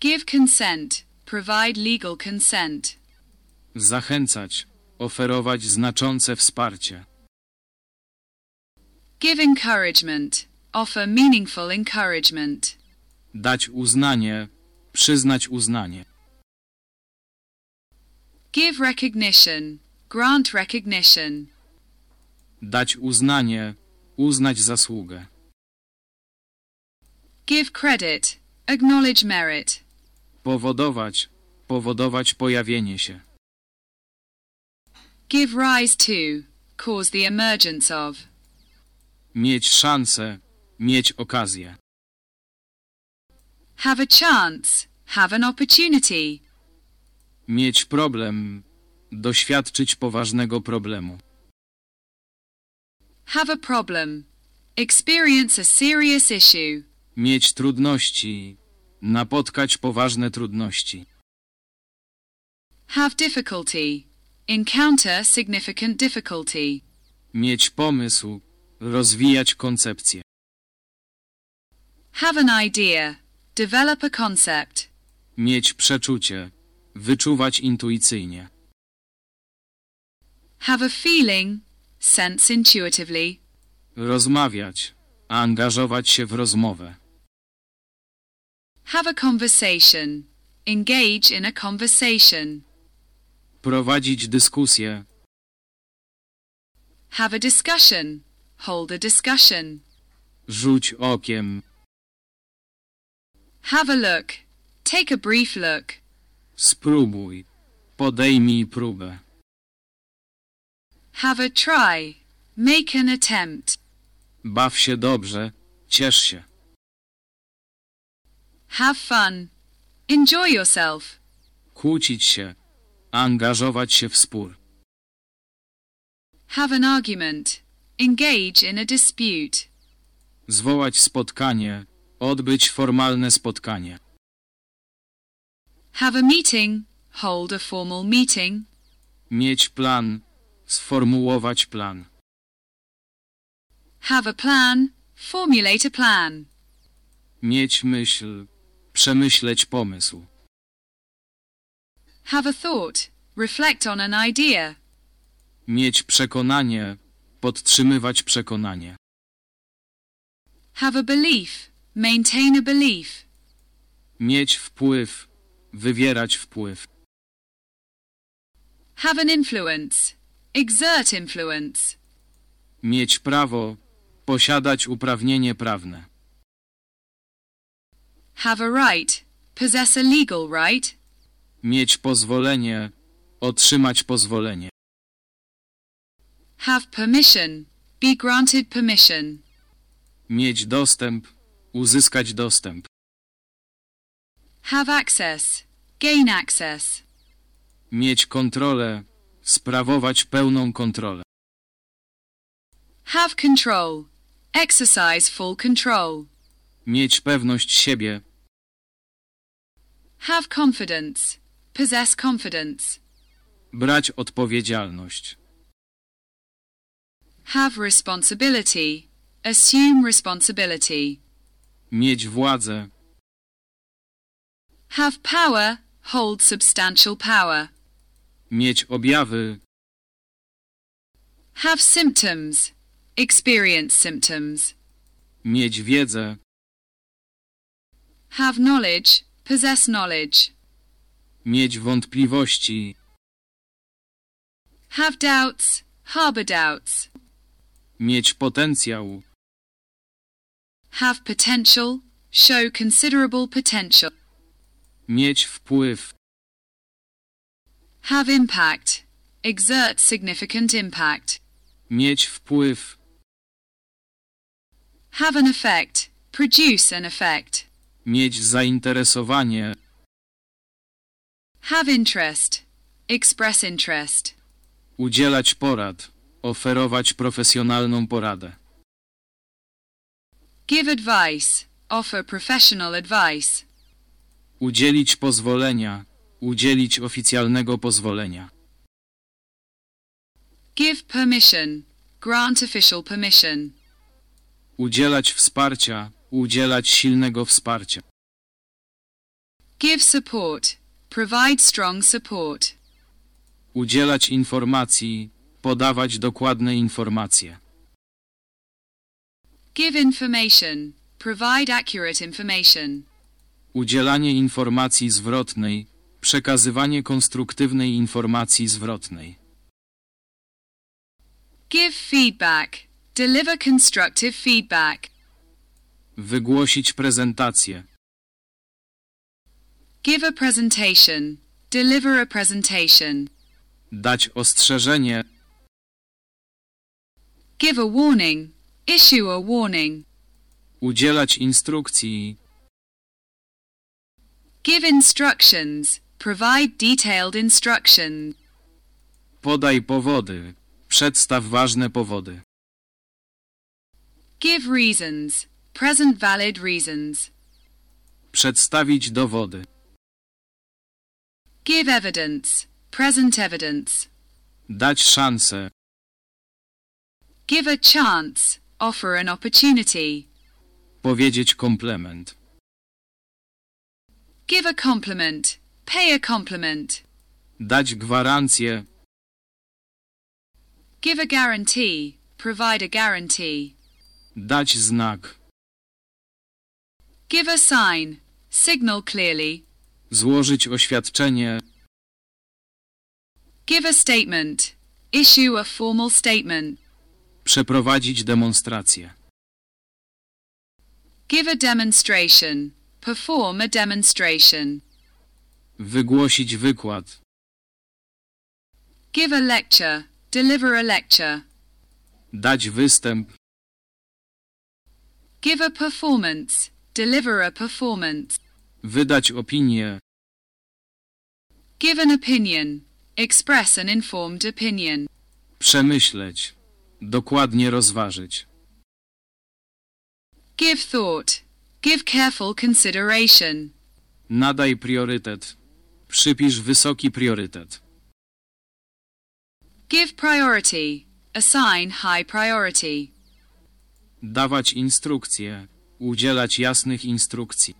Give consent. Provide legal consent. Zachęcać. Oferować znaczące wsparcie. Give encouragement. Offer meaningful encouragement. Dać uznanie. Przyznać uznanie. Give recognition. Grant recognition. Dać uznanie. Uznać zasługę. Give credit. Acknowledge merit. Powodować. Powodować pojawienie się. Give rise to. Cause the emergence of. Mieć szansę. Mieć okazję. Have a chance. Have an opportunity. Mieć problem. Doświadczyć poważnego problemu. Have a problem. Experience a serious issue. Mieć trudności. Napotkać poważne trudności. Have difficulty. Encounter significant difficulty. Mieć pomysł. Rozwijać koncepcję. Have an idea. Develop a concept. Mieć przeczucie. Wyczuwać intuicyjnie. Have a feeling. Sense intuitively. Rozmawiać. Angażować się w rozmowę. Have a conversation. Engage in a conversation. Prowadzić dyskusję. Have a discussion. Hold a discussion. Rzuć okiem. Have a look. Take a brief look. Spróbuj. Podejmij próbę. Have a try. Make an attempt. Baw się dobrze. Ciesz się. Have fun. Enjoy yourself. Kłócić się. Angażować się w spór. Have an argument. Engage in a dispute. Zwołać spotkanie. Odbyć formalne spotkanie. Have a meeting. Hold a formal meeting. Mieć plan. Sformułować plan. Have a plan. Formulate a plan. Mieć myśl. Przemyśleć pomysł. Have a thought. Reflect on an idea. Mieć przekonanie. Podtrzymywać przekonanie. Have a belief. Maintain a belief. Mieć wpływ. Wywierać wpływ. Have an influence. Exert influence. Mieć prawo. Posiadać uprawnienie prawne. Have a right. Possess a legal right. Mieć pozwolenie. Otrzymać pozwolenie. Have permission. Be granted permission. Mieć dostęp. Uzyskać dostęp. Have access. Gain access. Mieć kontrolę. Sprawować pełną kontrolę. Have control. Exercise full control. Mieć pewność siebie. Have confidence. Possess confidence. Brać odpowiedzialność. Have responsibility. Assume responsibility. Mieć władzę. Have power. Hold substantial power. Mieć objawy. Have symptoms. Experience symptoms. Mieć wiedzę. have knowledge, possess knowledge. Mieć wątpliwości. Have doubts, harbor doubts. Mieć potencjał. Have potential, show considerable potential. Mieć wpływ. Have impact, exert significant impact. Mieć wpływ. Have an effect, produce an effect. Mieć zainteresowanie. Have interest, express interest. Udzielać porad. Oferować profesjonalną poradę. Give advice, offer professional advice. Udzielić pozwolenia. Udzielić oficjalnego pozwolenia. Give permission, grant official permission. Udzielać wsparcia. Udzielać silnego wsparcia. Give support, provide strong support. Udzielać informacji. Podawać dokładne informacje. Give information, provide accurate information. Udzielanie informacji zwrotnej. Przekazywanie konstruktywnej informacji zwrotnej. Give feedback, deliver constructive feedback. Wygłosić prezentację. Give a presentation, deliver a presentation. Dać ostrzeżenie. Give a warning, issue a warning. Udzielać instrukcji. Give instructions, provide detailed instructions. Podaj powody. Przedstaw ważne powody. Give reasons, present valid reasons. Przedstawić dowody. Give evidence, present evidence. Dać szansę. Give a chance, offer an opportunity. Powiedzieć komplement. Give a compliment, pay a compliment. Dać gwarancję. Give a guarantee, provide a guarantee. Dać znak. Give a sign, signal clearly. Złożyć oświadczenie. Give a statement, issue a formal statement. Przeprowadzić demonstrację. Give a demonstration, perform a demonstration. Wygłosić wykład. Give a lecture, deliver a lecture. Dać występ. Give a performance, deliver a performance. Wydać opinię. Give an opinion, express an informed opinion. Przemyśleć. Dokładnie rozważyć. Give thought, give careful consideration. Nadaj priorytet. Przypisz wysoki priorytet. Give priority, assign high priority. Dawać instrukcje. Udzielać jasnych instrukcji.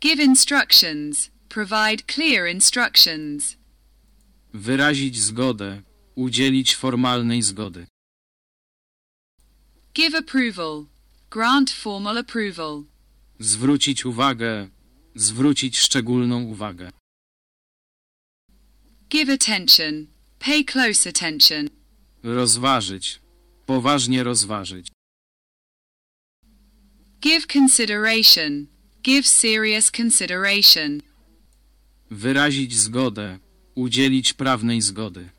Give instructions, provide clear instructions. Wyrazić zgodę. Udzielić formalnej zgody. Give approval, grant formal approval. Zwrócić uwagę. Zwrócić szczególną uwagę. Give attention, pay close attention. Rozważyć. Poważnie rozważyć. Give consideration, give serious consideration. Wyrazić zgodę. Udzielić prawnej zgody.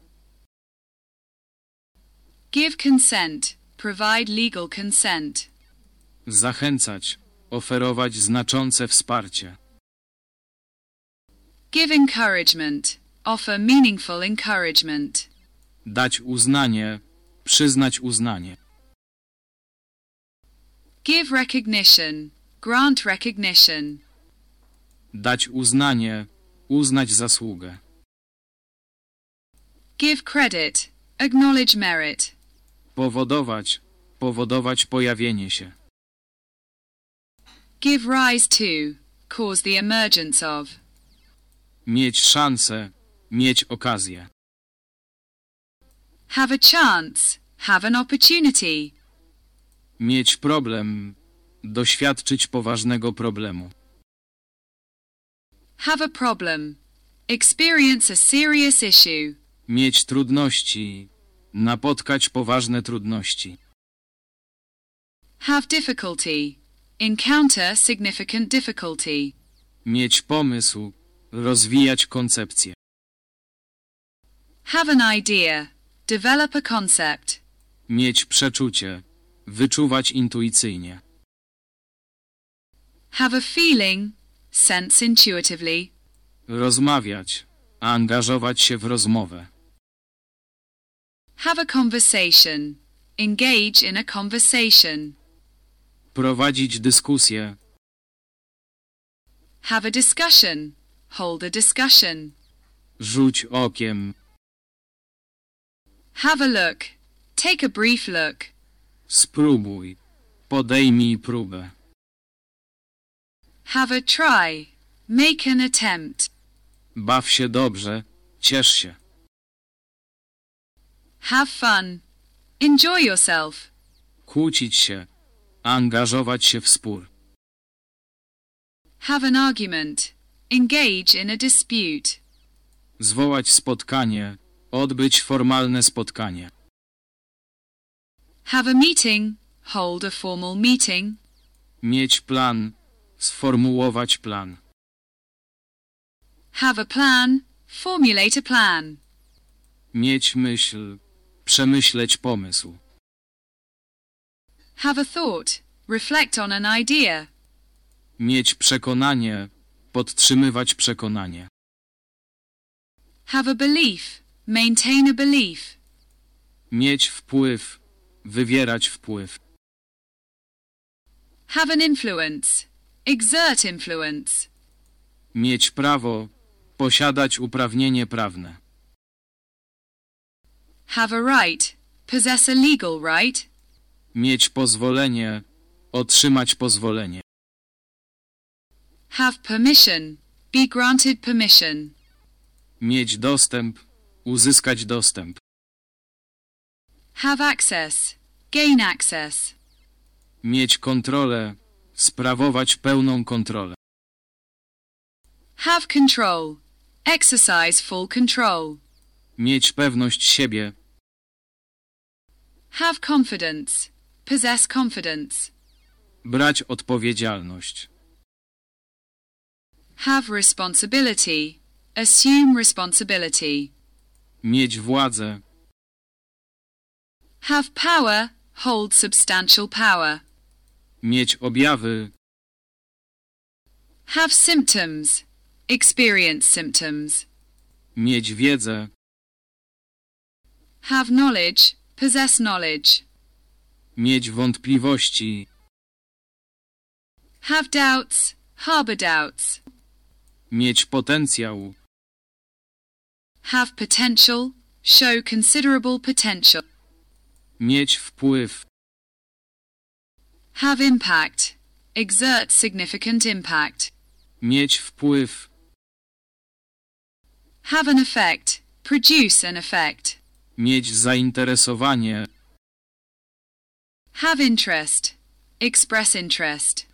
Give consent, provide legal consent. Zachęcać. Oferować znaczące wsparcie. Give encouragement, offer meaningful encouragement. Dać uznanie. Przyznać uznanie. Give recognition, grant recognition. Dać uznanie. Uznać zasługę. Give credit, acknowledge merit. Powodować. Powodować pojawienie się. Give rise to, cause the emergence of. Mieć szansę. Mieć okazję. Have a chance, have an opportunity. Mieć problem. Doświadczyć poważnego problemu. Have a problem. Experience a serious issue. Mieć trudności. Napotkać poważne trudności. Have difficulty. Encounter significant difficulty. Mieć pomysł. Rozwijać koncepcję. Have an idea. Develop a concept. Mieć przeczucie. Wyczuwać intuicyjnie. Have a feeling. Sense intuitively. Rozmawiać. Angażować się w rozmowę. Have a conversation. Engage in a conversation. Prowadzić dyskusję. Have a discussion. Hold a discussion. Rzuć okiem. Have a look. Take a brief look. Spróbuj. Podejmij próbę. Have a try. Make an attempt. Baw się dobrze. Ciesz się. Have fun. Enjoy yourself. Kłócić się. Angażować się w spór. Have an argument. Engage in a dispute. Zwołać spotkanie. Odbyć formalne spotkanie. Have a meeting. Hold a formal meeting. Mieć plan. Sformułować plan. Have a plan. Formulate a plan. Mieć myśl. Przemyśleć pomysł. Have a thought. Reflect on an idea. Mieć przekonanie. Podtrzymywać przekonanie. Have a belief. Maintain a belief. Mieć wpływ. Wywierać wpływ. Have an influence. Exert influence. Mieć prawo. Posiadać uprawnienie prawne. Have a right. Possess a legal right. Mieć pozwolenie. Otrzymać pozwolenie. Have permission. Be granted permission. Mieć dostęp. Uzyskać dostęp. Have access. Gain access. Mieć kontrolę. Sprawować pełną kontrolę. Have control. Exercise full control. Mieć pewność siebie. Have confidence. Possess confidence. Brać odpowiedzialność. Have responsibility. Assume responsibility. Mieć władzę. Have power. Hold substantial power. Mieć objawy. Have symptoms. Experience symptoms. Mieć wiedzę. Have knowledge. Possess knowledge. Mieć wątpliwości. Have doubts. Harbor doubts. Mieć potencjał. Have potential. Show considerable potential. Mieć wpływ. Have impact. Exert significant impact. Mieć wpływ. Have an effect. Produce an effect. Mieć zainteresowanie. Have interest. Express interest.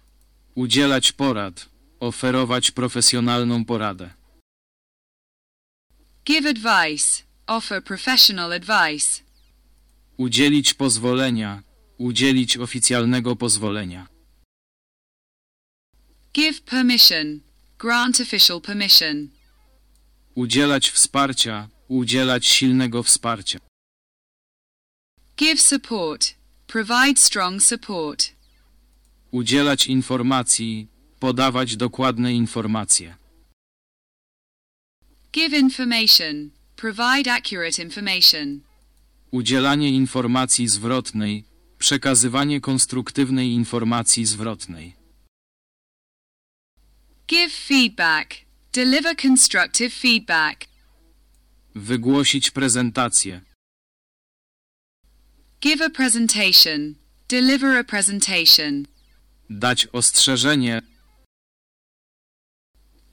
Udzielać porad. Oferować profesjonalną poradę. Give advice. Offer professional advice. Udzielić pozwolenia. Udzielić oficjalnego pozwolenia. Give permission. Grant official permission. Udzielać wsparcia. Udzielać silnego wsparcia. Give support. Provide strong support. Udzielać informacji. Podawać dokładne informacje. Give information. Provide accurate information. Udzielanie informacji zwrotnej. Przekazywanie konstruktywnej informacji zwrotnej. Give feedback. Deliver constructive feedback. Wygłosić prezentację. Give a presentation. Deliver a presentation. Dać ostrzeżenie.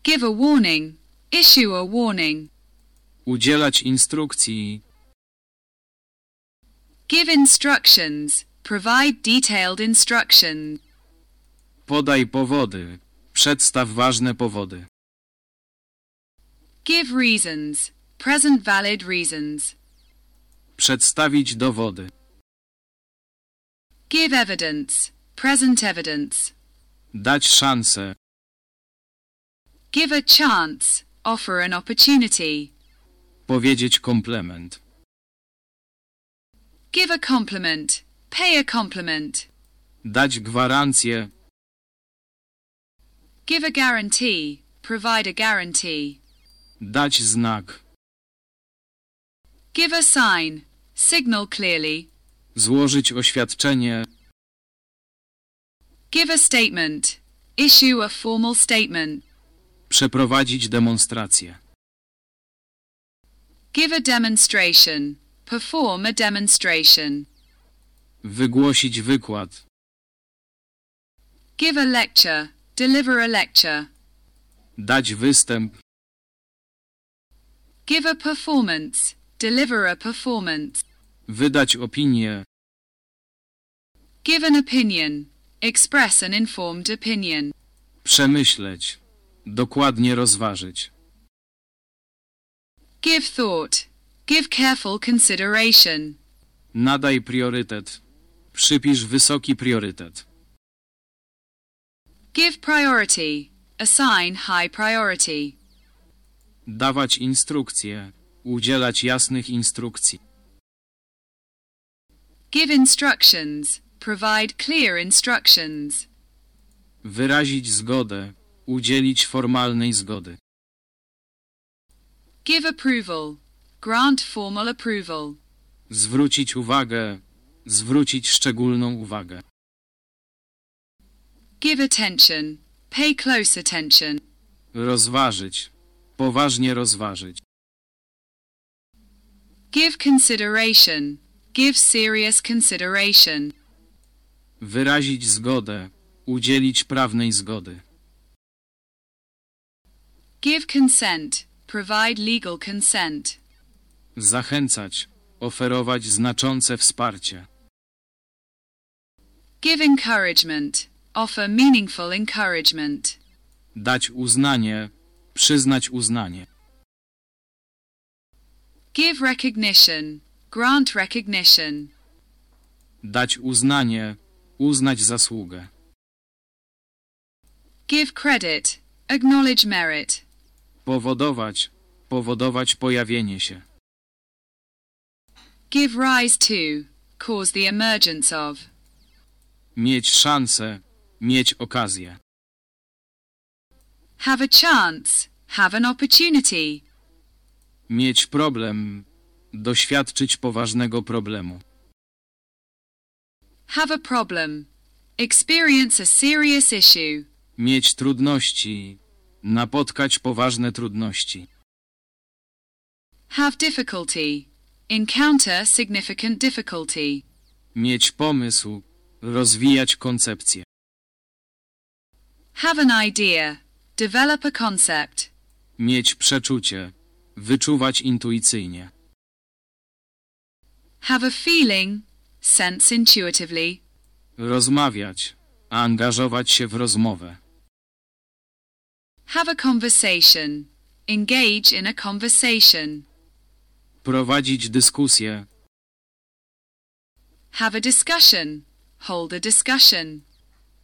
Give a warning. Issue a warning. Udzielać instrukcji. Give instructions. Provide detailed instructions. Podaj powody. Przedstaw ważne powody. Give reasons. Present valid reasons. Przedstawić dowody. Give evidence. Present evidence. Dać szansę. Give a chance. Offer an opportunity. Powiedzieć komplement. Give a compliment. Pay a compliment. Dać gwarancję. Give a guarantee. Provide a guarantee. Dać znak. Give a sign. Signal clearly. Złożyć oświadczenie. Give a statement. Issue a formal statement. Przeprowadzić demonstrację. Give a demonstration. Perform a demonstration. Wygłosić wykład. Give a lecture. Deliver a lecture. Dać występ. Give a performance. Deliver a performance. Wydać opinię. Give an opinion. Express an informed opinion. Przemyśleć. Dokładnie rozważyć. Give thought. Give careful consideration. Nadaj priorytet. Przypisz wysoki priorytet. Give priority. Assign high priority. Dawać instrukcje. Udzielać jasnych instrukcji. Give instructions. Provide clear instructions. Wyrazić zgodę. Udzielić formalnej zgody. Give approval. Grant formal approval. Zwrócić uwagę. Zwrócić szczególną uwagę. Give attention. Pay close attention. Rozważyć. Poważnie rozważyć. Give consideration. Give serious consideration. Wyrazić zgodę. Udzielić prawnej zgody. Give consent. Provide legal consent. Zachęcać. Oferować znaczące wsparcie. Give encouragement. Offer meaningful encouragement. Dać uznanie. Przyznać uznanie. Give recognition. Grant recognition. Dać uznanie. Uznać zasługę. Give credit. Acknowledge merit. Powodować. Powodować pojawienie się. Give rise to. Cause the emergence of. Mieć szansę. Mieć okazję. Have a chance. Have an opportunity. Mieć problem. Doświadczyć poważnego problemu. Have a problem. Experience a serious issue. Mieć trudności. Napotkać poważne trudności. Have difficulty. Encounter significant difficulty. Mieć pomysł. Rozwijać koncepcję. Have an idea. Develop a concept. Mieć przeczucie. Wyczuwać intuicyjnie. Have a feeling. Sense intuitively. Rozmawiać. Angażować się w rozmowę. Have a conversation. Engage in a conversation. Prowadzić dyskusję. Have a discussion. Hold a discussion.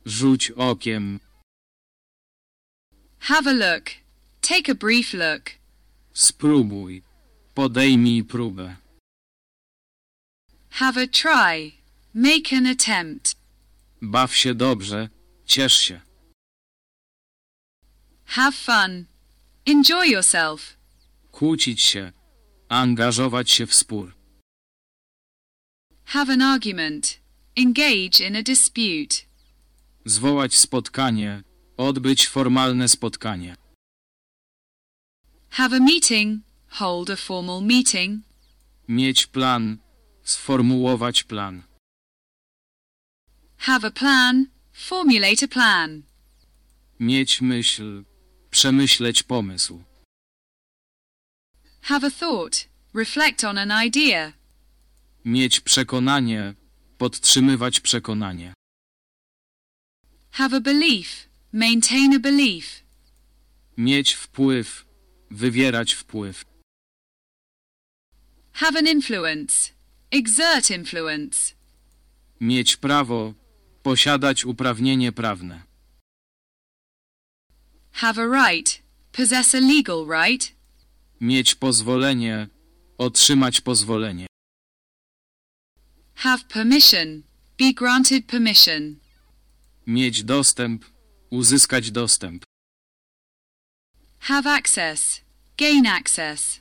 Rzuć okiem. Have a look. Take a brief look. Spróbuj. Podejmij próbę. Have a try. Make an attempt. Baw się dobrze. Ciesz się. Have fun. Enjoy yourself. Kłócić się. Angażować się w spór. Have an argument. Engage in a dispute. Zwołać spotkanie. Odbyć formalne spotkanie. Have a meeting. Hold a formal meeting. Mieć plan. Sformułować plan. Have a plan. Formulate a plan. Mieć myśl. Przemyśleć pomysł. Have a thought. Reflect on an idea. Mieć przekonanie. Podtrzymywać przekonanie. Have a belief. Maintain a belief. Mieć wpływ. Wywierać wpływ. Have an influence. Exert influence. Mieć prawo. Posiadać uprawnienie prawne. Have a right. Possess a legal right. Mieć pozwolenie. Otrzymać pozwolenie. Have permission. Be granted permission. Mieć dostęp. Uzyskać dostęp. Have access. Gain access.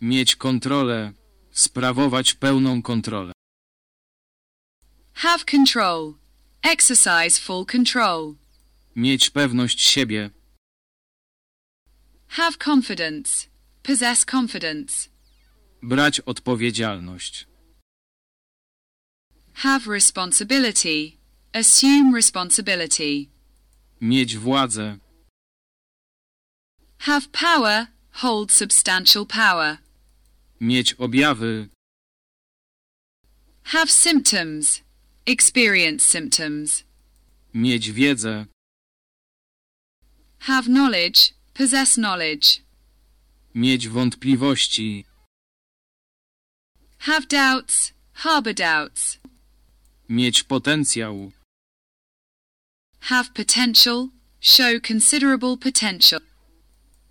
Mieć kontrolę. Sprawować pełną kontrolę. Have control. Exercise full control. Mieć pewność siebie. Have confidence. Possess confidence. Brać odpowiedzialność. Have responsibility. Assume responsibility. Mieć władzę. Have power. Hold substantial power. Mieć objawy. Have symptoms. Experience symptoms. Mieć wiedzę. Have knowledge. Possess knowledge. Mieć wątpliwości. Have doubts. Harbor doubts. Mieć potencjał. Have potential. Show considerable potential.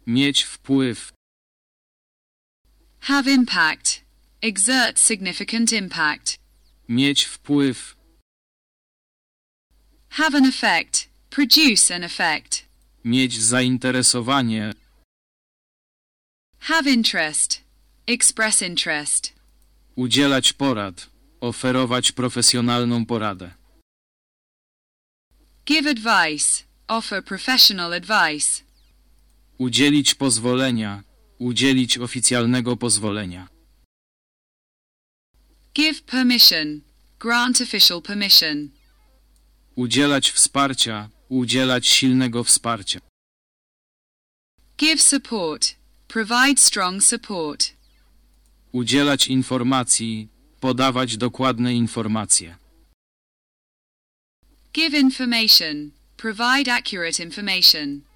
Mieć wpływ. Have impact. Exert significant impact. Mieć wpływ. Have an effect. Produce an effect. Mieć zainteresowanie. Have interest. Express interest. Udzielać porad. Oferować profesjonalną poradę. Give advice. Offer professional advice. Udzielić pozwolenia. Udzielić oficjalnego pozwolenia. Give permission. Grant official permission. Udzielać wsparcia. Udzielać silnego wsparcia. Give support. Provide strong support. Udzielać informacji. Podawać dokładne informacje. Give information. Provide accurate information.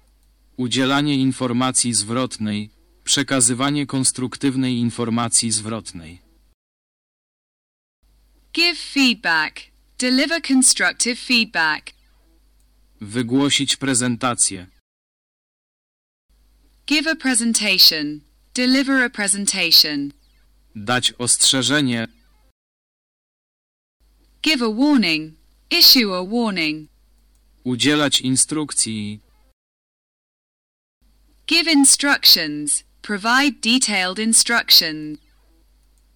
Udzielanie informacji zwrotnej. Przekazywanie konstruktywnej informacji zwrotnej. Give feedback. Deliver constructive feedback. Wygłosić prezentację. Give a presentation. Deliver a presentation. Dać ostrzeżenie. Give a warning. Issue a warning. Udzielać instrukcji. Give instructions. Provide detailed instructions.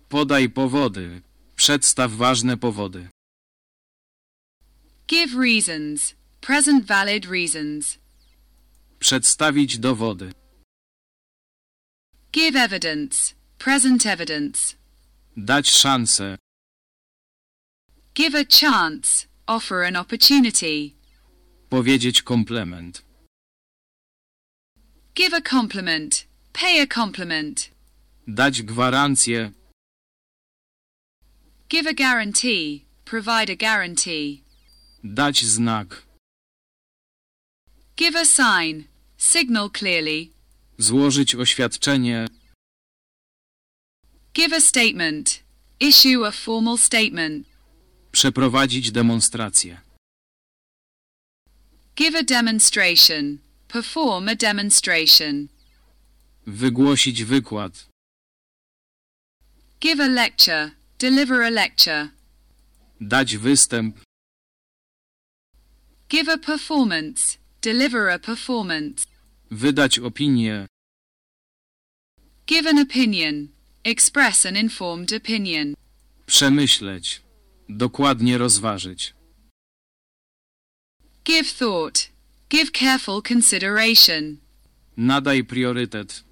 Podaj powody. Przedstaw ważne powody. Give reasons. Present valid reasons. Przedstawić dowody. Give evidence. Present evidence. Dać szansę. Give a chance. Offer an opportunity. Powiedzieć komplement. Give a compliment. Pay a compliment. Dać gwarancję. Give a guarantee. Provide a guarantee. Dać znak. Give a sign. Signal clearly. Złożyć oświadczenie. Give a statement. Issue a formal statement. Przeprowadzić demonstrację. Give a demonstration. Perform a demonstration. Wygłosić wykład. Give a lecture. Deliver a lecture. Dać występ. Give a performance. Deliver a performance. Wydać opinię. Give an opinion. Express an informed opinion. Przemyśleć. Dokładnie rozważyć. Give thought. Give careful consideration. Nadaj priorytet.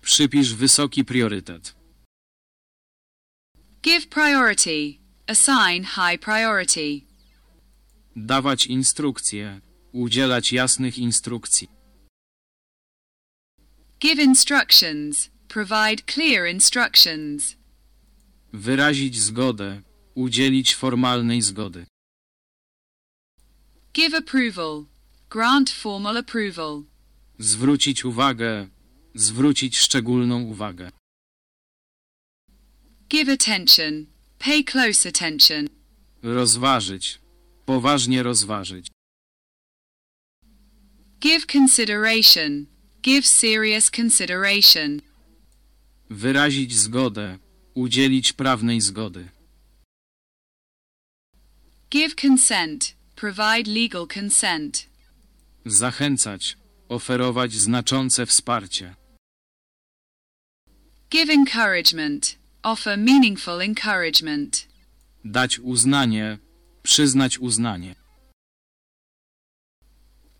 Przypisz wysoki priorytet. Give priority. Assign high priority. Dawać instrukcje. Udzielać jasnych instrukcji. Give instructions. Provide clear instructions. Wyrazić zgodę. Udzielić formalnej zgody. Give approval. Grant formal approval. Zwrócić uwagę. Zwrócić szczególną uwagę. Give attention. Pay close attention. Rozważyć. Poważnie rozważyć. Give consideration. Give serious consideration. Wyrazić zgodę. Udzielić prawnej zgody. Give consent. Provide legal consent. Zachęcać. Oferować znaczące wsparcie. Give encouragement. Offer meaningful encouragement. Dać uznanie. Przyznać uznanie.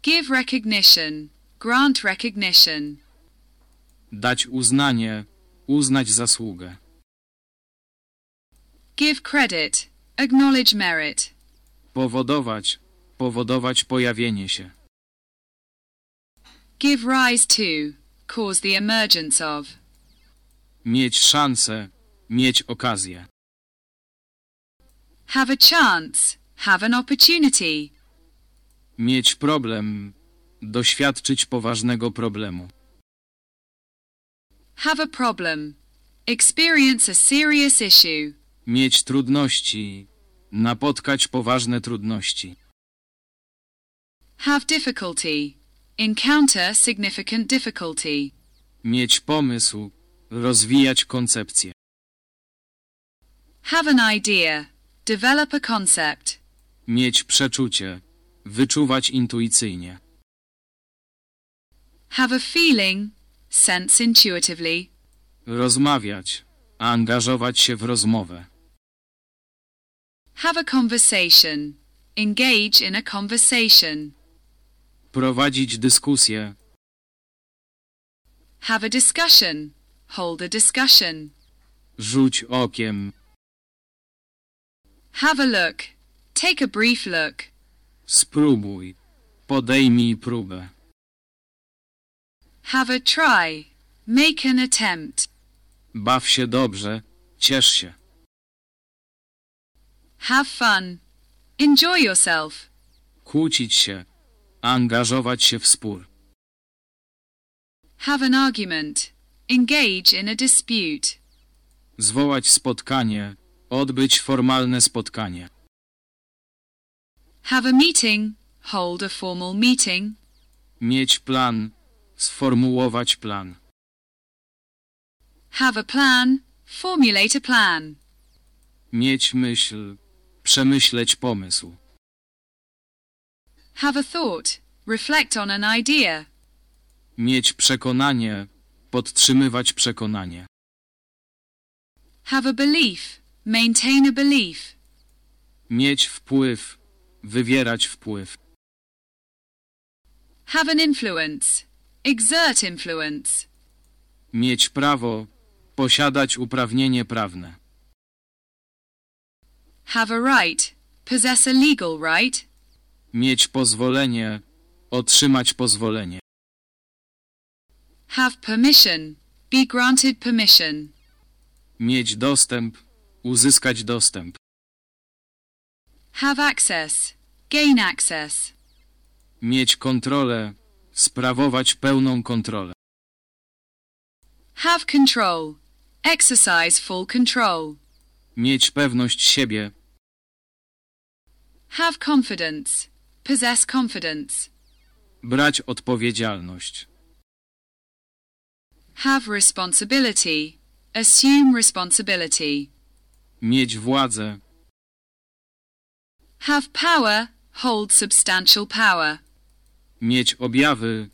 Give recognition. Grant recognition. Dać uznanie. Uznać zasługę. Give credit. Acknowledge merit. Powodować. Powodować pojawienie się. Give rise to. Cause the emergence of. Mieć szansę. Mieć okazję. Have a chance. Have an opportunity. Mieć problem. Doświadczyć poważnego problemu. Have a problem. Experience a serious issue. Mieć trudności. Napotkać poważne trudności. Have difficulty. Encounter significant difficulty. Mieć pomysł. Rozwijać koncepcję. Have an idea. Develop a concept. Mieć przeczucie. Wyczuwać intuicyjnie. Have a feeling. Sense intuitively. Rozmawiać. Angażować się w rozmowę. Have a conversation. Engage in a conversation. Prowadzić dyskusję. Have a discussion. Hold a discussion. Rzuć okiem. Have a look. Take a brief look. Spróbuj. Podejmij próbę. Have a try. Make an attempt. Baw się dobrze. Ciesz się. Have fun. Enjoy yourself. Kłócić się. Angażować się w spór. Have an argument. Engage in a dispute. Zwołać spotkanie. Odbyć formalne spotkanie. Have a meeting. Hold a formal meeting. Mieć plan. Sformułować plan. Have a plan. Formulate a plan. Mieć myśl. Przemyśleć pomysł. Have a thought. Reflect on an idea. Mieć przekonanie. Podtrzymywać przekonanie. Have a belief. Maintain a belief. Mieć wpływ. Wywierać wpływ. Have an influence. Exert influence. Mieć prawo. Posiadać uprawnienie prawne. Have a right. Possess a legal right. Mieć pozwolenie. Otrzymać pozwolenie. Have permission. Be granted permission. Mieć dostęp. Uzyskać dostęp. Have access. Gain access. Mieć kontrolę. Sprawować pełną kontrolę. Have control. Exercise full control. Mieć pewność siebie. Have confidence. Possess confidence. Brać odpowiedzialność. Have responsibility. Assume responsibility. Mieć władzę. Have power. Hold substantial power. Mieć objawy.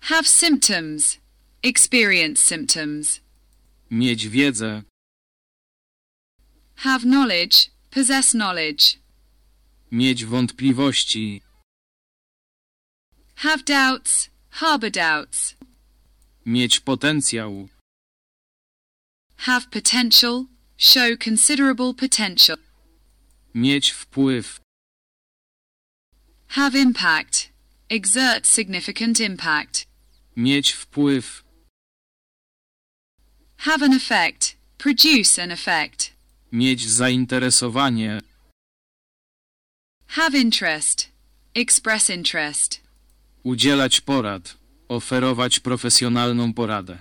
Have symptoms. Experience symptoms. Mieć wiedzę. Have knowledge. Possess knowledge. Mieć wątpliwości. Have doubts. Harbor doubts. Mieć potencjał. Have potential. Show considerable potential. Mieć wpływ. Have impact. Exert significant impact. Mieć wpływ. Have an effect. Produce an effect. Mieć zainteresowanie. Have interest. Express interest. Udzielać porad. Oferować profesjonalną poradę.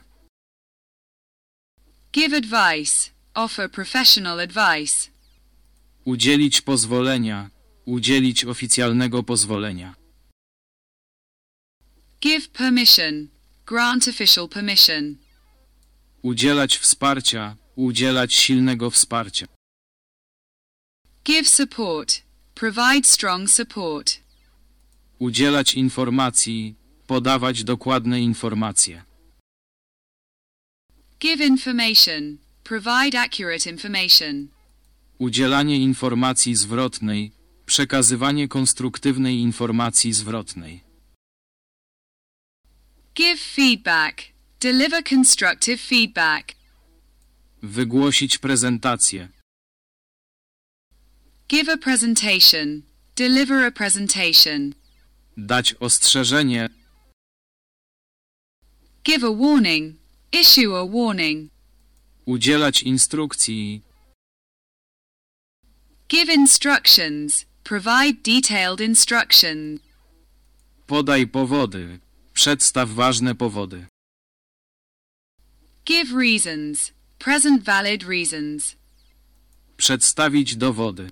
Give advice. Offer professional advice. Udzielić pozwolenia. Udzielić oficjalnego pozwolenia. Give permission. Grant official permission. Udzielać wsparcia. Udzielać silnego wsparcia. Give support. Provide strong support. Udzielać informacji. Podawać dokładne informacje. Give information. Provide accurate information. Udzielanie informacji zwrotnej. Przekazywanie konstruktywnej informacji zwrotnej. Give feedback. Deliver constructive feedback. Wygłosić prezentację. Give a presentation. Deliver a presentation. Dać ostrzeżenie. Give a warning. Issue a warning. Udzielać instrukcji. Give instructions. Provide detailed instructions. Podaj powody. Przedstaw ważne powody. Give reasons. Present valid reasons. Przedstawić dowody.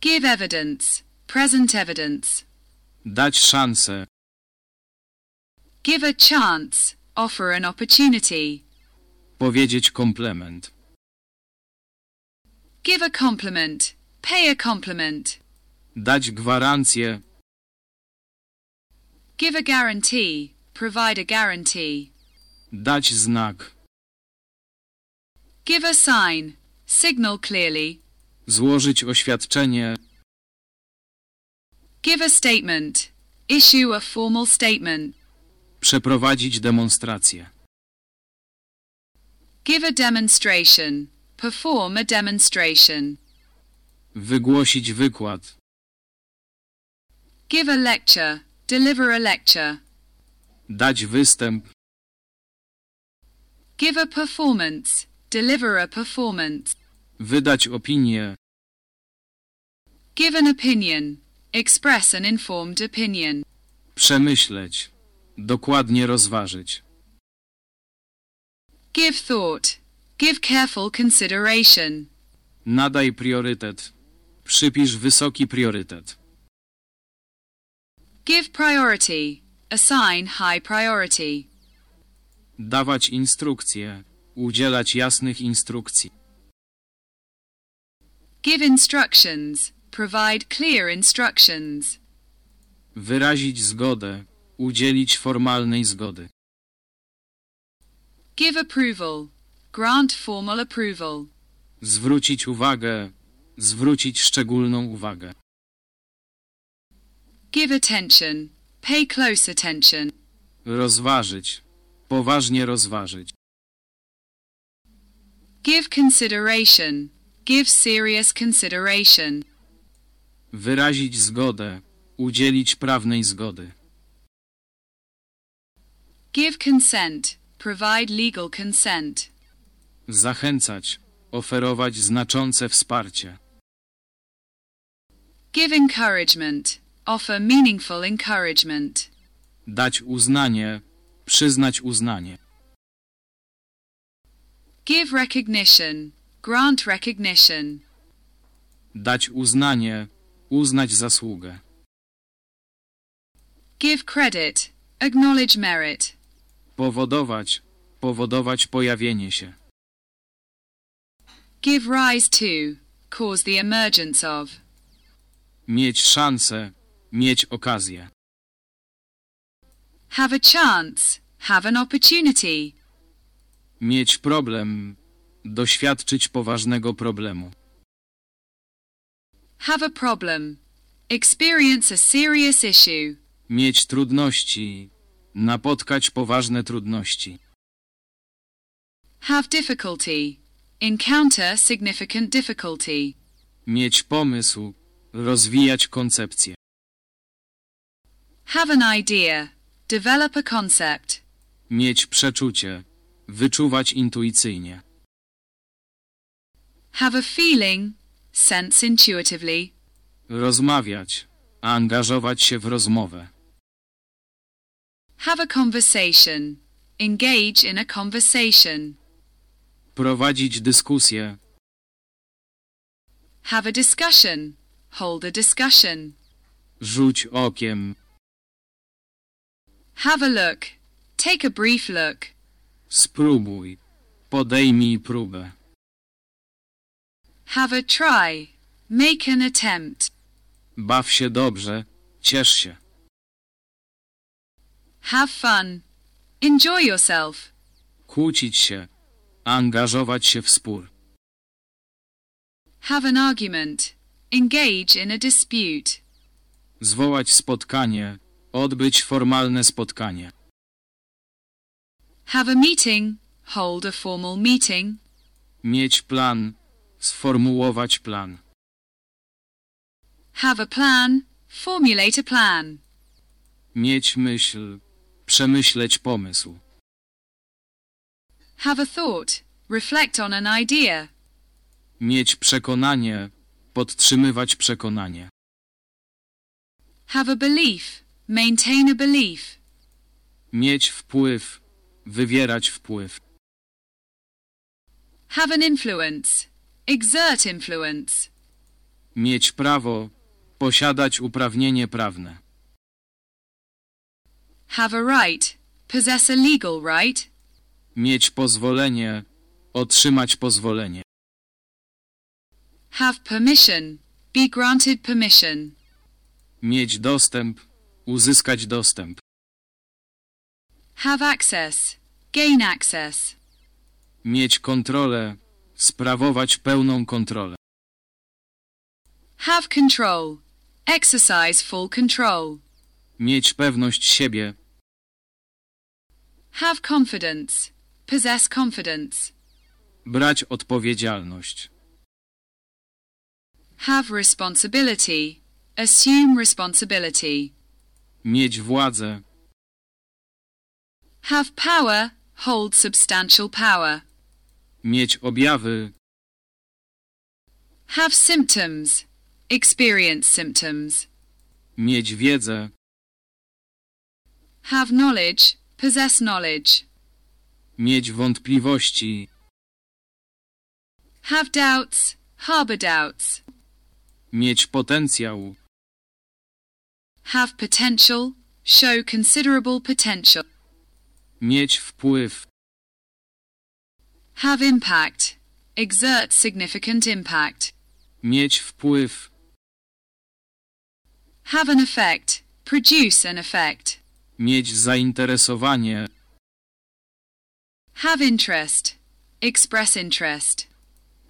Give evidence. Present evidence. Dać szansę. Give a chance. Offer an opportunity. Powiedzieć komplement. Give a compliment. Pay a compliment. Dać gwarancję. Give a guarantee. Provide a guarantee. Dać znak. Give a sign. Signal clearly. Złożyć oświadczenie. Give a statement. Issue a formal statement. Przeprowadzić demonstrację. Give a demonstration. Perform a demonstration. Wygłosić wykład. Give a lecture. Deliver a lecture. Dać występ. Give a performance. Deliver a performance. Wydać opinię. Give an opinion. Express an informed opinion. Przemyśleć. Dokładnie rozważyć. Give thought. Give careful consideration. Nadaj priorytet. Przypisz wysoki priorytet. Give priority. Assign high priority. Dawać instrukcje. Udzielać jasnych instrukcji. Give instructions. Provide clear instructions. Wyrazić zgodę. Udzielić formalnej zgody. Give approval. Grant formal approval. Zwrócić uwagę. Zwrócić szczególną uwagę. Give attention. Pay close attention. Rozważyć. Poważnie rozważyć. Give consideration. Give serious consideration. Wyrazić zgodę. Udzielić prawnej zgody. Give consent. Provide legal consent. Zachęcać. Oferować znaczące wsparcie. Give encouragement. Offer meaningful encouragement. Dać uznanie. Przyznać uznanie. Give recognition. Grant recognition. Dać uznanie. Uznać zasługę. Give credit. Acknowledge merit. Powodować. Powodować pojawienie się. Give rise to. Cause the emergence of. Mieć szansę. Mieć okazję. Have a chance. Have an opportunity. Mieć problem. Doświadczyć poważnego problemu. Have a problem. Experience a serious issue. Mieć trudności. Napotkać poważne trudności. Have difficulty. Encounter significant difficulty. Mieć pomysł. Rozwijać koncepcję. Have an idea. Develop a concept. Mieć przeczucie. Wyczuwać intuicyjnie. Have a feeling. Sense intuitively. Rozmawiać. Angażować się w rozmowę. Have a conversation. Engage in a conversation. Prowadzić dyskusję. Have a discussion. Hold a discussion. Rzuć okiem. Have a look. Take a brief look. Spróbuj. Podejmij próbę. Have a try. Make an attempt. Baw się dobrze. Ciesz się. Have fun. Enjoy yourself. Kłócić się. Angażować się w spór. Have an argument. Engage in a dispute. Zwołać spotkanie. Odbyć formalne spotkanie. Have a meeting. Hold a formal meeting. Mieć plan. Sformułować plan. Have a plan. Formulate a plan. Mieć myśl. Przemyśleć pomysł. Have a thought. Reflect on an idea. Mieć przekonanie. Podtrzymywać przekonanie. Have a belief. Maintain a belief. Mieć wpływ. Wywierać wpływ. Have an influence. Exert influence. Mieć prawo. Posiadać uprawnienie prawne. Have a right. Possess a legal right. Mieć pozwolenie. Otrzymać pozwolenie. Have permission. Be granted permission. Mieć dostęp. Uzyskać dostęp. Have access. Gain access. Mieć kontrolę. Sprawować pełną kontrolę. Have control. Exercise full control. Mieć pewność siebie. Have confidence. Possess confidence. Brać odpowiedzialność. Have responsibility. Assume responsibility. Mieć władzę. Have power. Hold substantial power. Mieć objawy. Have symptoms. Experience symptoms. Mieć wiedzę. Have knowledge. Possess knowledge. Mieć wątpliwości. Have doubts. Harbor doubts. Mieć potencjał. Have potential. Show considerable potential. Mieć wpływ. Have impact. Exert significant impact. Mieć wpływ. Have an effect. Produce an effect. Mieć zainteresowanie. Have interest. Express interest.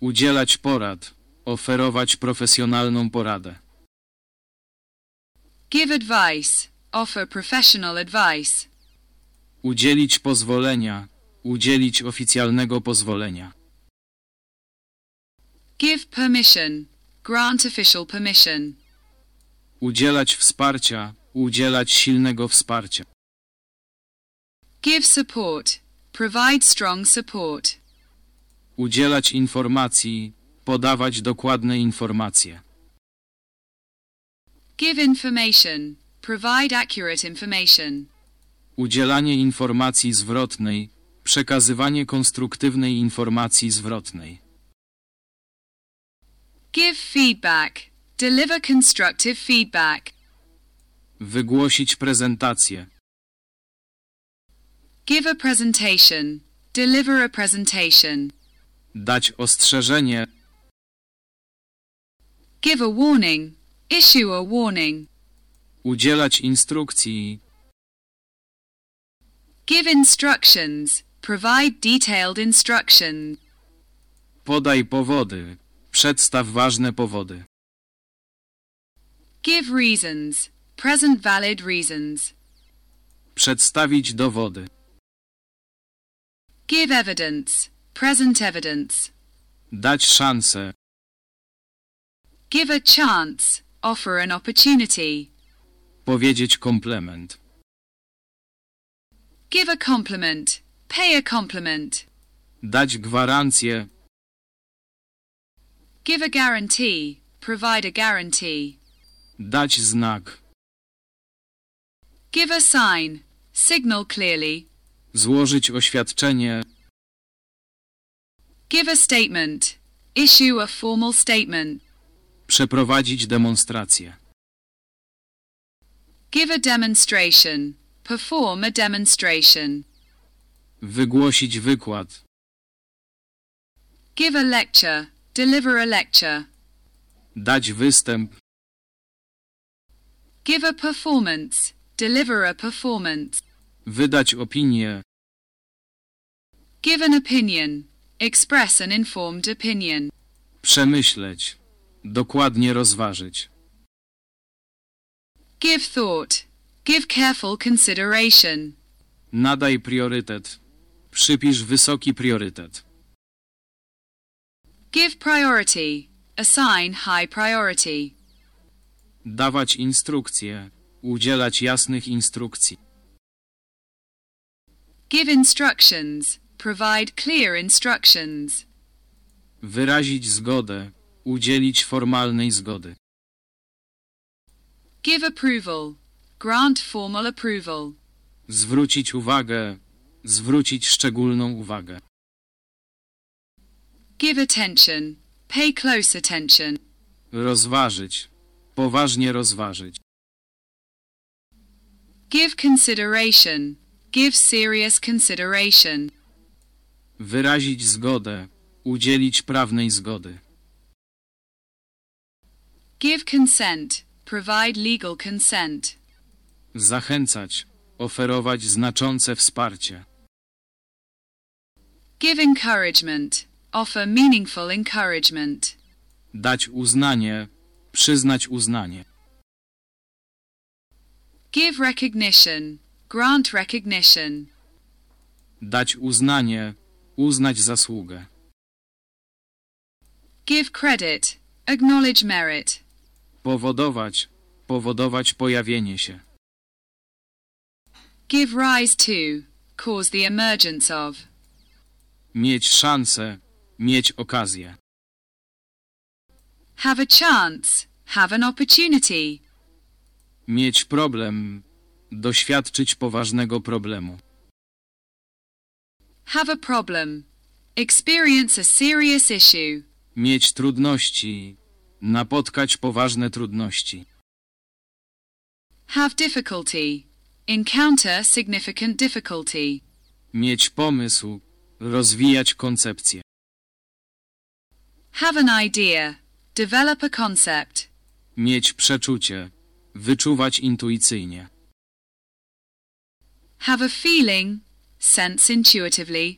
Udzielać porad. Oferować profesjonalną poradę. Give advice. Offer professional advice. Udzielić pozwolenia. Udzielić oficjalnego pozwolenia. Give permission. Grant official permission. Udzielać wsparcia. Udzielać silnego wsparcia. Give support. Provide strong support. Udzielać informacji. Podawać dokładne informacje. Give information. Provide accurate information. Udzielanie informacji zwrotnej. Przekazywanie konstruktywnej informacji zwrotnej. Give feedback. Deliver constructive feedback. Wygłosić prezentację. Give a presentation. Deliver a presentation. Dać ostrzeżenie. Give a warning. Issue a warning. Udzielać instrukcji. Give instructions. Provide detailed instructions. Podaj powody. Przedstaw ważne powody. Give reasons. Present valid reasons. Przedstawić dowody. Give evidence. Present evidence. Dać szansę. Give a chance. Offer an opportunity. Powiedzieć komplement. Give a compliment. Pay a compliment. Dać gwarancję. Give a guarantee. Provide a guarantee. Dać znak. Give a sign. Signal clearly. Złożyć oświadczenie. Give a statement. Issue a formal statement. Przeprowadzić demonstrację. Give a demonstration. Perform a demonstration. Wygłosić wykład. Give a lecture. Deliver a lecture. Dać występ. Give a performance. Deliver a performance. Wydać opinię. Give an opinion. Express an informed opinion. Przemyśleć. Dokładnie rozważyć. Give thought. Give careful consideration. Nadaj priorytet. Przypisz wysoki priorytet. Give priority. Assign high priority. Dawać instrukcje. Udzielać jasnych instrukcji. Give instructions. Provide clear instructions. Wyrazić zgodę. Udzielić formalnej zgody. Give approval. Grant formal approval. Zwrócić uwagę. Zwrócić szczególną uwagę. Give attention. Pay close attention. Rozważyć. Poważnie rozważyć. Give consideration. Give serious consideration. Wyrazić zgodę. Udzielić prawnej zgody. Give consent. Provide legal consent. Zachęcać. Oferować znaczące wsparcie. Give encouragement. Offer meaningful encouragement. Dać uznanie. Przyznać uznanie. Give recognition. Grant recognition. Dać uznanie. Uznać zasługę. Give credit. Acknowledge merit. Powodować. Powodować pojawienie się. Give rise to. Cause the emergence of. Mieć szansę. Mieć okazję. Have a chance. Have an opportunity. Mieć problem. Doświadczyć poważnego problemu. Have a problem. Experience a serious issue. Mieć trudności. Napotkać poważne trudności. Have difficulty. Encounter significant difficulty. Mieć pomysł. Rozwijać koncepcję. Have an idea. Develop a concept. Mieć przeczucie. Wyczuwać intuicyjnie. Have a feeling. Sense intuitively.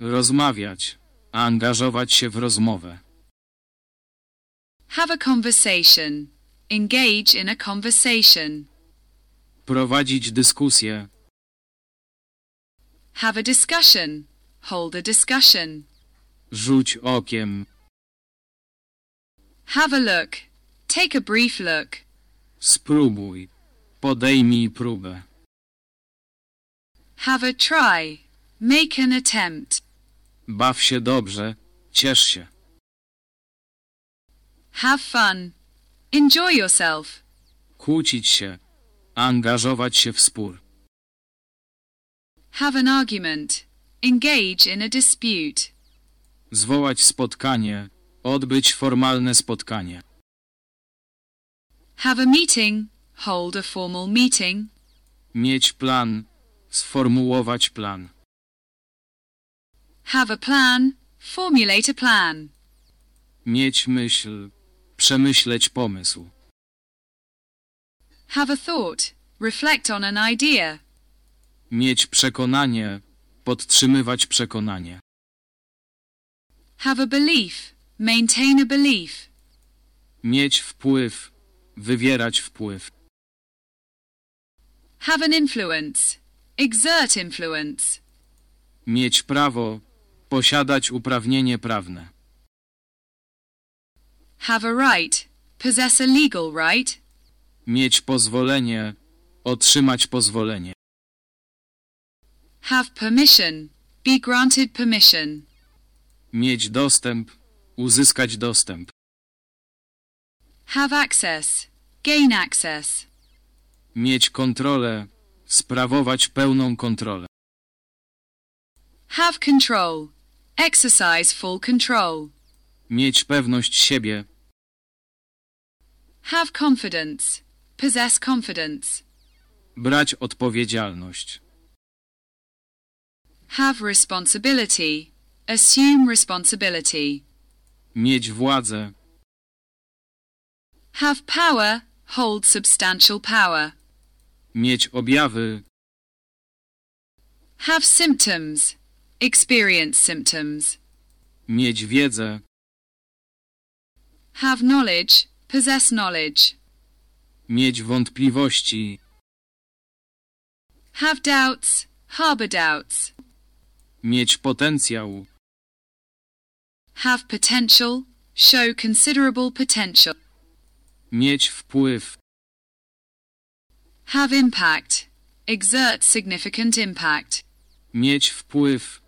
Rozmawiać. Angażować się w rozmowę. Have a conversation. Engage in a conversation. Prowadzić dyskusję. Have a discussion. Hold a discussion. Rzuć okiem. Have a look. Take a brief look. Spróbuj. Podejmij próbę. Have a try. Make an attempt. Baw się dobrze. Ciesz się. Have fun. Enjoy yourself. Kłócić się. Angażować się w spór. Have an argument. Engage in a dispute. Zwołać spotkanie. Odbyć formalne spotkanie. Have a meeting. Hold a formal meeting. Mieć plan. Sformułować plan. Have a plan. Formulate a plan. Mieć myśl. Przemyśleć pomysł. Have a thought. Reflect on an idea. Mieć przekonanie. Podtrzymywać przekonanie. Have a belief. Maintain a belief. Mieć wpływ. Wywierać wpływ. Have an influence. Exert influence. Mieć prawo. Posiadać uprawnienie prawne. Have a right. Possess a legal right. Mieć pozwolenie. Otrzymać pozwolenie. Have permission. Be granted permission. Mieć dostęp. Uzyskać dostęp. Have access. Gain access. Mieć kontrolę. Sprawować pełną kontrolę. Have control. Exercise full control. Mieć pewność siebie. Have confidence. Possess confidence. Brać odpowiedzialność. Have responsibility. Assume responsibility. Mieć władzę. Have power. Hold substantial power. Mieć objawy. Have symptoms. Experience symptoms. Mieć wiedzę. Have knowledge. Possess knowledge. Mieć wątpliwości. Have doubts. Harbor doubts. Mieć potencjał. Have potential. Show considerable potential. Mieć wpływ. Have impact. Exert significant impact. Mieć wpływ.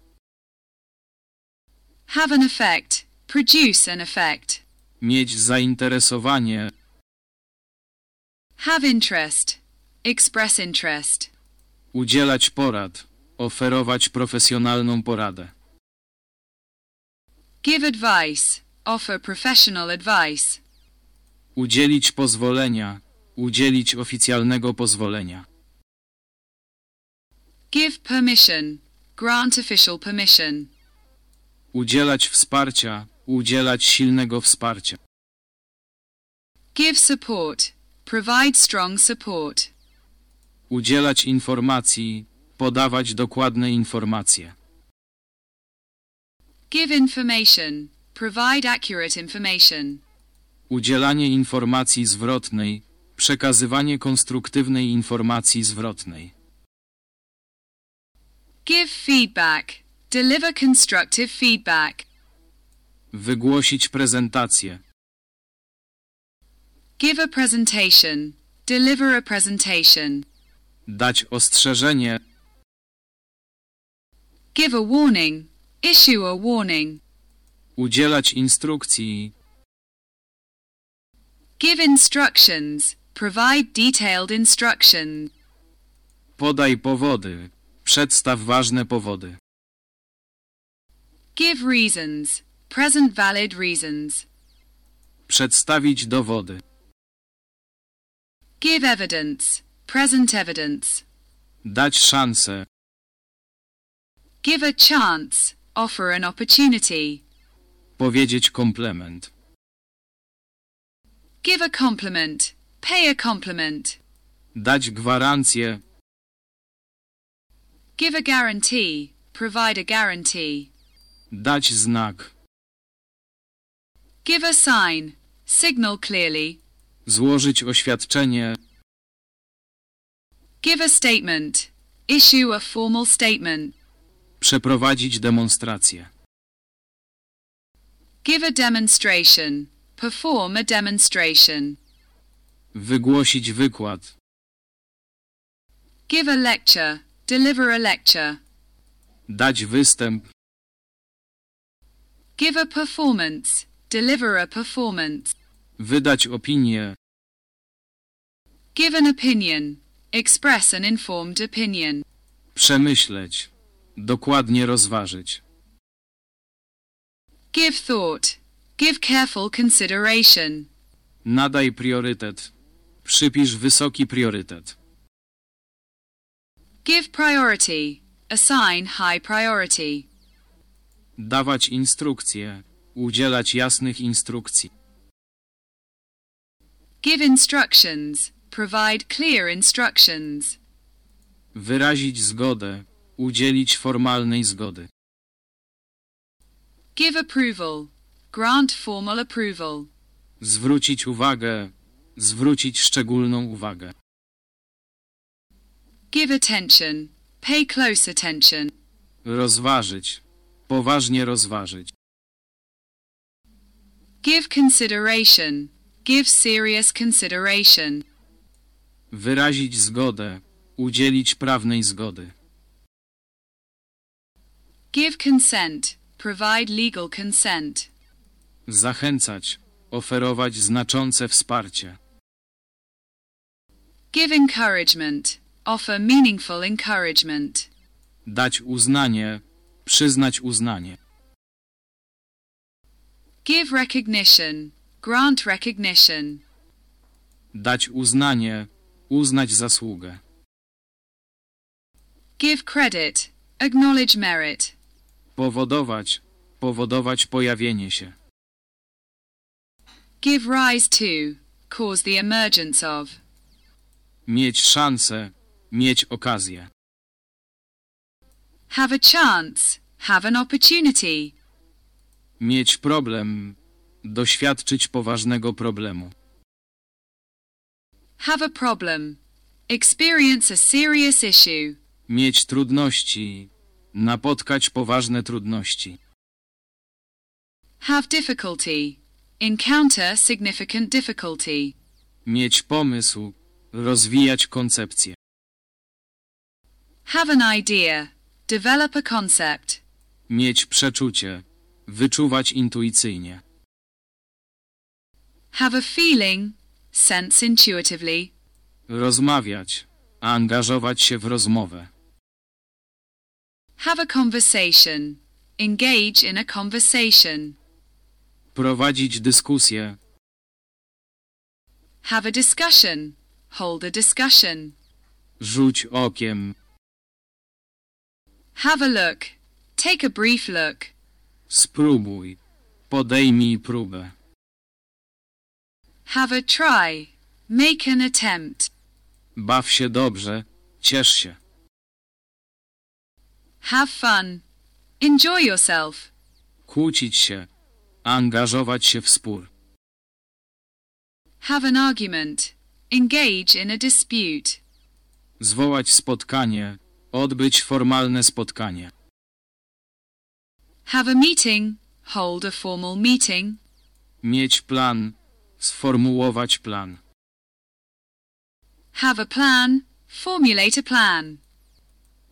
Have an effect. Produce an effect. Mieć zainteresowanie. Have interest. Express interest. Udzielać porad. Oferować profesjonalną poradę. Give advice. Offer professional advice. Udzielić pozwolenia. Udzielić oficjalnego pozwolenia. Give permission. Grant official permission. Udzielać wsparcia. Udzielać silnego wsparcia. Give support. Provide strong support. Udzielać informacji. Podawać dokładne informacje. Give information. Provide accurate information. Udzielanie informacji zwrotnej. Przekazywanie konstruktywnej informacji zwrotnej. Give feedback. Deliver constructive feedback. Wygłosić prezentację. Give a presentation. Deliver a presentation. Dać ostrzeżenie. Give a warning. Issue a warning. Udzielać instrukcji. Give instructions. Provide detailed instructions. Podaj powody. Przedstaw ważne powody. Give reasons. Present valid reasons. Przedstawić dowody. Give evidence. Present evidence. Dać szansę. Give a chance. Offer an opportunity. Powiedzieć komplement. Give a compliment. Pay a compliment. Dać gwarancję. Give a guarantee. Provide a guarantee. Dać znak. Give a sign. Signal clearly. Złożyć oświadczenie. Give a statement. Issue a formal statement. Przeprowadzić demonstrację. Give a demonstration. Perform a demonstration. Wygłosić wykład. Give a lecture. Deliver a lecture. Dać występ. Give a performance. Deliver a performance. Wydać opinię. Give an opinion. Express an informed opinion. Przemyśleć. Dokładnie rozważyć. Give thought. Give careful consideration. Nadaj priorytet. Przypisz wysoki priorytet. Give priority. Assign high priority. Dawać instrukcje. Udzielać jasnych instrukcji. Give instructions. Provide clear instructions. Wyrazić zgodę. Udzielić formalnej zgody. Give approval. Grant formal approval. Zwrócić uwagę. Zwrócić szczególną uwagę. Give attention. Pay close attention. Rozważyć. Poważnie rozważyć. Give consideration. Give serious consideration. Wyrazić zgodę. Udzielić prawnej zgody. Give consent. Provide legal consent. Zachęcać. Oferować znaczące wsparcie. Give encouragement. Offer meaningful encouragement. Dać uznanie. Przyznać uznanie. Give recognition. Grant recognition. Dać uznanie. Uznać zasługę. Give credit. Acknowledge merit. Powodować. Powodować pojawienie się. Give rise to. Cause the emergence of. Mieć szansę. Mieć okazję. Have a chance. Have an opportunity. Mieć problem. Doświadczyć poważnego problemu. Have a problem. Experience a serious issue. Mieć trudności. Napotkać poważne trudności. Have difficulty. Encounter significant difficulty. Mieć pomysł. Rozwijać koncepcję. Have an idea. Develop a concept. Mieć przeczucie. Wyczuwać intuicyjnie. Have a feeling. Sense intuitively. Rozmawiać. Angażować się w rozmowę. Have a conversation. Engage in a conversation. Prowadzić dyskusję. Have a discussion. Hold a discussion. Rzuć okiem. Have a look. Take a brief look. Spróbuj. Podejmij próbę. Have a try. Make an attempt. Baw się dobrze. Ciesz się. Have fun. Enjoy yourself. Kłócić się. Angażować się w spór. Have an argument. Engage in a dispute. Zwołać spotkanie. Odbyć formalne spotkanie. Have a meeting. Hold a formal meeting. Mieć plan. Sformułować plan. Have a plan. Formulate a plan.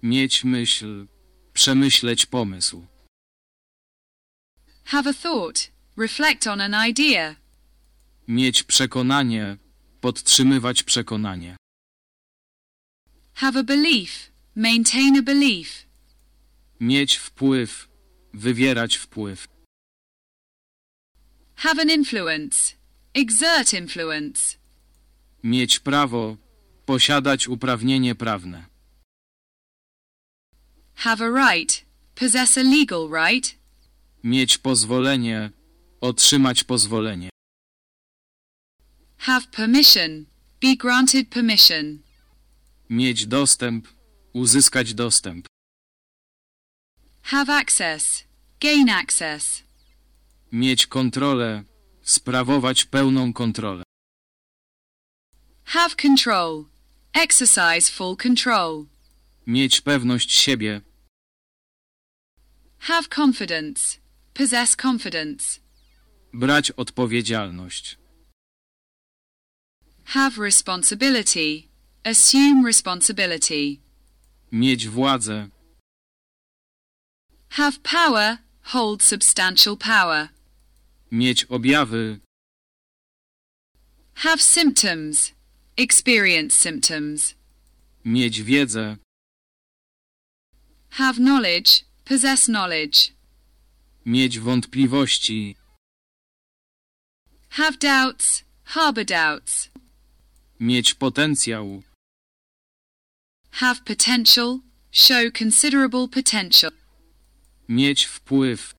Mieć myśl. Przemyśleć pomysł. Have a thought. Reflect on an idea. Mieć przekonanie. Podtrzymywać przekonanie. Have a belief. Maintain a belief. Mieć wpływ. Wywierać wpływ. Have an influence. Exert influence. Mieć prawo. Posiadać uprawnienie prawne. Have a right. Possess a legal right. Mieć pozwolenie. Otrzymać pozwolenie. Have permission. Be granted permission. Mieć dostęp. Uzyskać dostęp. Have access. Gain access. Mieć kontrolę. Sprawować pełną kontrolę. Have control. Exercise full control. Mieć pewność siebie. Have confidence. Possess confidence. Brać odpowiedzialność. Have responsibility. Assume responsibility. Mieć władzę. Have power. Hold substantial power. Mieć objawy. Have symptoms. Experience symptoms. Mieć wiedzę. Have knowledge. Possess knowledge. Mieć wątpliwości. Have doubts. Harbor doubts. Mieć potencjał. Have potential. Show considerable potential. Mieć wpływ.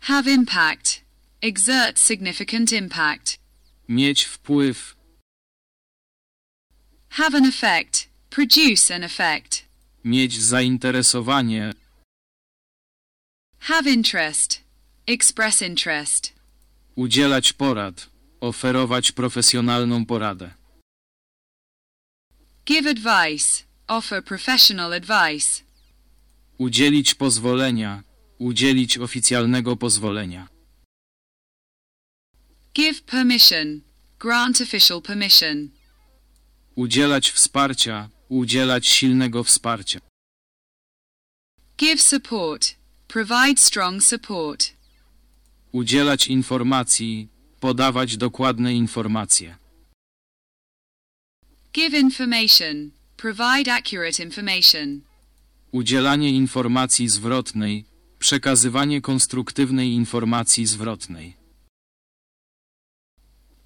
Have impact. Exert significant impact. Mieć wpływ. Have an effect. Produce an effect. Mieć zainteresowanie. Have interest. Express interest. Udzielać porad. Oferować profesjonalną poradę. Give advice. Offer professional advice. Udzielić pozwolenia. Udzielić oficjalnego pozwolenia. Give permission. Grant official permission. Udzielać wsparcia. Udzielać silnego wsparcia. Give support. Provide strong support. Udzielać informacji. Podawać dokładne informacje. Give information. Provide accurate information. Udzielanie informacji zwrotnej. Przekazywanie konstruktywnej informacji zwrotnej.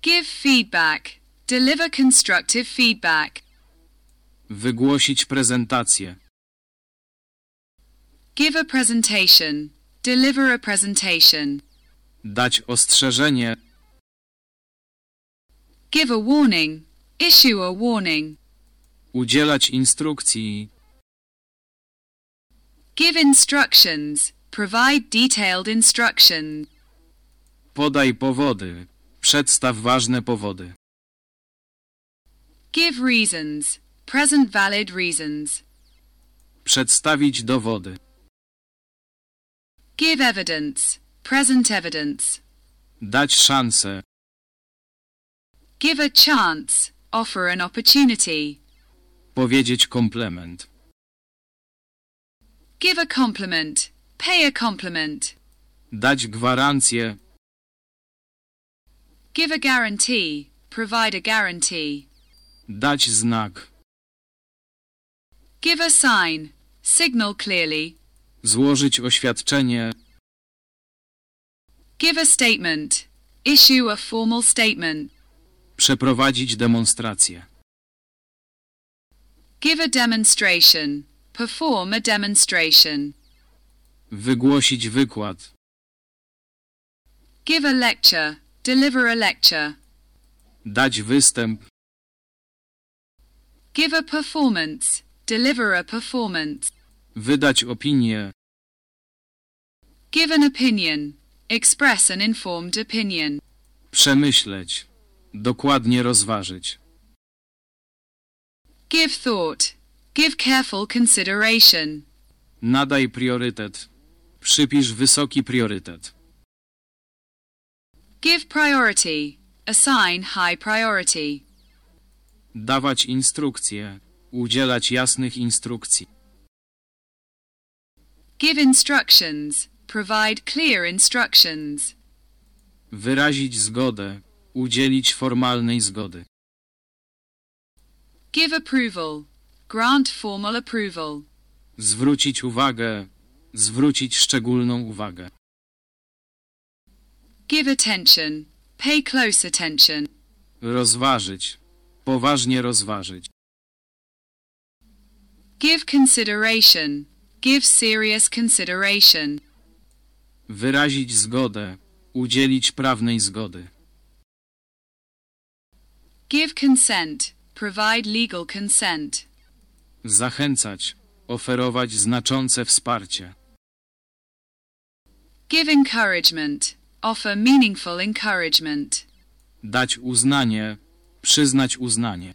Give feedback. Deliver constructive feedback. Wygłosić prezentację. Give a presentation. Deliver a presentation. Dać ostrzeżenie. Give a warning. Issue a warning. Udzielać instrukcji. Give instructions. Provide detailed instructions. Podaj powody. Przedstaw ważne powody. Give reasons. Present valid reasons. Przedstawić dowody. Give evidence. Present evidence. Dać szansę. Give a chance. Offer an opportunity. Powiedzieć komplement. Give a compliment. Pay a compliment. Dać gwarancję. Give a guarantee. Provide a guarantee. Dać znak. Give a sign. Signal clearly. Złożyć oświadczenie. Give a statement. Issue a formal statement. Przeprowadzić demonstrację. Give a demonstration. Perform a demonstration. Wygłosić wykład. Give a lecture. Deliver a lecture. Dać występ. Give a performance. Deliver a performance. Wydać opinię. Give an opinion. Express an informed opinion. Przemyśleć. Dokładnie rozważyć. Give thought. Give careful consideration. Nadaj priorytet. Przypisz wysoki priorytet. Give priority. Assign high priority. Dawać instrukcje. Udzielać jasnych instrukcji. Give instructions. Provide clear instructions. Wyrazić zgodę. Udzielić formalnej zgody. Give approval. Grant formal approval. Zwrócić uwagę. Zwrócić szczególną uwagę. Give attention. Pay close attention. Rozważyć. Poważnie rozważyć. Give consideration. Give serious consideration. Wyrazić zgodę. Udzielić prawnej zgody. Give consent. Provide legal consent. Zachęcać. Oferować znaczące wsparcie. Give encouragement. Offer meaningful encouragement. Dać uznanie. Przyznać uznanie.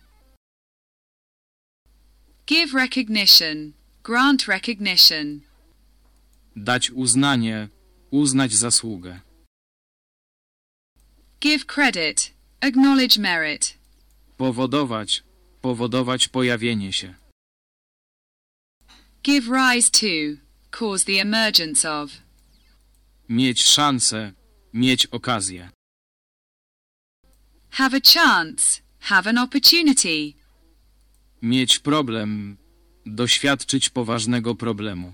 Give recognition. Grant recognition. Dać uznanie. Uznać zasługę. Give credit. Acknowledge merit. Powodować. Powodować pojawienie się. Give rise to. Cause the emergence of. Mieć szansę. Mieć okazję. Have a chance. Have an opportunity. Mieć problem. Doświadczyć poważnego problemu.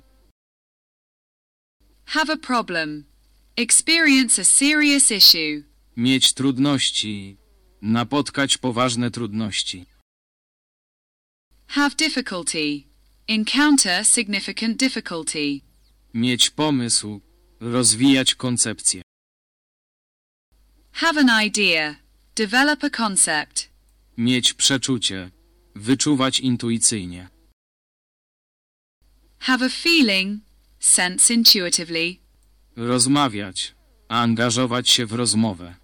Have a problem. Experience a serious issue. Mieć trudności. Napotkać poważne trudności. Have difficulty. Encounter significant difficulty. Mieć pomysł. Rozwijać koncepcję. Have an idea. Develop a concept. Mieć przeczucie. Wyczuwać intuicyjnie. Have a feeling. Sense intuitively. Rozmawiać. Angażować się w rozmowę.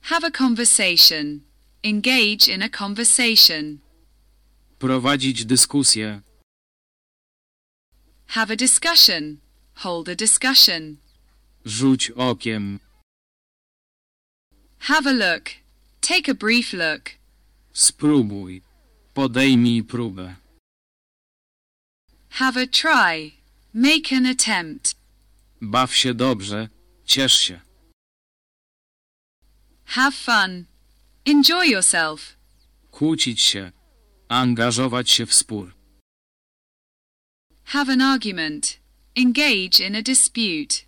Have a conversation. Engage in a conversation. Prowadzić dyskusję. Have a discussion. Hold a discussion. Rzuć okiem. Have a look. Take a brief look. Spróbuj. Podejmij próbę. Have a try. Make an attempt. Baw się dobrze. Ciesz się. Have fun. Enjoy yourself. Kłócić się. Angażować się w spór. Have an argument. Engage in a dispute.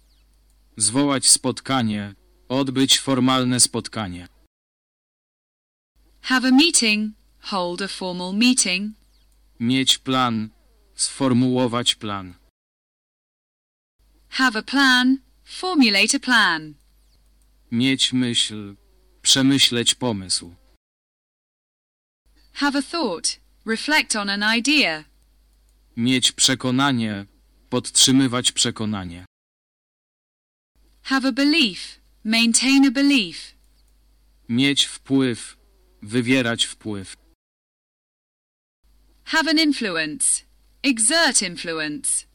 Zwołać spotkanie. Odbyć formalne spotkanie. Have a meeting. Hold a formal meeting. Mieć plan. Sformułować plan. Have a plan. Formulate a plan. Mieć myśl. Przemyśleć pomysł. Have a thought. Reflect on an idea. Mieć przekonanie. Podtrzymywać przekonanie. Have a belief. Maintain a belief. Mieć wpływ. Wywierać wpływ. Have an influence. Exert influence.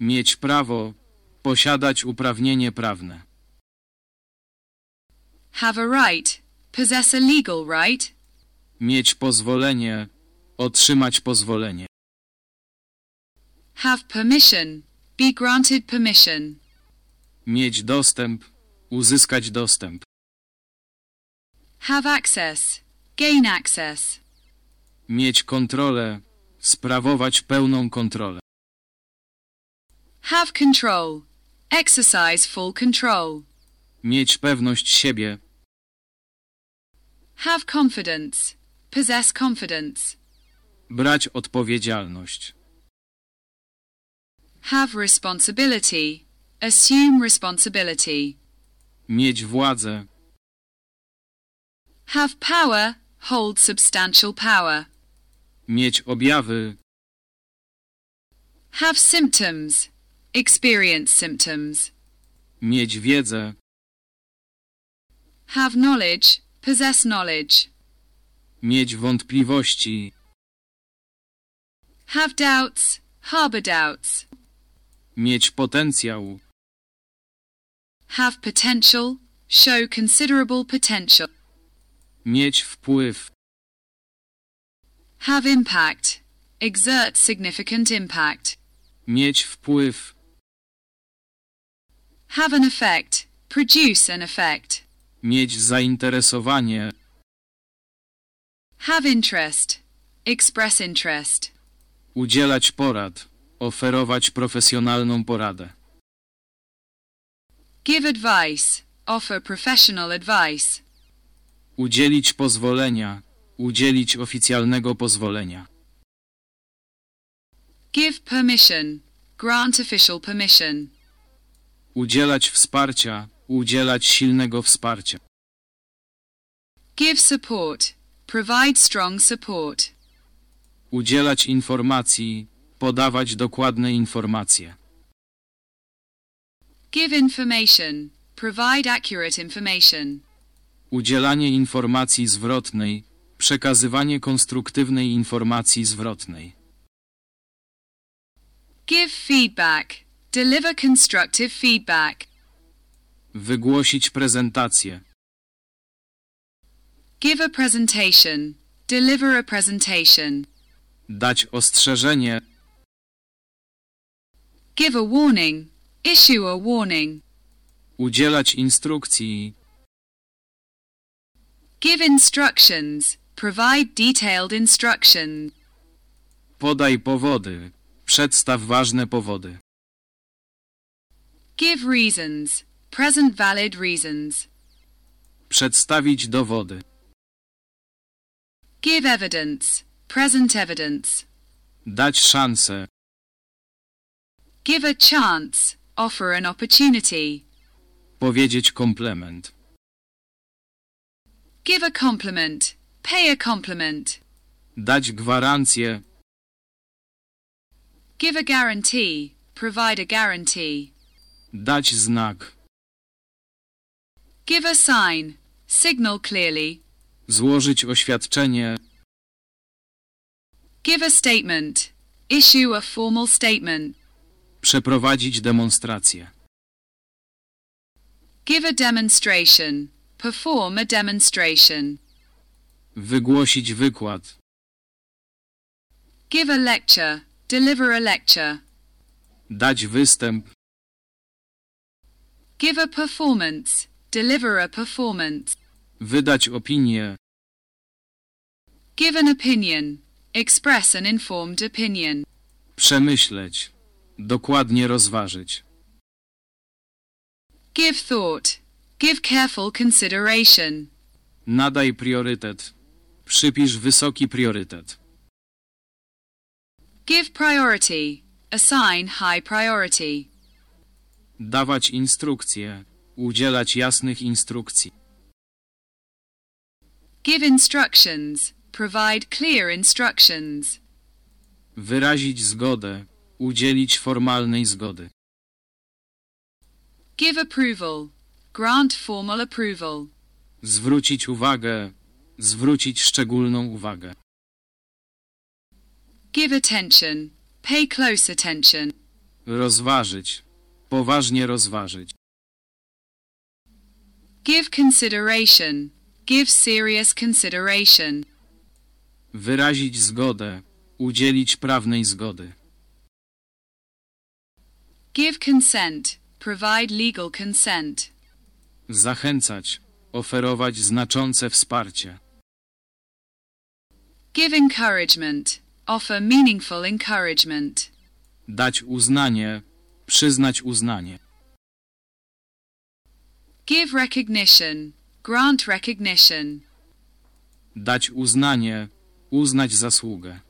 Mieć prawo. Posiadać uprawnienie prawne. Have a right. Possess a legal right. Mieć pozwolenie. Otrzymać pozwolenie. Have permission. Be granted permission. Mieć dostęp. Uzyskać dostęp. Have access. Gain access. Mieć kontrolę. Sprawować pełną kontrolę. Have control. Exercise full control. Mieć pewność siebie. Have confidence. Possess confidence. Brać odpowiedzialność. Have responsibility. Assume responsibility. Mieć władzę. Have power. Hold substantial power. Mieć objawy. Have symptoms. Experience symptoms. Mieć wiedzę. Have knowledge. Possess knowledge. Mieć wątpliwości. Have doubts. Harbor doubts. Mieć potencjał. Have potential. Show considerable potential. Mieć wpływ. Have impact. Exert significant impact. Mieć wpływ. Have an effect. Produce an effect. Mieć zainteresowanie. Have interest. Express interest. Udzielać porad. Oferować profesjonalną poradę. Give advice. Offer professional advice. Udzielić pozwolenia. Udzielić oficjalnego pozwolenia. Give permission. Grant official permission. Udzielać wsparcia. Udzielać silnego wsparcia. Give support. Provide strong support. Udzielać informacji. Podawać dokładne informacje. Give information. Provide accurate information. Udzielanie informacji zwrotnej. Przekazywanie konstruktywnej informacji zwrotnej. Give feedback. Deliver constructive feedback. Wygłosić prezentację. Give a presentation. Deliver a presentation. Dać ostrzeżenie. Give a warning. Issue a warning. Udzielać instrukcji. Give instructions. Provide detailed instructions. Podaj powody. Przedstaw ważne powody. Give reasons. Present valid reasons. Przedstawić dowody. Give evidence. Present evidence. Dać szansę. Give a chance. Offer an opportunity. Powiedzieć komplement. Give a compliment. Pay a compliment. Dać gwarancję. Give a guarantee. Provide a guarantee. Dać znak. Give a sign. Signal clearly. Złożyć oświadczenie. Give a statement. Issue a formal statement. Przeprowadzić demonstrację. Give a demonstration. Perform a demonstration. Wygłosić wykład. Give a lecture. Deliver a lecture. Dać występ. Give a performance. Deliver a performance. Wydać opinię. Give an opinion. Express an informed opinion. Przemyśleć. Dokładnie rozważyć. Give thought. Give careful consideration. Nadaj priorytet. Przypisz wysoki priorytet. Give priority. Assign high priority. Dawać instrukcje. Udzielać jasnych instrukcji. Give instructions. Provide clear instructions. Wyrazić zgodę. Udzielić formalnej zgody. Give approval. Grant formal approval. Zwrócić uwagę. Zwrócić szczególną uwagę. Give attention. Pay close attention. Rozważyć. Poważnie rozważyć. Give consideration. Give serious consideration. Wyrazić zgodę. Udzielić prawnej zgody. Give consent. Provide legal consent. Zachęcać. Oferować znaczące wsparcie. Give encouragement. Offer meaningful encouragement. Dać uznanie. Przyznać uznanie. Give recognition. Grant recognition. Dać uznanie. Uznać zasługę.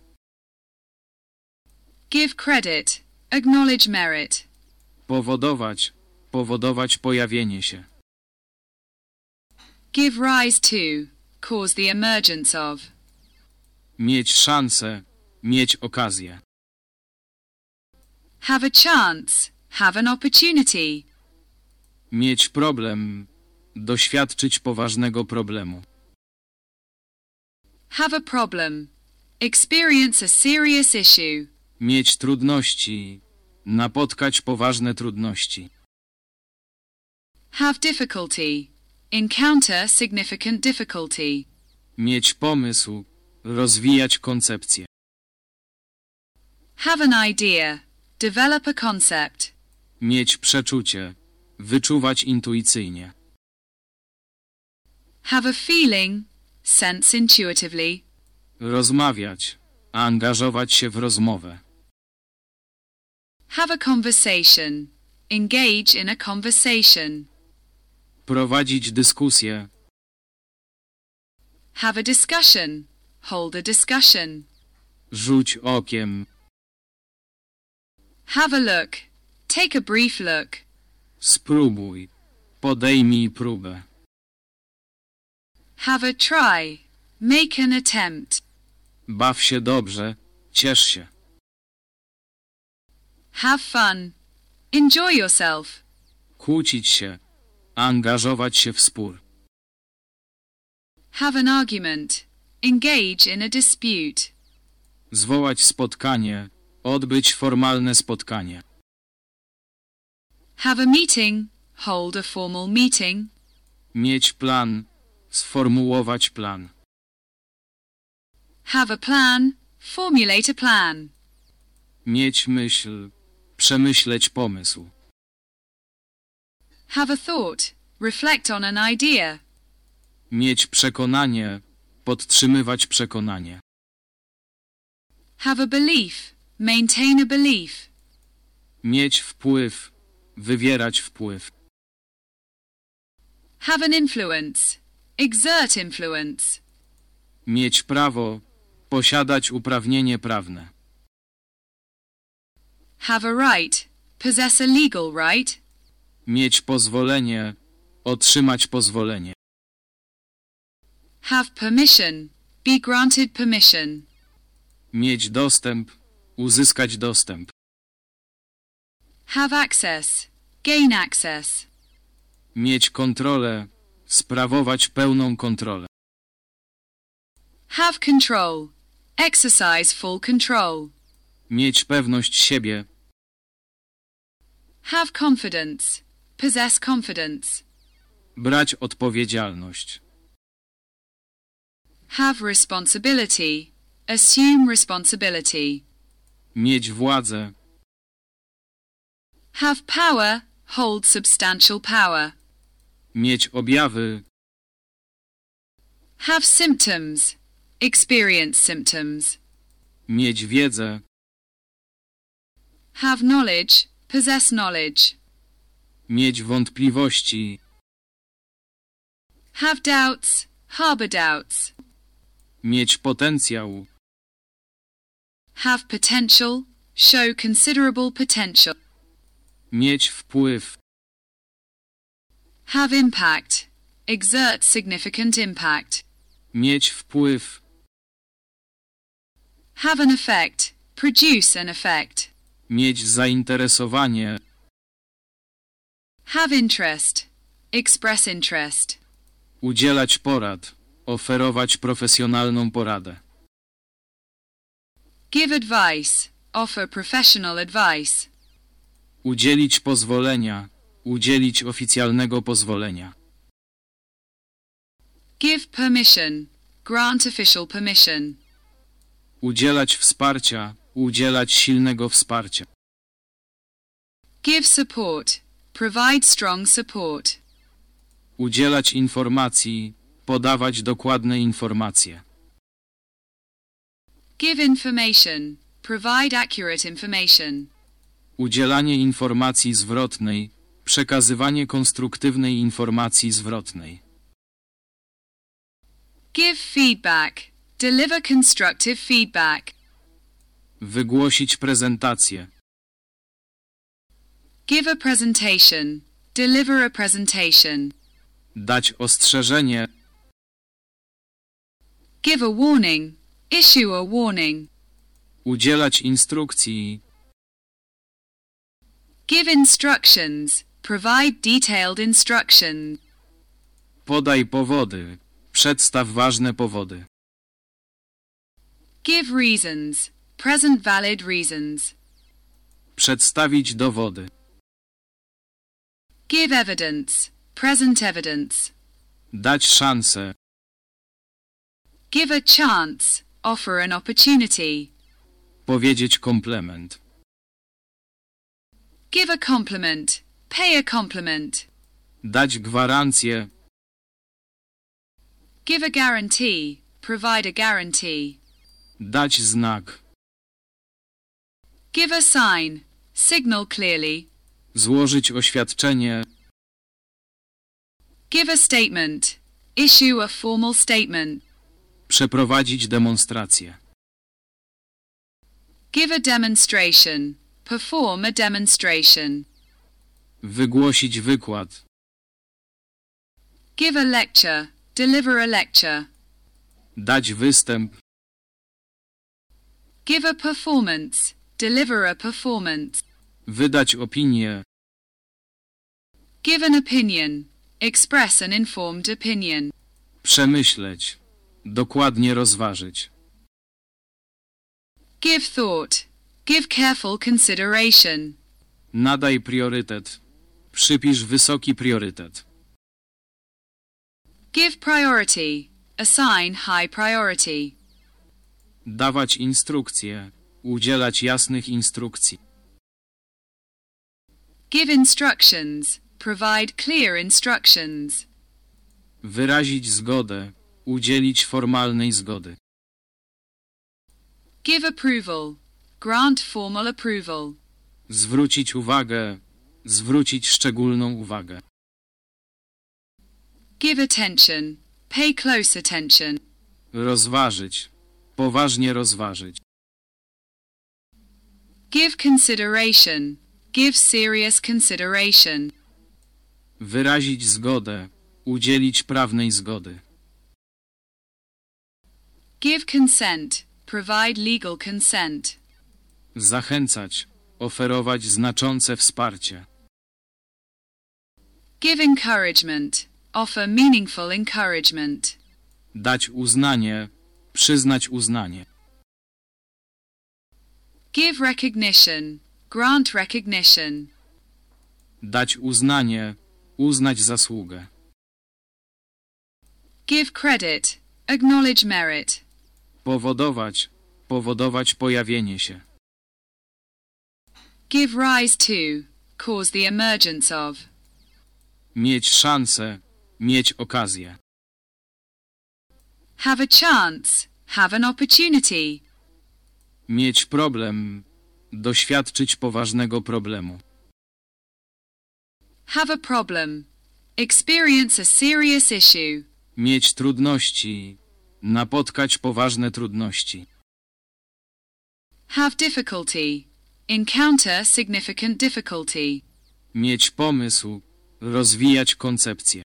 Give credit. Acknowledge merit. Powodować. Powodować pojawienie się. Give rise to. Cause the emergence of. Mieć szansę. Mieć okazję. Have a chance. Have an opportunity. Mieć problem. Doświadczyć poważnego problemu. Have a problem. Experience a serious issue. Mieć trudności. Napotkać poważne trudności. Have difficulty. Encounter significant difficulty. Mieć pomysł. Rozwijać koncepcję. Have an idea. Develop a concept. Mieć przeczucie. Wyczuwać intuicyjnie. Have a feeling. Sense intuitively. Rozmawiać. Angażować się w rozmowę. Have a conversation. Engage in a conversation. Prowadzić dyskusję. Have a discussion. Hold a discussion. Rzuć okiem. Have a look. Take a brief look. Spróbuj. Podejmij próbę. Have a try. Make an attempt. Baw się dobrze. Ciesz się. Have fun. Enjoy yourself. Kłócić się. Angażować się w spór. Have an argument. Engage in a dispute. Zwołać spotkanie. Odbyć formalne spotkanie. Have a meeting. Hold a formal meeting. Mieć plan. Sformułować plan. Have a plan. Formulate a plan. Mieć myśl. Przemyśleć pomysł. Have a thought. Reflect on an idea. Mieć przekonanie. Podtrzymywać przekonanie. Have a belief. Maintain a belief. Mieć wpływ. Wywierać wpływ. Have an influence. Exert influence. Mieć prawo. Posiadać uprawnienie prawne. Have a right. Possess a legal right. Mieć pozwolenie. Otrzymać pozwolenie. Have permission. Be granted permission. Mieć dostęp. Uzyskać dostęp. Have access. Gain access. Mieć kontrolę. Sprawować pełną kontrolę. Have control. Exercise full control. Mieć pewność siebie. Have confidence. Possess confidence. Brać odpowiedzialność. Have responsibility. Assume responsibility. Mieć władzę. Have power. Hold substantial power. Mieć objawy. Have symptoms. experience symptoms. Mieć wiedzę. Have knowledge, possess knowledge. Mieć wątpliwości. Have doubts, harbor doubts. Mieć potencjał. Have potential, show considerable potential. Mieć wpływ. Have impact, exert significant impact. Mieć wpływ. Have an effect, produce an effect. Mieć zainteresowanie. Have interest, express interest. Udzielać porad. Oferować profesjonalną poradę. Give advice, offer professional advice. Udzielić pozwolenia. Udzielić oficjalnego pozwolenia. Give permission, grant official permission. Udzielać wsparcia. Udzielać silnego wsparcia. Give support, provide strong support. Udzielać informacji. Podawać dokładne informacje. Give information, provide accurate information. Udzielanie informacji zwrotnej. Przekazywanie konstruktywnej informacji zwrotnej. Give feedback, deliver constructive feedback. Wygłosić prezentację. Give a presentation, deliver a presentation. Dać ostrzeżenie. Give a warning, issue a warning. Udzielać instrukcji. Give instructions, provide detailed instructions. Podaj powody. Przedstaw ważne powody. Give reasons, present valid reasons. Przedstawić dowody. Give evidence, present evidence. Dać szansę. Give a chance, offer an opportunity. Powiedzieć komplement. Give a compliment, pay a compliment. Dać gwarancję. Give a guarantee, provide a guarantee. Dać znak. Give a sign, signal clearly. Złożyć oświadczenie. Give a statement, issue a formal statement. Przeprowadzić demonstrację. Give a demonstration, perform a demonstration. Wygłosić wykład. Give a lecture, deliver a lecture. Dać występ. Give a performance, deliver a performance. Wydać opinię. Give an opinion, express an informed opinion. Przemyśleć. Dokładnie rozważyć. Give thought, give careful consideration. Nadaj priorytet. Przypisz wysoki priorytet. Give priority, assign high priority. Dawać instrukcje. Udzielać jasnych instrukcji. Give instructions, provide clear instructions. Wyrazić zgodę. Udzielić formalnej zgody. Give approval, grant formal approval. Zwrócić uwagę. Zwrócić szczególną uwagę. Give attention, pay close attention. Rozważyć. Poważnie rozważyć. Give consideration, give serious consideration. Wyrazić zgodę. Udzielić prawnej zgody. Give consent, provide legal consent. Zachęcać. Oferować znaczące wsparcie. Give encouragement, offer meaningful encouragement. Dać uznanie. Przyznać uznanie. Give recognition, grant recognition. Dać uznanie. Uznać zasługę. Give credit, acknowledge merit. Powodować. Powodować pojawienie się. Give rise to, cause the emergence of. Mieć szansę. Mieć okazję. Have a chance, Have an opportunity. Mieć problem. Doświadczyć poważnego problemu. Have a problem. Experience a serious issue. Mieć trudności. Napotkać poważne trudności. Have difficulty. Encounter significant difficulty. Mieć pomysł. Rozwijać koncepcję.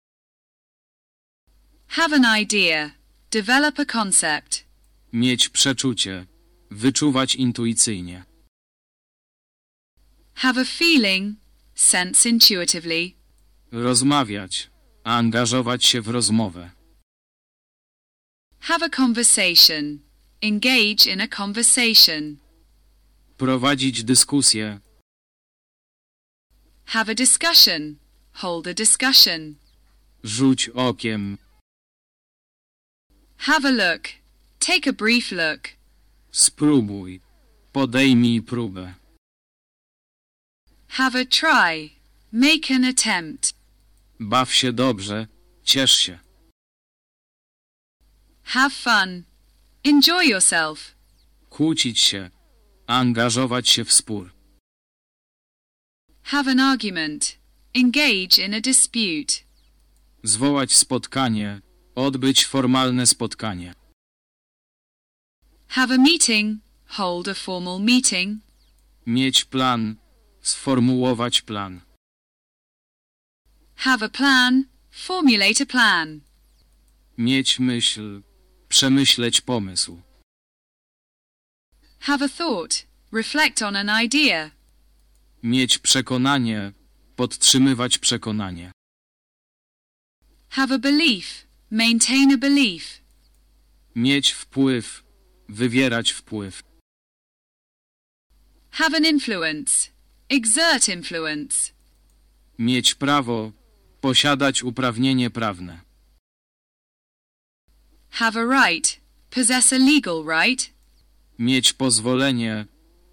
Have an idea. Develop a concept. Mieć przeczucie. Wyczuwać intuicyjnie. Have a feeling. Sense intuitively. Rozmawiać. Angażować się w rozmowę. Have a conversation. Engage in a conversation. Prowadzić dyskusję. Have a discussion. Hold a discussion. Rzuć okiem. Have a look. Take a brief look. Spróbuj. Podejmij próbę. Have a try. Make an attempt. Baw się dobrze. Ciesz się. Have fun. Enjoy yourself. Kłócić się. Angażować się w spór. Have an argument. Engage in a dispute. Zwołać spotkanie. Odbyć formalne spotkanie. Have a meeting. Hold a formal meeting. Mieć plan. Sformułować plan. Have a plan. Formulate a plan. Mieć myśl. Przemyśleć pomysł. Have a thought. Reflect on an idea. Mieć przekonanie. Podtrzymywać przekonanie. Have a belief. Maintain a belief. Mieć wpływ. Wywierać wpływ. Have an influence. Exert influence. Mieć prawo. Posiadać uprawnienie prawne. Have a right. Possess a legal right. Mieć pozwolenie.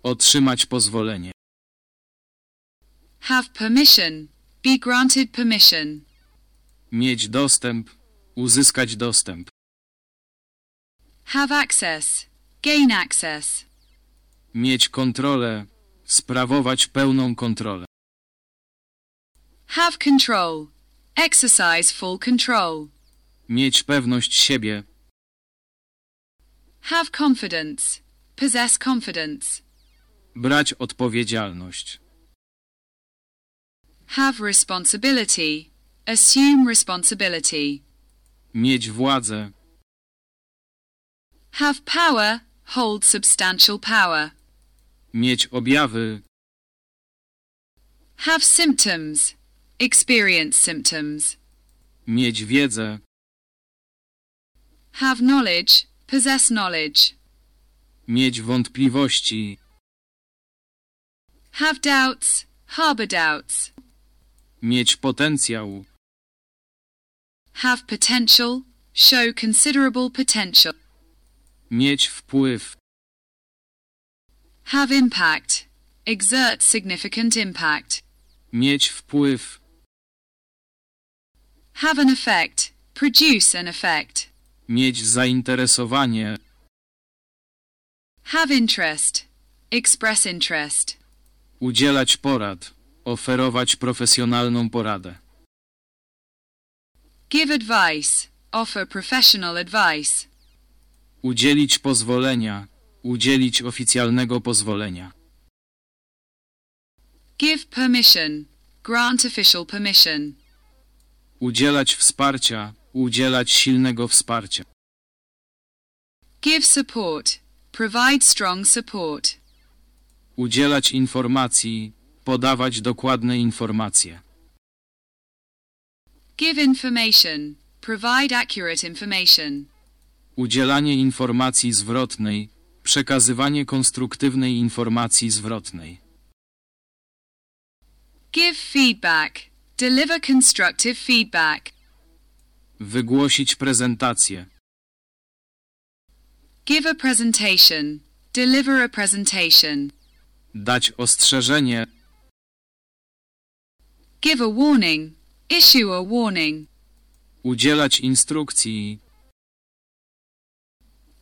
Otrzymać pozwolenie. Have permission. Be granted permission. Mieć dostęp. Uzyskać dostęp. Have access. Gain access. Mieć kontrolę. Sprawować pełną kontrolę. Have control. Exercise full control. Mieć pewność siebie. Have confidence. Possess confidence. Brać odpowiedzialność. Have responsibility. Assume responsibility. Mieć władzę. Have power. Hold substantial power. Mieć objawy. Have symptoms. Experience symptoms. Mieć wiedzę. Have knowledge. Possess knowledge. Mieć wątpliwości. Have doubts. Harbor doubts. Mieć potencjał. Have potential. Show considerable potential. Mieć wpływ. Have impact. Exert significant impact. Mieć wpływ. Have an effect. Produce an effect. Mieć zainteresowanie. Have interest. Express interest. Udzielać porad. Oferować profesjonalną poradę. Give advice. Offer professional advice. Udzielić pozwolenia. Udzielić oficjalnego pozwolenia. Give permission. Grant official permission. Udzielać wsparcia. Udzielać silnego wsparcia. Give support. Provide strong support. Udzielać informacji. Podawać dokładne informacje. Give information. Provide accurate information. Udzielanie informacji zwrotnej. Przekazywanie konstruktywnej informacji zwrotnej. Give feedback. Deliver constructive feedback. Wygłosić prezentację. Give a presentation. Deliver a presentation. Dać ostrzeżenie. Give a warning. Issue a warning. Udzielać instrukcji.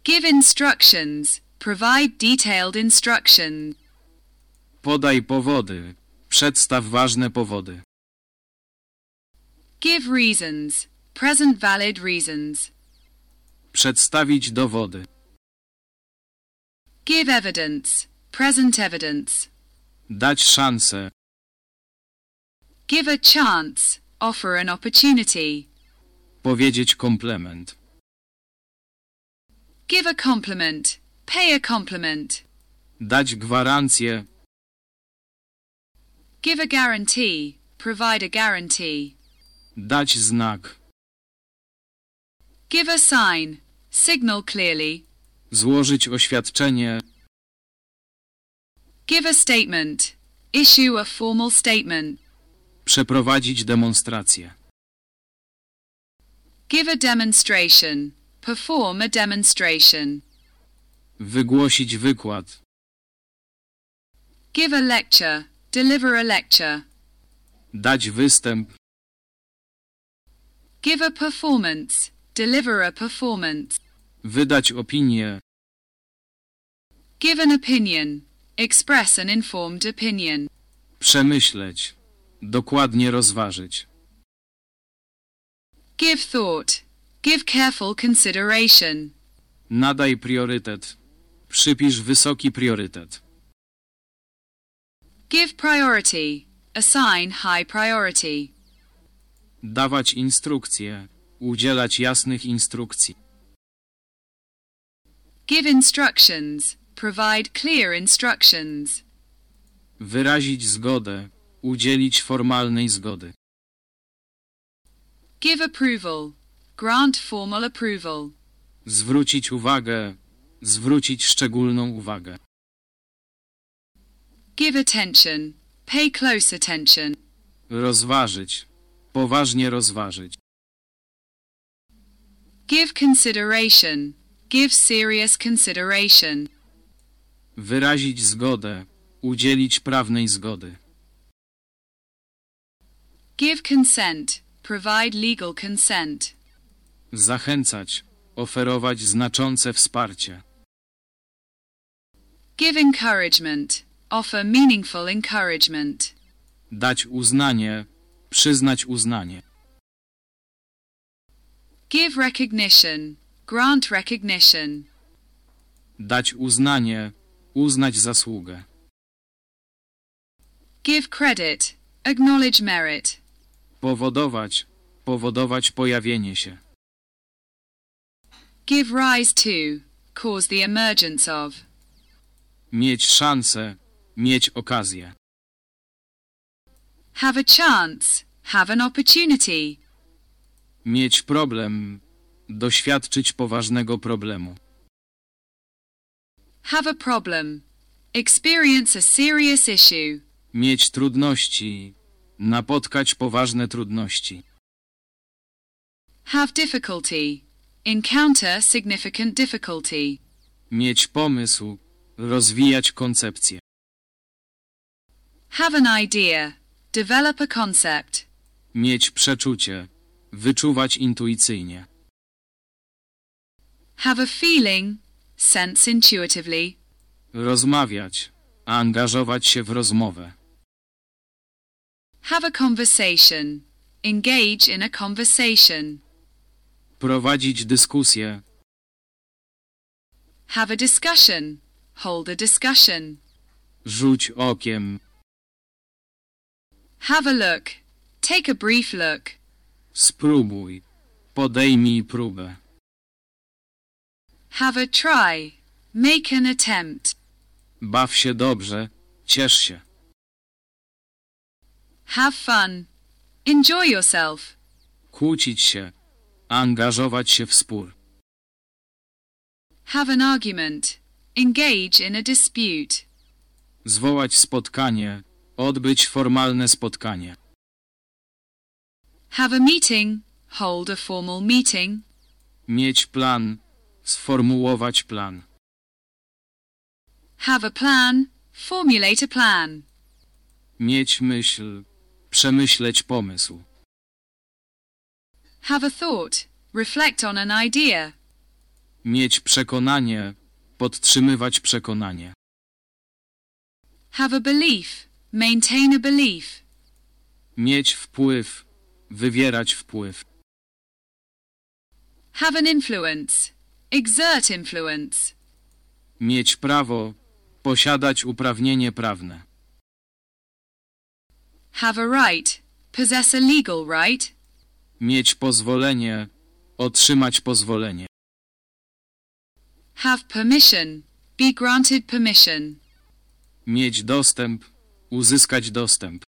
Give instructions. Provide detailed instructions. Podaj powody. Przedstaw ważne powody. Give reasons. Present valid reasons. Przedstawić dowody. Give evidence. Present evidence. Dać szansę. Give a chance. Offer an opportunity. Powiedzieć komplement. Give a compliment. Pay a compliment. Dać gwarancję. Give a guarantee. Provide a guarantee. Dać znak. Give a sign. Signal clearly. Złożyć oświadczenie. Give a statement. Issue a formal statement. Przeprowadzić demonstrację. Give a demonstration. Perform a demonstration. Wygłosić wykład. Give a lecture. Deliver a lecture. Dać występ. Give a performance. Deliver a performance. Wydać opinię. Give an opinion. Express an informed opinion. Przemyśleć. Dokładnie rozważyć. Give thought. Give careful consideration. Nadaj priorytet. Przypisz wysoki priorytet. Give priority. Assign high priority. Dawać instrukcje. Udzielać jasnych instrukcji. Give instructions. Provide clear instructions. Wyrazić zgodę. Udzielić formalnej zgody. Give approval. Grant formal approval. Zwrócić uwagę. Zwrócić szczególną uwagę. Give attention. Pay close attention. Rozważyć. Poważnie rozważyć. Give consideration. Give serious consideration. Wyrazić zgodę. Udzielić prawnej zgody. Give consent. Provide legal consent. Zachęcać. Oferować znaczące wsparcie. Give encouragement. Offer meaningful encouragement. Dać uznanie. Przyznać uznanie. Give recognition. Grant recognition. Dać uznanie. Uznać zasługę. Give credit. Acknowledge merit. Powodować. Powodować pojawienie się. Give rise to. Cause the emergence of. Mieć szansę. Mieć okazję. Have a chance. Have an opportunity. Mieć problem. Doświadczyć poważnego problemu. Have a problem. Experience a serious issue. Mieć trudności. Napotkać poważne trudności. Have difficulty. Encounter significant difficulty. Mieć pomysł. Rozwijać koncepcję. Have an idea. Develop a concept. Mieć przeczucie. Wyczuwać intuicyjnie. Have a feeling. Sense intuitively. Rozmawiać. Angażować się w rozmowę. Have a conversation. Engage in a conversation. Prowadzić dyskusję. Have a discussion. Hold a discussion. Rzuć okiem. Have a look. Take a brief look. Spróbuj. Podejmij próbę. Have a try. Make an attempt. Baw się dobrze. Ciesz się. Have fun. Enjoy yourself. Kłócić się. Angażować się w spór. Have an argument. Engage in a dispute. Zwołać spotkanie. Odbyć formalne spotkanie. Have a meeting. Hold a formal meeting. Mieć plan. Sformułować plan. Have a plan. Formulate a plan. Mieć myśl. Przemyśleć pomysł. Have a thought. Reflect on an idea. Mieć przekonanie. Podtrzymywać przekonanie. Have a belief. Maintain a belief. Mieć wpływ. Wywierać wpływ. Have an influence. Exert influence. Mieć prawo. Posiadać uprawnienie prawne. Have a right. Possess a legal right. Mieć pozwolenie. Otrzymać pozwolenie. Have permission. Be granted permission. Mieć dostęp. Uzyskać dostęp.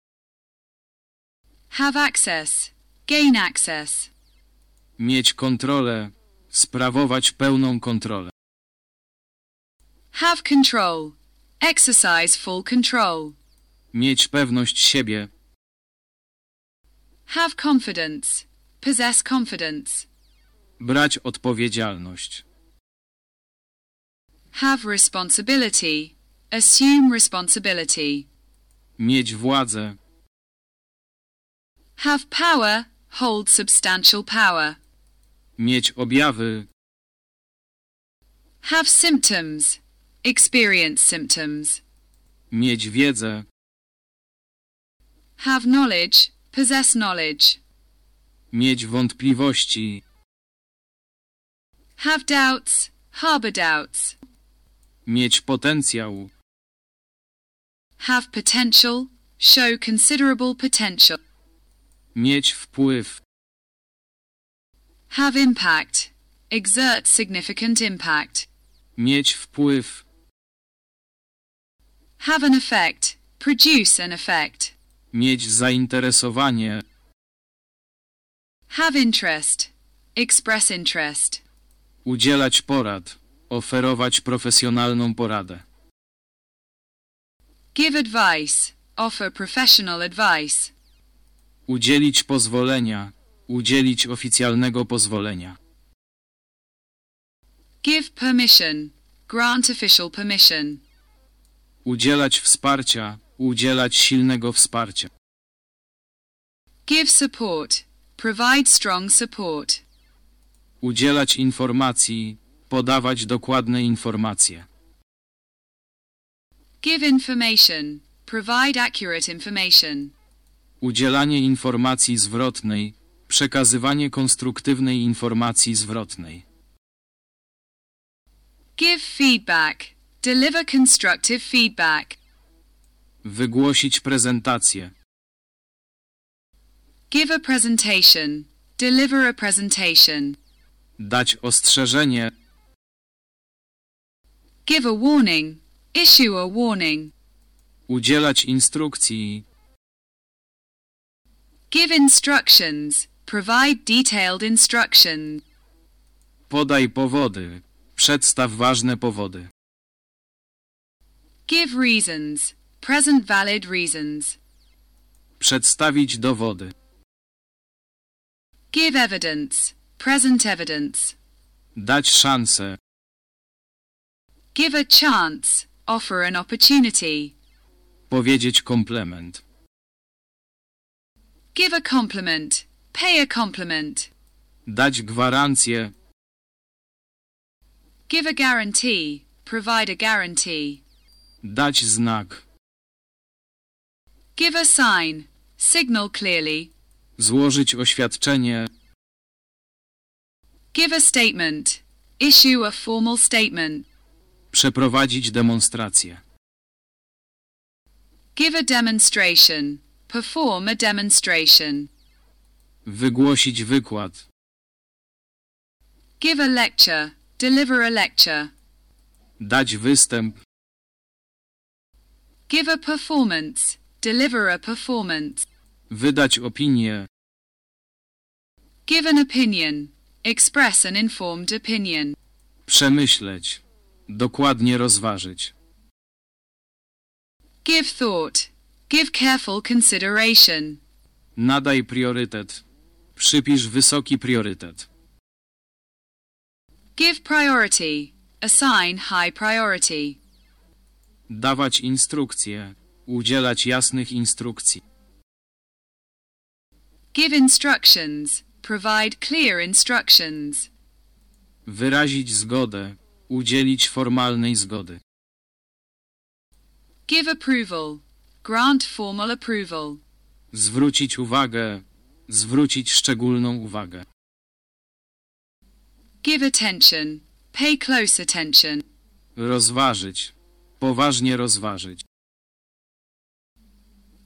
Have access. Gain access. Mieć kontrolę. Sprawować pełną kontrolę. Have control. Exercise full control. Mieć pewność siebie. Have confidence. Possess confidence. Brać odpowiedzialność. Have responsibility. Assume responsibility. Mieć władzę. Have power. Hold substantial power. Mieć objawy. Have symptoms. Experience symptoms. Mieć wiedzę. Have knowledge. Possess knowledge. Mieć wątpliwości. Have doubts. Harbor doubts. Mieć potencjał. Have potential. Show considerable potential. Mieć wpływ. Have impact. Exert significant impact. Mieć wpływ. Have an effect. Produce an effect. Mieć zainteresowanie. Have interest. Express interest. Udzielać porad. Oferować profesjonalną poradę. Give advice. Offer professional advice. Udzielić pozwolenia. Udzielić oficjalnego pozwolenia. Give permission. Grant official permission. Udzielać wsparcia. Udzielać silnego wsparcia. Give support. Provide strong support. Udzielać informacji. Podawać dokładne informacje. Give information. Provide accurate information. Udzielanie informacji zwrotnej. Przekazywanie konstruktywnej informacji zwrotnej. Give feedback. Deliver constructive feedback. Wygłosić prezentację. Give a presentation. Deliver a presentation. Dać ostrzeżenie. Give a warning. Issue a warning. Udzielać instrukcji. Give instructions. Provide detailed instructions. Podaj powody. Przedstaw ważne powody. Give reasons. Present valid reasons. Przedstawić dowody. Give evidence. Present evidence. Dać szansę. Give a chance. Offer an opportunity. Powiedzieć komplement. Give a compliment. Pay a compliment. Dać gwarancję. Give a guarantee. Provide a guarantee. Dać znak. Give a sign. Signal clearly. Złożyć oświadczenie. Give a statement. Issue a formal statement. Przeprowadzić demonstrację. Give a demonstration. Perform a demonstration. Wygłosić wykład. Give a lecture. Deliver a lecture. Dać występ. Give a performance. Deliver a performance. Wydać opinię. Give an opinion. Express an informed opinion. Przemyśleć. Dokładnie rozważyć. Give thought. Give careful consideration. Nadaj priorytet. Przypisz wysoki priorytet. Give priority. Assign high priority. Dawać instrukcje. Udzielać jasnych instrukcji. Give instructions. Provide clear instructions. Wyrazić zgodę. Udzielić formalnej zgody. Give approval. Grant formal approval. Zwrócić uwagę. Zwrócić szczególną uwagę. Give attention. Pay close attention. Rozważyć. Poważnie rozważyć.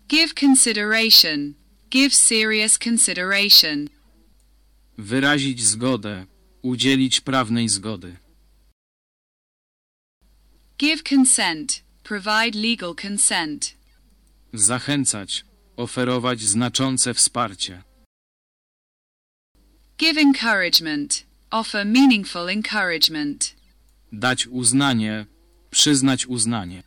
Give consideration. Give serious consideration. Wyrazić zgodę. Udzielić prawnej zgody. Give consent. Provide legal consent. Zachęcać. Oferować znaczące wsparcie. Give encouragement. Offer meaningful encouragement. Dać uznanie. Przyznać uznanie.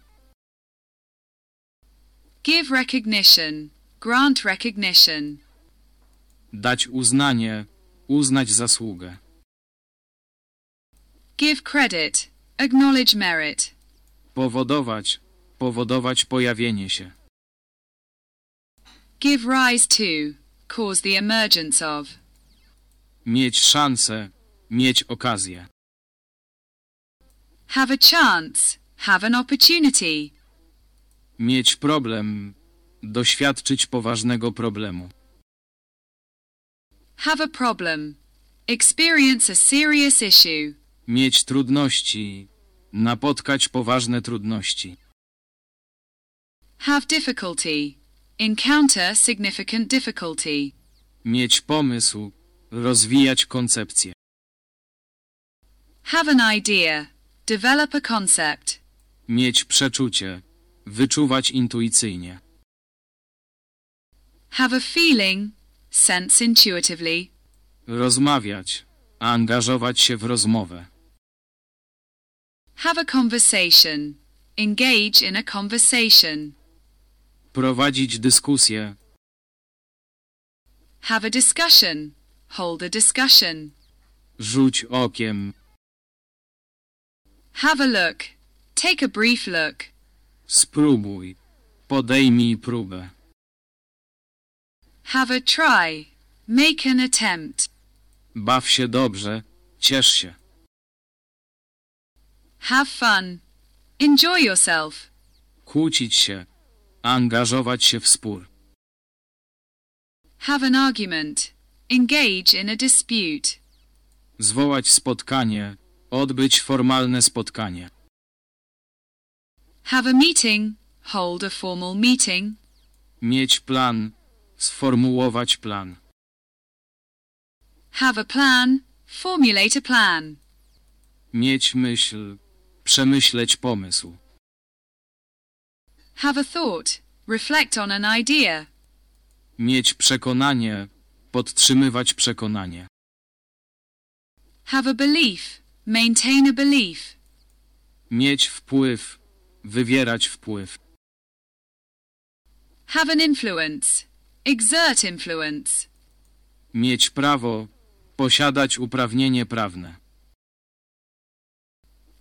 Give recognition. Grant recognition. Dać uznanie. Uznać zasługę. Give credit. Acknowledge merit. Powodować. Powodować pojawienie się. Give rise to. Cause the emergence of. Mieć szansę. Mieć okazję. Have a chance. Have an opportunity. Mieć problem. Doświadczyć poważnego problemu. Have a problem. Experience a serious issue. Mieć trudności. Napotkać poważne trudności. Have difficulty. Encounter significant difficulty. Mieć pomysł. Rozwijać koncepcję. Have an idea. Develop a concept. Mieć przeczucie. Wyczuwać intuicyjnie. Have a feeling. Sense intuitively. Rozmawiać. Angażować się w rozmowę. Have a conversation. Engage in a conversation. Prowadzić dyskusję. Have a discussion. Hold a discussion. Rzuć okiem. Have a look. Take a brief look. Spróbuj. Podejmij próbę. Have a try. Make an attempt. Baw się dobrze. Ciesz się. Have fun. Enjoy yourself. Kłócić się. Angażować się w spór. Have an argument. Engage in a dispute. Zwołać spotkanie. Odbyć formalne spotkanie. Have a meeting. Hold a formal meeting. Mieć plan. Sformułować plan. Have a plan. Formulate a plan. Mieć myśl. Przemyśleć pomysł. Have a thought. Reflect on an idea. Mieć przekonanie. Podtrzymywać przekonanie. Have a belief. Maintain a belief. Mieć wpływ. Wywierać wpływ. Have an influence. Exert influence. Mieć prawo. Posiadać uprawnienie prawne.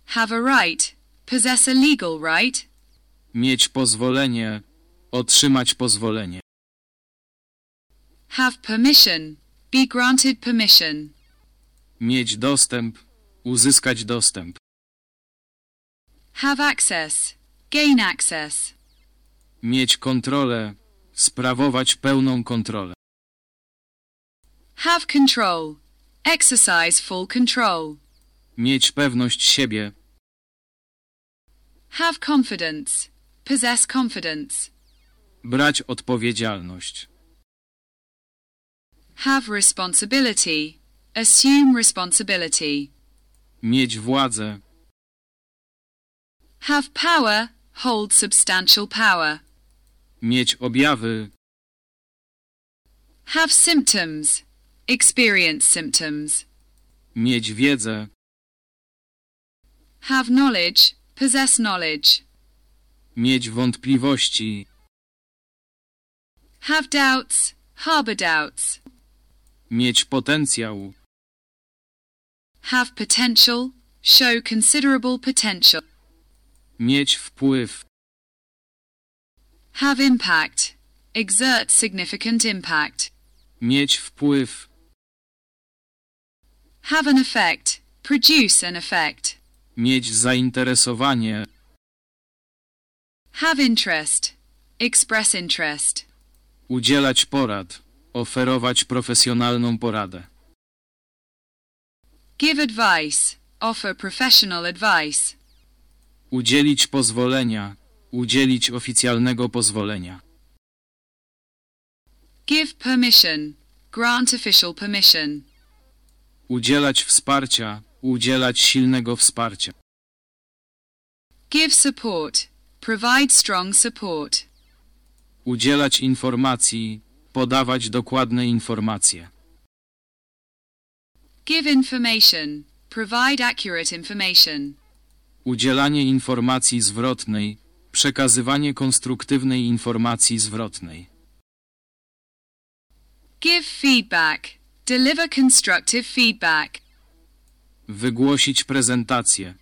Have a right. Possess a legal right. Mieć pozwolenie. Otrzymać pozwolenie. Have permission. Be granted permission. Mieć dostęp. Uzyskać dostęp. Have access. Gain access. Mieć kontrolę. Sprawować pełną kontrolę. Have control. Exercise full control. Mieć pewność siebie. Have confidence. Possess confidence. Brać odpowiedzialność. Have responsibility. Assume responsibility. Mieć władzę. Have power. Hold substantial power. Mieć objawy. Have symptoms. Experience symptoms. Mieć wiedzę. Have knowledge. Possess knowledge. Mieć wątpliwości. Have doubts. Harbor doubts. Mieć potencjał. Have potential. Show considerable potential. Mieć wpływ. Have impact. Exert significant impact. Mieć wpływ. Have an effect. produce an effect. Mieć zainteresowanie. Have interest, express interest. Udzielać porad. Oferować profesjonalną poradę. Give advice, offer professional advice. Udzielić pozwolenia. Udzielić oficjalnego pozwolenia. Give permission, grant official permission. Udzielać wsparcia. Udzielać silnego wsparcia. Give support, provide strong support. Udzielać informacji. Podawać dokładne informacje. Give information, provide accurate information. Udzielanie informacji zwrotnej. Przekazywanie konstruktywnej informacji zwrotnej. Give feedback, deliver constructive feedback. Wygłosić prezentację.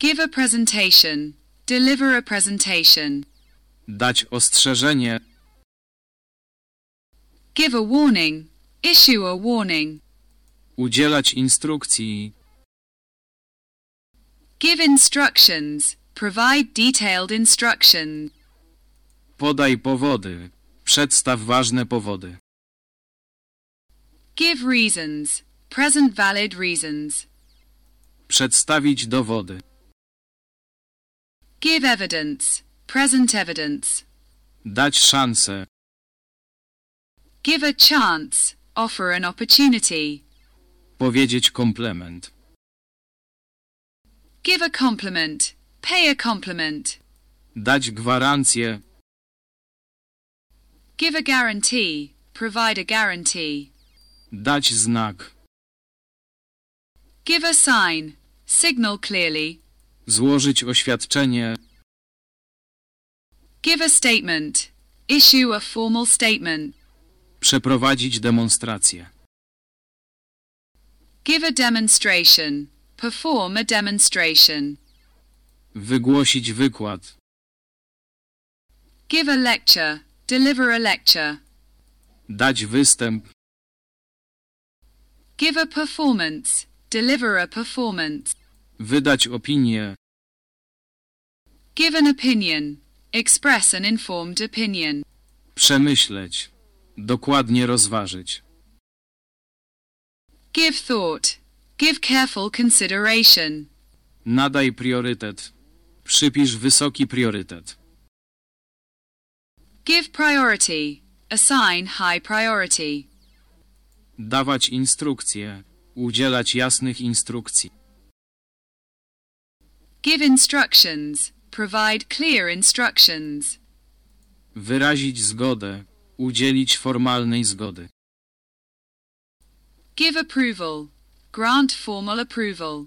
Give a presentation, deliver a presentation. Dać ostrzeżenie. Give a warning, issue a warning. Udzielać instrukcji. Give instructions, provide detailed instructions. Podaj powody. Przedstaw ważne powody. Give reasons, present valid reasons. Przedstawić dowody. Give evidence, present evidence. Dać szansę. Give a chance, offer an opportunity. Powiedzieć komplement. Give a compliment, pay a compliment. Dać gwarancję. Give a guarantee, provide a guarantee. Dać znak. Give a sign, signal clearly. Złożyć oświadczenie. Give a statement, issue a formal statement. Przeprowadzić demonstrację. Give a demonstration, perform a demonstration. Wygłosić wykład. Give a lecture, deliver a lecture. Dać występ. Give a performance, deliver a performance. Wydać opinię. Give an opinion, express an informed opinion. Przemyśleć. Dokładnie rozważyć. Give thought, give careful consideration. Nadaj priorytet. Przypisz wysoki priorytet. Give priority, assign high priority. Dawać instrukcje. Udzielać jasnych instrukcji. Give instructions, provide clear instructions. Wyrazić zgodę. Udzielić formalnej zgody. Give approval, grant formal approval.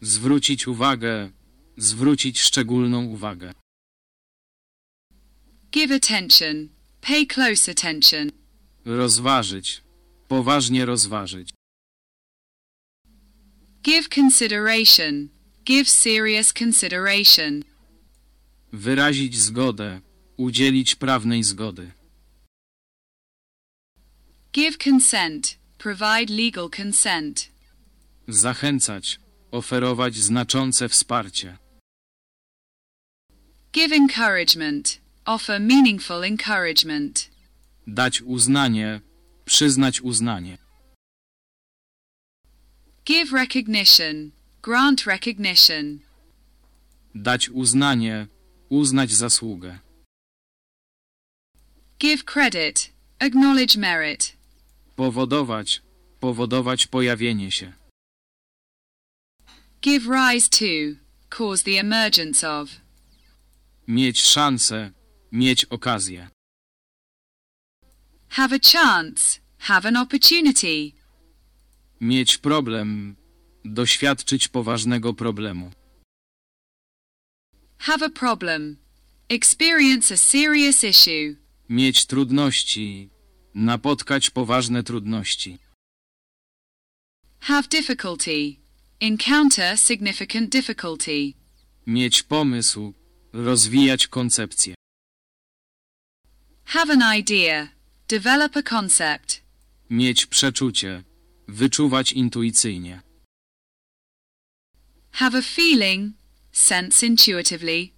Zwrócić uwagę. Zwrócić szczególną uwagę. Give attention, pay close attention. Rozważyć. Poważnie rozważyć. Give consideration, give serious consideration. Wyrazić zgodę. Udzielić prawnej zgody. Give consent, provide legal consent. Zachęcać. Oferować znaczące wsparcie. Give encouragement, offer meaningful encouragement. Dać uznanie. Przyznać uznanie. Give recognition, grant recognition. Dać uznanie. Uznać zasługę. Give credit, acknowledge merit. Powodować. Powodować pojawienie się. Give rise to, cause the emergence of. Mieć szansę. Mieć okazję. Have a chance, have an opportunity. Mieć problem. Doświadczyć poważnego problemu. Have a problem. Experience a serious issue. Mieć trudności. Napotkać poważne trudności. Have difficulty. Encounter significant difficulty. Mieć pomysł. Rozwijać koncepcję. Have an idea. Develop a concept. Mieć przeczucie. Wyczuwać intuicyjnie. Have a feeling. Sense intuitively.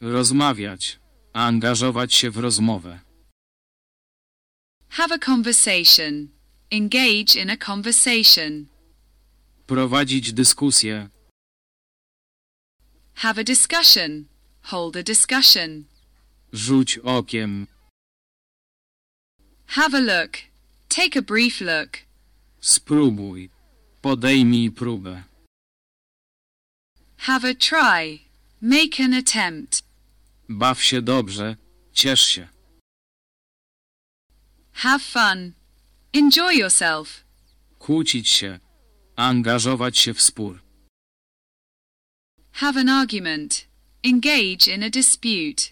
Rozmawiać. Angażować się w rozmowę. Have a conversation. Engage in a conversation. Prowadzić dyskusję. Have a discussion. Hold a discussion. Rzuć okiem. Have a look. Take a brief look. Spróbuj. Podejmij próbę. Have a try. Make an attempt. Baw się dobrze. Ciesz się. Have fun. Enjoy yourself. Kłócić się. Angażować się w spór. Have an argument. Engage in a dispute.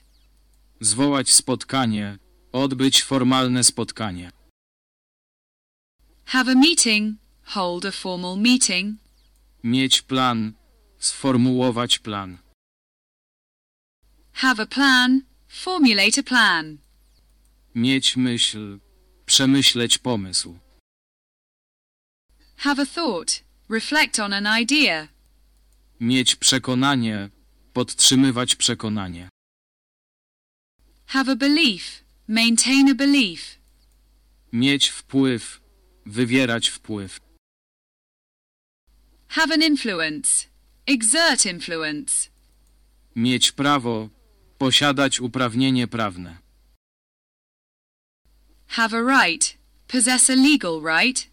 Zwołać spotkanie. Odbyć formalne spotkanie. Have a meeting. Hold a formal meeting. Mieć plan. Sformułować plan. Have a plan. Formulate a plan. Mieć myśl. Przemyśleć pomysł. Have a thought. Reflect on an idea. Mieć przekonanie. Podtrzymywać przekonanie. Have a belief. Maintain a belief. Mieć wpływ. Wywierać wpływ. Have an influence. Exert influence. Mieć prawo. Posiadać uprawnienie prawne. Have a right. Possess a legal right.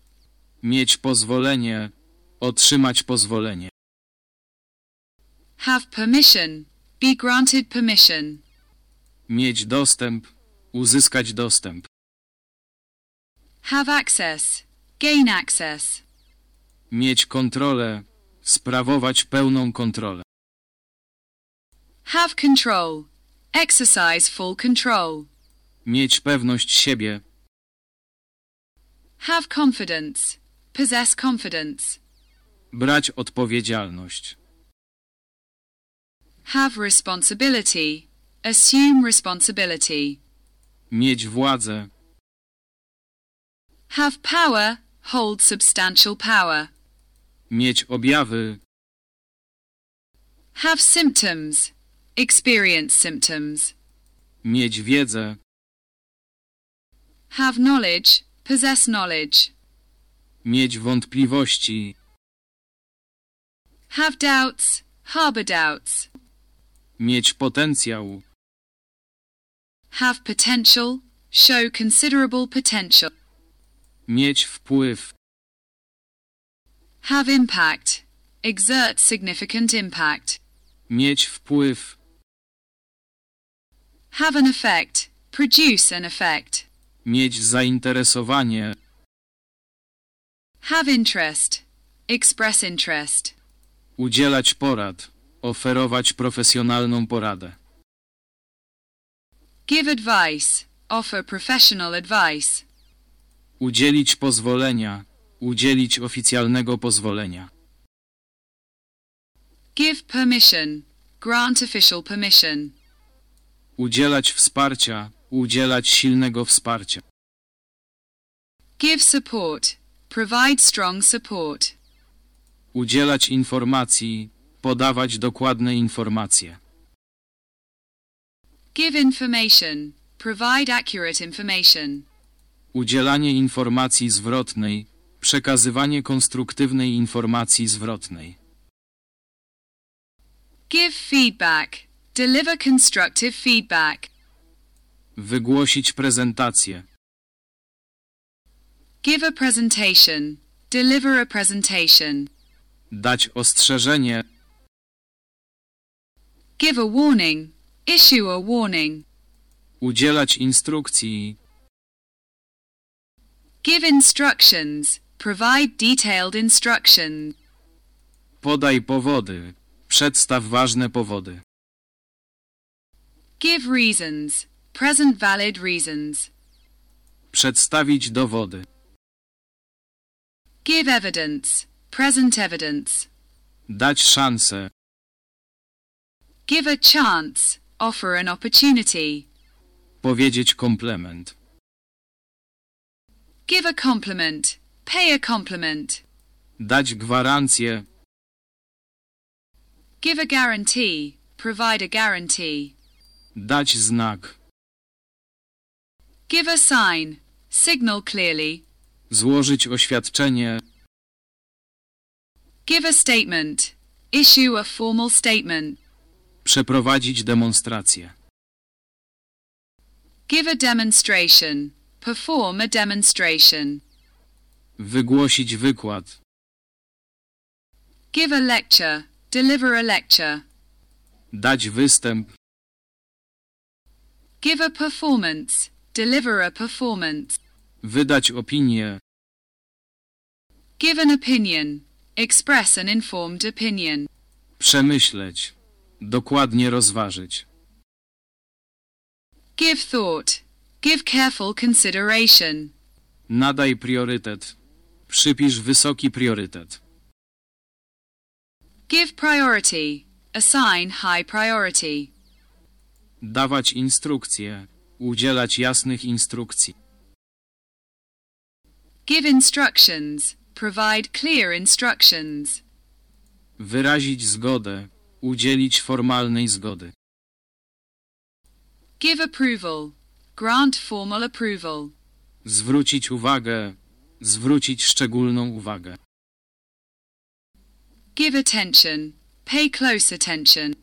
Mieć pozwolenie. Otrzymać pozwolenie. Have permission. Be granted permission. Mieć dostęp. Uzyskać dostęp. Have access. Gain access. Mieć kontrolę. Sprawować pełną kontrolę. Have control. Exercise full control. Mieć pewność siebie. Have confidence. Possess confidence. Brać odpowiedzialność. Have responsibility. Assume responsibility. Mieć władzę. Have power. Hold substantial power. Mieć objawy. Have symptoms. Experience symptoms. Mieć wiedzę. Have knowledge. Possess knowledge. Mieć wątpliwości. Have doubts. Harbor doubts. Mieć potencjał. Have potential. Show considerable potential. Mieć wpływ. Have impact. Exert significant impact. Mieć wpływ. Have an effect. Produce an effect. Mieć zainteresowanie. Have interest. Express interest. Udzielać porad. Oferować profesjonalną poradę. Give advice. Offer professional advice. Udzielić pozwolenia. Udzielić oficjalnego pozwolenia. Give permission. Grant official permission. Udzielać wsparcia. Udzielać silnego wsparcia. Give support. Provide strong support. Udzielać informacji. Podawać dokładne informacje. Give information. Provide accurate information. Udzielanie informacji zwrotnej. Przekazywanie konstruktywnej informacji zwrotnej. Give feedback. Deliver constructive feedback. Wygłosić prezentację. Give a presentation. Deliver a presentation. Dać ostrzeżenie. Give a warning. Issue a warning. Udzielać instrukcji. Give instructions. Provide detailed instructions. Podaj powody. Przedstaw ważne powody. Give reasons. Present valid reasons. Przedstawić dowody. Give evidence. Present evidence. Dać szansę. Give a chance. Offer an opportunity. Powiedzieć komplement. Give a compliment. pay a compliment. Dać gwarancję. Give a guarantee, provide a guarantee. Dać znak. Give a sign, signal clearly. Złożyć oświadczenie. Give a statement, issue a formal statement. Przeprowadzić demonstrację. Give a demonstration, perform a demonstration. Wygłosić wykład. Give a lecture, deliver a lecture. Dać występ. Give a performance, deliver a performance. Wydać opinię. Give an opinion, express an informed opinion. Przemyśleć. Dokładnie rozważyć. Give thought, give careful consideration. Nadaj priorytet. Przypisz wysoki priorytet. Give priority, assign high priority. Dawać instrukcje. Udzielać jasnych instrukcji. Give instructions, provide clear instructions. Wyrazić zgodę. Udzielić formalnej zgody. Give approval, grant formal approval. Zwrócić uwagę. Zwrócić szczególną uwagę. Give attention, pay close attention.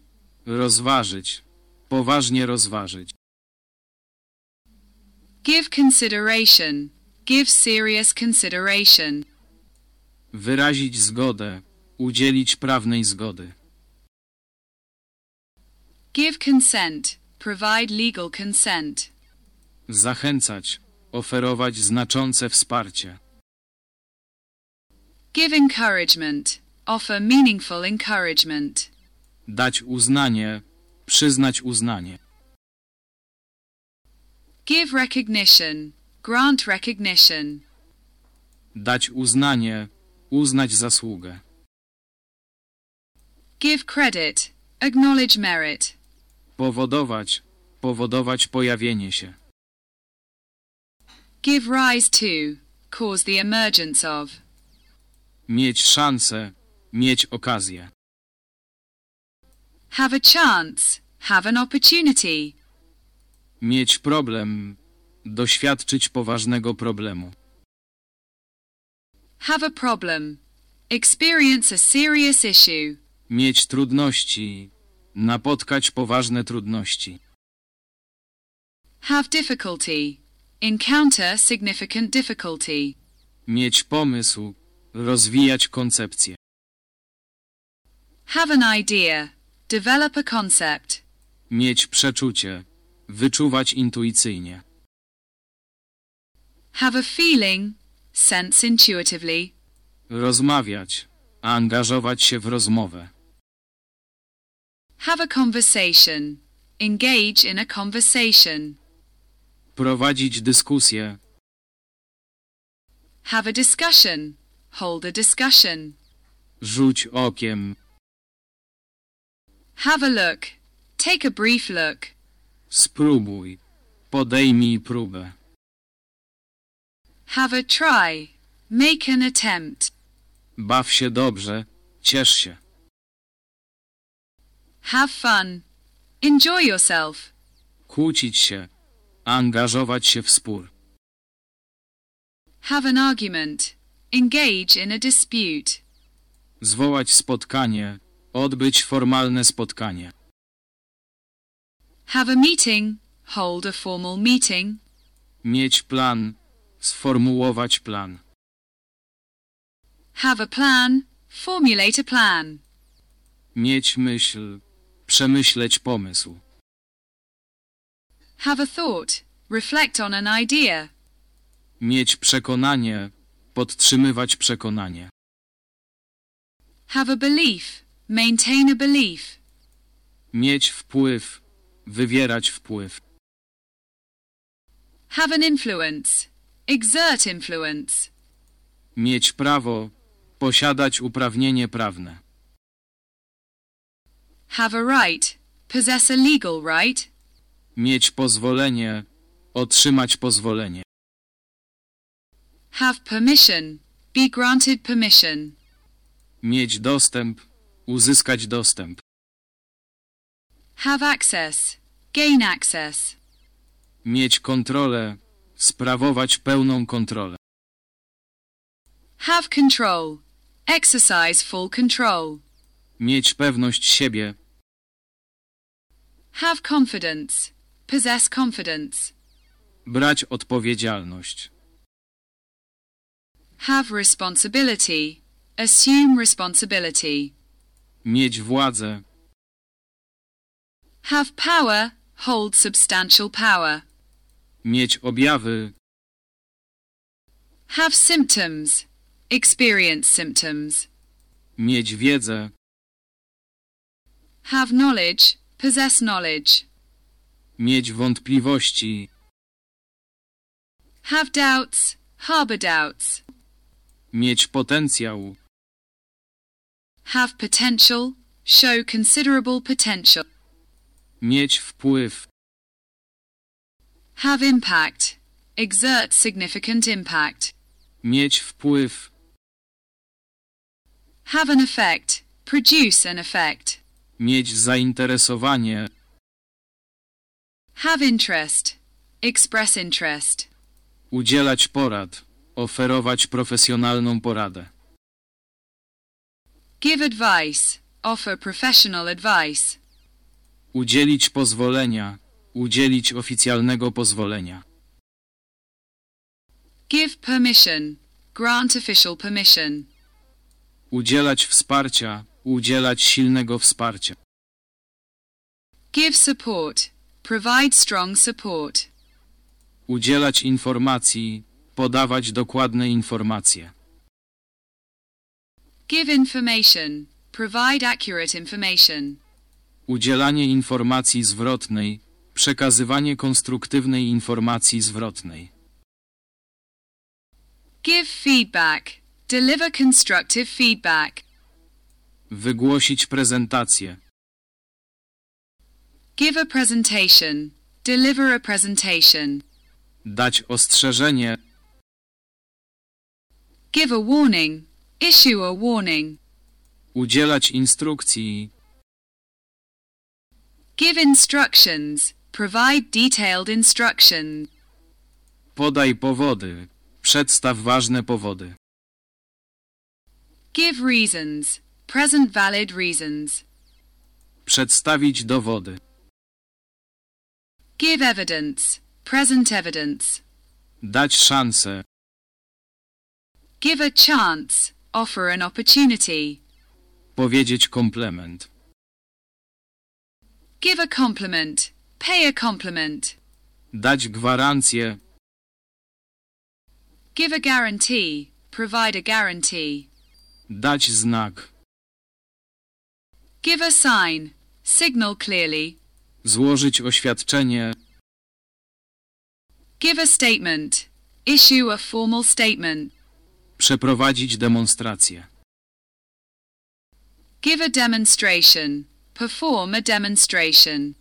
Rozważyć. Poważnie rozważyć. Give consideration, give serious consideration. Wyrazić zgodę. Udzielić prawnej zgody. Give consent, provide legal consent. Zachęcać. Oferować znaczące wsparcie. Give encouragement, offer meaningful encouragement. Dać uznanie. Przyznać uznanie. Give recognition, grant recognition. Dać uznanie. Uznać zasługę. Give credit, acknowledge merit. Powodować. Powodować pojawienie się. Give rise to, cause the emergence of. Mieć szansę. Mieć okazję. Have a chance, have an opportunity. Mieć problem. Doświadczyć poważnego problemu. Have a problem. Experience a serious issue. Mieć trudności. Napotkać poważne trudności. Have difficulty. Encounter significant difficulty. Mieć pomysł. Rozwijać koncepcję. Have an idea. Develop a concept. Mieć przeczucie. Wyczuwać intuicyjnie. Have a feeling. Sense intuitively. Rozmawiać. Angażować się w rozmowę. Have a conversation. Engage in a conversation. Prowadzić dyskusję. Have a discussion. Hold a discussion. Rzuć okiem. Have a look. Take a brief look. Spróbuj. Podejmij próbę. Have a try. Make an attempt. Baw się dobrze. Ciesz się. Have fun. Enjoy yourself. Kłócić się. Angażować się w spór. Have an argument. Engage in a dispute. Zwołać spotkanie. Odbyć formalne spotkanie. Have a meeting. Hold a formal meeting. Mieć plan. Sformułować plan. Have a plan. Formulate a plan. Mieć myśl. Przemyśleć pomysł. Have a thought. Reflect on an idea. Mieć przekonanie. Podtrzymywać przekonanie. Have a belief. Maintain a belief. Mieć wpływ. Wywierać wpływ. Have an influence. Exert influence. Mieć prawo. Posiadać uprawnienie prawne. Have a right. Possess a legal right. Mieć pozwolenie. Otrzymać pozwolenie. Have permission. Be granted permission. Mieć dostęp. Uzyskać dostęp. Have access. Gain access. Mieć kontrolę. Sprawować pełną kontrolę. Have control. Exercise full control. Mieć pewność siebie. Have confidence. Possess confidence. Brać odpowiedzialność. Have responsibility. Assume responsibility. Mieć władzę. Have power. Hold substantial power. Mieć objawy. Have symptoms. Experience symptoms. Mieć wiedzę. Have knowledge. Possess knowledge. Mieć wątpliwości. Have doubts. Harbor doubts. Mieć potencjał. Have potential. Show considerable potential. Mieć wpływ. Have impact. Exert significant impact. Mieć wpływ. Have an effect. Produce an effect. Mieć zainteresowanie. Have interest. Express interest. Udzielać porad. Oferować profesjonalną poradę. Give advice. Offer professional advice. Udzielić pozwolenia. Udzielić oficjalnego pozwolenia. Give permission. Grant official permission. Udzielać wsparcia. Udzielać silnego wsparcia. Give support. Provide strong support. Udzielać informacji. Podawać dokładne informacje. Give information. Provide accurate information. Udzielanie informacji zwrotnej. Przekazywanie konstruktywnej informacji zwrotnej. Give feedback. Deliver constructive feedback. Wygłosić prezentację. Give a presentation. Deliver a presentation. Dać ostrzeżenie. Give a warning. Issue a warning. Udzielać instrukcji. Give instructions. Provide detailed instructions. Podaj powody. Przedstaw ważne powody. Give reasons. Present valid reasons. Przedstawić dowody. Give evidence. Present evidence. Dać szansę. Give a chance. Offer an opportunity. Powiedzieć komplement. Give a compliment. Pay a compliment. Dać gwarancję. Give a guarantee. Provide a guarantee. Dać znak. Give a sign. Signal clearly. Złożyć oświadczenie. Give a statement. Issue a formal statement. Przeprowadzić demonstrację. Give a demonstration. Perform a demonstration.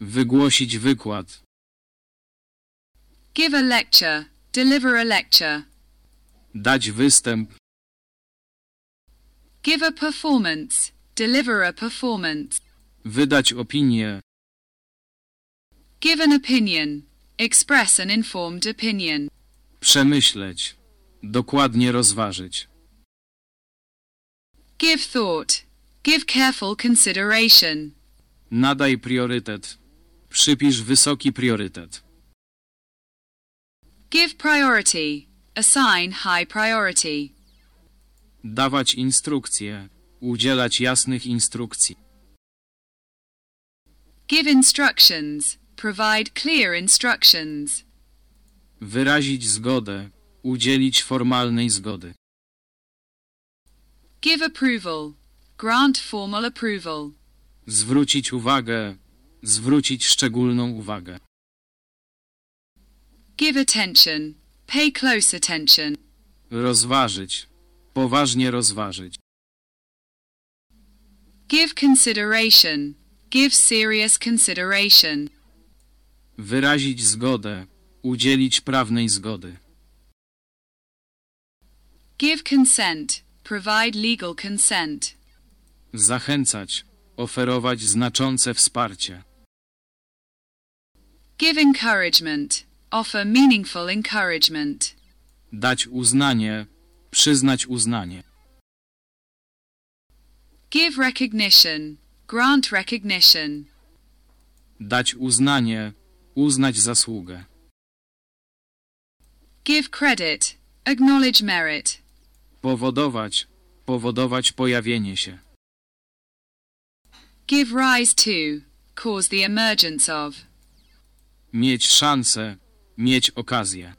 Wygłosić wykład. Give a lecture. Deliver a lecture. Dać występ. Give a performance. Deliver a performance. Wydać opinię. Give an opinion. Express an informed opinion. Przemyśleć. Dokładnie rozważyć. Give thought. Give careful consideration. Nadaj priorytet. Przypisz wysoki priorytet. Give priority. Assign high priority. Dawać instrukcje. Udzielać jasnych instrukcji. Give instructions. Provide clear instructions. Wyrazić zgodę. Udzielić formalnej zgody. Give approval. Grant formal approval. Zwrócić uwagę. Zwrócić szczególną uwagę. Give attention. Pay close attention. Rozważyć. Poważnie rozważyć. Give consideration. Give serious consideration. Wyrazić zgodę. Udzielić prawnej zgody. Give consent. Provide legal consent. Zachęcać. Oferować znaczące wsparcie. Give encouragement. Offer meaningful encouragement. Dać uznanie. Przyznać uznanie. Give recognition. Grant recognition. Dać uznanie. Uznać zasługę. Give credit. Acknowledge merit. Powodować. Powodować pojawienie się. Give rise to. Cause the emergence of. Mieć szansę. Mieć okazję.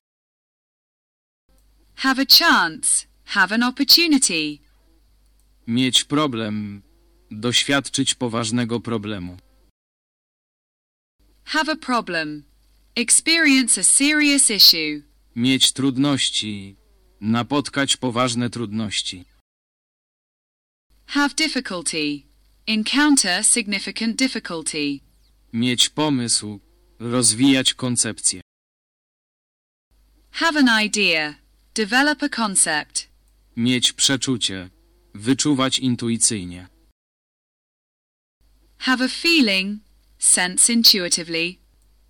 Have a chance. Have an opportunity. Mieć problem. Doświadczyć poważnego problemu. Have a problem. Experience a serious issue. Mieć trudności. Napotkać poważne trudności. Have difficulty. Encounter significant difficulty. Mieć pomysł. Rozwijać koncepcję. Have an idea. Develop a concept. Mieć przeczucie. Wyczuwać intuicyjnie. Have a feeling. Sense intuitively.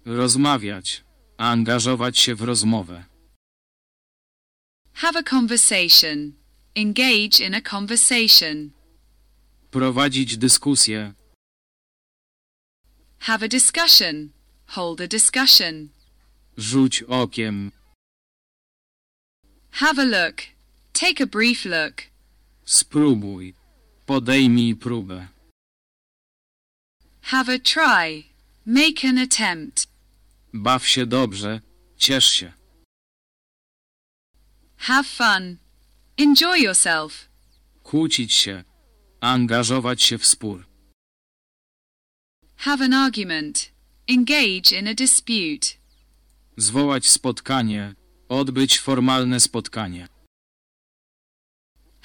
Rozmawiać. Angażować się w rozmowę. Have a conversation. Engage in a conversation. Prowadzić dyskusję. Have a discussion. Hold a discussion. Rzuć okiem. Have a look. Take a brief look. Spróbuj. Podejmij próbę. Have a try. Make an attempt. Baw się dobrze. Ciesz się. Have fun. Enjoy yourself. Kłócić się. Angażować się w spór. Have an argument. Engage in a dispute. Zwołać spotkanie. Odbyć formalne spotkanie.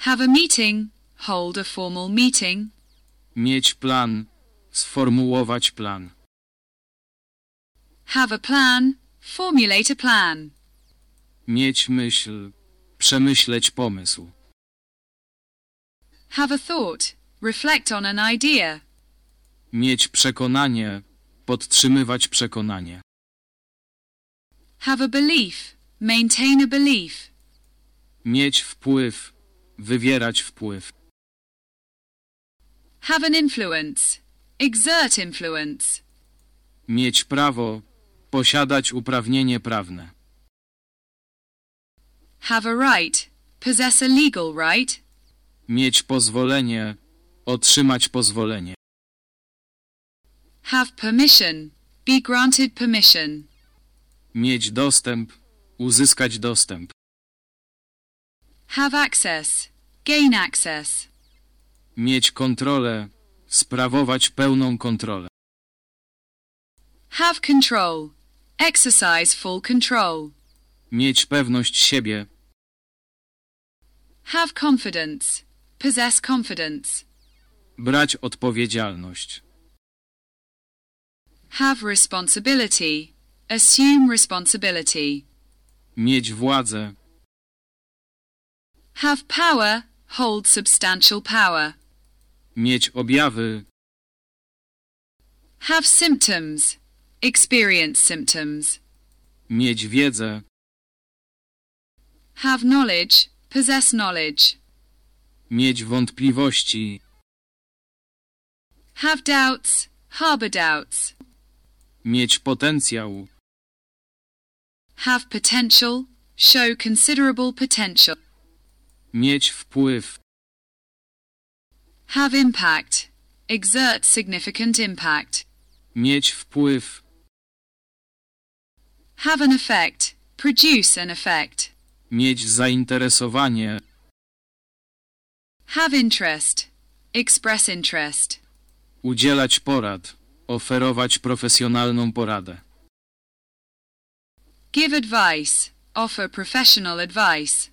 Have a meeting. Hold a formal meeting. Mieć plan. Sformułować plan. Have a plan. Formulate a plan. Mieć myśl. Przemyśleć pomysł. Have a thought. Reflect on an idea. Mieć przekonanie. Podtrzymywać przekonanie. Have a belief. Maintain a belief. Mieć wpływ. Wywierać wpływ. Have an influence. Exert influence. Mieć prawo. Posiadać uprawnienie prawne. Have a right. Possess a legal right. Mieć pozwolenie. Otrzymać pozwolenie. Have permission. Be granted permission. Mieć dostęp. Uzyskać dostęp. Have access. Gain access. Mieć kontrolę. Sprawować pełną kontrolę. Have control. Exercise full control. Mieć pewność siebie. Have confidence. Possess confidence. Brać odpowiedzialność. Have responsibility. Assume responsibility. Mieć władzę. Have power. Hold substantial power. Mieć objawy. Have symptoms. Experience symptoms. Mieć wiedzę. Have knowledge. Possess knowledge. Mieć wątpliwości. Have doubts. Harbor doubts. Mieć potencjał. Have potential. Show considerable potential. Mieć wpływ. Have impact. Exert significant impact. Mieć wpływ. Have an effect. Produce an effect. Mieć zainteresowanie. Have interest. Express interest. Udzielać porad. Oferować profesjonalną poradę. Give advice. Offer professional advice.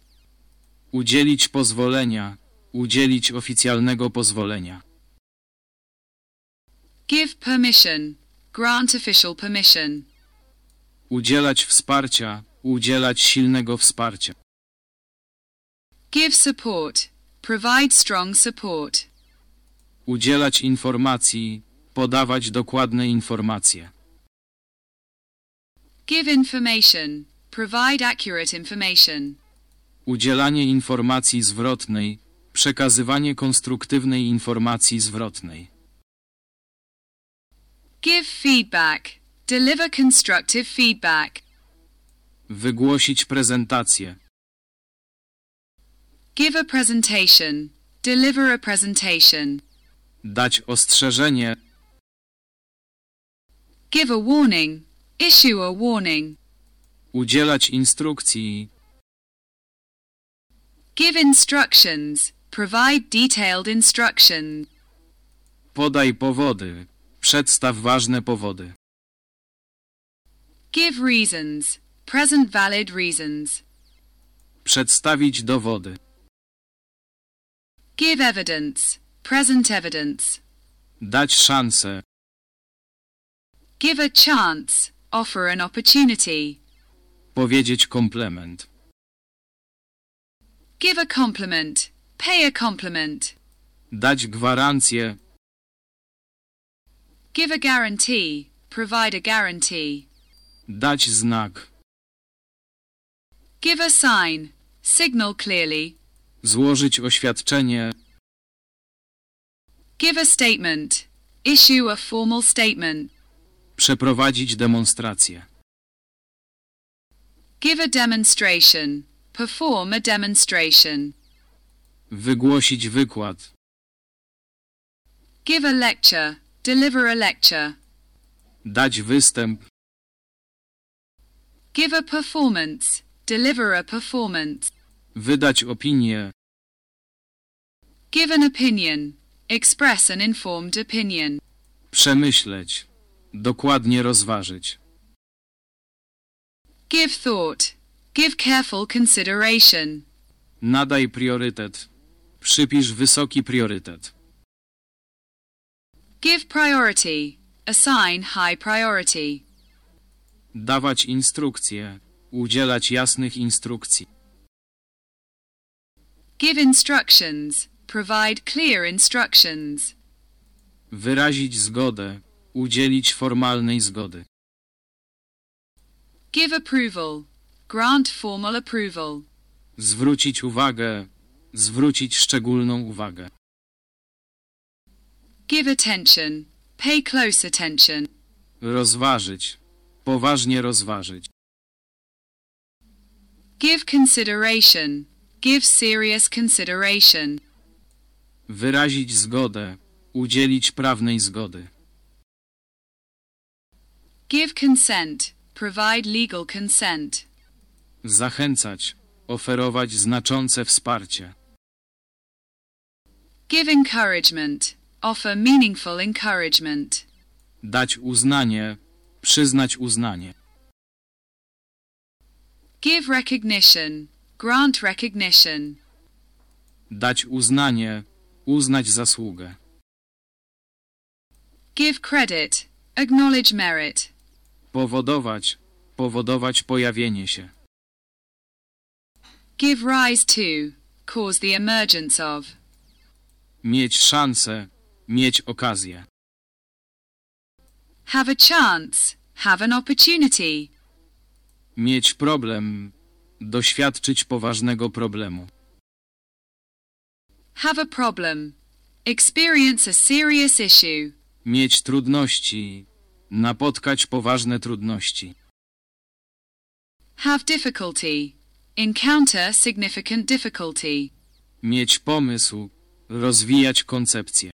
Udzielić pozwolenia. Udzielić oficjalnego pozwolenia. Give permission. Grant official permission. Udzielać wsparcia. Udzielać silnego wsparcia. Give support. Provide strong support. Udzielać informacji, podawać dokładne informacje. Give information. Provide accurate information. Udzielanie informacji zwrotnej, przekazywanie konstruktywnej informacji zwrotnej. Give feedback. Deliver constructive feedback. Wygłosić prezentację. Give a presentation. Deliver a presentation. Dać ostrzeżenie. Give a warning. Issue a warning. Udzielać instrukcji. Give instructions. Provide detailed instructions. Podaj powody. Przedstaw ważne powody. Give reasons. Present valid reasons. Przedstawić dowody. Give evidence. Present evidence. Dać szansę. Give a chance. Offer an opportunity. Powiedzieć komplement. Give a compliment. Pay a compliment. Dać gwarancję. Give a guarantee. Provide a guarantee. Dać znak. Give a sign. Signal clearly. Złożyć oświadczenie. Give a statement. Issue a formal statement. Przeprowadzić demonstrację. Give a demonstration. Perform a demonstration. Wygłosić wykład. Give a lecture. Deliver a lecture. Dać występ. Give a performance. Deliver a performance. Wydać opinię. Give an opinion. Express an informed opinion. Przemyśleć. Dokładnie rozważyć. Give thought. Give careful consideration. Nadaj priorytet. Przypisz wysoki priorytet. Give priority. Assign high priority. Dawać instrukcje. Udzielać jasnych instrukcji. Give instructions. Provide clear instructions. Wyrazić zgodę. Udzielić formalnej zgody. Give approval. Grant formal approval. Zwrócić uwagę. Zwrócić szczególną uwagę. Give attention. Pay close attention. Rozważyć. Poważnie rozważyć. Give consideration. Give serious consideration. Wyrazić zgodę. Udzielić prawnej zgody. Give consent. Provide legal consent. Zachęcać. Oferować znaczące wsparcie. Give encouragement. Offer meaningful encouragement. Dać uznanie. Przyznać uznanie. Give recognition. Grant recognition. Dać uznanie. Uznać zasługę. Give credit. Acknowledge merit. Powodować. Powodować pojawienie się. Give rise to. Cause the emergence of. Mieć szansę. Mieć okazję. Have a chance. Have an opportunity. Mieć problem. Doświadczyć poważnego problemu. Have a problem. Experience a serious issue. Mieć trudności. Napotkać poważne trudności. Have difficulty. Encounter significant difficulty. Mieć pomysł. Rozwijać koncepcję.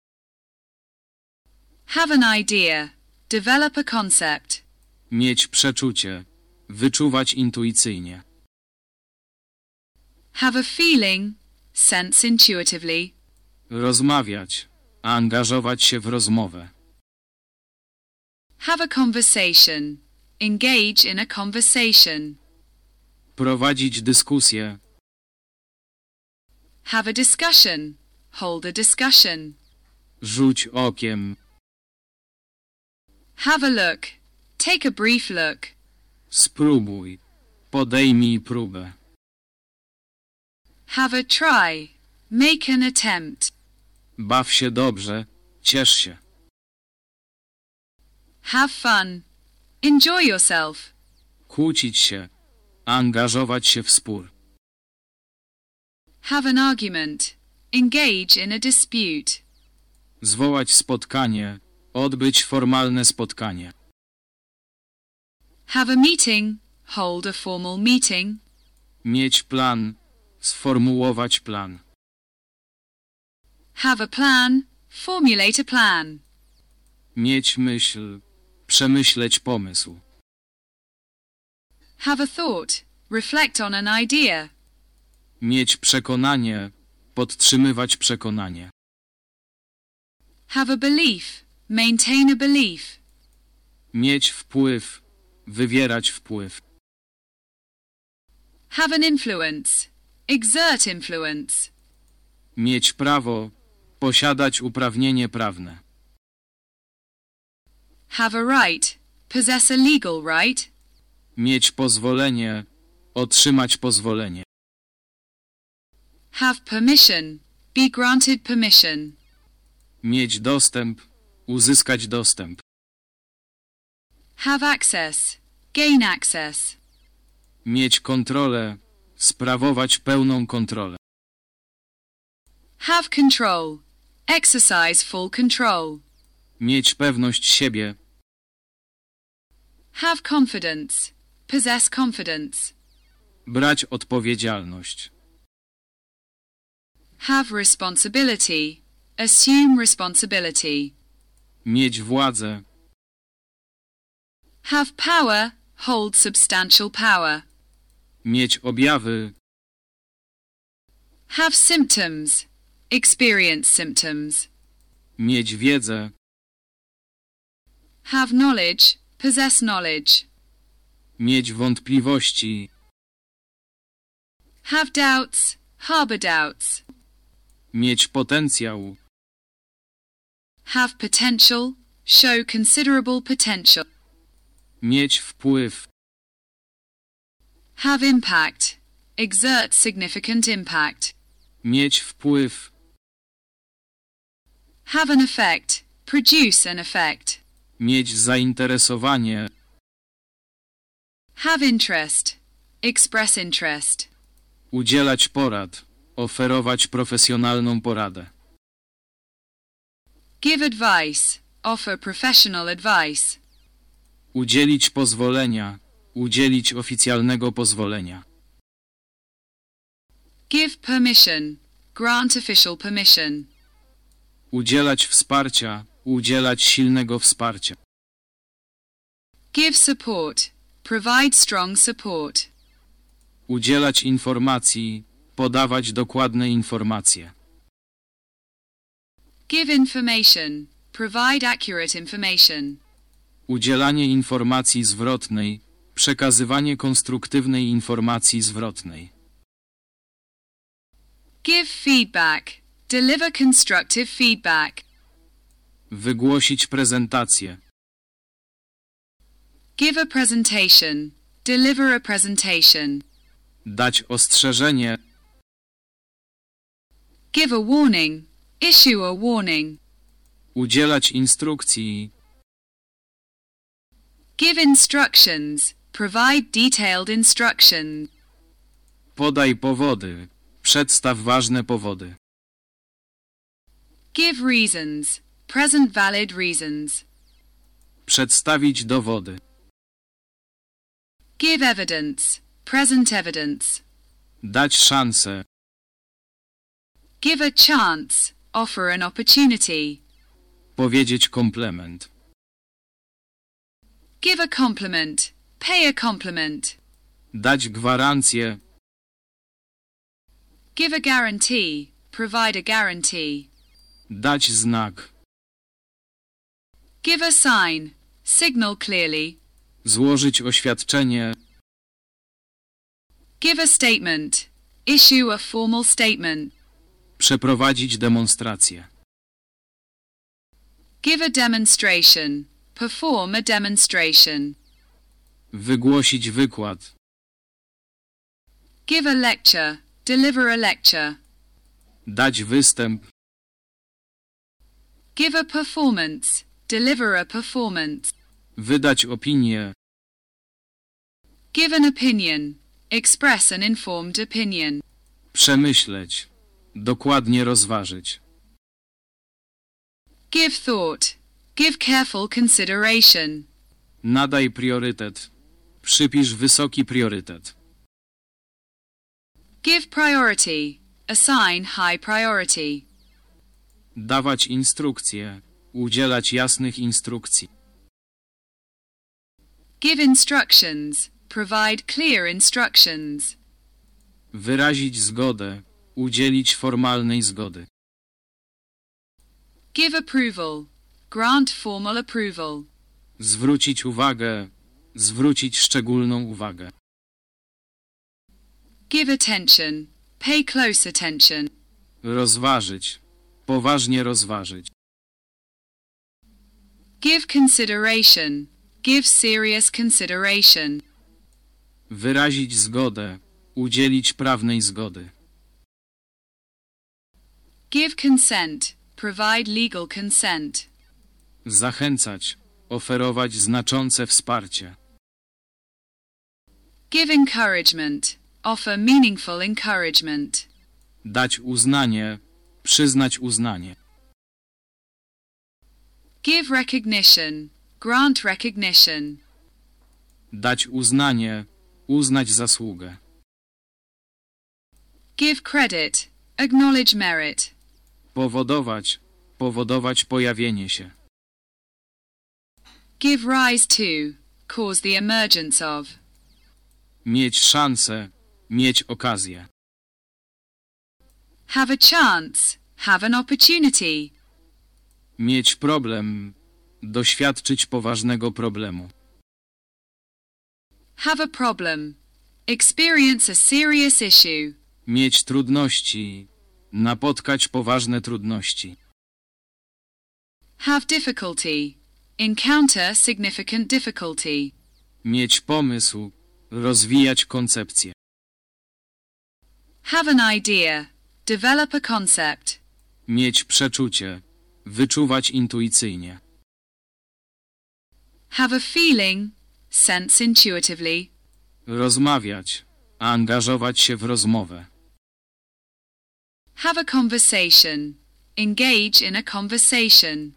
Have an idea. Develop a concept. Mieć przeczucie. Wyczuwać intuicyjnie. Have a feeling. Sense intuitively. Rozmawiać. Angażować się w rozmowę. Have a conversation. Engage in a conversation. Prowadzić dyskusję. Have a discussion. Hold a discussion. Rzuć okiem. Have a look. Take a brief look. Spróbuj. Podejmij próbę. Have a try. Make an attempt. Baw się dobrze. Ciesz się. Have fun. Enjoy yourself. Kłócić się. Angażować się w spór. Have an argument. Engage in a dispute. Zwołać spotkanie. Odbyć formalne spotkanie. Have a meeting. Hold a formal meeting. Mieć plan. Sformułować plan. Have a plan. Formulate a plan. Mieć myśl. Przemyśleć pomysł. Have a thought. Reflect on an idea. Mieć przekonanie. Podtrzymywać przekonanie. Have a belief. Maintain a belief. Mieć wpływ. Wywierać wpływ. Have an influence. Exert influence. Mieć prawo. Posiadać uprawnienie prawne. Have a right. Possess a legal right. Mieć pozwolenie. Otrzymać pozwolenie. Have permission. Be granted permission. Mieć dostęp. Uzyskać dostęp. Have access. Gain access. Mieć kontrolę. Sprawować pełną kontrolę. Have control. Exercise full control. Mieć pewność siebie. Have confidence. Possess confidence. Brać odpowiedzialność. Have responsibility. Assume responsibility. Mieć władzę. Have power. Hold substantial power. Mieć objawy. Have symptoms. Experience symptoms. Mieć wiedzę. Have knowledge. Possess knowledge. Mieć wątpliwości. Have doubts. Harbor doubts. Mieć potencjał. Have potential. Show considerable potential. Mieć wpływ. Have impact. Exert significant impact. Mieć wpływ. Have an effect. Produce an effect. Mieć zainteresowanie. Have interest. Express interest. Udzielać porad. Oferować profesjonalną poradę. Give advice. Offer professional advice. Udzielić pozwolenia. Udzielić oficjalnego pozwolenia. Give permission. Grant official permission. Udzielać wsparcia. Udzielać silnego wsparcia. Give support. Provide strong support. Udzielać informacji. Podawać dokładne informacje. Give information. Provide accurate information. Udzielanie informacji zwrotnej. Przekazywanie konstruktywnej informacji zwrotnej. Give feedback. Deliver constructive feedback. Wygłosić prezentację. Give a presentation. Deliver a presentation. Dać ostrzeżenie. Give a warning. Issue a warning. Udzielać instrukcji. Give instructions. Provide detailed instructions. Podaj powody. Przedstaw ważne powody. Give reasons. Present valid reasons. Przedstawić dowody. Give evidence. Present evidence. Dać szansę. Give a chance. Offer an opportunity. Powiedzieć komplement. Give a compliment. Pay a compliment. Dać gwarancję. Give a guarantee. Provide a guarantee. Dać znak. Give a sign. Signal clearly. Złożyć oświadczenie. Give a statement. Issue a formal statement. Przeprowadzić demonstrację. Give a demonstration. Perform a demonstration. Wygłosić wykład. Give a lecture. deliver a lecture. Dać występ. Give a performance, deliver a performance. Wydać opinię. Give an opinion, express an informed opinion. Przemyśleć. Dokładnie rozważyć. Give thought, give careful consideration. Nadaj priorytet. Przypisz wysoki priorytet. Give priority, assign high priority. Dawać instrukcje. Udzielać jasnych instrukcji. Give instructions, provide clear instructions. Wyrazić zgodę. Udzielić formalnej zgody. Give approval, grant formal approval. Zwrócić uwagę. Zwrócić szczególną uwagę. Give attention, pay close attention. Rozważyć. Poważnie rozważyć. Give consideration, give serious consideration. Wyrazić zgodę. Udzielić prawnej zgody. Give consent, provide legal consent. Zachęcać. Oferować znaczące wsparcie. Give encouragement, offer meaningful encouragement. Dać uznanie. Przyznać uznanie. Give recognition, grant recognition. Dać uznanie. Uznać zasługę. Give credit, acknowledge merit. Powodować. Powodować pojawienie się. Give rise to, cause the emergence of. Mieć szansę. Mieć okazję. Have a chance, have an opportunity. Mieć problem. Doświadczyć poważnego problemu. Have a problem. Experience a serious issue. Mieć trudności. Napotkać poważne trudności. Have difficulty. Encounter significant difficulty. Mieć pomysł. Rozwijać koncepcję. Have an idea. Develop a concept. Mieć przeczucie. Wyczuwać intuicyjnie. Have a feeling. Sense intuitively. Rozmawiać. Angażować się w rozmowę. Have a conversation. Engage in a conversation.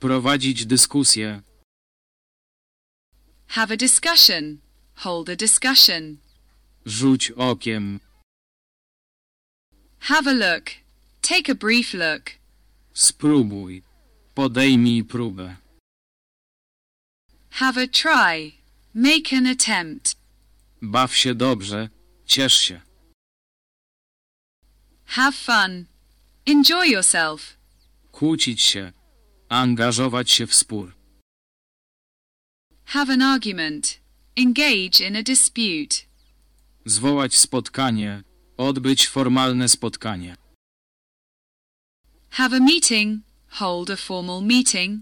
Prowadzić dyskusję. Have a discussion. Hold a discussion. Rzuć okiem. Have a look. Take a brief look. Spróbuj. Podejmij próbę. Have a try. Make an attempt. Baw się dobrze. Ciesz się. Have fun. Enjoy yourself. Kłócić się. Angażować się w spór. Have an argument. Engage in a dispute. Zwołać spotkanie. Odbyć formalne spotkanie. Have a meeting. Hold a formal meeting.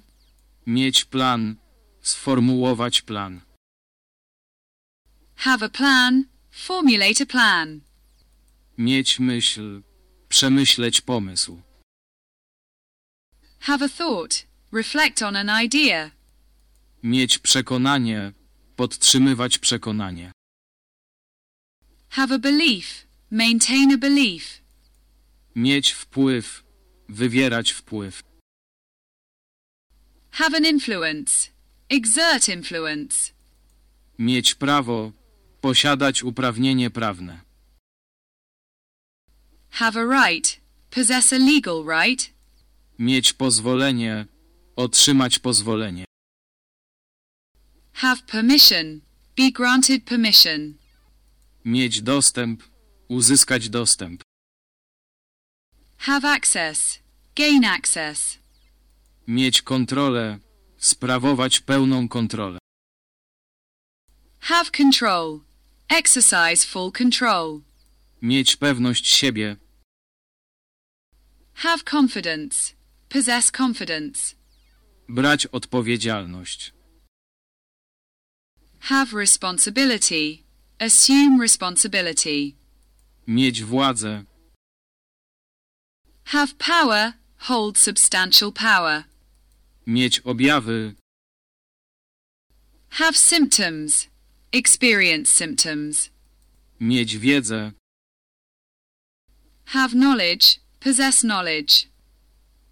Mieć plan. Sformułować plan. Have a plan. Formulate a plan. Mieć myśl. Przemyśleć pomysł. Have a thought. Reflect on an idea. Mieć przekonanie. Podtrzymywać przekonanie. Have a belief. Maintain a belief. Mieć wpływ. Wywierać wpływ. Have an influence. Exert influence. Mieć prawo. Posiadać uprawnienie prawne. Have a right. Possess a legal right. Mieć pozwolenie. Otrzymać pozwolenie. Have permission. Be granted permission. Mieć dostęp. Uzyskać dostęp. Have access. Gain access. Mieć kontrolę. Sprawować pełną kontrolę. Have control. Exercise full control. Mieć pewność siebie. Have confidence. Possess confidence. Brać odpowiedzialność. Have responsibility. Assume responsibility. Mieć władzę. Have power, hold substantial power. Mieć objawy. Have symptoms, experience symptoms. Mieć wiedzę. Have knowledge, possess knowledge.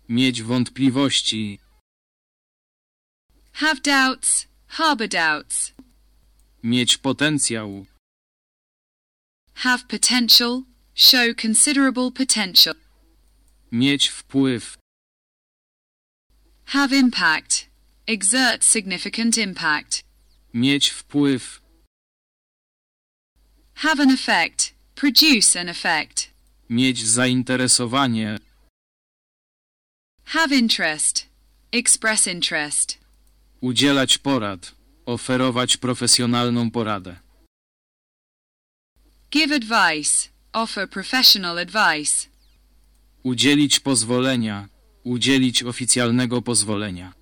Mieć wątpliwości. Have doubts, harbor doubts. Mieć potencjał. Have potential, show considerable potential. Mieć wpływ. Have impact, exert significant impact. Mieć wpływ. Have an effect, produce an effect. Mieć zainteresowanie. Have interest, express interest. Udzielać porad. Oferować profesjonalną poradę. Give advice, offer professional advice. Udzielić pozwolenia. Udzielić oficjalnego pozwolenia.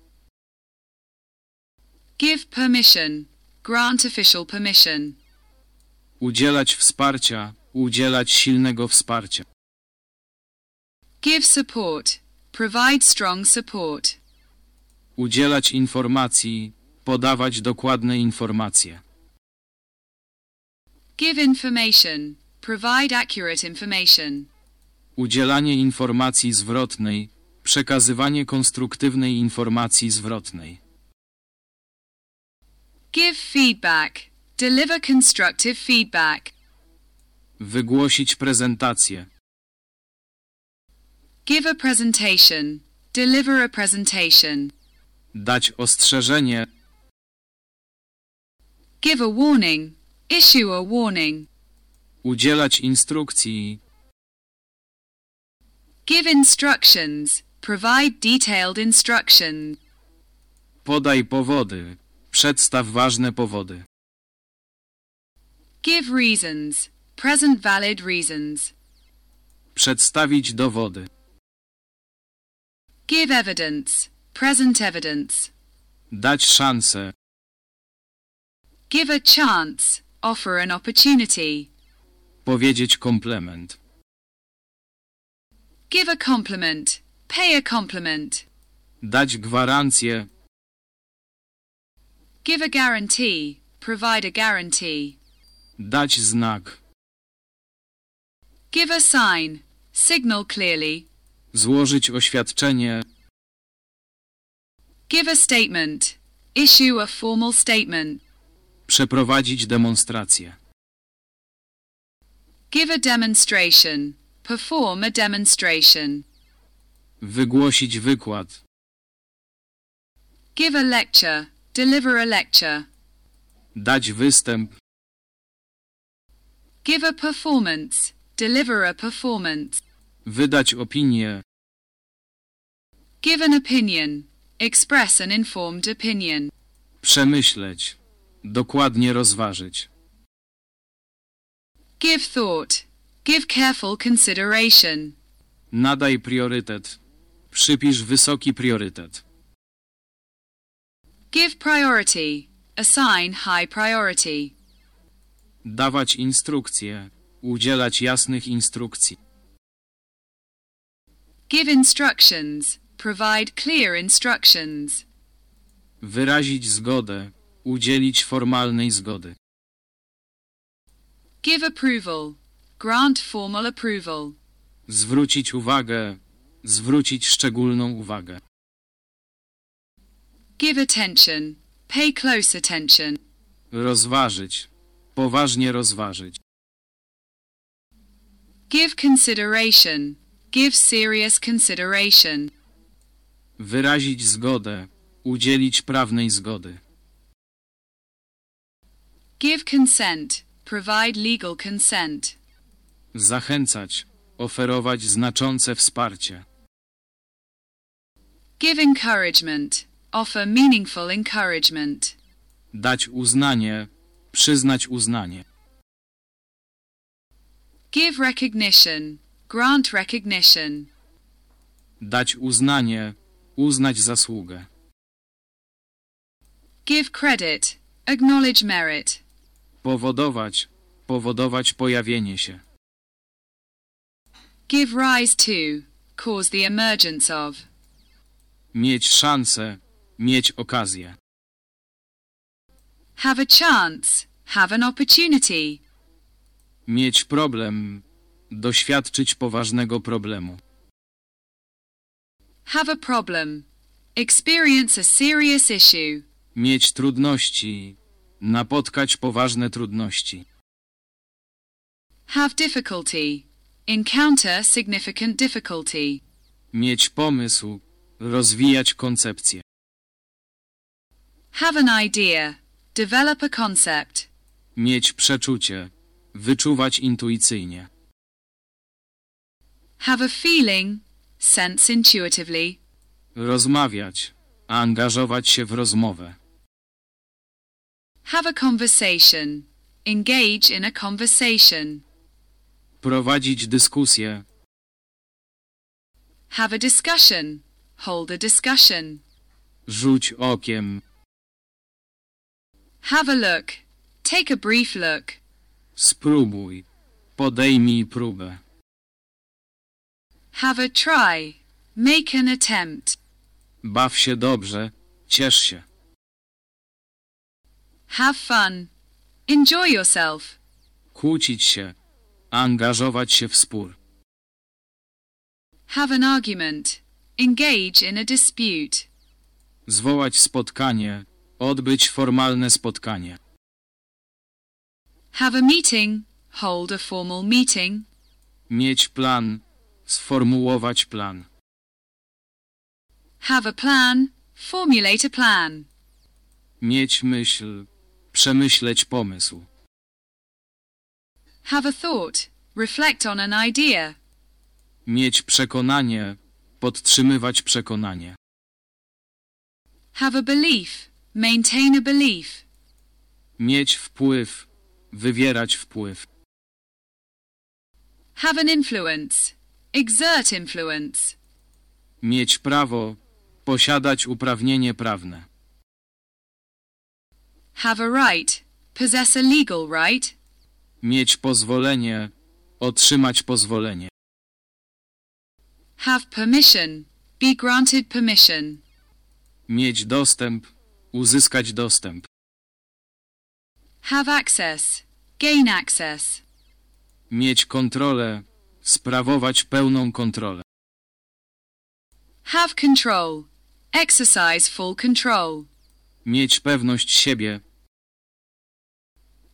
Give permission, grant official permission. Udzielać wsparcia. Udzielać silnego wsparcia. Give support, provide strong support. Udzielać informacji. Podawać dokładne informacje. Give information, provide accurate information. Udzielanie informacji zwrotnej. Przekazywanie konstruktywnej informacji zwrotnej. Give feedback, deliver constructive feedback. Wygłosić prezentację. Give a presentation, deliver a presentation. Dać ostrzeżenie. Give a warning, issue a warning. Udzielać instrukcji. Give instructions, provide detailed instructions. Podaj powody. Przedstaw ważne powody. Give reasons, present valid reasons. Przedstawić dowody. Give evidence, present evidence. Dać szansę. Give a chance, offer an opportunity. Powiedzieć komplement. Give a compliment, pay a compliment. Dać gwarancję. Give a guarantee, provide a guarantee. Dać znak. Give a sign, signal clearly. Złożyć oświadczenie. Give a statement, issue a formal statement. Przeprowadzić demonstrację. Give a demonstration, perform a demonstration. Wygłosić wykład. Give a lecture, deliver a lecture. Dać występ. Give a performance, deliver a performance. Wydać opinię. Give an opinion, express an informed opinion. Przemyśleć. Dokładnie rozważyć. Give thought, give careful consideration. Nadaj priorytet. Przypisz wysoki priorytet. Give priority, assign high priority. Dawać instrukcje. Udzielać jasnych instrukcji. Give instructions, provide clear instructions. Wyrazić zgodę. Udzielić formalnej zgody. Give approval, grant formal approval. Zwrócić uwagę. Zwrócić szczególną uwagę. Give attention, pay close attention. Rozważyć. Poważnie rozważyć. Give consideration, give serious consideration. Wyrazić zgodę. Udzielić prawnej zgody. Give consent, provide legal consent. Zachęcać. Oferować znaczące wsparcie. Give encouragement, offer meaningful encouragement. Dać uznanie. Przyznać uznanie. Give recognition, grant recognition. Dać uznanie. Uznać zasługę. Give credit, acknowledge merit. Powodować. Powodować pojawienie się. Give rise to. Cause the emergence of. Mieć szansę. Mieć okazję. Have a chance. Have an opportunity. Mieć problem. Doświadczyć poważnego problemu. Have a problem. Experience a serious issue. Mieć trudności. Napotkać poważne trudności. Have difficulty. Encounter significant difficulty. Mieć pomysł. Rozwijać koncepcję. Have an idea. Develop a concept. Mieć przeczucie. Wyczuwać intuicyjnie. Have a feeling. Sense intuitively. Rozmawiać. Angażować się w rozmowę. Have a conversation. Engage in a conversation. Prowadzić dyskusję. Have a discussion. Hold a discussion. Rzuć okiem. Have a look. Take a brief look. Spróbuj. Podejmij próbę. Have a try. Make an attempt. Baw się dobrze. Ciesz się. Have fun. Enjoy yourself. Kłócić się. Angażować się w spór. Have an argument. Engage in a dispute. Zwołać spotkanie. Odbyć formalne spotkanie. Have a meeting. Hold a formal meeting. Mieć plan. Sformułować plan. Have a plan. Formulate a plan. Mieć myśl. Przemyśleć pomysł. Have a thought. Reflect on an idea. Mieć przekonanie. Podtrzymywać przekonanie. Have a belief. Maintain a belief. Mieć wpływ. Wywierać wpływ. Have an influence. Exert influence. Mieć prawo. Posiadać uprawnienie prawne. Have a right. Possess a legal right. Mieć pozwolenie. Otrzymać pozwolenie. Have permission. Be granted permission. Mieć dostęp. Uzyskać dostęp. Have access. Gain access. Mieć kontrolę. Sprawować pełną kontrolę. Have control. Exercise full control. Mieć pewność siebie.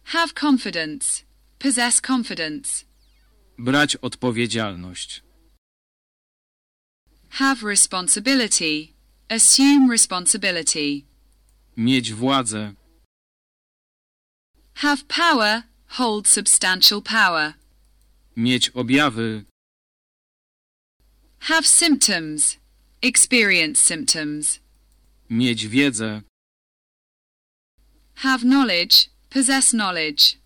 Have confidence. Possess confidence. Brać odpowiedzialność. Have responsibility. Assume responsibility. Mieć władzę. Have power. Hold substantial power. Mieć objawy. Have symptoms. Experience symptoms. Mieć wiedzę. Have knowledge. Possess knowledge.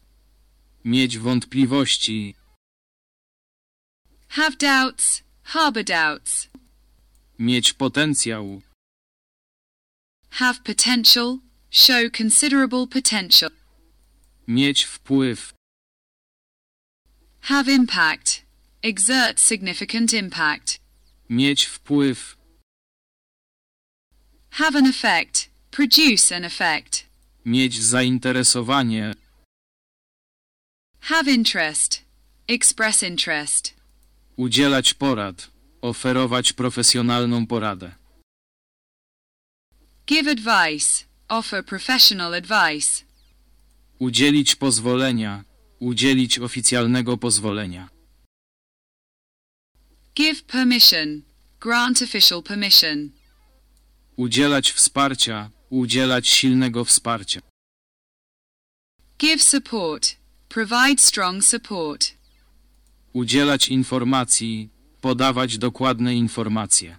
Mieć wątpliwości. Have doubts. Harbor doubts. Mieć potencjał. Have potential. Show considerable potential. Mieć wpływ. Have impact. Exert significant impact. Mieć wpływ. Have an effect. Produce an effect. Mieć zainteresowanie. Have interest. Express interest. Udzielać porad. Oferować profesjonalną poradę. Give advice. Offer professional advice. Udzielić pozwolenia. Udzielić oficjalnego pozwolenia. Give permission. Grant official permission. Udzielać wsparcia. Udzielać silnego wsparcia. Give support. Provide strong support. Udzielać informacji. Podawać dokładne informacje.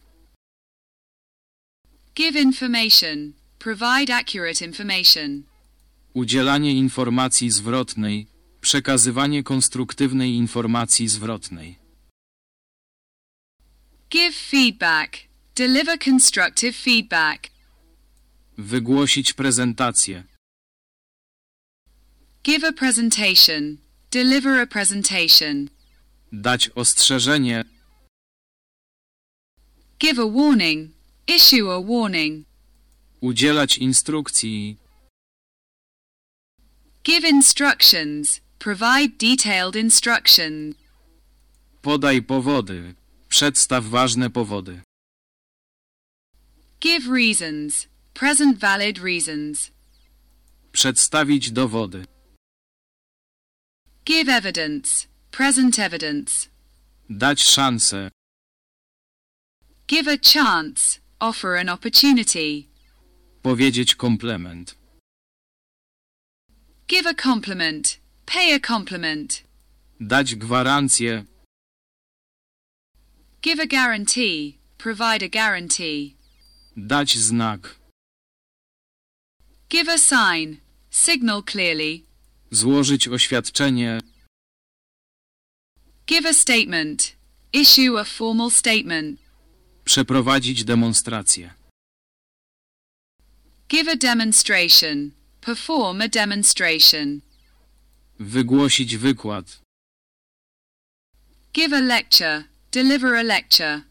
Give information. Provide accurate information. Udzielanie informacji zwrotnej. Przekazywanie konstruktywnej informacji zwrotnej. Give feedback. Deliver constructive feedback. Wygłosić prezentację. Give a presentation. Deliver a presentation. Dać ostrzeżenie. Give a warning. Issue a warning. Udzielać instrukcji. Give instructions. Provide detailed instructions. Podaj powody. Przedstaw ważne powody. Give reasons. Present valid reasons. Przedstawić dowody. Give evidence. Present evidence. Dać szansę. Give a chance. Offer an opportunity. Powiedzieć komplement. Give a compliment. Pay a compliment. Dać gwarancję. Give a guarantee. Provide a guarantee. Dać znak. Give a sign. Signal clearly. Złożyć oświadczenie. Give a statement. Issue a formal statement. Przeprowadzić demonstrację. Give a demonstration. Perform a demonstration. Wygłosić wykład. Give a lecture. Deliver a lecture.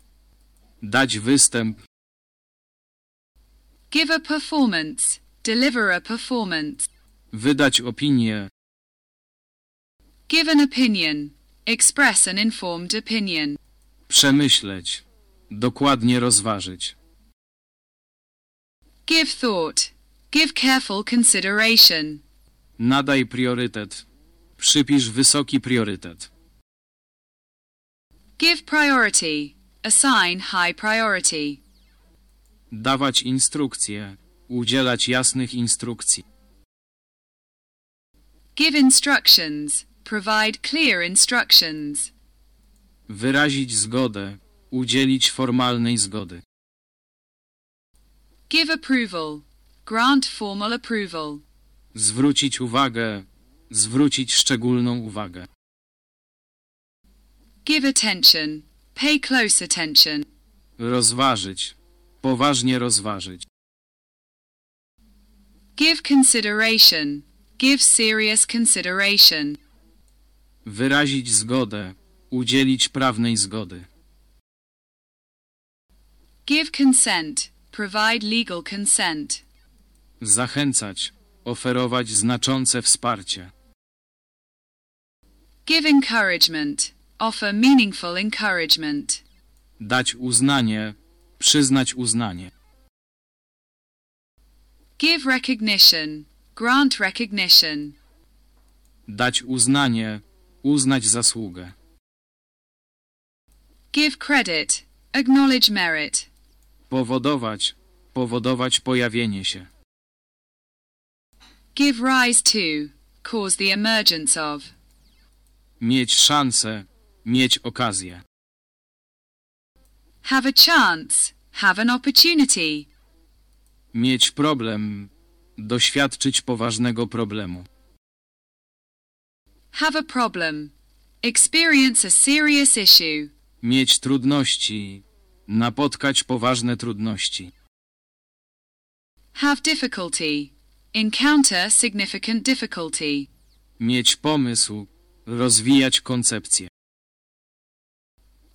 Dać występ. Give a performance. Deliver a performance. Wydać opinię. Give an opinion. Express an informed opinion. Przemyśleć. Dokładnie rozważyć. Give thought. Give careful consideration. Nadaj priorytet. Przypisz wysoki priorytet. Give priority. Assign high priority. Dawać instrukcje. Udzielać jasnych instrukcji. Give instructions. Provide clear instructions. Wyrazić zgodę. Udzielić formalnej zgody. Give approval. Grant formal approval. Zwrócić uwagę. Zwrócić szczególną uwagę. Give attention. Pay close attention. Rozważyć. Poważnie rozważyć. Give consideration. Give serious consideration. Wyrazić zgodę. Udzielić prawnej zgody. Give consent. Provide legal consent. Zachęcać. Oferować znaczące wsparcie. Give encouragement. Offer meaningful encouragement. Dać uznanie. Przyznać uznanie. Give recognition. Grant recognition. Dać uznanie. Uznać zasługę. Give credit. Acknowledge merit. Powodować. Powodować pojawienie się. Give rise to. Cause the emergence of. Mieć szansę. Mieć okazję. Have a chance. Have an opportunity. Mieć problem. Doświadczyć poważnego problemu. Have a problem. Experience a serious issue. Mieć trudności. Napotkać poważne trudności. Have difficulty. Encounter significant difficulty. Mieć pomysł. Rozwijać koncepcję.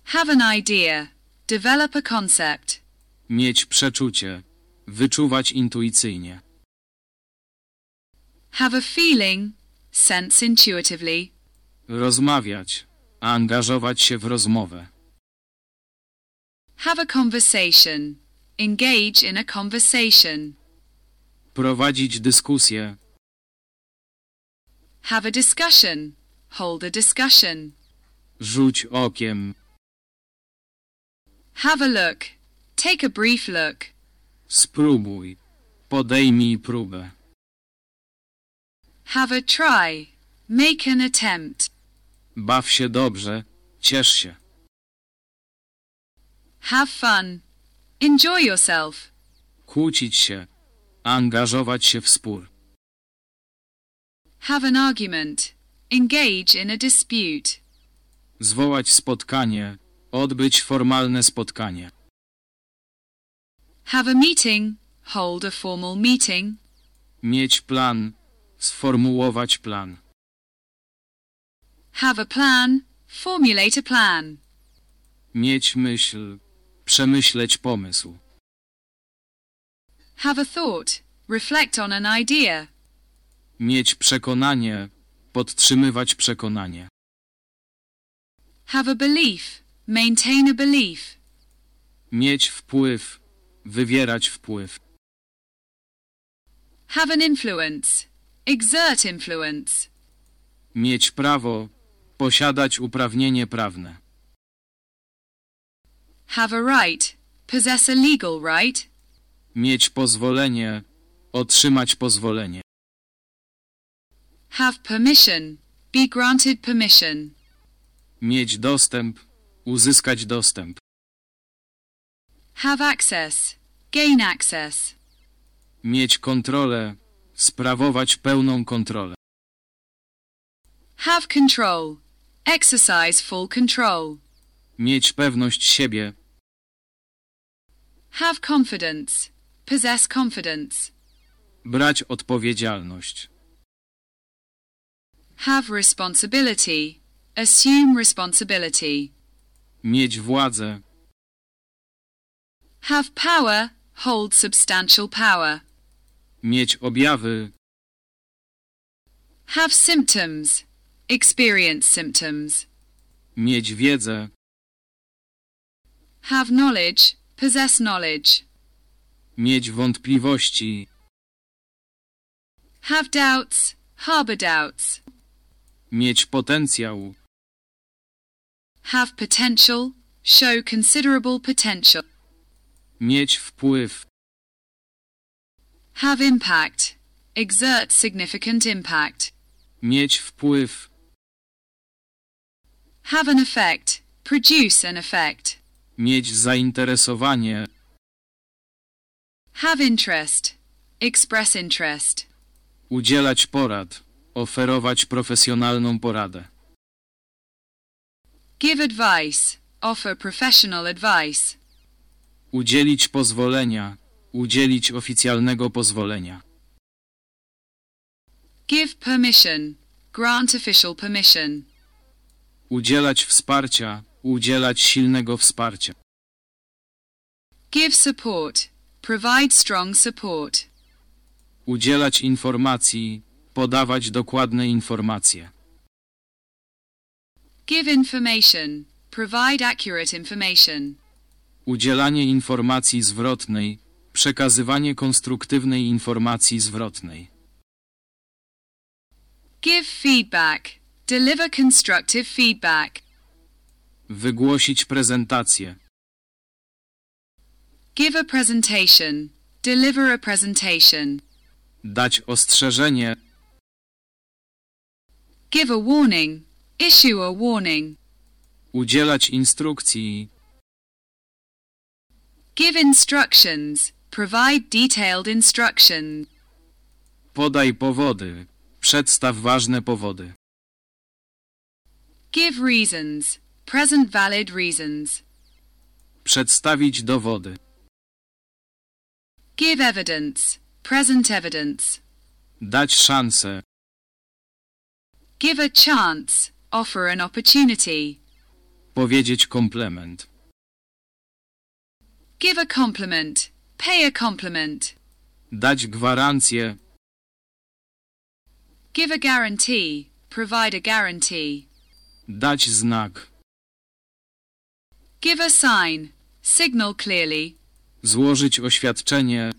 Have an idea. Develop a concept. Mieć przeczucie. Wyczuwać intuicyjnie. Have a feeling. Sense intuitively. Rozmawiać. Angażować się w rozmowę. Have a conversation. Engage in a conversation. Prowadzić dyskusję. Have a discussion. Hold a discussion. Rzuć okiem. Have a look. Take a brief look. Spróbuj. Podejmij próbę. Have a try. Make an attempt. Baw się dobrze. Ciesz się. Have fun. Enjoy yourself. Kłócić się. Angażować się w spór. Have an argument. Engage in a dispute. Zwołać spotkanie. Odbyć formalne spotkanie. Have a meeting. Hold a formal meeting. Mieć plan. Sformułować plan. Have a plan. formulate a plan. Mieć myśl. Przemyśleć pomysł. Have a thought, reflect on an idea. Mieć przekonanie. Podtrzymywać przekonanie. Have a belief, maintain a belief. Mieć wpływ. Wywierać wpływ. Have an influence, exert influence. Mieć prawo. Posiadać uprawnienie prawne. Have a right, possess a legal right. Mieć pozwolenie. Otrzymać pozwolenie. Have permission, be granted permission. Mieć dostęp. Uzyskać dostęp. Have access, gain access. Mieć kontrolę. Sprawować pełną kontrolę. Have control, exercise full control. Mieć pewność siebie. Have confidence, possess confidence. Brać odpowiedzialność. Have responsibility, assume responsibility. Mieć władzę. Have power, hold substantial power. Mieć objawy. Have symptoms, experience symptoms. Mieć wiedzę. Have knowledge, possess knowledge. Mieć wątpliwości. Have doubts, harbor doubts. Mieć potencjał. Have potential, show considerable potential. Mieć wpływ. Have impact, exert significant impact. Mieć wpływ. Have an effect, produce an effect. Mieć zainteresowanie. Have interest, express interest. Udzielać porad. Oferować profesjonalną poradę. Give advice, offer professional advice. Udzielić pozwolenia. Udzielić oficjalnego pozwolenia. Give permission, grant official permission. Udzielać wsparcia. Udzielać silnego wsparcia. Give support, provide strong support. Udzielać informacji. Podawać dokładne informacje. Give information, provide accurate information. Udzielanie informacji zwrotnej. Przekazywanie konstruktywnej informacji zwrotnej. Give feedback, deliver constructive feedback. Wygłosić prezentację. Give a presentation, deliver a presentation. Dać ostrzeżenie. Give a warning, issue a warning. Udzielać instrukcji. Give instructions, provide detailed instructions. Podaj powody. Przedstaw ważne powody. Give reasons, present valid reasons. Przedstawić dowody. Give evidence, present evidence. Dać szansę. Give a chance, offer an opportunity. Powiedzieć komplement. Give a compliment, pay a compliment. Dać gwarancję. Give a guarantee, provide a guarantee. Dać znak. Give a sign, signal clearly. Złożyć oświadczenie.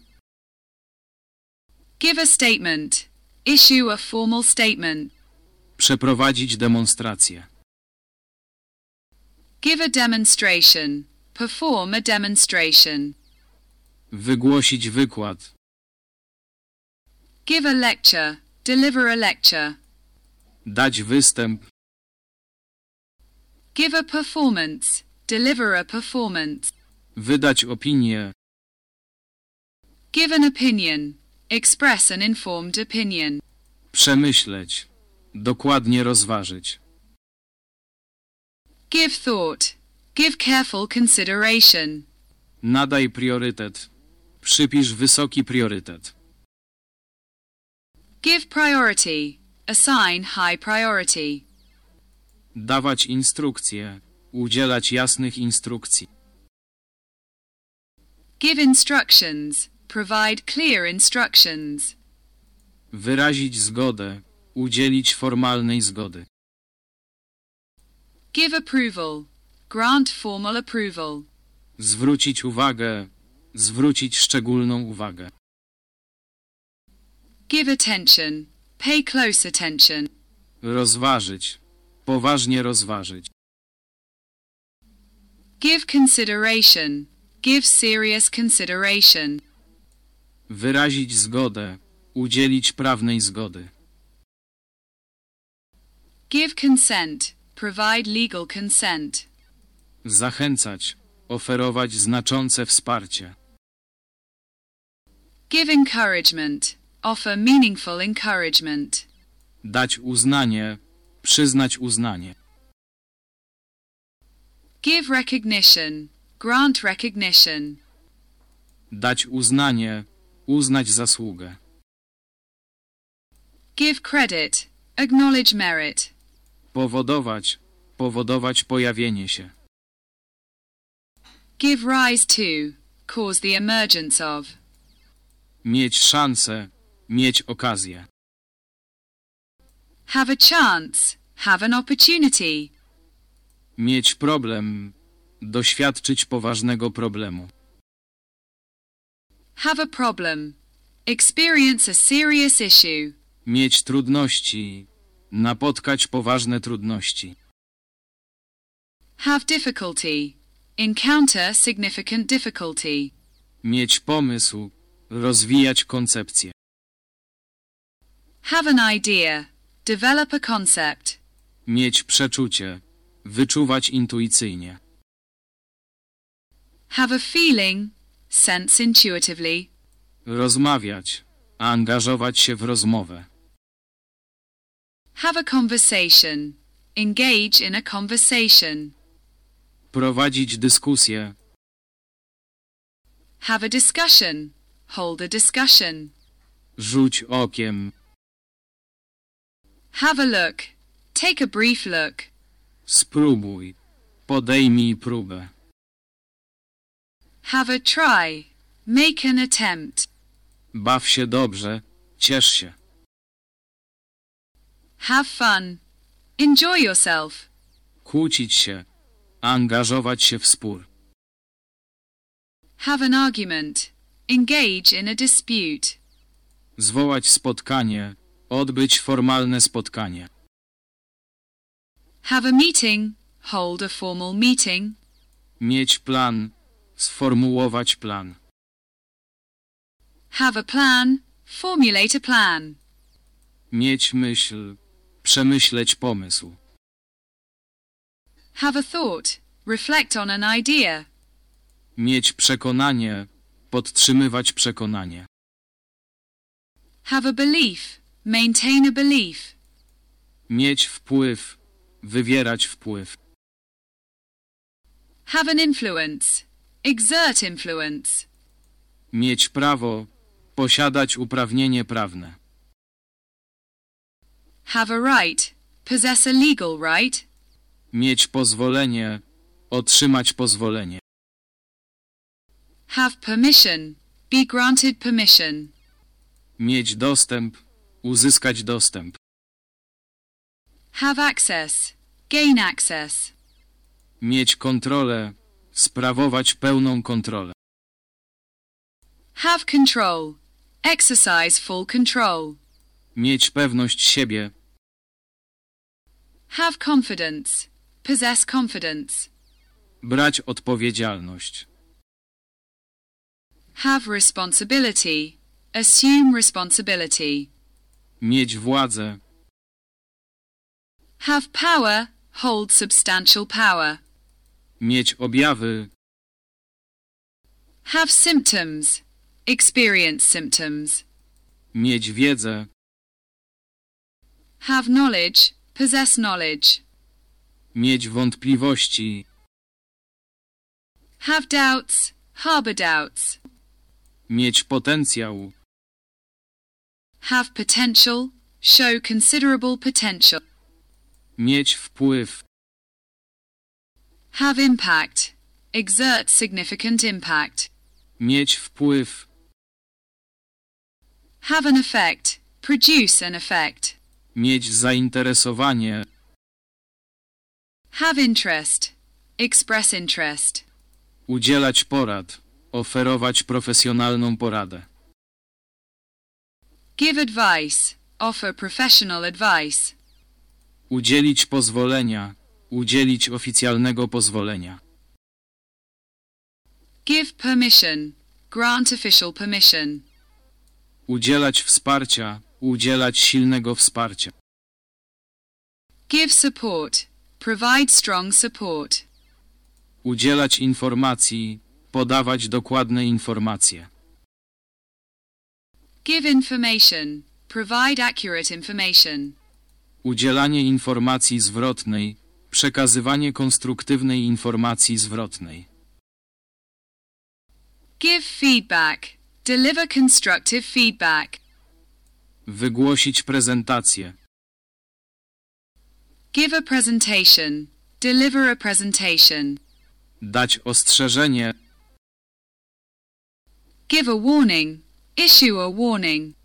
Give a statement, issue a formal statement. Przeprowadzić demonstrację. Give a demonstration, perform a demonstration. Wygłosić wykład. Give a lecture, deliver a lecture. Dać występ. Give a performance, deliver a performance. Wydać opinię. Give an opinion, express an informed opinion. Przemyśleć. Dokładnie rozważyć. Give thought, give careful consideration. Nadaj priorytet. Przypisz wysoki priorytet. Give priority, assign high priority. Dawać instrukcje. Udzielać jasnych instrukcji. Give instructions. Provide clear instructions. Wyrazić zgodę. Udzielić formalnej zgody. Give approval. Grant formal approval. Zwrócić uwagę. Zwrócić szczególną uwagę. Give attention. Pay close attention. Rozważyć. Poważnie rozważyć. Give consideration. Give serious consideration. Wyrazić zgodę. Udzielić prawnej zgody. Give consent. Provide legal consent. Zachęcać. Oferować znaczące wsparcie. Give encouragement. Offer meaningful encouragement. Dać uznanie. Przyznać uznanie. Give recognition. Grant recognition. Dać uznanie. Uznać zasługę. Give credit. Acknowledge merit. Powodować. Powodować pojawienie się. Give rise to. Cause the emergence of. Mieć szansę. Mieć okazję. Have a chance. Have an opportunity. Mieć problem. Doświadczyć poważnego problemu. Have a problem. Experience a serious issue. Mieć trudności. Napotkać poważne trudności. Have difficulty. Encounter significant difficulty. Mieć pomysł. Rozwijać koncepcję. Have an idea. Develop a concept. Mieć przeczucie. Wyczuwać intuicyjnie. Have a feeling. Sense intuitively. Rozmawiać. Angażować się w rozmowę. Have a conversation. Engage in a conversation. Prowadzić dyskusję. Have a discussion. Hold a discussion. Rzuć okiem. Have a look. Take a brief look. Spróbuj. Podejmij próbę. Have a try. Make an attempt. Baw się dobrze. Ciesz się. Have fun. Enjoy yourself. Kłócić się. Angażować się w spór. Have an argument. Engage in a dispute. Zwołać spotkanie. Odbyć formalne spotkanie. Have a meeting. Hold a formal meeting. Mieć plan. Sformułować plan. Have a plan. Formulate a plan. Mieć myśl. Przemyśleć pomysł. Have a thought. Reflect on an idea. Mieć przekonanie. Podtrzymywać przekonanie. Have a belief. Maintain a belief. Mieć wpływ. Wywierać wpływ. Have an influence. Exert influence. Mieć prawo. Posiadać uprawnienie prawne. Have a right. Possess a legal right. Mieć pozwolenie. Otrzymać pozwolenie. Have permission. Be granted permission. Mieć dostęp. Uzyskać dostęp. Have access. Gain access. Mieć kontrolę. Sprawować pełną kontrolę. Have control. Exercise full control. Mieć pewność siebie. Have confidence. Possess confidence. Brać odpowiedzialność. Have responsibility. Assume responsibility. Mieć władzę. Have power. Hold substantial power. Mieć objawy. Have symptoms. Experience symptoms. Mieć wiedzę. Have knowledge. Possess knowledge. Mieć wątpliwości. Have doubts. Harbor doubts. Mieć potencjał. Have potential. Show considerable potential. Mieć wpływ. Have impact. Exert significant impact. Mieć wpływ. Have an effect. Produce an effect. Mieć zainteresowanie. Have interest. Express interest. Udzielać porad. Oferować profesjonalną poradę. Give advice. Offer professional advice. Udzielić pozwolenia. Udzielić oficjalnego pozwolenia. Give permission. Grant official permission. Udzielać wsparcia. Udzielać silnego wsparcia. Give support. Provide strong support. Udzielać informacji. Podawać dokładne informacje. Give information. Provide accurate information. Udzielanie informacji zwrotnej. Przekazywanie konstruktywnej informacji zwrotnej. Give feedback. Deliver constructive feedback. Wygłosić prezentację. Give a presentation. Deliver a presentation. Dać ostrzeżenie. Give a warning. Issue a warning.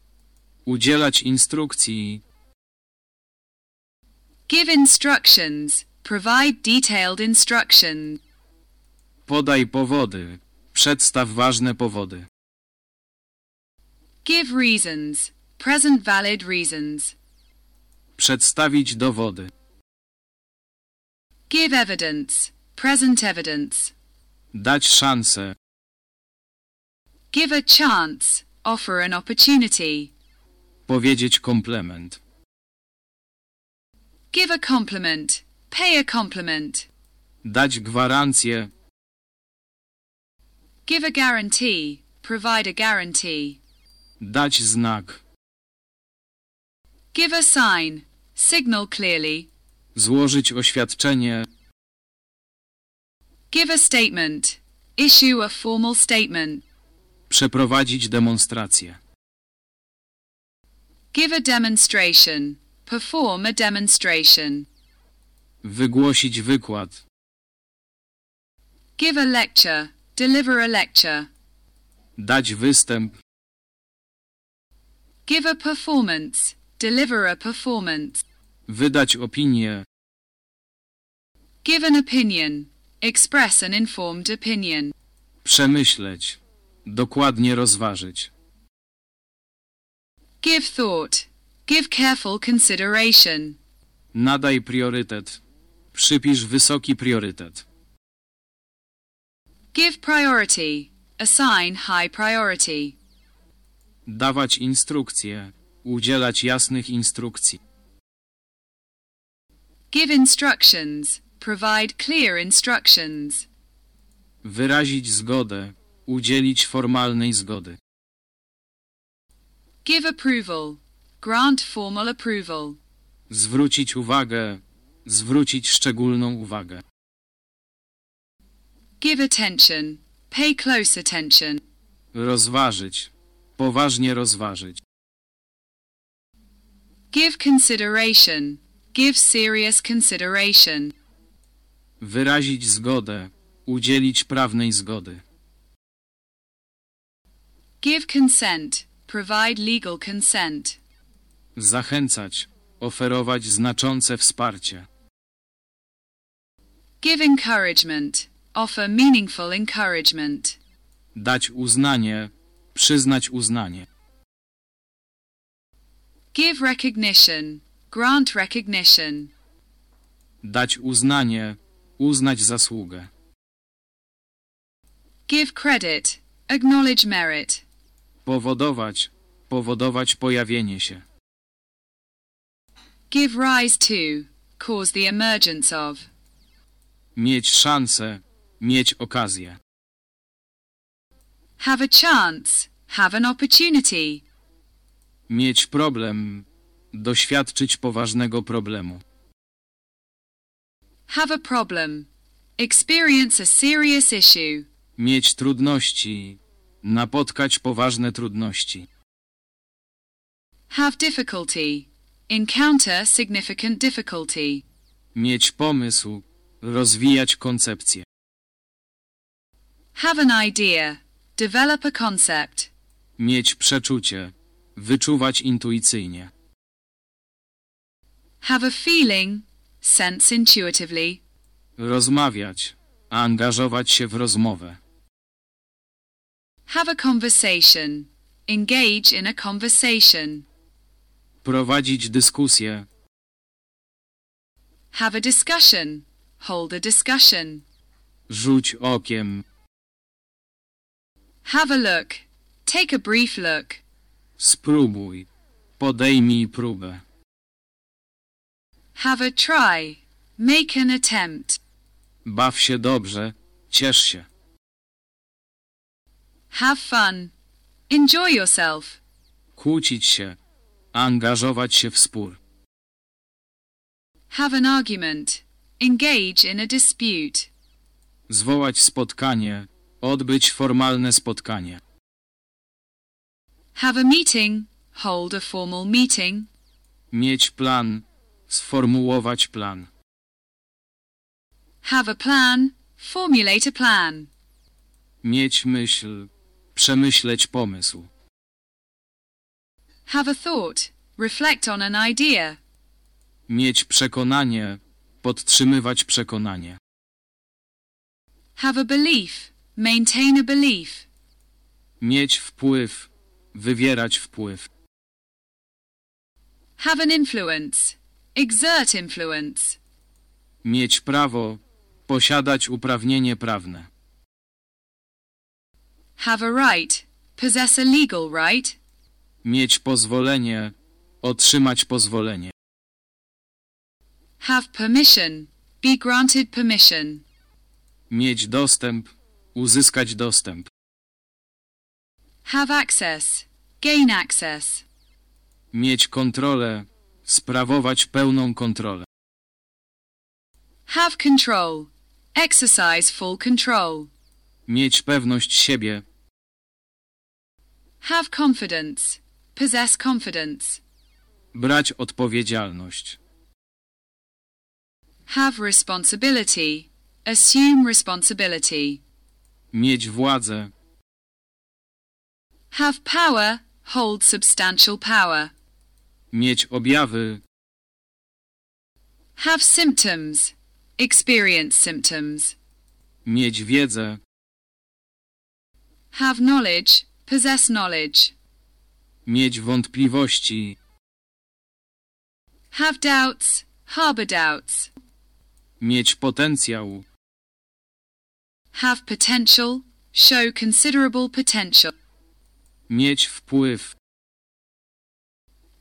Udzielać instrukcji. Give instructions. Provide detailed instructions. Podaj powody. Przedstaw ważne powody. Give reasons. Present valid reasons. Przedstawić dowody. Give evidence. Present evidence. Dać szansę. Give a chance. Offer an opportunity. Powiedzieć komplement. Give a compliment. Pay a compliment. Dać gwarancję. Give a guarantee. Provide a guarantee. Dać znak. Give a sign. Signal clearly. Złożyć oświadczenie. Give a statement. Issue a formal statement. Przeprowadzić demonstrację. Give a demonstration. Perform a demonstration. Wygłosić wykład. Give a lecture. Deliver a lecture. Dać występ. Give a performance. Deliver a performance. Wydać opinię. Give an opinion. Express an informed opinion. Przemyśleć. Dokładnie rozważyć. Give thought. Give careful consideration. Nadaj priorytet. Przypisz wysoki priorytet. Give priority. Assign high priority. Dawać instrukcje. Udzielać jasnych instrukcji. Give instructions. Provide clear instructions. Wyrazić zgodę. Udzielić formalnej zgody. Give approval. Grant formal approval. Zwrócić uwagę. Zwrócić szczególną uwagę. Give attention. Pay close attention. Rozważyć. Poważnie rozważyć. Give consideration. Give serious consideration. Wyrazić zgodę. Udzielić prawnej zgody. Give consent. Provide legal consent. Zachęcać. Oferować znaczące wsparcie. Give encouragement. Offer meaningful encouragement. Dać uznanie. Przyznać uznanie. Give recognition. Grant recognition. Dać uznanie. Uznać zasługę. Give credit. Acknowledge merit. Powodować. Powodować pojawienie się. Give rise to. Cause the emergence of. Mieć szansę. Mieć okazję. Have a chance. Have an opportunity. Mieć problem. Doświadczyć poważnego problemu. Have a problem. Experience a serious issue. Mieć trudności. Napotkać poważne trudności. Have difficulty. Encounter significant difficulty. Mieć pomysł. Rozwijać koncepcję. Have an idea. Develop a concept. Mieć przeczucie. Wyczuwać intuicyjnie. Have a feeling. Sense intuitively. Rozmawiać. Angażować się w rozmowę. Have a conversation. Engage in a conversation. Prowadzić dyskusję. Have a discussion. Hold a discussion. Rzuć okiem. Have a look. Take a brief look. Spróbuj. Podejmij próbę. Have a try. Make an attempt. Baw się dobrze. Ciesz się. Have fun. Enjoy yourself. Kłócić się. Angażować się w spór. Have an argument. Engage in a dispute. Zwołać spotkanie. Odbyć formalne spotkanie. Have a meeting. Hold a formal meeting. Mieć plan. Sformułować plan. Have a plan. Formulate a plan. Mieć myśl. Przemyśleć pomysł. Have a thought. Reflect on an idea. Mieć przekonanie. Podtrzymywać przekonanie. Have a belief. Maintain a belief. Mieć wpływ. Wywierać wpływ. Have an influence. Exert influence. Mieć prawo. Posiadać uprawnienie prawne. Have a right. Possess a legal right. Mieć pozwolenie. Otrzymać pozwolenie. Have permission. Be granted permission. Mieć dostęp. Uzyskać dostęp. Have access. Gain access. Mieć kontrolę. Sprawować pełną kontrolę. Have control. Exercise full control. Mieć pewność siebie. Have confidence. Possess confidence. Brać odpowiedzialność. Have responsibility. Assume responsibility. Mieć władzę. Have power. Hold substantial power. Mieć objawy. Have symptoms. Experience symptoms. Mieć wiedzę. Have knowledge. Possess knowledge. Mieć wątpliwości. Have doubts. Harbor doubts. Mieć potencjał. Have potential. Show considerable potential. Mieć wpływ.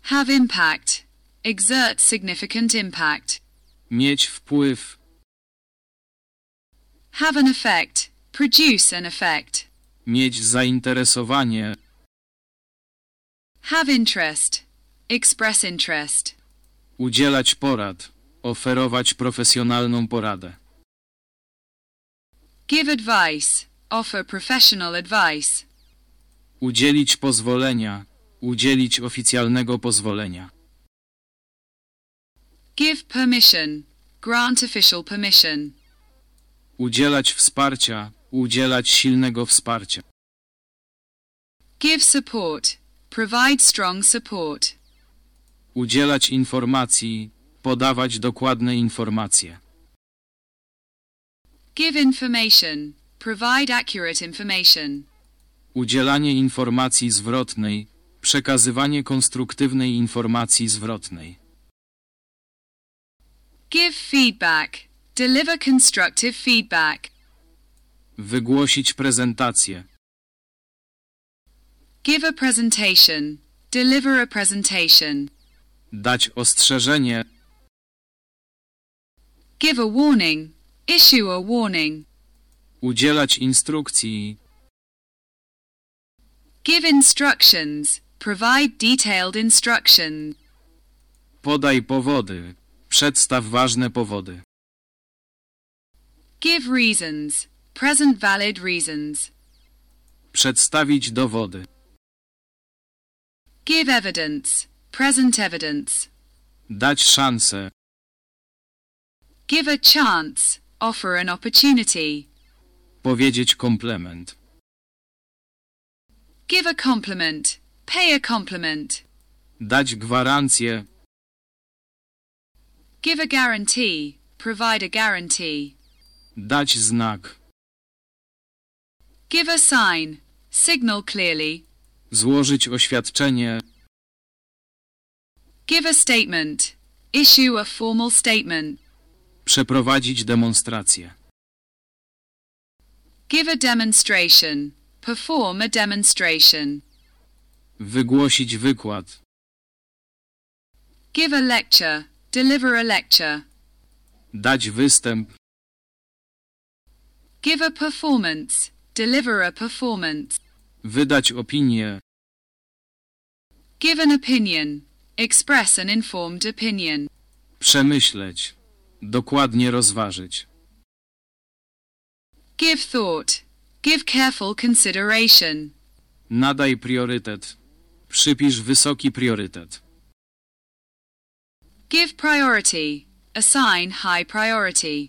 Have impact. Exert significant impact. Mieć wpływ. Have an effect. Produce an effect. Mieć zainteresowanie. Have interest. Express interest. Udzielać porad. Oferować profesjonalną poradę. Give advice. Offer professional advice. Udzielić pozwolenia. Udzielić oficjalnego pozwolenia. Give permission. Grant official permission. Udzielać wsparcia. Udzielać silnego wsparcia. Give support. Provide strong support. Udzielać informacji. Podawać dokładne informacje. Give information. Provide accurate information. Udzielanie informacji zwrotnej. Przekazywanie konstruktywnej informacji zwrotnej. Give feedback. Deliver constructive feedback. Wygłosić prezentację. Give a presentation. Deliver a presentation. Dać ostrzeżenie. Give a warning. Issue a warning. Udzielać instrukcji. Give instructions. Provide detailed instructions. Podaj powody. Przedstaw ważne powody. Give reasons. Present valid reasons. Przedstawić dowody. Give evidence. Present evidence. Dać szansę. Give a chance. Offer an opportunity. Powiedzieć komplement. Give a compliment. Pay a compliment. Dać gwarancję. Give a guarantee. Provide a guarantee. Dać znak. Give a sign. Signal clearly. Złożyć oświadczenie. Give a statement. Issue a formal statement. Przeprowadzić demonstrację. Give a demonstration. Perform a demonstration. Wygłosić wykład. Give a lecture. Deliver a lecture. Dać występ. Give a performance. Deliver a performance. Wydać opinię. Give an opinion. Express an informed opinion. Przemyśleć. Dokładnie rozważyć. Give thought. Give careful consideration. Nadaj priorytet. Przypisz wysoki priorytet. Give priority. Assign high priority.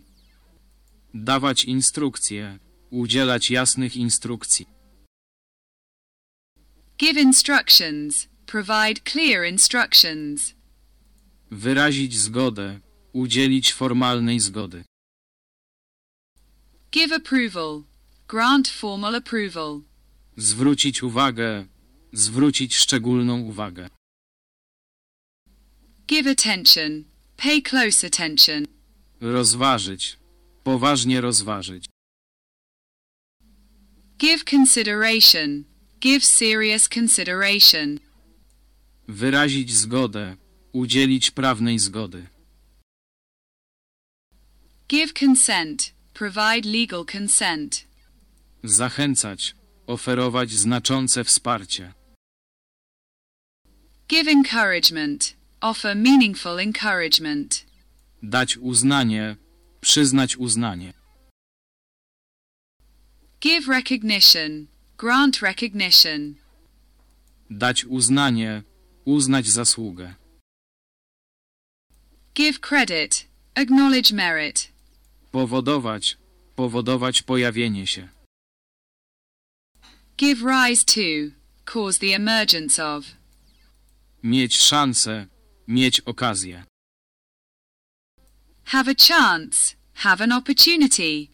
Dawać instrukcje. Udzielać jasnych instrukcji. Give instructions. Provide clear instructions. Wyrazić zgodę. Udzielić formalnej zgody. Give approval. Grant formal approval. Zwrócić uwagę. Zwrócić szczególną uwagę. Give attention. Pay close attention. Rozważyć. Poważnie rozważyć. Give consideration. Give serious consideration. Wyrazić zgodę. Udzielić prawnej zgody. Give consent. Provide legal consent. Zachęcać. Oferować znaczące wsparcie. Give encouragement. Offer meaningful encouragement. Dać uznanie. Przyznać uznanie. Give recognition. Grant recognition. Dać uznanie. Uznać zasługę. Give credit. Acknowledge merit. Powodować. Powodować pojawienie się. Give rise to. Cause the emergence of. Mieć szansę. Mieć okazję. Have a chance. Have an opportunity.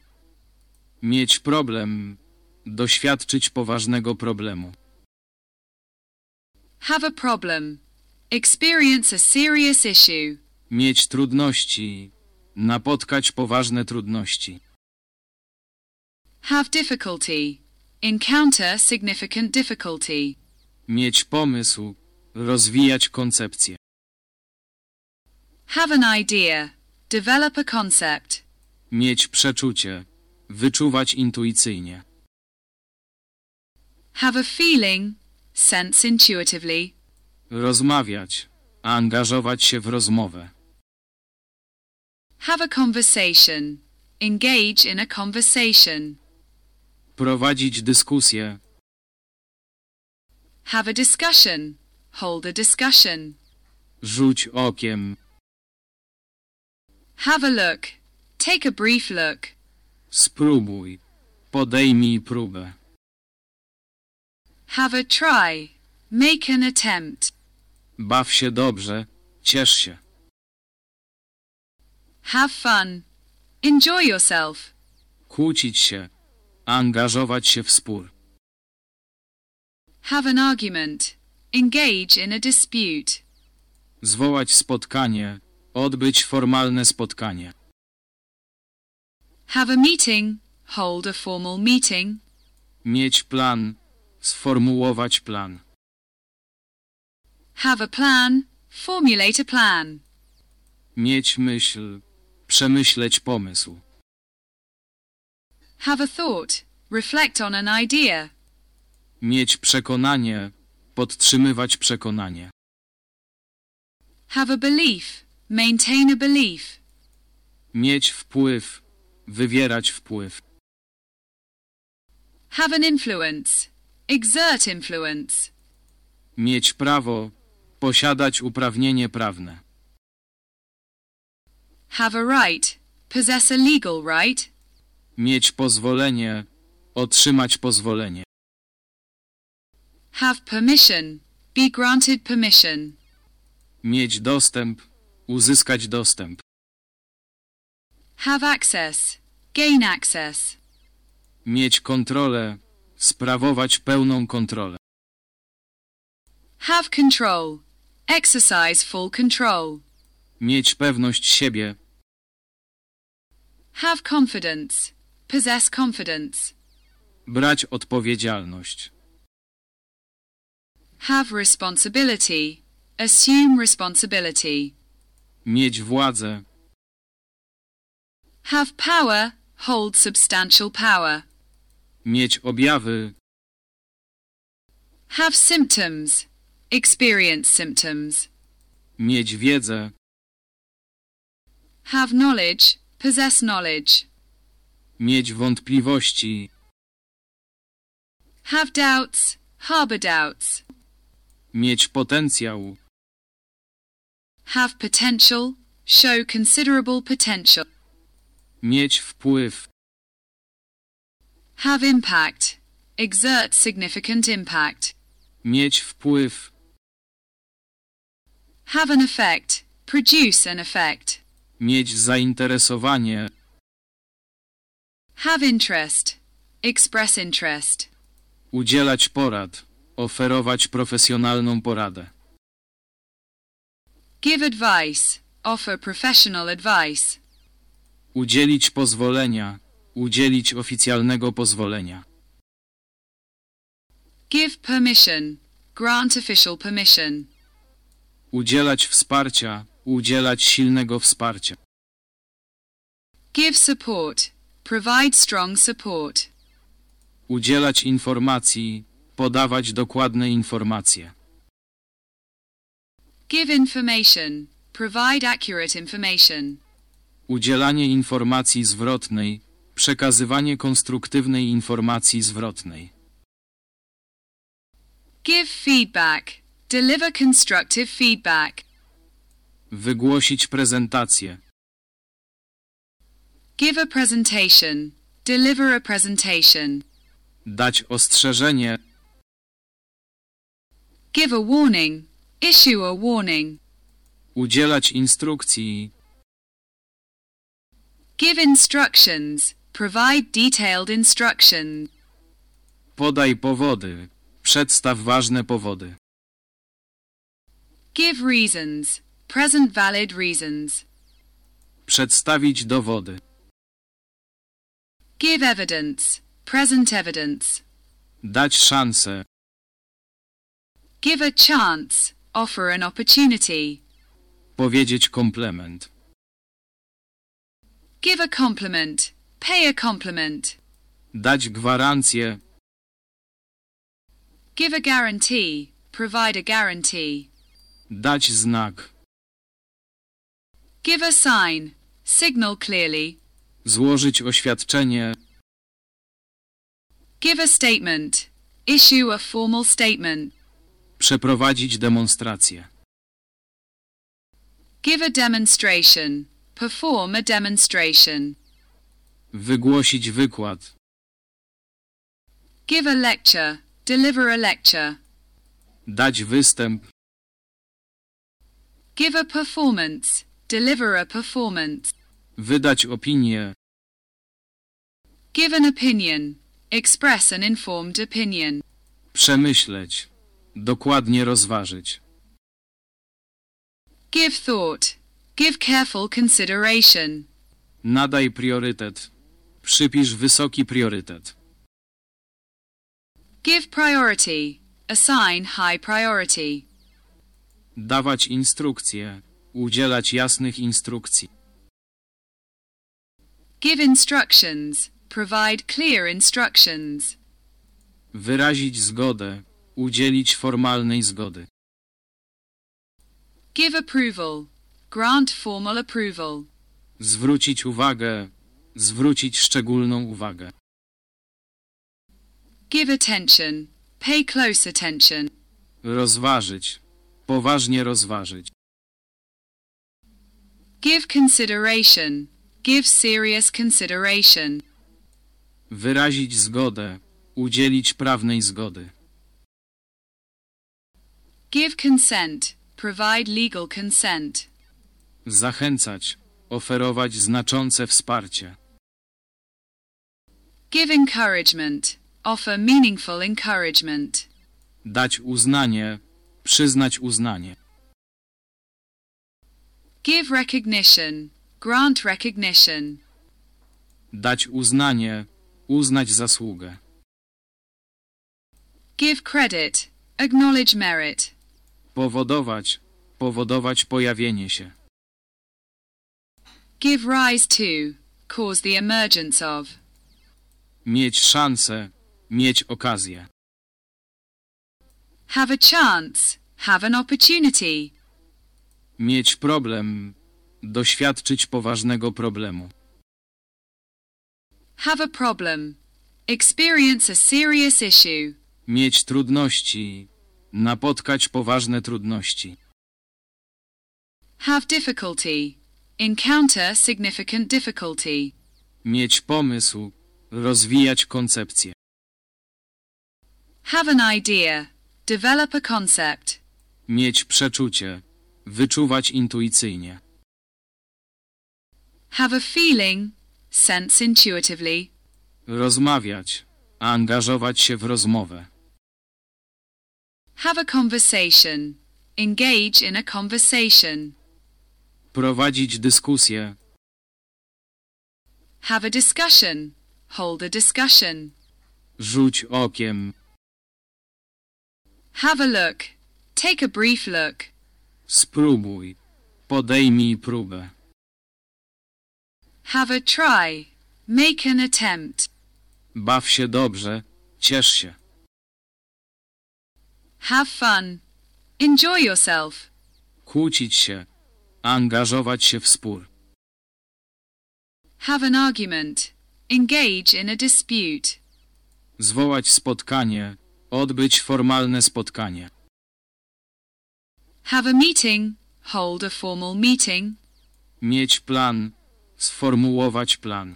Mieć problem. Doświadczyć poważnego problemu. Have a problem. Experience a serious issue. Mieć trudności. Napotkać poważne trudności. Have difficulty. Encounter significant difficulty. Mieć pomysł. Rozwijać koncepcję. Have an idea. Develop a concept. Mieć przeczucie. Wyczuwać intuicyjnie. Have a feeling. Sense intuitively. Rozmawiać. Angażować się w rozmowę. Have a conversation. Engage in a conversation. Prowadzić dyskusję. Have a discussion. Hold a discussion. Rzuć okiem. Have a look. Take a brief look. Spróbuj. Podejmij próbę. Have a try. Make an attempt. Baw się dobrze. Ciesz się. Have fun. Enjoy yourself. Kłócić się. Angażować się w spór. Have an argument. Engage in a dispute. Zwołać spotkanie. Odbyć formalne spotkanie. Have a meeting. Hold a formal meeting. Mieć plan. Sformułować plan. Have a plan. Formulate a plan. Mieć myśl. Przemyśleć pomysł. Have a thought. Reflect on an idea. Mieć przekonanie. Podtrzymywać przekonanie. Have a belief. Maintain a belief. Mieć wpływ. Wywierać wpływ. Have an influence. Exert influence. Mieć prawo. Posiadać uprawnienie prawne. Have a right. possess a legal right, Mieć pozwolenie. Otrzymać pozwolenie. have permission, be granted permission, Mieć dostęp. Uzyskać dostęp. have access, gain access, Mieć kontrolę. Sprawować pełną kontrolę. have control, exercise full control, Mieć pewność siebie. have confidence, possess confidence, Brać odpowiedzialność. have responsibility, assume responsibility, Mieć władzę. have power, hold substantial power, Mieć objawy. have symptoms, experience symptoms, Mieć wiedzę. have knowledge, possess knowledge, Mieć wątpliwości. have doubts, harbor doubts, Mieć potencjał. have potential, show considerable potential, Mieć wpływ. Have impact, exert significant impact, Mieć wpływ. have an effect, produce an effect, Mieć zainteresowanie. have interest, express interest, Udzielać porad. Oferować profesjonalną poradę. give advice, offer professional advice, Udzielić pozwolenia. Udzielić oficjalnego pozwolenia. give permission, grant official permission, Udzielać wsparcia. Udzielać silnego wsparcia. give support, provide strong support, Udzielać informacji. Podawać dokładne informacje. give information, provide accurate information, Udzielanie informacji zwrotnej. Przekazywanie konstruktywnej informacji zwrotnej. give feedback, deliver constructive feedback, Wygłosić prezentację. give a presentation, deliver a presentation, Dać ostrzeżenie. give a warning, issue a warning, Udzielać instrukcji. give instructions, provide detailed instructions, Podaj powody. Przedstaw ważne powody. give reasons, present valid reasons, Przedstawić dowody. give evidence, present evidence, Dać szansę. give a chance, offer an opportunity, Powiedzieć komplement. give a compliment, pay a compliment, Dać gwarancję. give a guarantee, provide a guarantee, Dać znak. give a sign, signal clearly, Złożyć oświadczenie. give a statement, issue a formal statement, Przeprowadzić demonstrację. give a demonstration, perform a demonstration, Wygłosić wykład. give a lecture, deliver a lecture, Dać występ. give a performance, deliver a performance, Wydać opinię. give an opinion, express an informed opinion, Przemyśleć. Dokładnie rozważyć. give thought, give careful consideration, Nadaj priorytet. Przypisz wysoki priorytet. give priority, assign high priority, Dawać instrukcje. Udzielać jasnych instrukcji. give instructions, provide clear instructions, Wyrazić zgodę. Udzielić formalnej zgody. give approval, grant formal approval, Zwrócić uwagę. Zwrócić szczególną uwagę. give attention, pay close attention, Rozważyć. Poważnie rozważyć. give consideration, Give serious consideration. Wyrazić zgodę. Udzielić prawnej zgody. Give consent. Provide legal consent. Zachęcać. Oferować znaczące wsparcie. Give encouragement. Offer meaningful encouragement. Dać uznanie. Przyznać uznanie. Give recognition. Grant recognition. Dać uznanie. Uznać zasługę. Give credit. Acknowledge merit. Powodować. Powodować pojawienie się. Give rise to. Cause the emergence of. Mieć szansę. Mieć okazję. Have a chance. Have an opportunity. Mieć problem. Doświadczyć poważnego problemu. Have a problem. Experience a serious issue. Mieć trudności. Napotkać poważne trudności. Have difficulty. Encounter significant difficulty. Mieć pomysł. Rozwijać koncepcję. Have an idea. Develop a concept. Mieć przeczucie. Wyczuwać intuicyjnie. Have a feeling. Sense intuitively. Rozmawiać. Angażować się w rozmowę. Have a conversation. Engage in a conversation. Prowadzić dyskusję. Have a discussion. Hold a discussion. Rzuć okiem. Have a look. Take a brief look. Spróbuj. Podejmij próbę. Have a try. Make an attempt. Baw się dobrze. Ciesz się. Have fun. Enjoy yourself. Kłócić się. Angażować się w spór. Have an argument. Engage in a dispute. Zwołać spotkanie. Odbyć formalne spotkanie. Have a meeting. Hold a formal meeting. Mieć plan. Sformułować plan.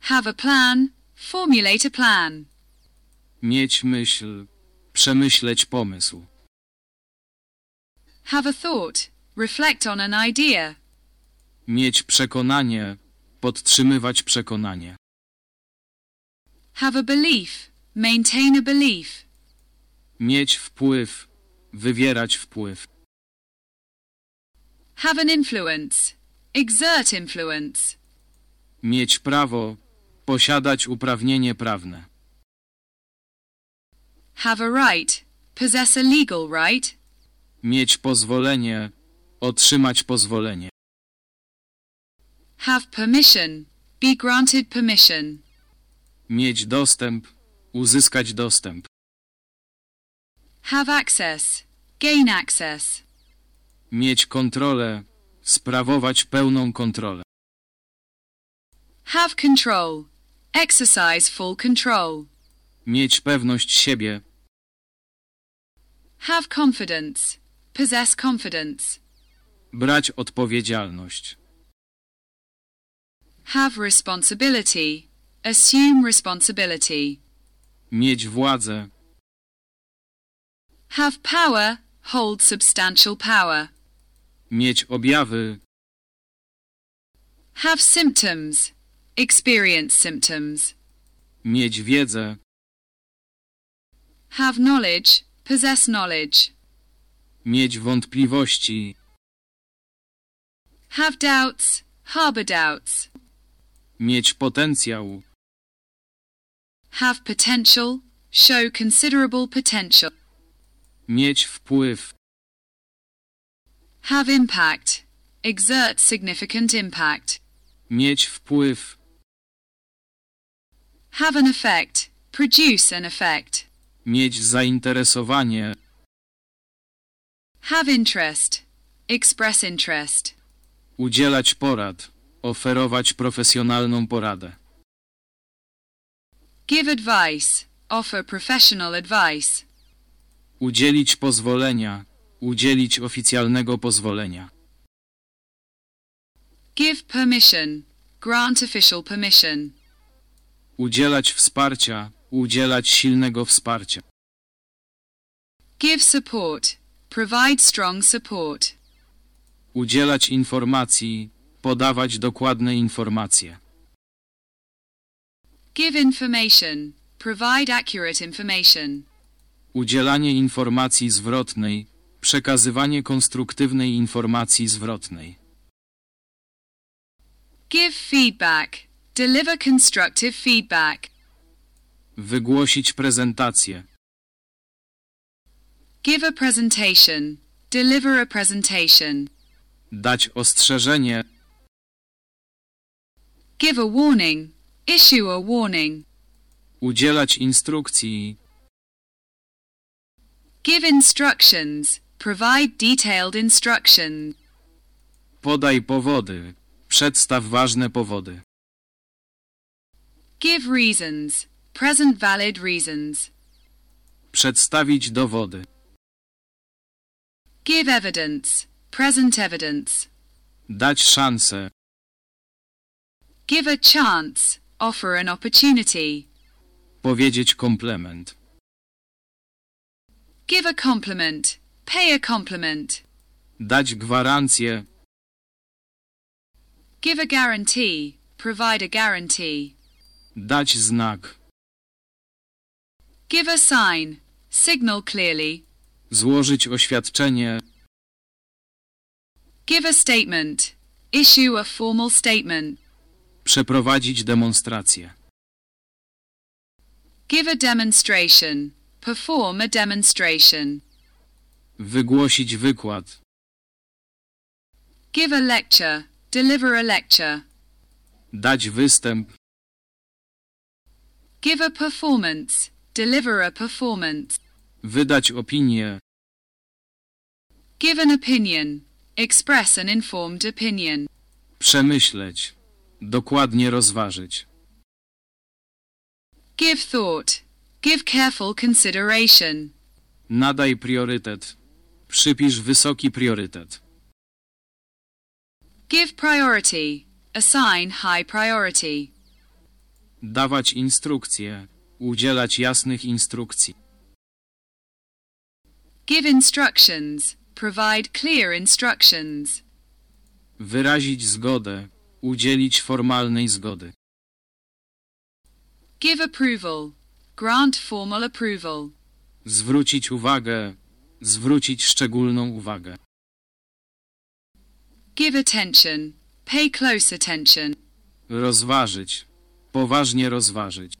Have a plan. Formulate a plan. Mieć myśl. Przemyśleć pomysł. Have a thought. Reflect on an idea. Mieć przekonanie. Podtrzymywać przekonanie. Have a belief. Maintain a belief. Mieć wpływ. Wywierać wpływ. Have an influence. Exert influence. Mieć prawo. Posiadać uprawnienie prawne. Have a right. Possess a legal right. Mieć pozwolenie. Otrzymać pozwolenie. Have permission. Be granted permission. Mieć dostęp. Uzyskać dostęp. Have access. Gain access. Mieć kontrolę. Sprawować pełną kontrolę. Have control. Exercise full control. Mieć pewność siebie. Have confidence. Possess confidence. Brać odpowiedzialność. Have responsibility. Assume responsibility. Mieć władzę. Have power. Hold substantial power. Mieć objawy. Have symptoms. Experience symptoms. Mieć wiedzę. Have knowledge. Possess knowledge. Mieć wątpliwości. Have doubts. Harbor doubts. Mieć potencjał. Have potential. Show considerable potential. Mieć wpływ. Have impact. Exert significant impact. Mieć wpływ. Have an effect. Produce an effect. Mieć zainteresowanie. Have interest. Express interest. Udzielać porad. Oferować profesjonalną poradę. Give advice. Offer professional advice. Udzielić pozwolenia. Udzielić oficjalnego pozwolenia. Give permission. Grant official permission. Udzielać wsparcia, udzielać silnego wsparcia. Give support. Provide strong support. Udzielać informacji, podawać dokładne informacje. Give information. Provide accurate information. Udzielanie informacji zwrotnej, przekazywanie konstruktywnej informacji zwrotnej. Give feedback. Deliver constructive feedback. Wygłosić prezentację. Give a presentation. Deliver a presentation. Dać ostrzeżenie. Give a warning. Issue a warning. Udzielać instrukcji. Give instructions. Provide detailed instructions. Podaj powody. Przedstaw ważne powody. Give reasons. Present valid reasons. Przedstawić dowody. Give evidence. Present evidence. Dać szansę. Give a chance. Offer an opportunity. Powiedzieć komplement. Give a compliment. Pay a compliment. Dać gwarancję. Give a guarantee. Provide a guarantee. Dać znak. Give a sign. Signal clearly. Złożyć oświadczenie. Give a statement. Issue a formal statement. Przeprowadzić demonstrację. Give a demonstration. Perform a demonstration. Wygłosić wykład. Give a lecture. Deliver a lecture. Dać występ. Give a performance. Deliver a performance. Wydać opinię. Give an opinion. Express an informed opinion. Przemyśleć. Dokładnie rozważyć. Give thought. Give careful consideration. Nadaj priorytet. Przypisz wysoki priorytet. Give priority. Assign high priority. Dawać instrukcje. Udzielać jasnych instrukcji. Give instructions. Provide clear instructions. Wyrazić zgodę. Udzielić formalnej zgody. Give approval. Grant formal approval. Zwrócić uwagę. Zwrócić szczególną uwagę. Give attention. Pay close attention. Rozważyć. Poważnie rozważyć.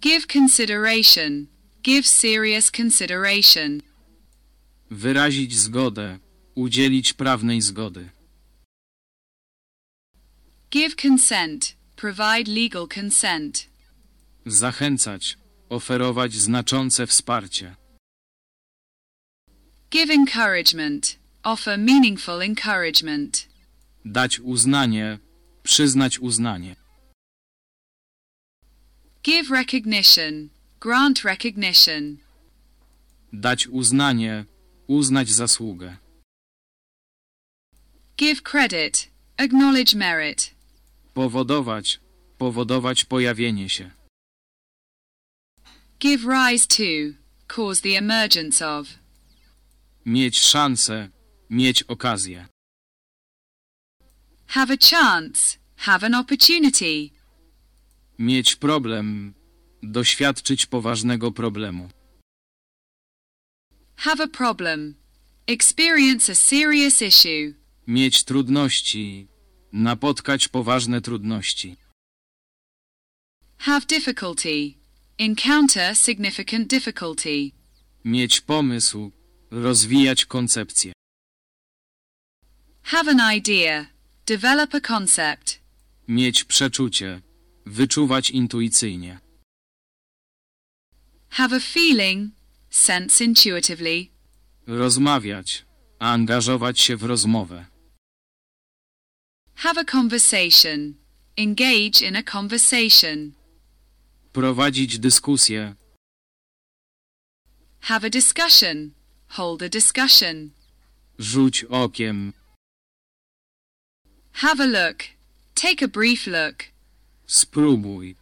Give consideration. Give serious consideration. Wyrazić zgodę. Udzielić prawnej zgody. Give consent. Provide legal consent. Zachęcać. Oferować znaczące wsparcie. Give encouragement. Offer meaningful encouragement. Dać uznanie. Przyznać uznanie. Give recognition. Grant recognition. Dać uznanie. Uznać zasługę. Give credit. Acknowledge merit. Powodować. Powodować pojawienie się. Give rise to. Cause the emergence of. Mieć szansę. Mieć okazję. Have a chance. Have an opportunity. Mieć problem. Doświadczyć poważnego problemu. Have a problem. Experience a serious issue. Mieć trudności. Napotkać poważne trudności. Have difficulty. Encounter significant difficulty. Mieć pomysł. Rozwijać koncepcję. Have an idea. Develop a concept. Mieć przeczucie. Wyczuwać intuicyjnie. Have a feeling. Sense intuitively. Rozmawiać. Angażować się w rozmowę. Have a conversation. Engage in a conversation. Prowadzić dyskusję. Have a discussion. Hold a discussion. Rzuć okiem. Have a look. Take a brief look. Spróbuj.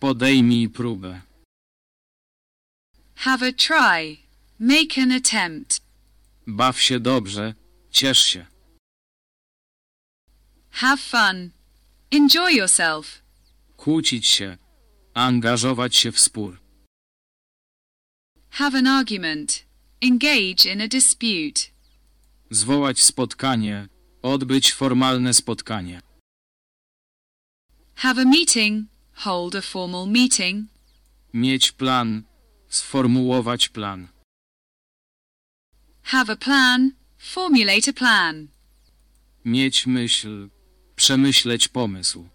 Podejmij próbę. Have a try. Make an attempt. Baw się dobrze. Ciesz się. Have fun. Enjoy yourself. Kłócić się. Angażować się w spór. Have an argument. Engage in a dispute. Zwołać spotkanie. Odbyć formalne spotkanie. Have a meeting. Hold a formal meeting. Mieć plan. Sformułować plan. Have a plan. Formulate a plan. Mieć myśl. Przemyśleć pomysł.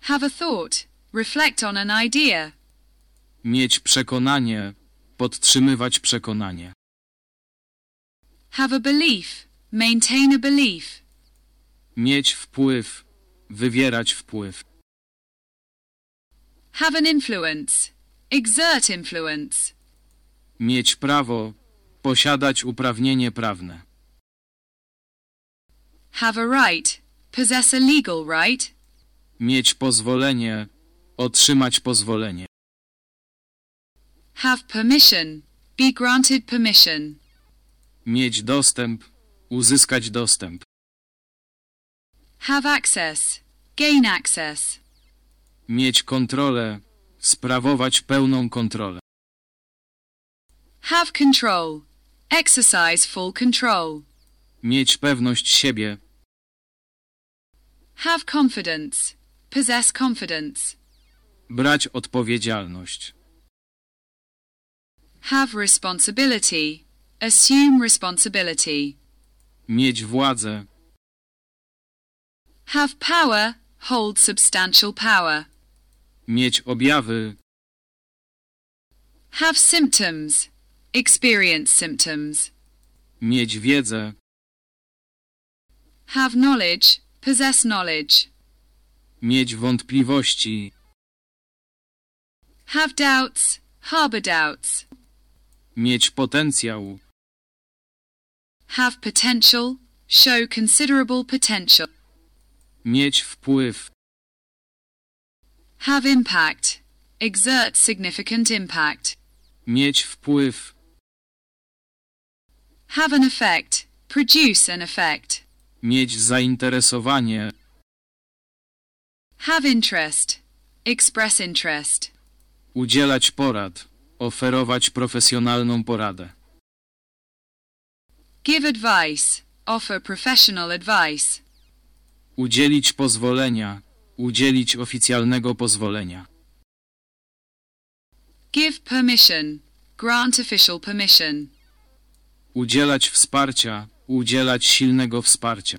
Have a thought. Reflect on an idea. Mieć przekonanie. Podtrzymywać przekonanie. Have a belief. Maintain a belief. Mieć wpływ. Wywierać wpływ. Have an influence. Exert influence. Mieć prawo. Posiadać uprawnienie prawne. Have a right. Possess a legal right. Mieć pozwolenie. Otrzymać pozwolenie. Have permission. Be granted permission. Mieć dostęp. Uzyskać dostęp. Have access. Gain access. Mieć kontrolę. Sprawować pełną kontrolę. Have control. Exercise full control. Mieć pewność siebie. Have confidence. Possess confidence. Brać odpowiedzialność. Have responsibility. Assume responsibility. Mieć władzę. Have power. Hold substantial power. Mieć objawy. Have symptoms. Experience symptoms. Mieć wiedzę. Have knowledge. Possess knowledge. Mieć wątpliwości. Have doubts. Harbor doubts. Mieć potencjał. Have potential. Show considerable potential. Mieć wpływ. Have impact. Exert significant impact. Mieć wpływ. Have an effect. Produce an effect. Mieć zainteresowanie. Have interest. Express interest. Udzielać porad. Oferować profesjonalną poradę. Give advice. Offer professional advice. Udzielić pozwolenia. Udzielić oficjalnego pozwolenia. Give permission. Grant official permission. Udzielać wsparcia. Udzielać silnego wsparcia.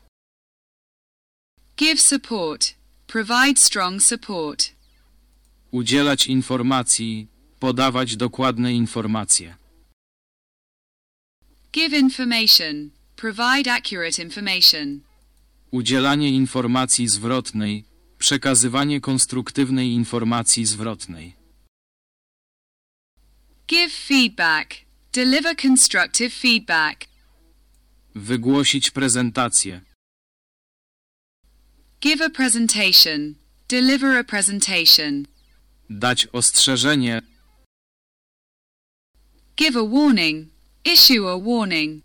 Give support. Provide strong support. Udzielać informacji. Podawać dokładne informacje. Give information. Provide accurate information. Udzielanie informacji zwrotnej. Przekazywanie konstruktywnej informacji zwrotnej. Give feedback. Deliver constructive feedback. Wygłosić prezentację. Give a presentation. Deliver a presentation. Dać ostrzeżenie. Give a warning. Issue a warning.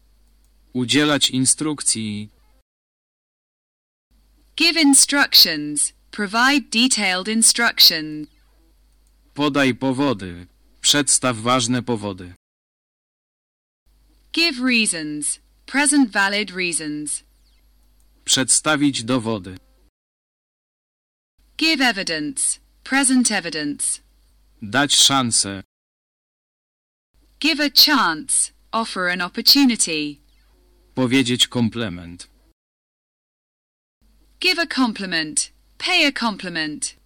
Udzielać instrukcji. Give instructions. Provide detailed instructions. Podaj powody. Przedstaw ważne powody. Give reasons. Present valid reasons. Przedstawić dowody. Give evidence. Present evidence. Dać szansę. Give a chance. Offer an opportunity. Powiedzieć komplement. Give a compliment. Pay a compliment.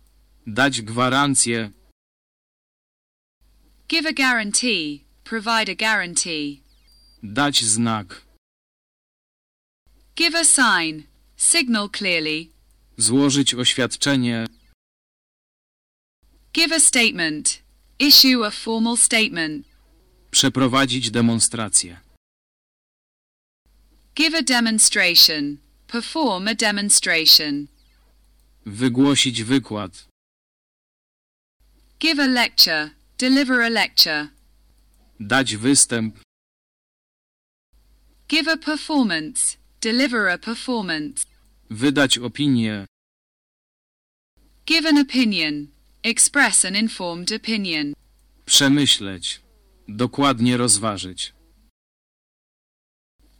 Dać gwarancję. Give a guarantee. Provide a guarantee. Dać znak. Give a sign. Signal clearly. Złożyć oświadczenie. Give a statement. Issue a formal statement. Przeprowadzić demonstrację. Give a demonstration. perform a demonstration. Wygłosić wykład. Give a lecture, deliver a lecture. Dać występ. Give a performance, deliver a performance. Wydać opinię. Give an opinion, express an informed opinion. Przemyśleć. Dokładnie rozważyć.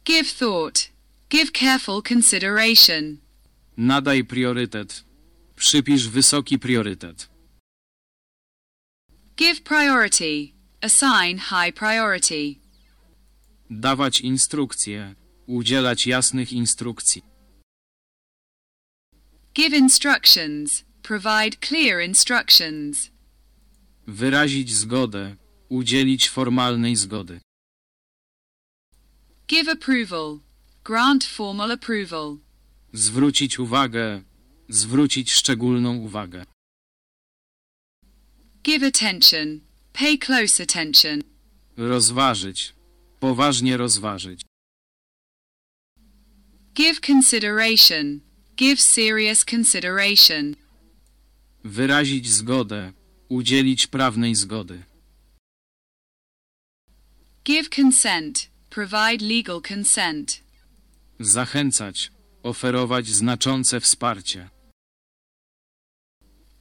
Give thought, give careful consideration. Nadaj priorytet. Przypisz wysoki priorytet. Give priority, assign high priority. Dawać instrukcje. Udzielać jasnych instrukcji. Give instructions, provide clear instructions. Wyrazić zgodę. Udzielić formalnej zgody. Give approval, grant formal approval. Zwrócić uwagę. Zwrócić szczególną uwagę. Give attention, pay close attention. Rozważyć. Poważnie rozważyć. Give consideration, give serious consideration. Wyrazić zgodę. Udzielić prawnej zgody. Give consent, provide legal consent. Zachęcać. Oferować znaczące wsparcie.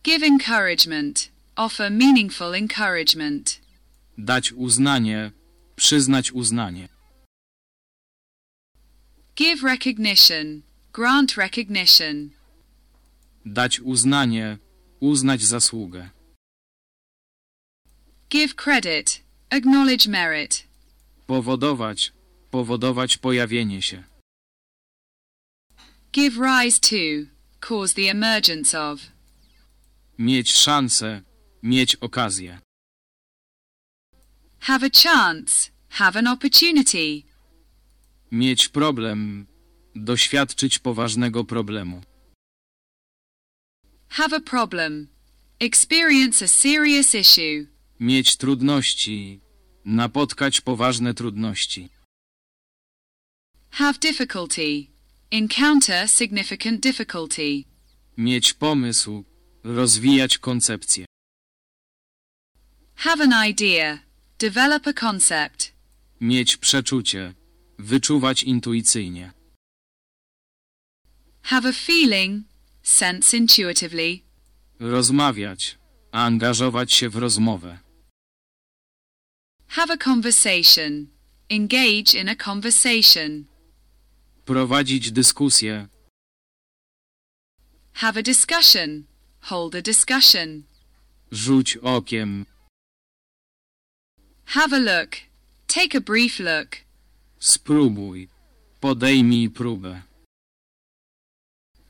Give encouragement, offer meaningful encouragement. Dać uznanie. Przyznać uznanie. Give recognition, grant recognition. Dać uznanie. Uznać zasługę. Give credit, acknowledge merit. Powodować. Powodować pojawienie się. Give rise to, cause the emergence of. Mieć szansę. Mieć okazję. Have a chance, have an opportunity. Mieć problem. Doświadczyć poważnego problemu. Have a problem. Experience a serious issue. Mieć trudności. Napotkać poważne trudności. Have difficulty. Encounter significant difficulty. Mieć pomysł. Rozwijać koncepcję. Have an idea. Develop a concept. Mieć przeczucie. Wyczuwać intuicyjnie. Have a feeling. Sense intuitively. Rozmawiać. Angażować się w rozmowę. Have a conversation. Engage in a conversation. Prowadzić dyskusję. Have a discussion. Hold a discussion. Rzuć okiem. Have a look. Take a brief look. Spróbuj. Podejmij próbę.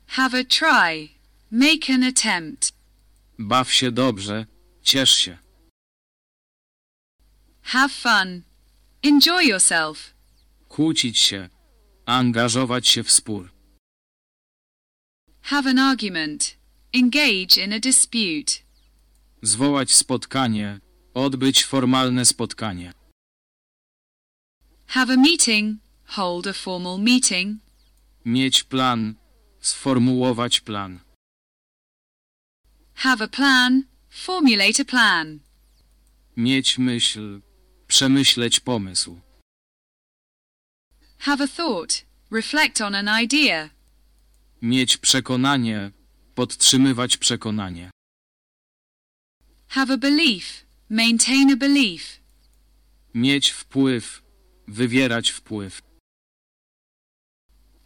Have a try. Make an attempt. Baw się dobrze. Ciesz się. Have fun. Enjoy yourself. Kłócić się. Angażować się w spór. Have an argument. Engage in a dispute. Zwołać spotkanie. Odbyć formalne spotkanie. Have a meeting. Hold a formal meeting. Mieć plan. Sformułować plan. Have a plan. Formulate a plan. Mieć myśl. Przemyśleć pomysł. Have a thought. Reflect on an idea. Mieć przekonanie. Podtrzymywać przekonanie. Have a belief. Maintain a belief. Mieć wpływ. Wywierać wpływ.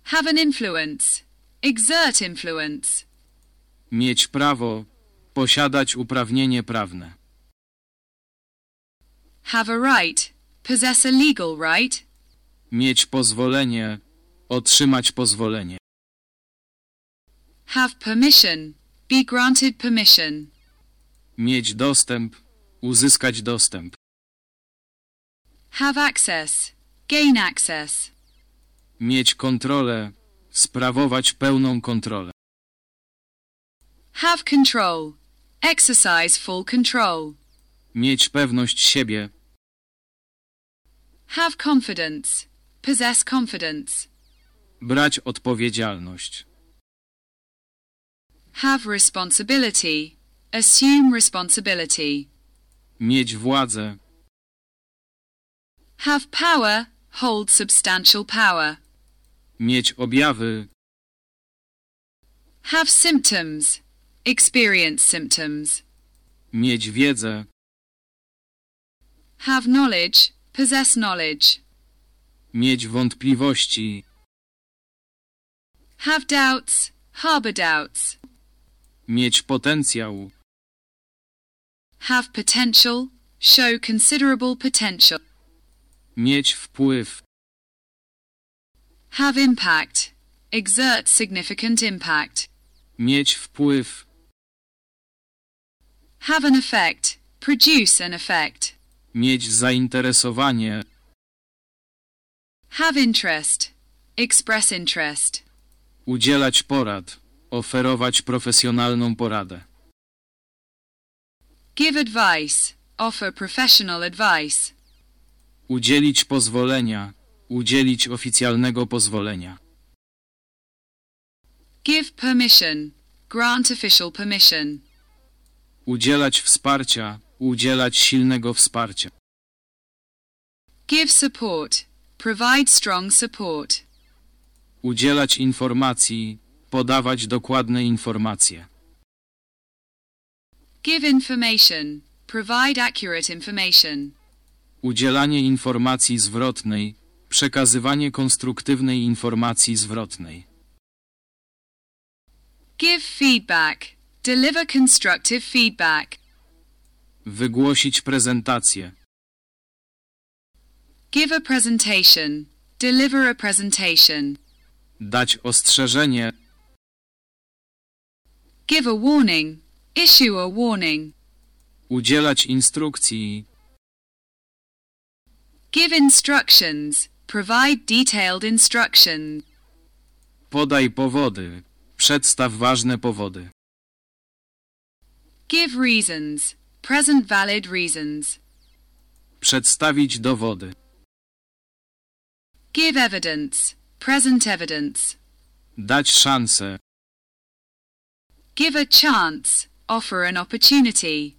Have an influence. Exert influence. Mieć prawo. Posiadać uprawnienie prawne. Have a right. Possess a legal right. Mieć pozwolenie. Otrzymać pozwolenie. Have permission. Be granted permission. Mieć dostęp. Uzyskać dostęp. Have access. Gain access. Mieć kontrolę. Sprawować pełną kontrolę. Have control. Exercise full control. Mieć pewność siebie. Have confidence. Possess confidence. Brać odpowiedzialność. Have responsibility. Assume responsibility. Mieć władzę. Have power. Hold substantial power. Mieć objawy. Have symptoms. Experience symptoms. Mieć wiedzę. Have knowledge. Possess knowledge. Mieć wątpliwości. Have doubts. Harbor doubts. Mieć potencjał. Have potential. Show considerable potential. Mieć wpływ. Have impact. Exert significant impact. Mieć wpływ. Have an effect. Produce an effect. Mieć zainteresowanie. Have interest. Express interest. Udzielać porad. Oferować profesjonalną poradę. Give advice. Offer professional advice. Udzielić pozwolenia. Udzielić oficjalnego pozwolenia. Give permission. Grant official permission. Udzielać wsparcia. Udzielać silnego wsparcia. Give support. Provide strong support. Udzielać informacji. Podawać dokładne informacje. Give information. Provide accurate information. Udzielanie informacji zwrotnej. Przekazywanie konstruktywnej informacji zwrotnej. Give feedback. Deliver constructive feedback. Wygłosić prezentację. Give a presentation. Deliver a presentation. Dać ostrzeżenie. Give a warning. Issue a warning. Udzielać instrukcji. Give instructions. Provide detailed instructions. Podaj powody. Przedstaw ważne powody. Give reasons. Present valid reasons. Przedstawić dowody. Give evidence. Present evidence. Dać szansę. Give a chance. Offer an opportunity.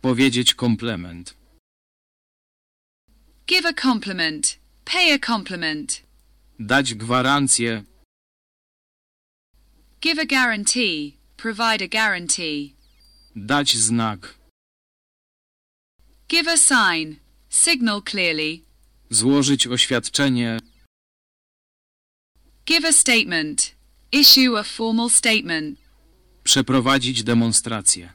Powiedzieć komplement. Give a compliment. Pay a compliment. Dać gwarancję. Give a guarantee. Provide a guarantee. Dać znak. Give a sign. Signal clearly. Złożyć oświadczenie. Give a statement. Issue a formal statement. Przeprowadzić demonstrację.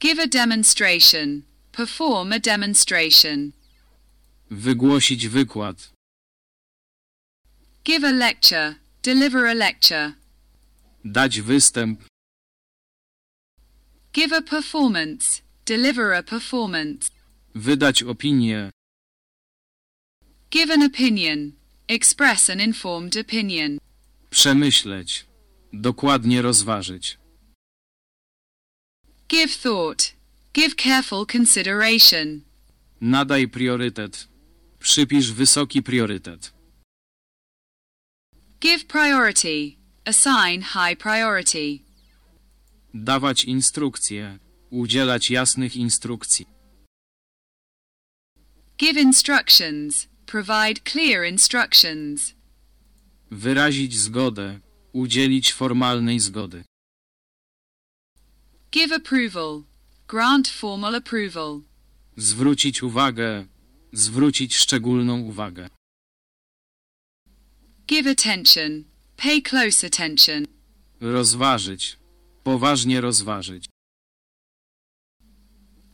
Give a demonstration. Perform a demonstration. Wygłosić wykład. Give a lecture. Deliver a lecture. Dać występ. Give a performance. Deliver a performance. Wydać opinię. Give an opinion. Express an informed opinion. Przemyśleć. Dokładnie rozważyć. Give thought. Give careful consideration. Nadaj priorytet. Przypisz wysoki priorytet. Give priority. Assign high priority. Dawać instrukcje. Udzielać jasnych instrukcji. Give instructions. Provide clear instructions. Wyrazić zgodę. Udzielić formalnej zgody. Give approval. Grant formal approval. Zwrócić uwagę. Zwrócić szczególną uwagę. Give attention. Pay close attention. Rozważyć. Poważnie rozważyć.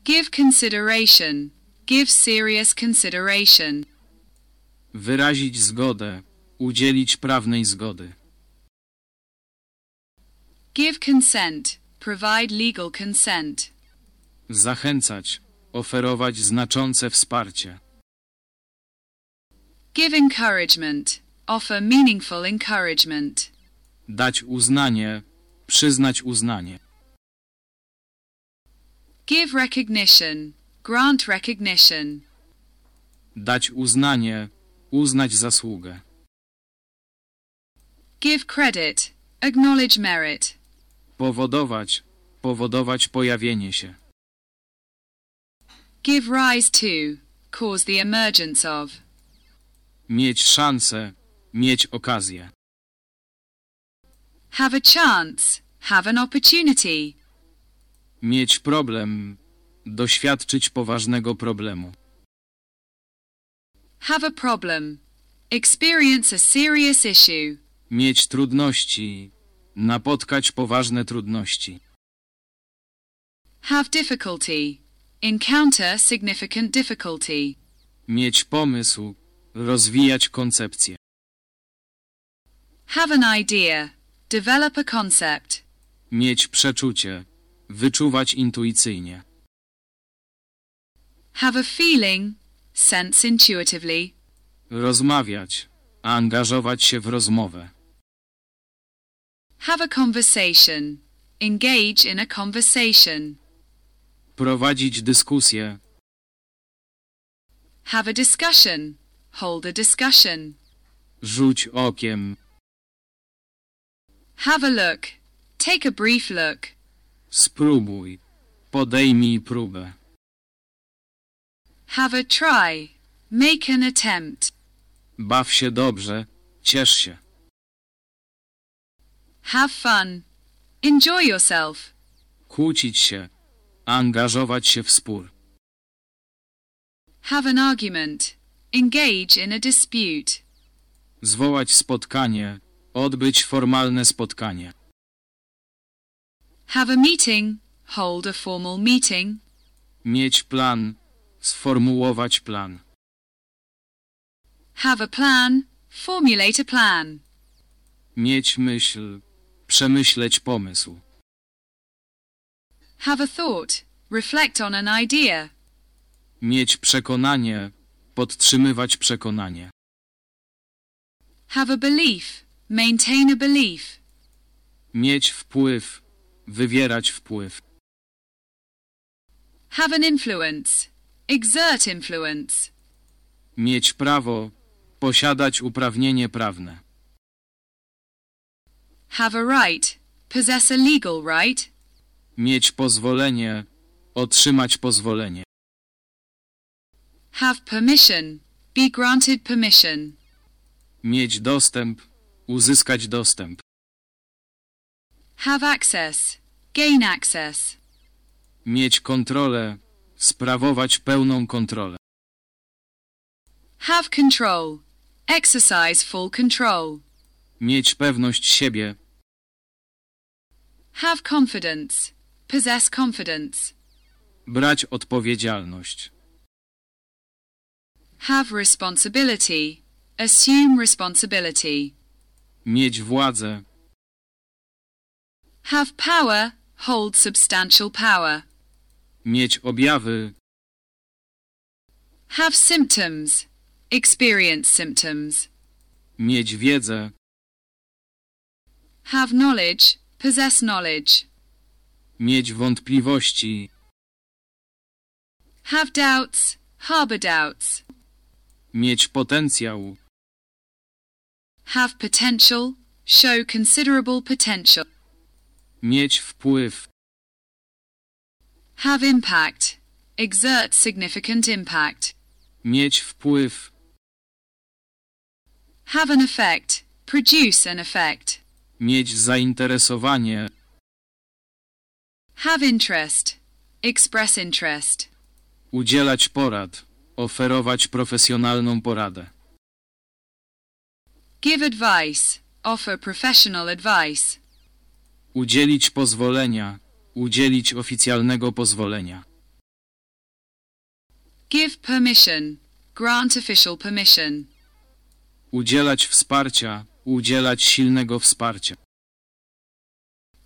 Give consideration. Give serious consideration. Wyrazić zgodę. Udzielić prawnej zgody. Give consent. Provide legal consent. Zachęcać. Oferować znaczące wsparcie. Give encouragement. Offer meaningful encouragement. Dać uznanie. Przyznać uznanie. Give recognition. Grant recognition. Dać uznanie. Uznać zasługę. Give credit. Acknowledge merit. Powodować. Powodować pojawienie się. Give rise to. Cause the emergence of. Mieć szansę. Mieć okazję. Have a chance. Have an opportunity. Mieć problem. Doświadczyć poważnego problemu. Have a problem. Experience a serious issue. Mieć trudności. Napotkać poważne trudności. Have difficulty. Encounter significant difficulty. Mieć pomysł. Rozwijać koncepcję. Have an idea. Develop a concept. Mieć przeczucie. Wyczuwać intuicyjnie. Have a feeling. Sense intuitively. Rozmawiać. Angażować się w rozmowę. Have a conversation. Engage in a conversation. Prowadzić dyskusję. Have a discussion. Hold a discussion. Rzuć okiem. Have a look. Take a brief look. Spróbuj. Podejmij próbę. Have a try. Make an attempt. Baw się dobrze. Ciesz się. Have fun. Enjoy yourself. Kłócić się. Angażować się w spór. Have an argument. Engage in a dispute. Zwołać spotkanie. Odbyć formalne spotkanie. Have a meeting. Hold a formal meeting. Mieć plan. Sformułować plan. Have a plan. Formulate a plan. Mieć myśl. Przemyśleć pomysł. Have a thought. Reflect on an idea. Mieć przekonanie. Podtrzymywać przekonanie. Have a belief. Maintain a belief. Mieć wpływ. Wywierać wpływ. Have an influence. Exert influence. Mieć prawo. Posiadać uprawnienie prawne. Have a right. Possess a legal right. Mieć pozwolenie. Otrzymać pozwolenie. Have permission. Be granted permission. Mieć dostęp. Uzyskać dostęp. Have access. Gain access. Mieć kontrolę. Sprawować pełną kontrolę. Have control. Exercise full control. Mieć pewność siebie. Have confidence. Possess confidence. Brać odpowiedzialność. Have responsibility. Assume responsibility. Mieć władzę. Have power. Hold substantial power. Mieć objawy. Have symptoms. Experience symptoms. Mieć wiedzę. Have knowledge. Possess knowledge. Mieć wątpliwości. Have doubts. Harbor doubts. Mieć potencjał. Have potential. Show considerable potential. Mieć wpływ. Have impact. Exert significant impact. Mieć wpływ. Have an effect. Produce an effect. Mieć zainteresowanie. Have interest. Express interest. Udzielać porad. Oferować profesjonalną poradę. Give advice. Offer professional advice. Udzielić pozwolenia. Udzielić oficjalnego pozwolenia. Give permission. Grant official permission. Udzielać wsparcia. Udzielać silnego wsparcia.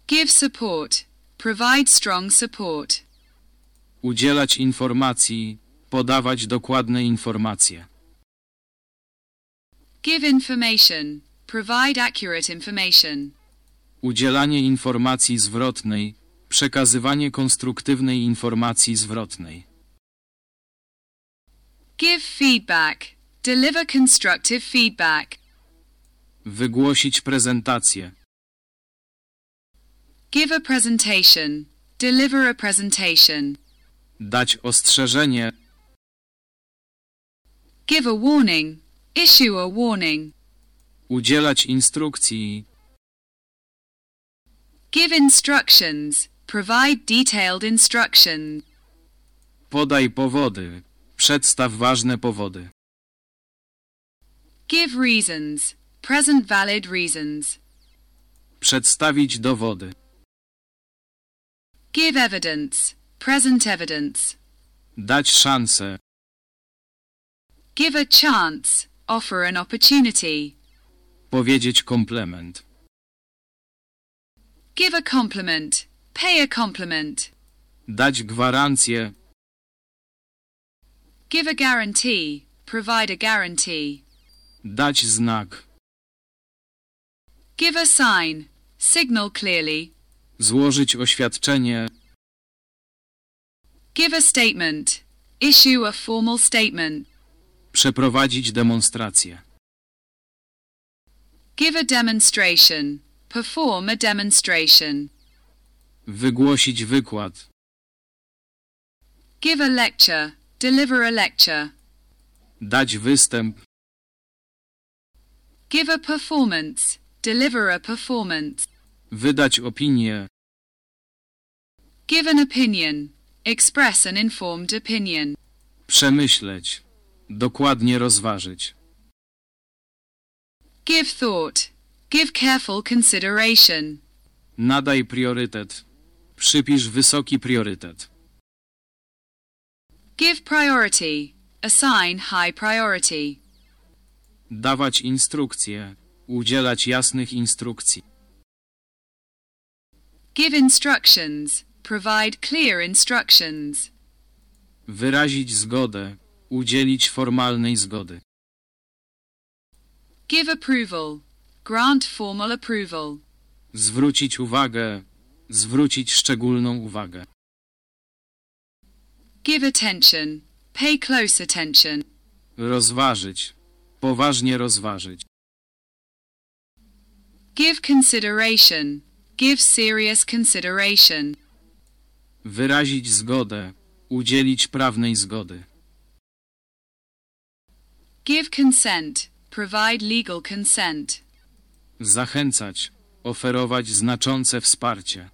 Give support. Provide strong support. Udzielać informacji. Podawać dokładne informacje. Give information. Provide accurate information. Udzielanie informacji zwrotnej. Przekazywanie konstruktywnej informacji zwrotnej. Give feedback. Deliver constructive feedback. Wygłosić prezentację. Give a presentation. Deliver a presentation. Dać ostrzeżenie. Give a warning. Issue a warning. Udzielać instrukcji. Give instructions. Provide detailed instructions. Podaj powody. Przedstaw ważne powody. Give reasons. Present valid reasons. Przedstawić dowody. Give evidence. Present evidence. Dać szansę. Give a chance. Offer an opportunity. Powiedzieć komplement. Give a compliment. Pay a compliment. Dać gwarancję. Give a guarantee. Provide a guarantee. Dać znak. Give a sign. Signal clearly. Złożyć oświadczenie. Give a statement. Issue a formal statement. Przeprowadzić demonstrację. Give a demonstration. Perform a demonstration. Wygłosić wykład. Give a lecture. Deliver a lecture. Dać występ. Give a performance. Deliver a performance. Wydać opinię. Give an opinion. Express an informed opinion. Przemyśleć. Dokładnie rozważyć. Give thought. Give careful consideration. Nadaj priorytet. Przypisz wysoki priorytet. Give priority. Assign high priority. Dawać instrukcje. Udzielać jasnych instrukcji. Give instructions. Provide clear instructions. Wyrazić zgodę. Udzielić formalnej zgody. Give approval. Grant formal approval. Zwrócić uwagę. Zwrócić szczególną uwagę. Give attention. Pay close attention. Rozważyć. Poważnie rozważyć. Give consideration. Give serious consideration. Wyrazić zgodę. Udzielić prawnej zgody. Give consent. Provide legal consent. Zachęcać. Oferować znaczące wsparcie.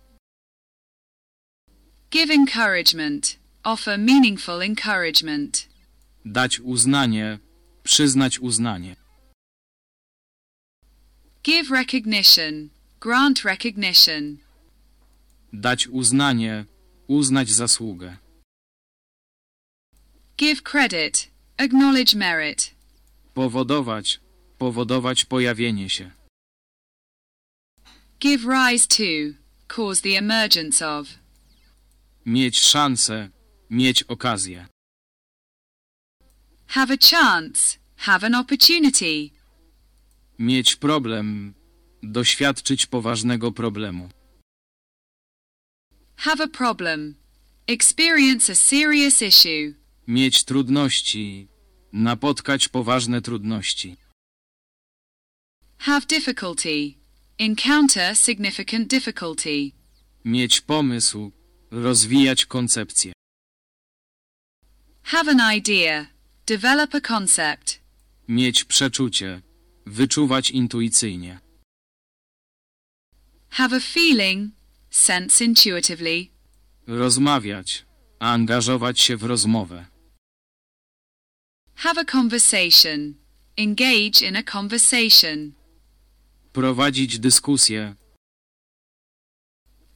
Give encouragement. Offer meaningful encouragement. Dać uznanie. Przyznać uznanie. Give recognition. Grant recognition. Dać uznanie. Uznać zasługę. Give credit. Acknowledge merit. Powodować. Powodować pojawienie się. Give rise to. Cause the emergence of. Mieć szansę. Mieć okazję. Have a chance. Have an opportunity. Mieć problem. Doświadczyć poważnego problemu. Have a problem. Experience a serious issue. Mieć trudności. Napotkać poważne trudności. Have difficulty. Encounter significant difficulty. Mieć pomysł. Rozwijać koncepcję. Have an idea. Develop a concept. Mieć przeczucie. Wyczuwać intuicyjnie. Have a feeling. Sense intuitively. Rozmawiać. Angażować się w rozmowę. Have a conversation. Engage in a conversation. Prowadzić dyskusję.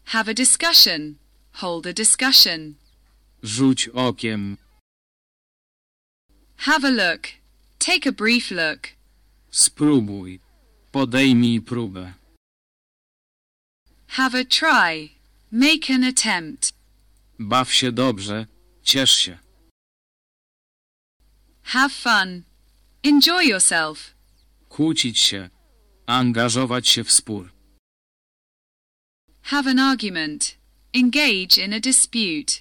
Have a discussion. Hold a discussion. Rzuć okiem. Have a look. Take a brief look. Spróbuj. Podejmij próbę. Have a try. Make an attempt. Baw się dobrze. Ciesz się. Have fun. Enjoy yourself. Kłócić się. Angażować się w spór. Have an argument. Engage in a dispute.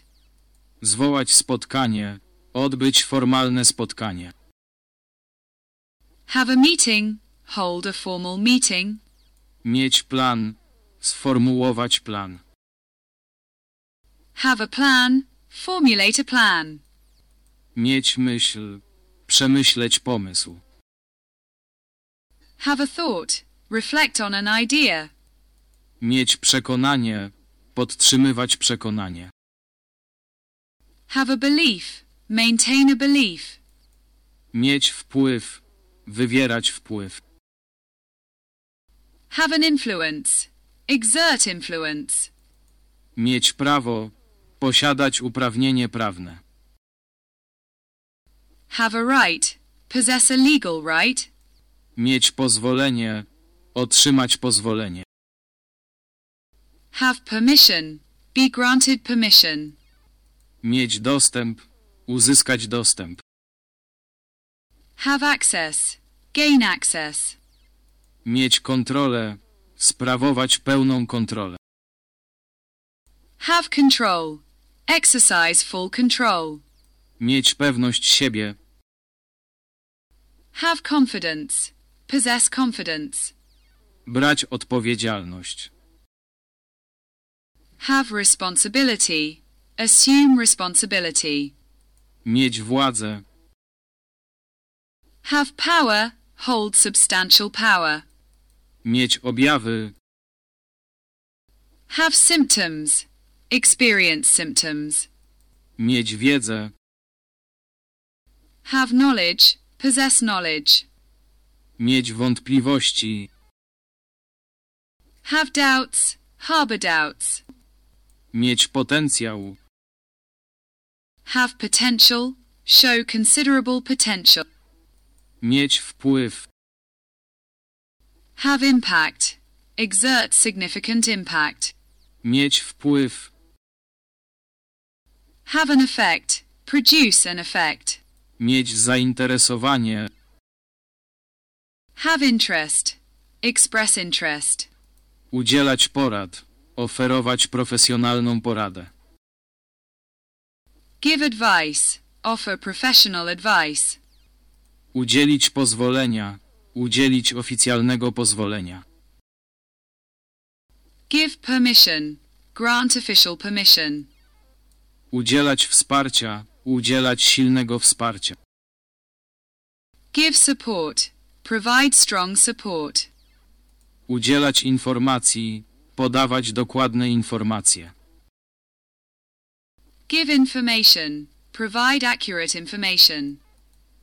Zwołać spotkanie. Odbyć formalne spotkanie. Have a meeting. hold a formal meeting. Mieć plan. Sformułować plan. Have a plan, formulate a plan. Mieć myśl. Przemyśleć pomysł. Have a thought, reflect on an idea. Mieć przekonanie. Podtrzymywać przekonanie. Have a belief, maintain a belief. Mieć wpływ. Wywierać wpływ. Have an influence, exert influence. Mieć prawo. Posiadać uprawnienie prawne. Have a right, possess a legal right. Mieć pozwolenie. Otrzymać pozwolenie. Have permission, be granted permission. Mieć dostęp. Uzyskać dostęp. Have access, gain access. Mieć kontrolę. Sprawować pełną kontrolę. Have control, exercise full control. Mieć pewność siebie. Have confidence, possess confidence. Brać odpowiedzialność. Have responsibility, assume responsibility. Mieć władzę. Have power, hold substantial power. Mieć objawy. Have symptoms, experience symptoms. Mieć wiedzę. Have knowledge, possess knowledge. Mieć wątpliwości. Have doubts, harbor doubts. Mieć potencjał. Have potential, show considerable potential. Mieć wpływ. Have impact, exert significant impact. Mieć wpływ. Have an effect, produce an effect. Mieć zainteresowanie. Have interest, express interest. Udzielać porad. Oferować profesjonalną poradę. Give advice, offer professional advice. Udzielić pozwolenia. Udzielić oficjalnego pozwolenia. Give permission, grant official permission. Udzielać wsparcia. Udzielać silnego wsparcia. Give support, provide strong support. Udzielać informacji. Podawać dokładne informacje. Give information, provide accurate information.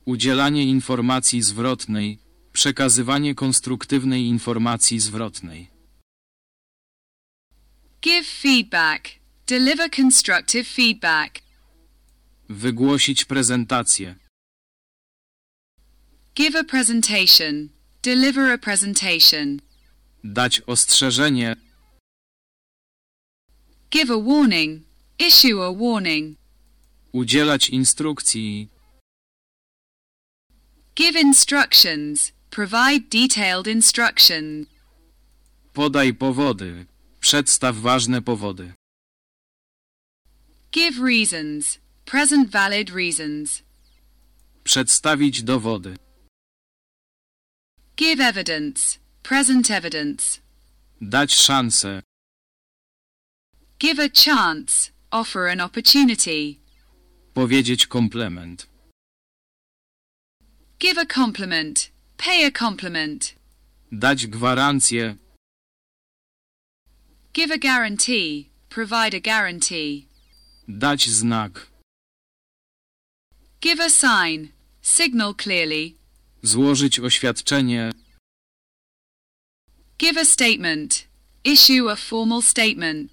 Udzielanie informacji zwrotnej. Przekazywanie konstruktywnej informacji zwrotnej. Give feedback, deliver constructive feedback. Wygłosić prezentację. Give a presentation, deliver a presentation. Dać ostrzeżenie. Give a warning, issue a warning. Udzielać instrukcji. Give instructions, provide detailed instructions. Podaj powody. Przedstaw ważne powody. Give reasons, present valid reasons. Przedstawić dowody. Give evidence, present evidence. Dać szansę. Give a chance, offer an opportunity. Powiedzieć komplement. Give a compliment, pay a compliment. Dać gwarancję. Give a guarantee, provide a guarantee. Dać znak. Give a sign, signal clearly. Złożyć oświadczenie. Give a statement, issue a formal statement.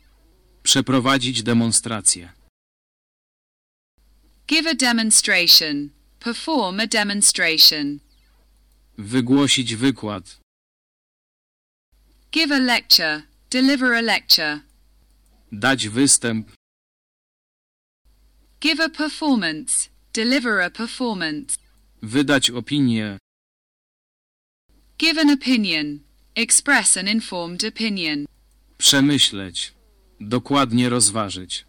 Przeprowadzić demonstrację. Give a demonstration, perform a demonstration. Wygłosić wykład. Give a lecture, deliver a lecture. Dać występ. Give a performance, deliver a performance. Wydać opinię. Give an opinion, express an informed opinion. Przemyśleć. Dokładnie rozważyć.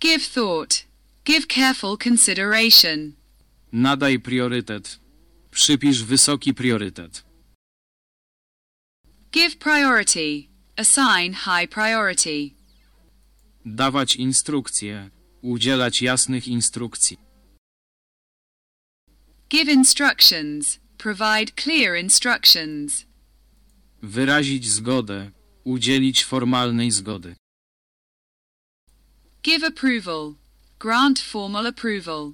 Give thought, give careful consideration. Nadaj priorytet. Przypisz wysoki priorytet. Give priority. Assign high priority. Dawać instrukcje. Udzielać jasnych instrukcji. Give instructions. Provide clear instructions. Wyrazić zgodę. Udzielić formalnej zgody. Give approval. Grant formal approval.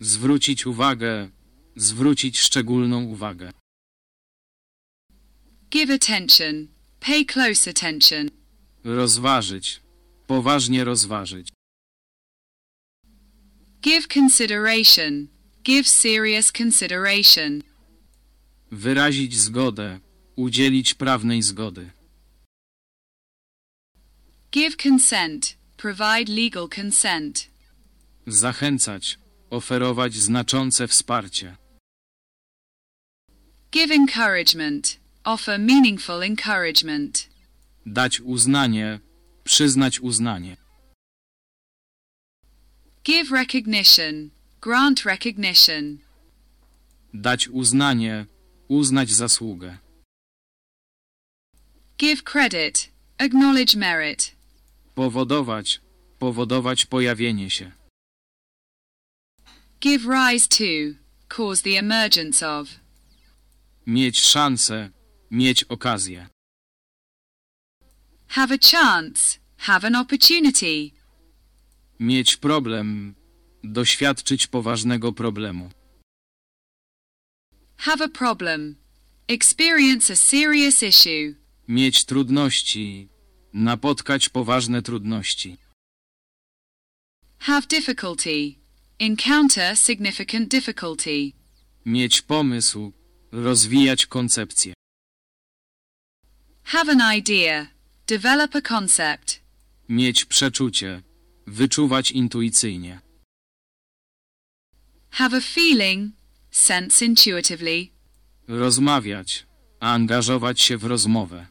Zwrócić uwagę. Zwrócić szczególną uwagę. Give attention. Pay close attention. Rozważyć. Poważnie rozważyć. Give consideration. Give serious consideration. Wyrazić zgodę. Udzielić prawnej zgody. Give consent. Provide legal consent. Zachęcać. Oferować znaczące wsparcie. Give encouragement. Offer meaningful encouragement. Dać uznanie. Przyznać uznanie. Give recognition. Grant recognition. Dać uznanie. Uznać zasługę. Give credit. Acknowledge merit. Powodować. Powodować pojawienie się. Give rise to. Cause the emergence of. Mieć szansę. Mieć okazję. Have a chance. Have an opportunity. Mieć problem. Doświadczyć poważnego problemu. Have a problem. Experience a serious issue. Mieć trudności. Napotkać poważne trudności. Have difficulty. Encounter significant difficulty. Mieć pomysł. Rozwijać koncepcję. Have an idea. Develop a concept. Mieć przeczucie. Wyczuwać intuicyjnie. Have a feeling. Sense intuitively. Rozmawiać. Angażować się w rozmowę.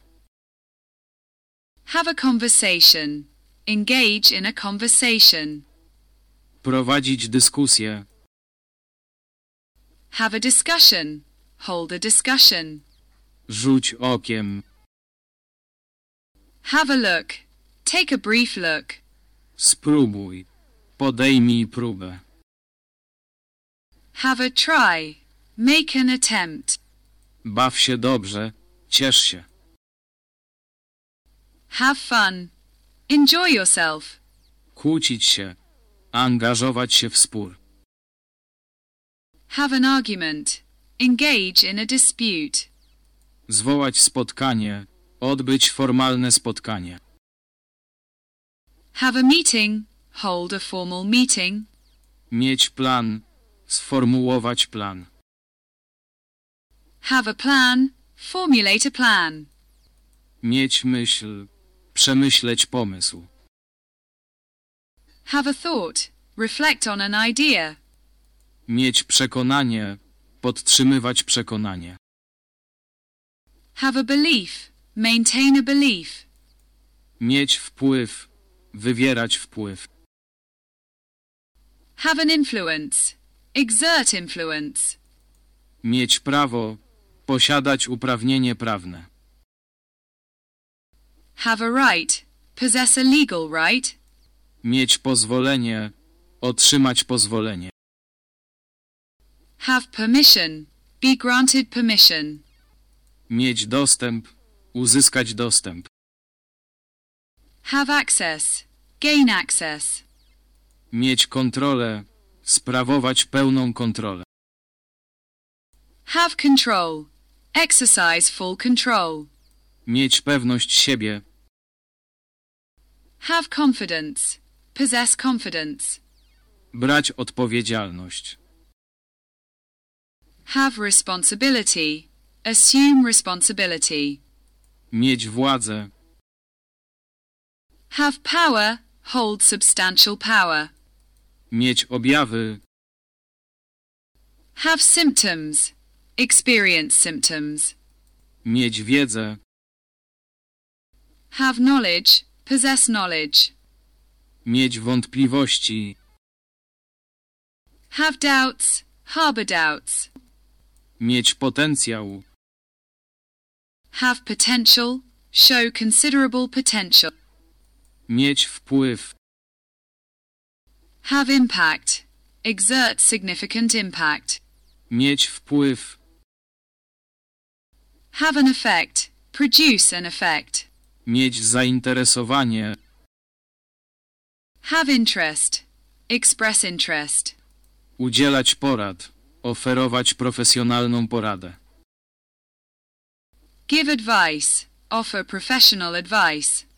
Have a conversation. Engage in a conversation. Prowadzić dyskusję. Have a discussion. Hold a discussion. Rzuć okiem. Have a look. Take a brief look. Spróbuj. Podejmij próbę. Have a try. Make an attempt. Baw się dobrze. Ciesz się. Have fun. Enjoy yourself. Kłócić się. Angażować się w spór. Have an argument. Engage in a dispute. Zwołać spotkanie. Odbyć formalne spotkanie. Have a meeting. Hold a formal meeting. Mieć plan. Sformułować plan. Have a plan. Formulate a plan. Mieć myśl. Przemyśleć pomysł. Have a thought. Reflect on an idea. Mieć przekonanie. Podtrzymywać przekonanie. Have a belief. Maintain a belief. Mieć wpływ. Wywierać wpływ. Have an influence. Exert influence. Mieć prawo. Posiadać uprawnienie prawne. Have a right. Possess a legal right. Mieć pozwolenie. Otrzymać pozwolenie. Have permission. Be granted permission. Mieć dostęp. Uzyskać dostęp. Have access. Gain access. Mieć kontrolę. Sprawować pełną kontrolę. Have control. Exercise full control. Mieć pewność siebie. Have confidence. Possess confidence. Brać odpowiedzialność. Have responsibility. Assume responsibility. Mieć władzę. Have power. Hold substantial power. Mieć objawy. Have symptoms. Experience symptoms. Mieć wiedzę. Have knowledge. Possess knowledge. Mieć wątpliwości. Have doubts. Harbor doubts. Mieć potencjał. Have potential. Show considerable potential. Mieć wpływ. Have impact. Exert significant impact. Mieć wpływ. Have an effect. Produce an effect. Mieć zainteresowanie. Have interest. Express interest. Udzielać porad. Oferować profesjonalną poradę. Give advice. Offer professional advice.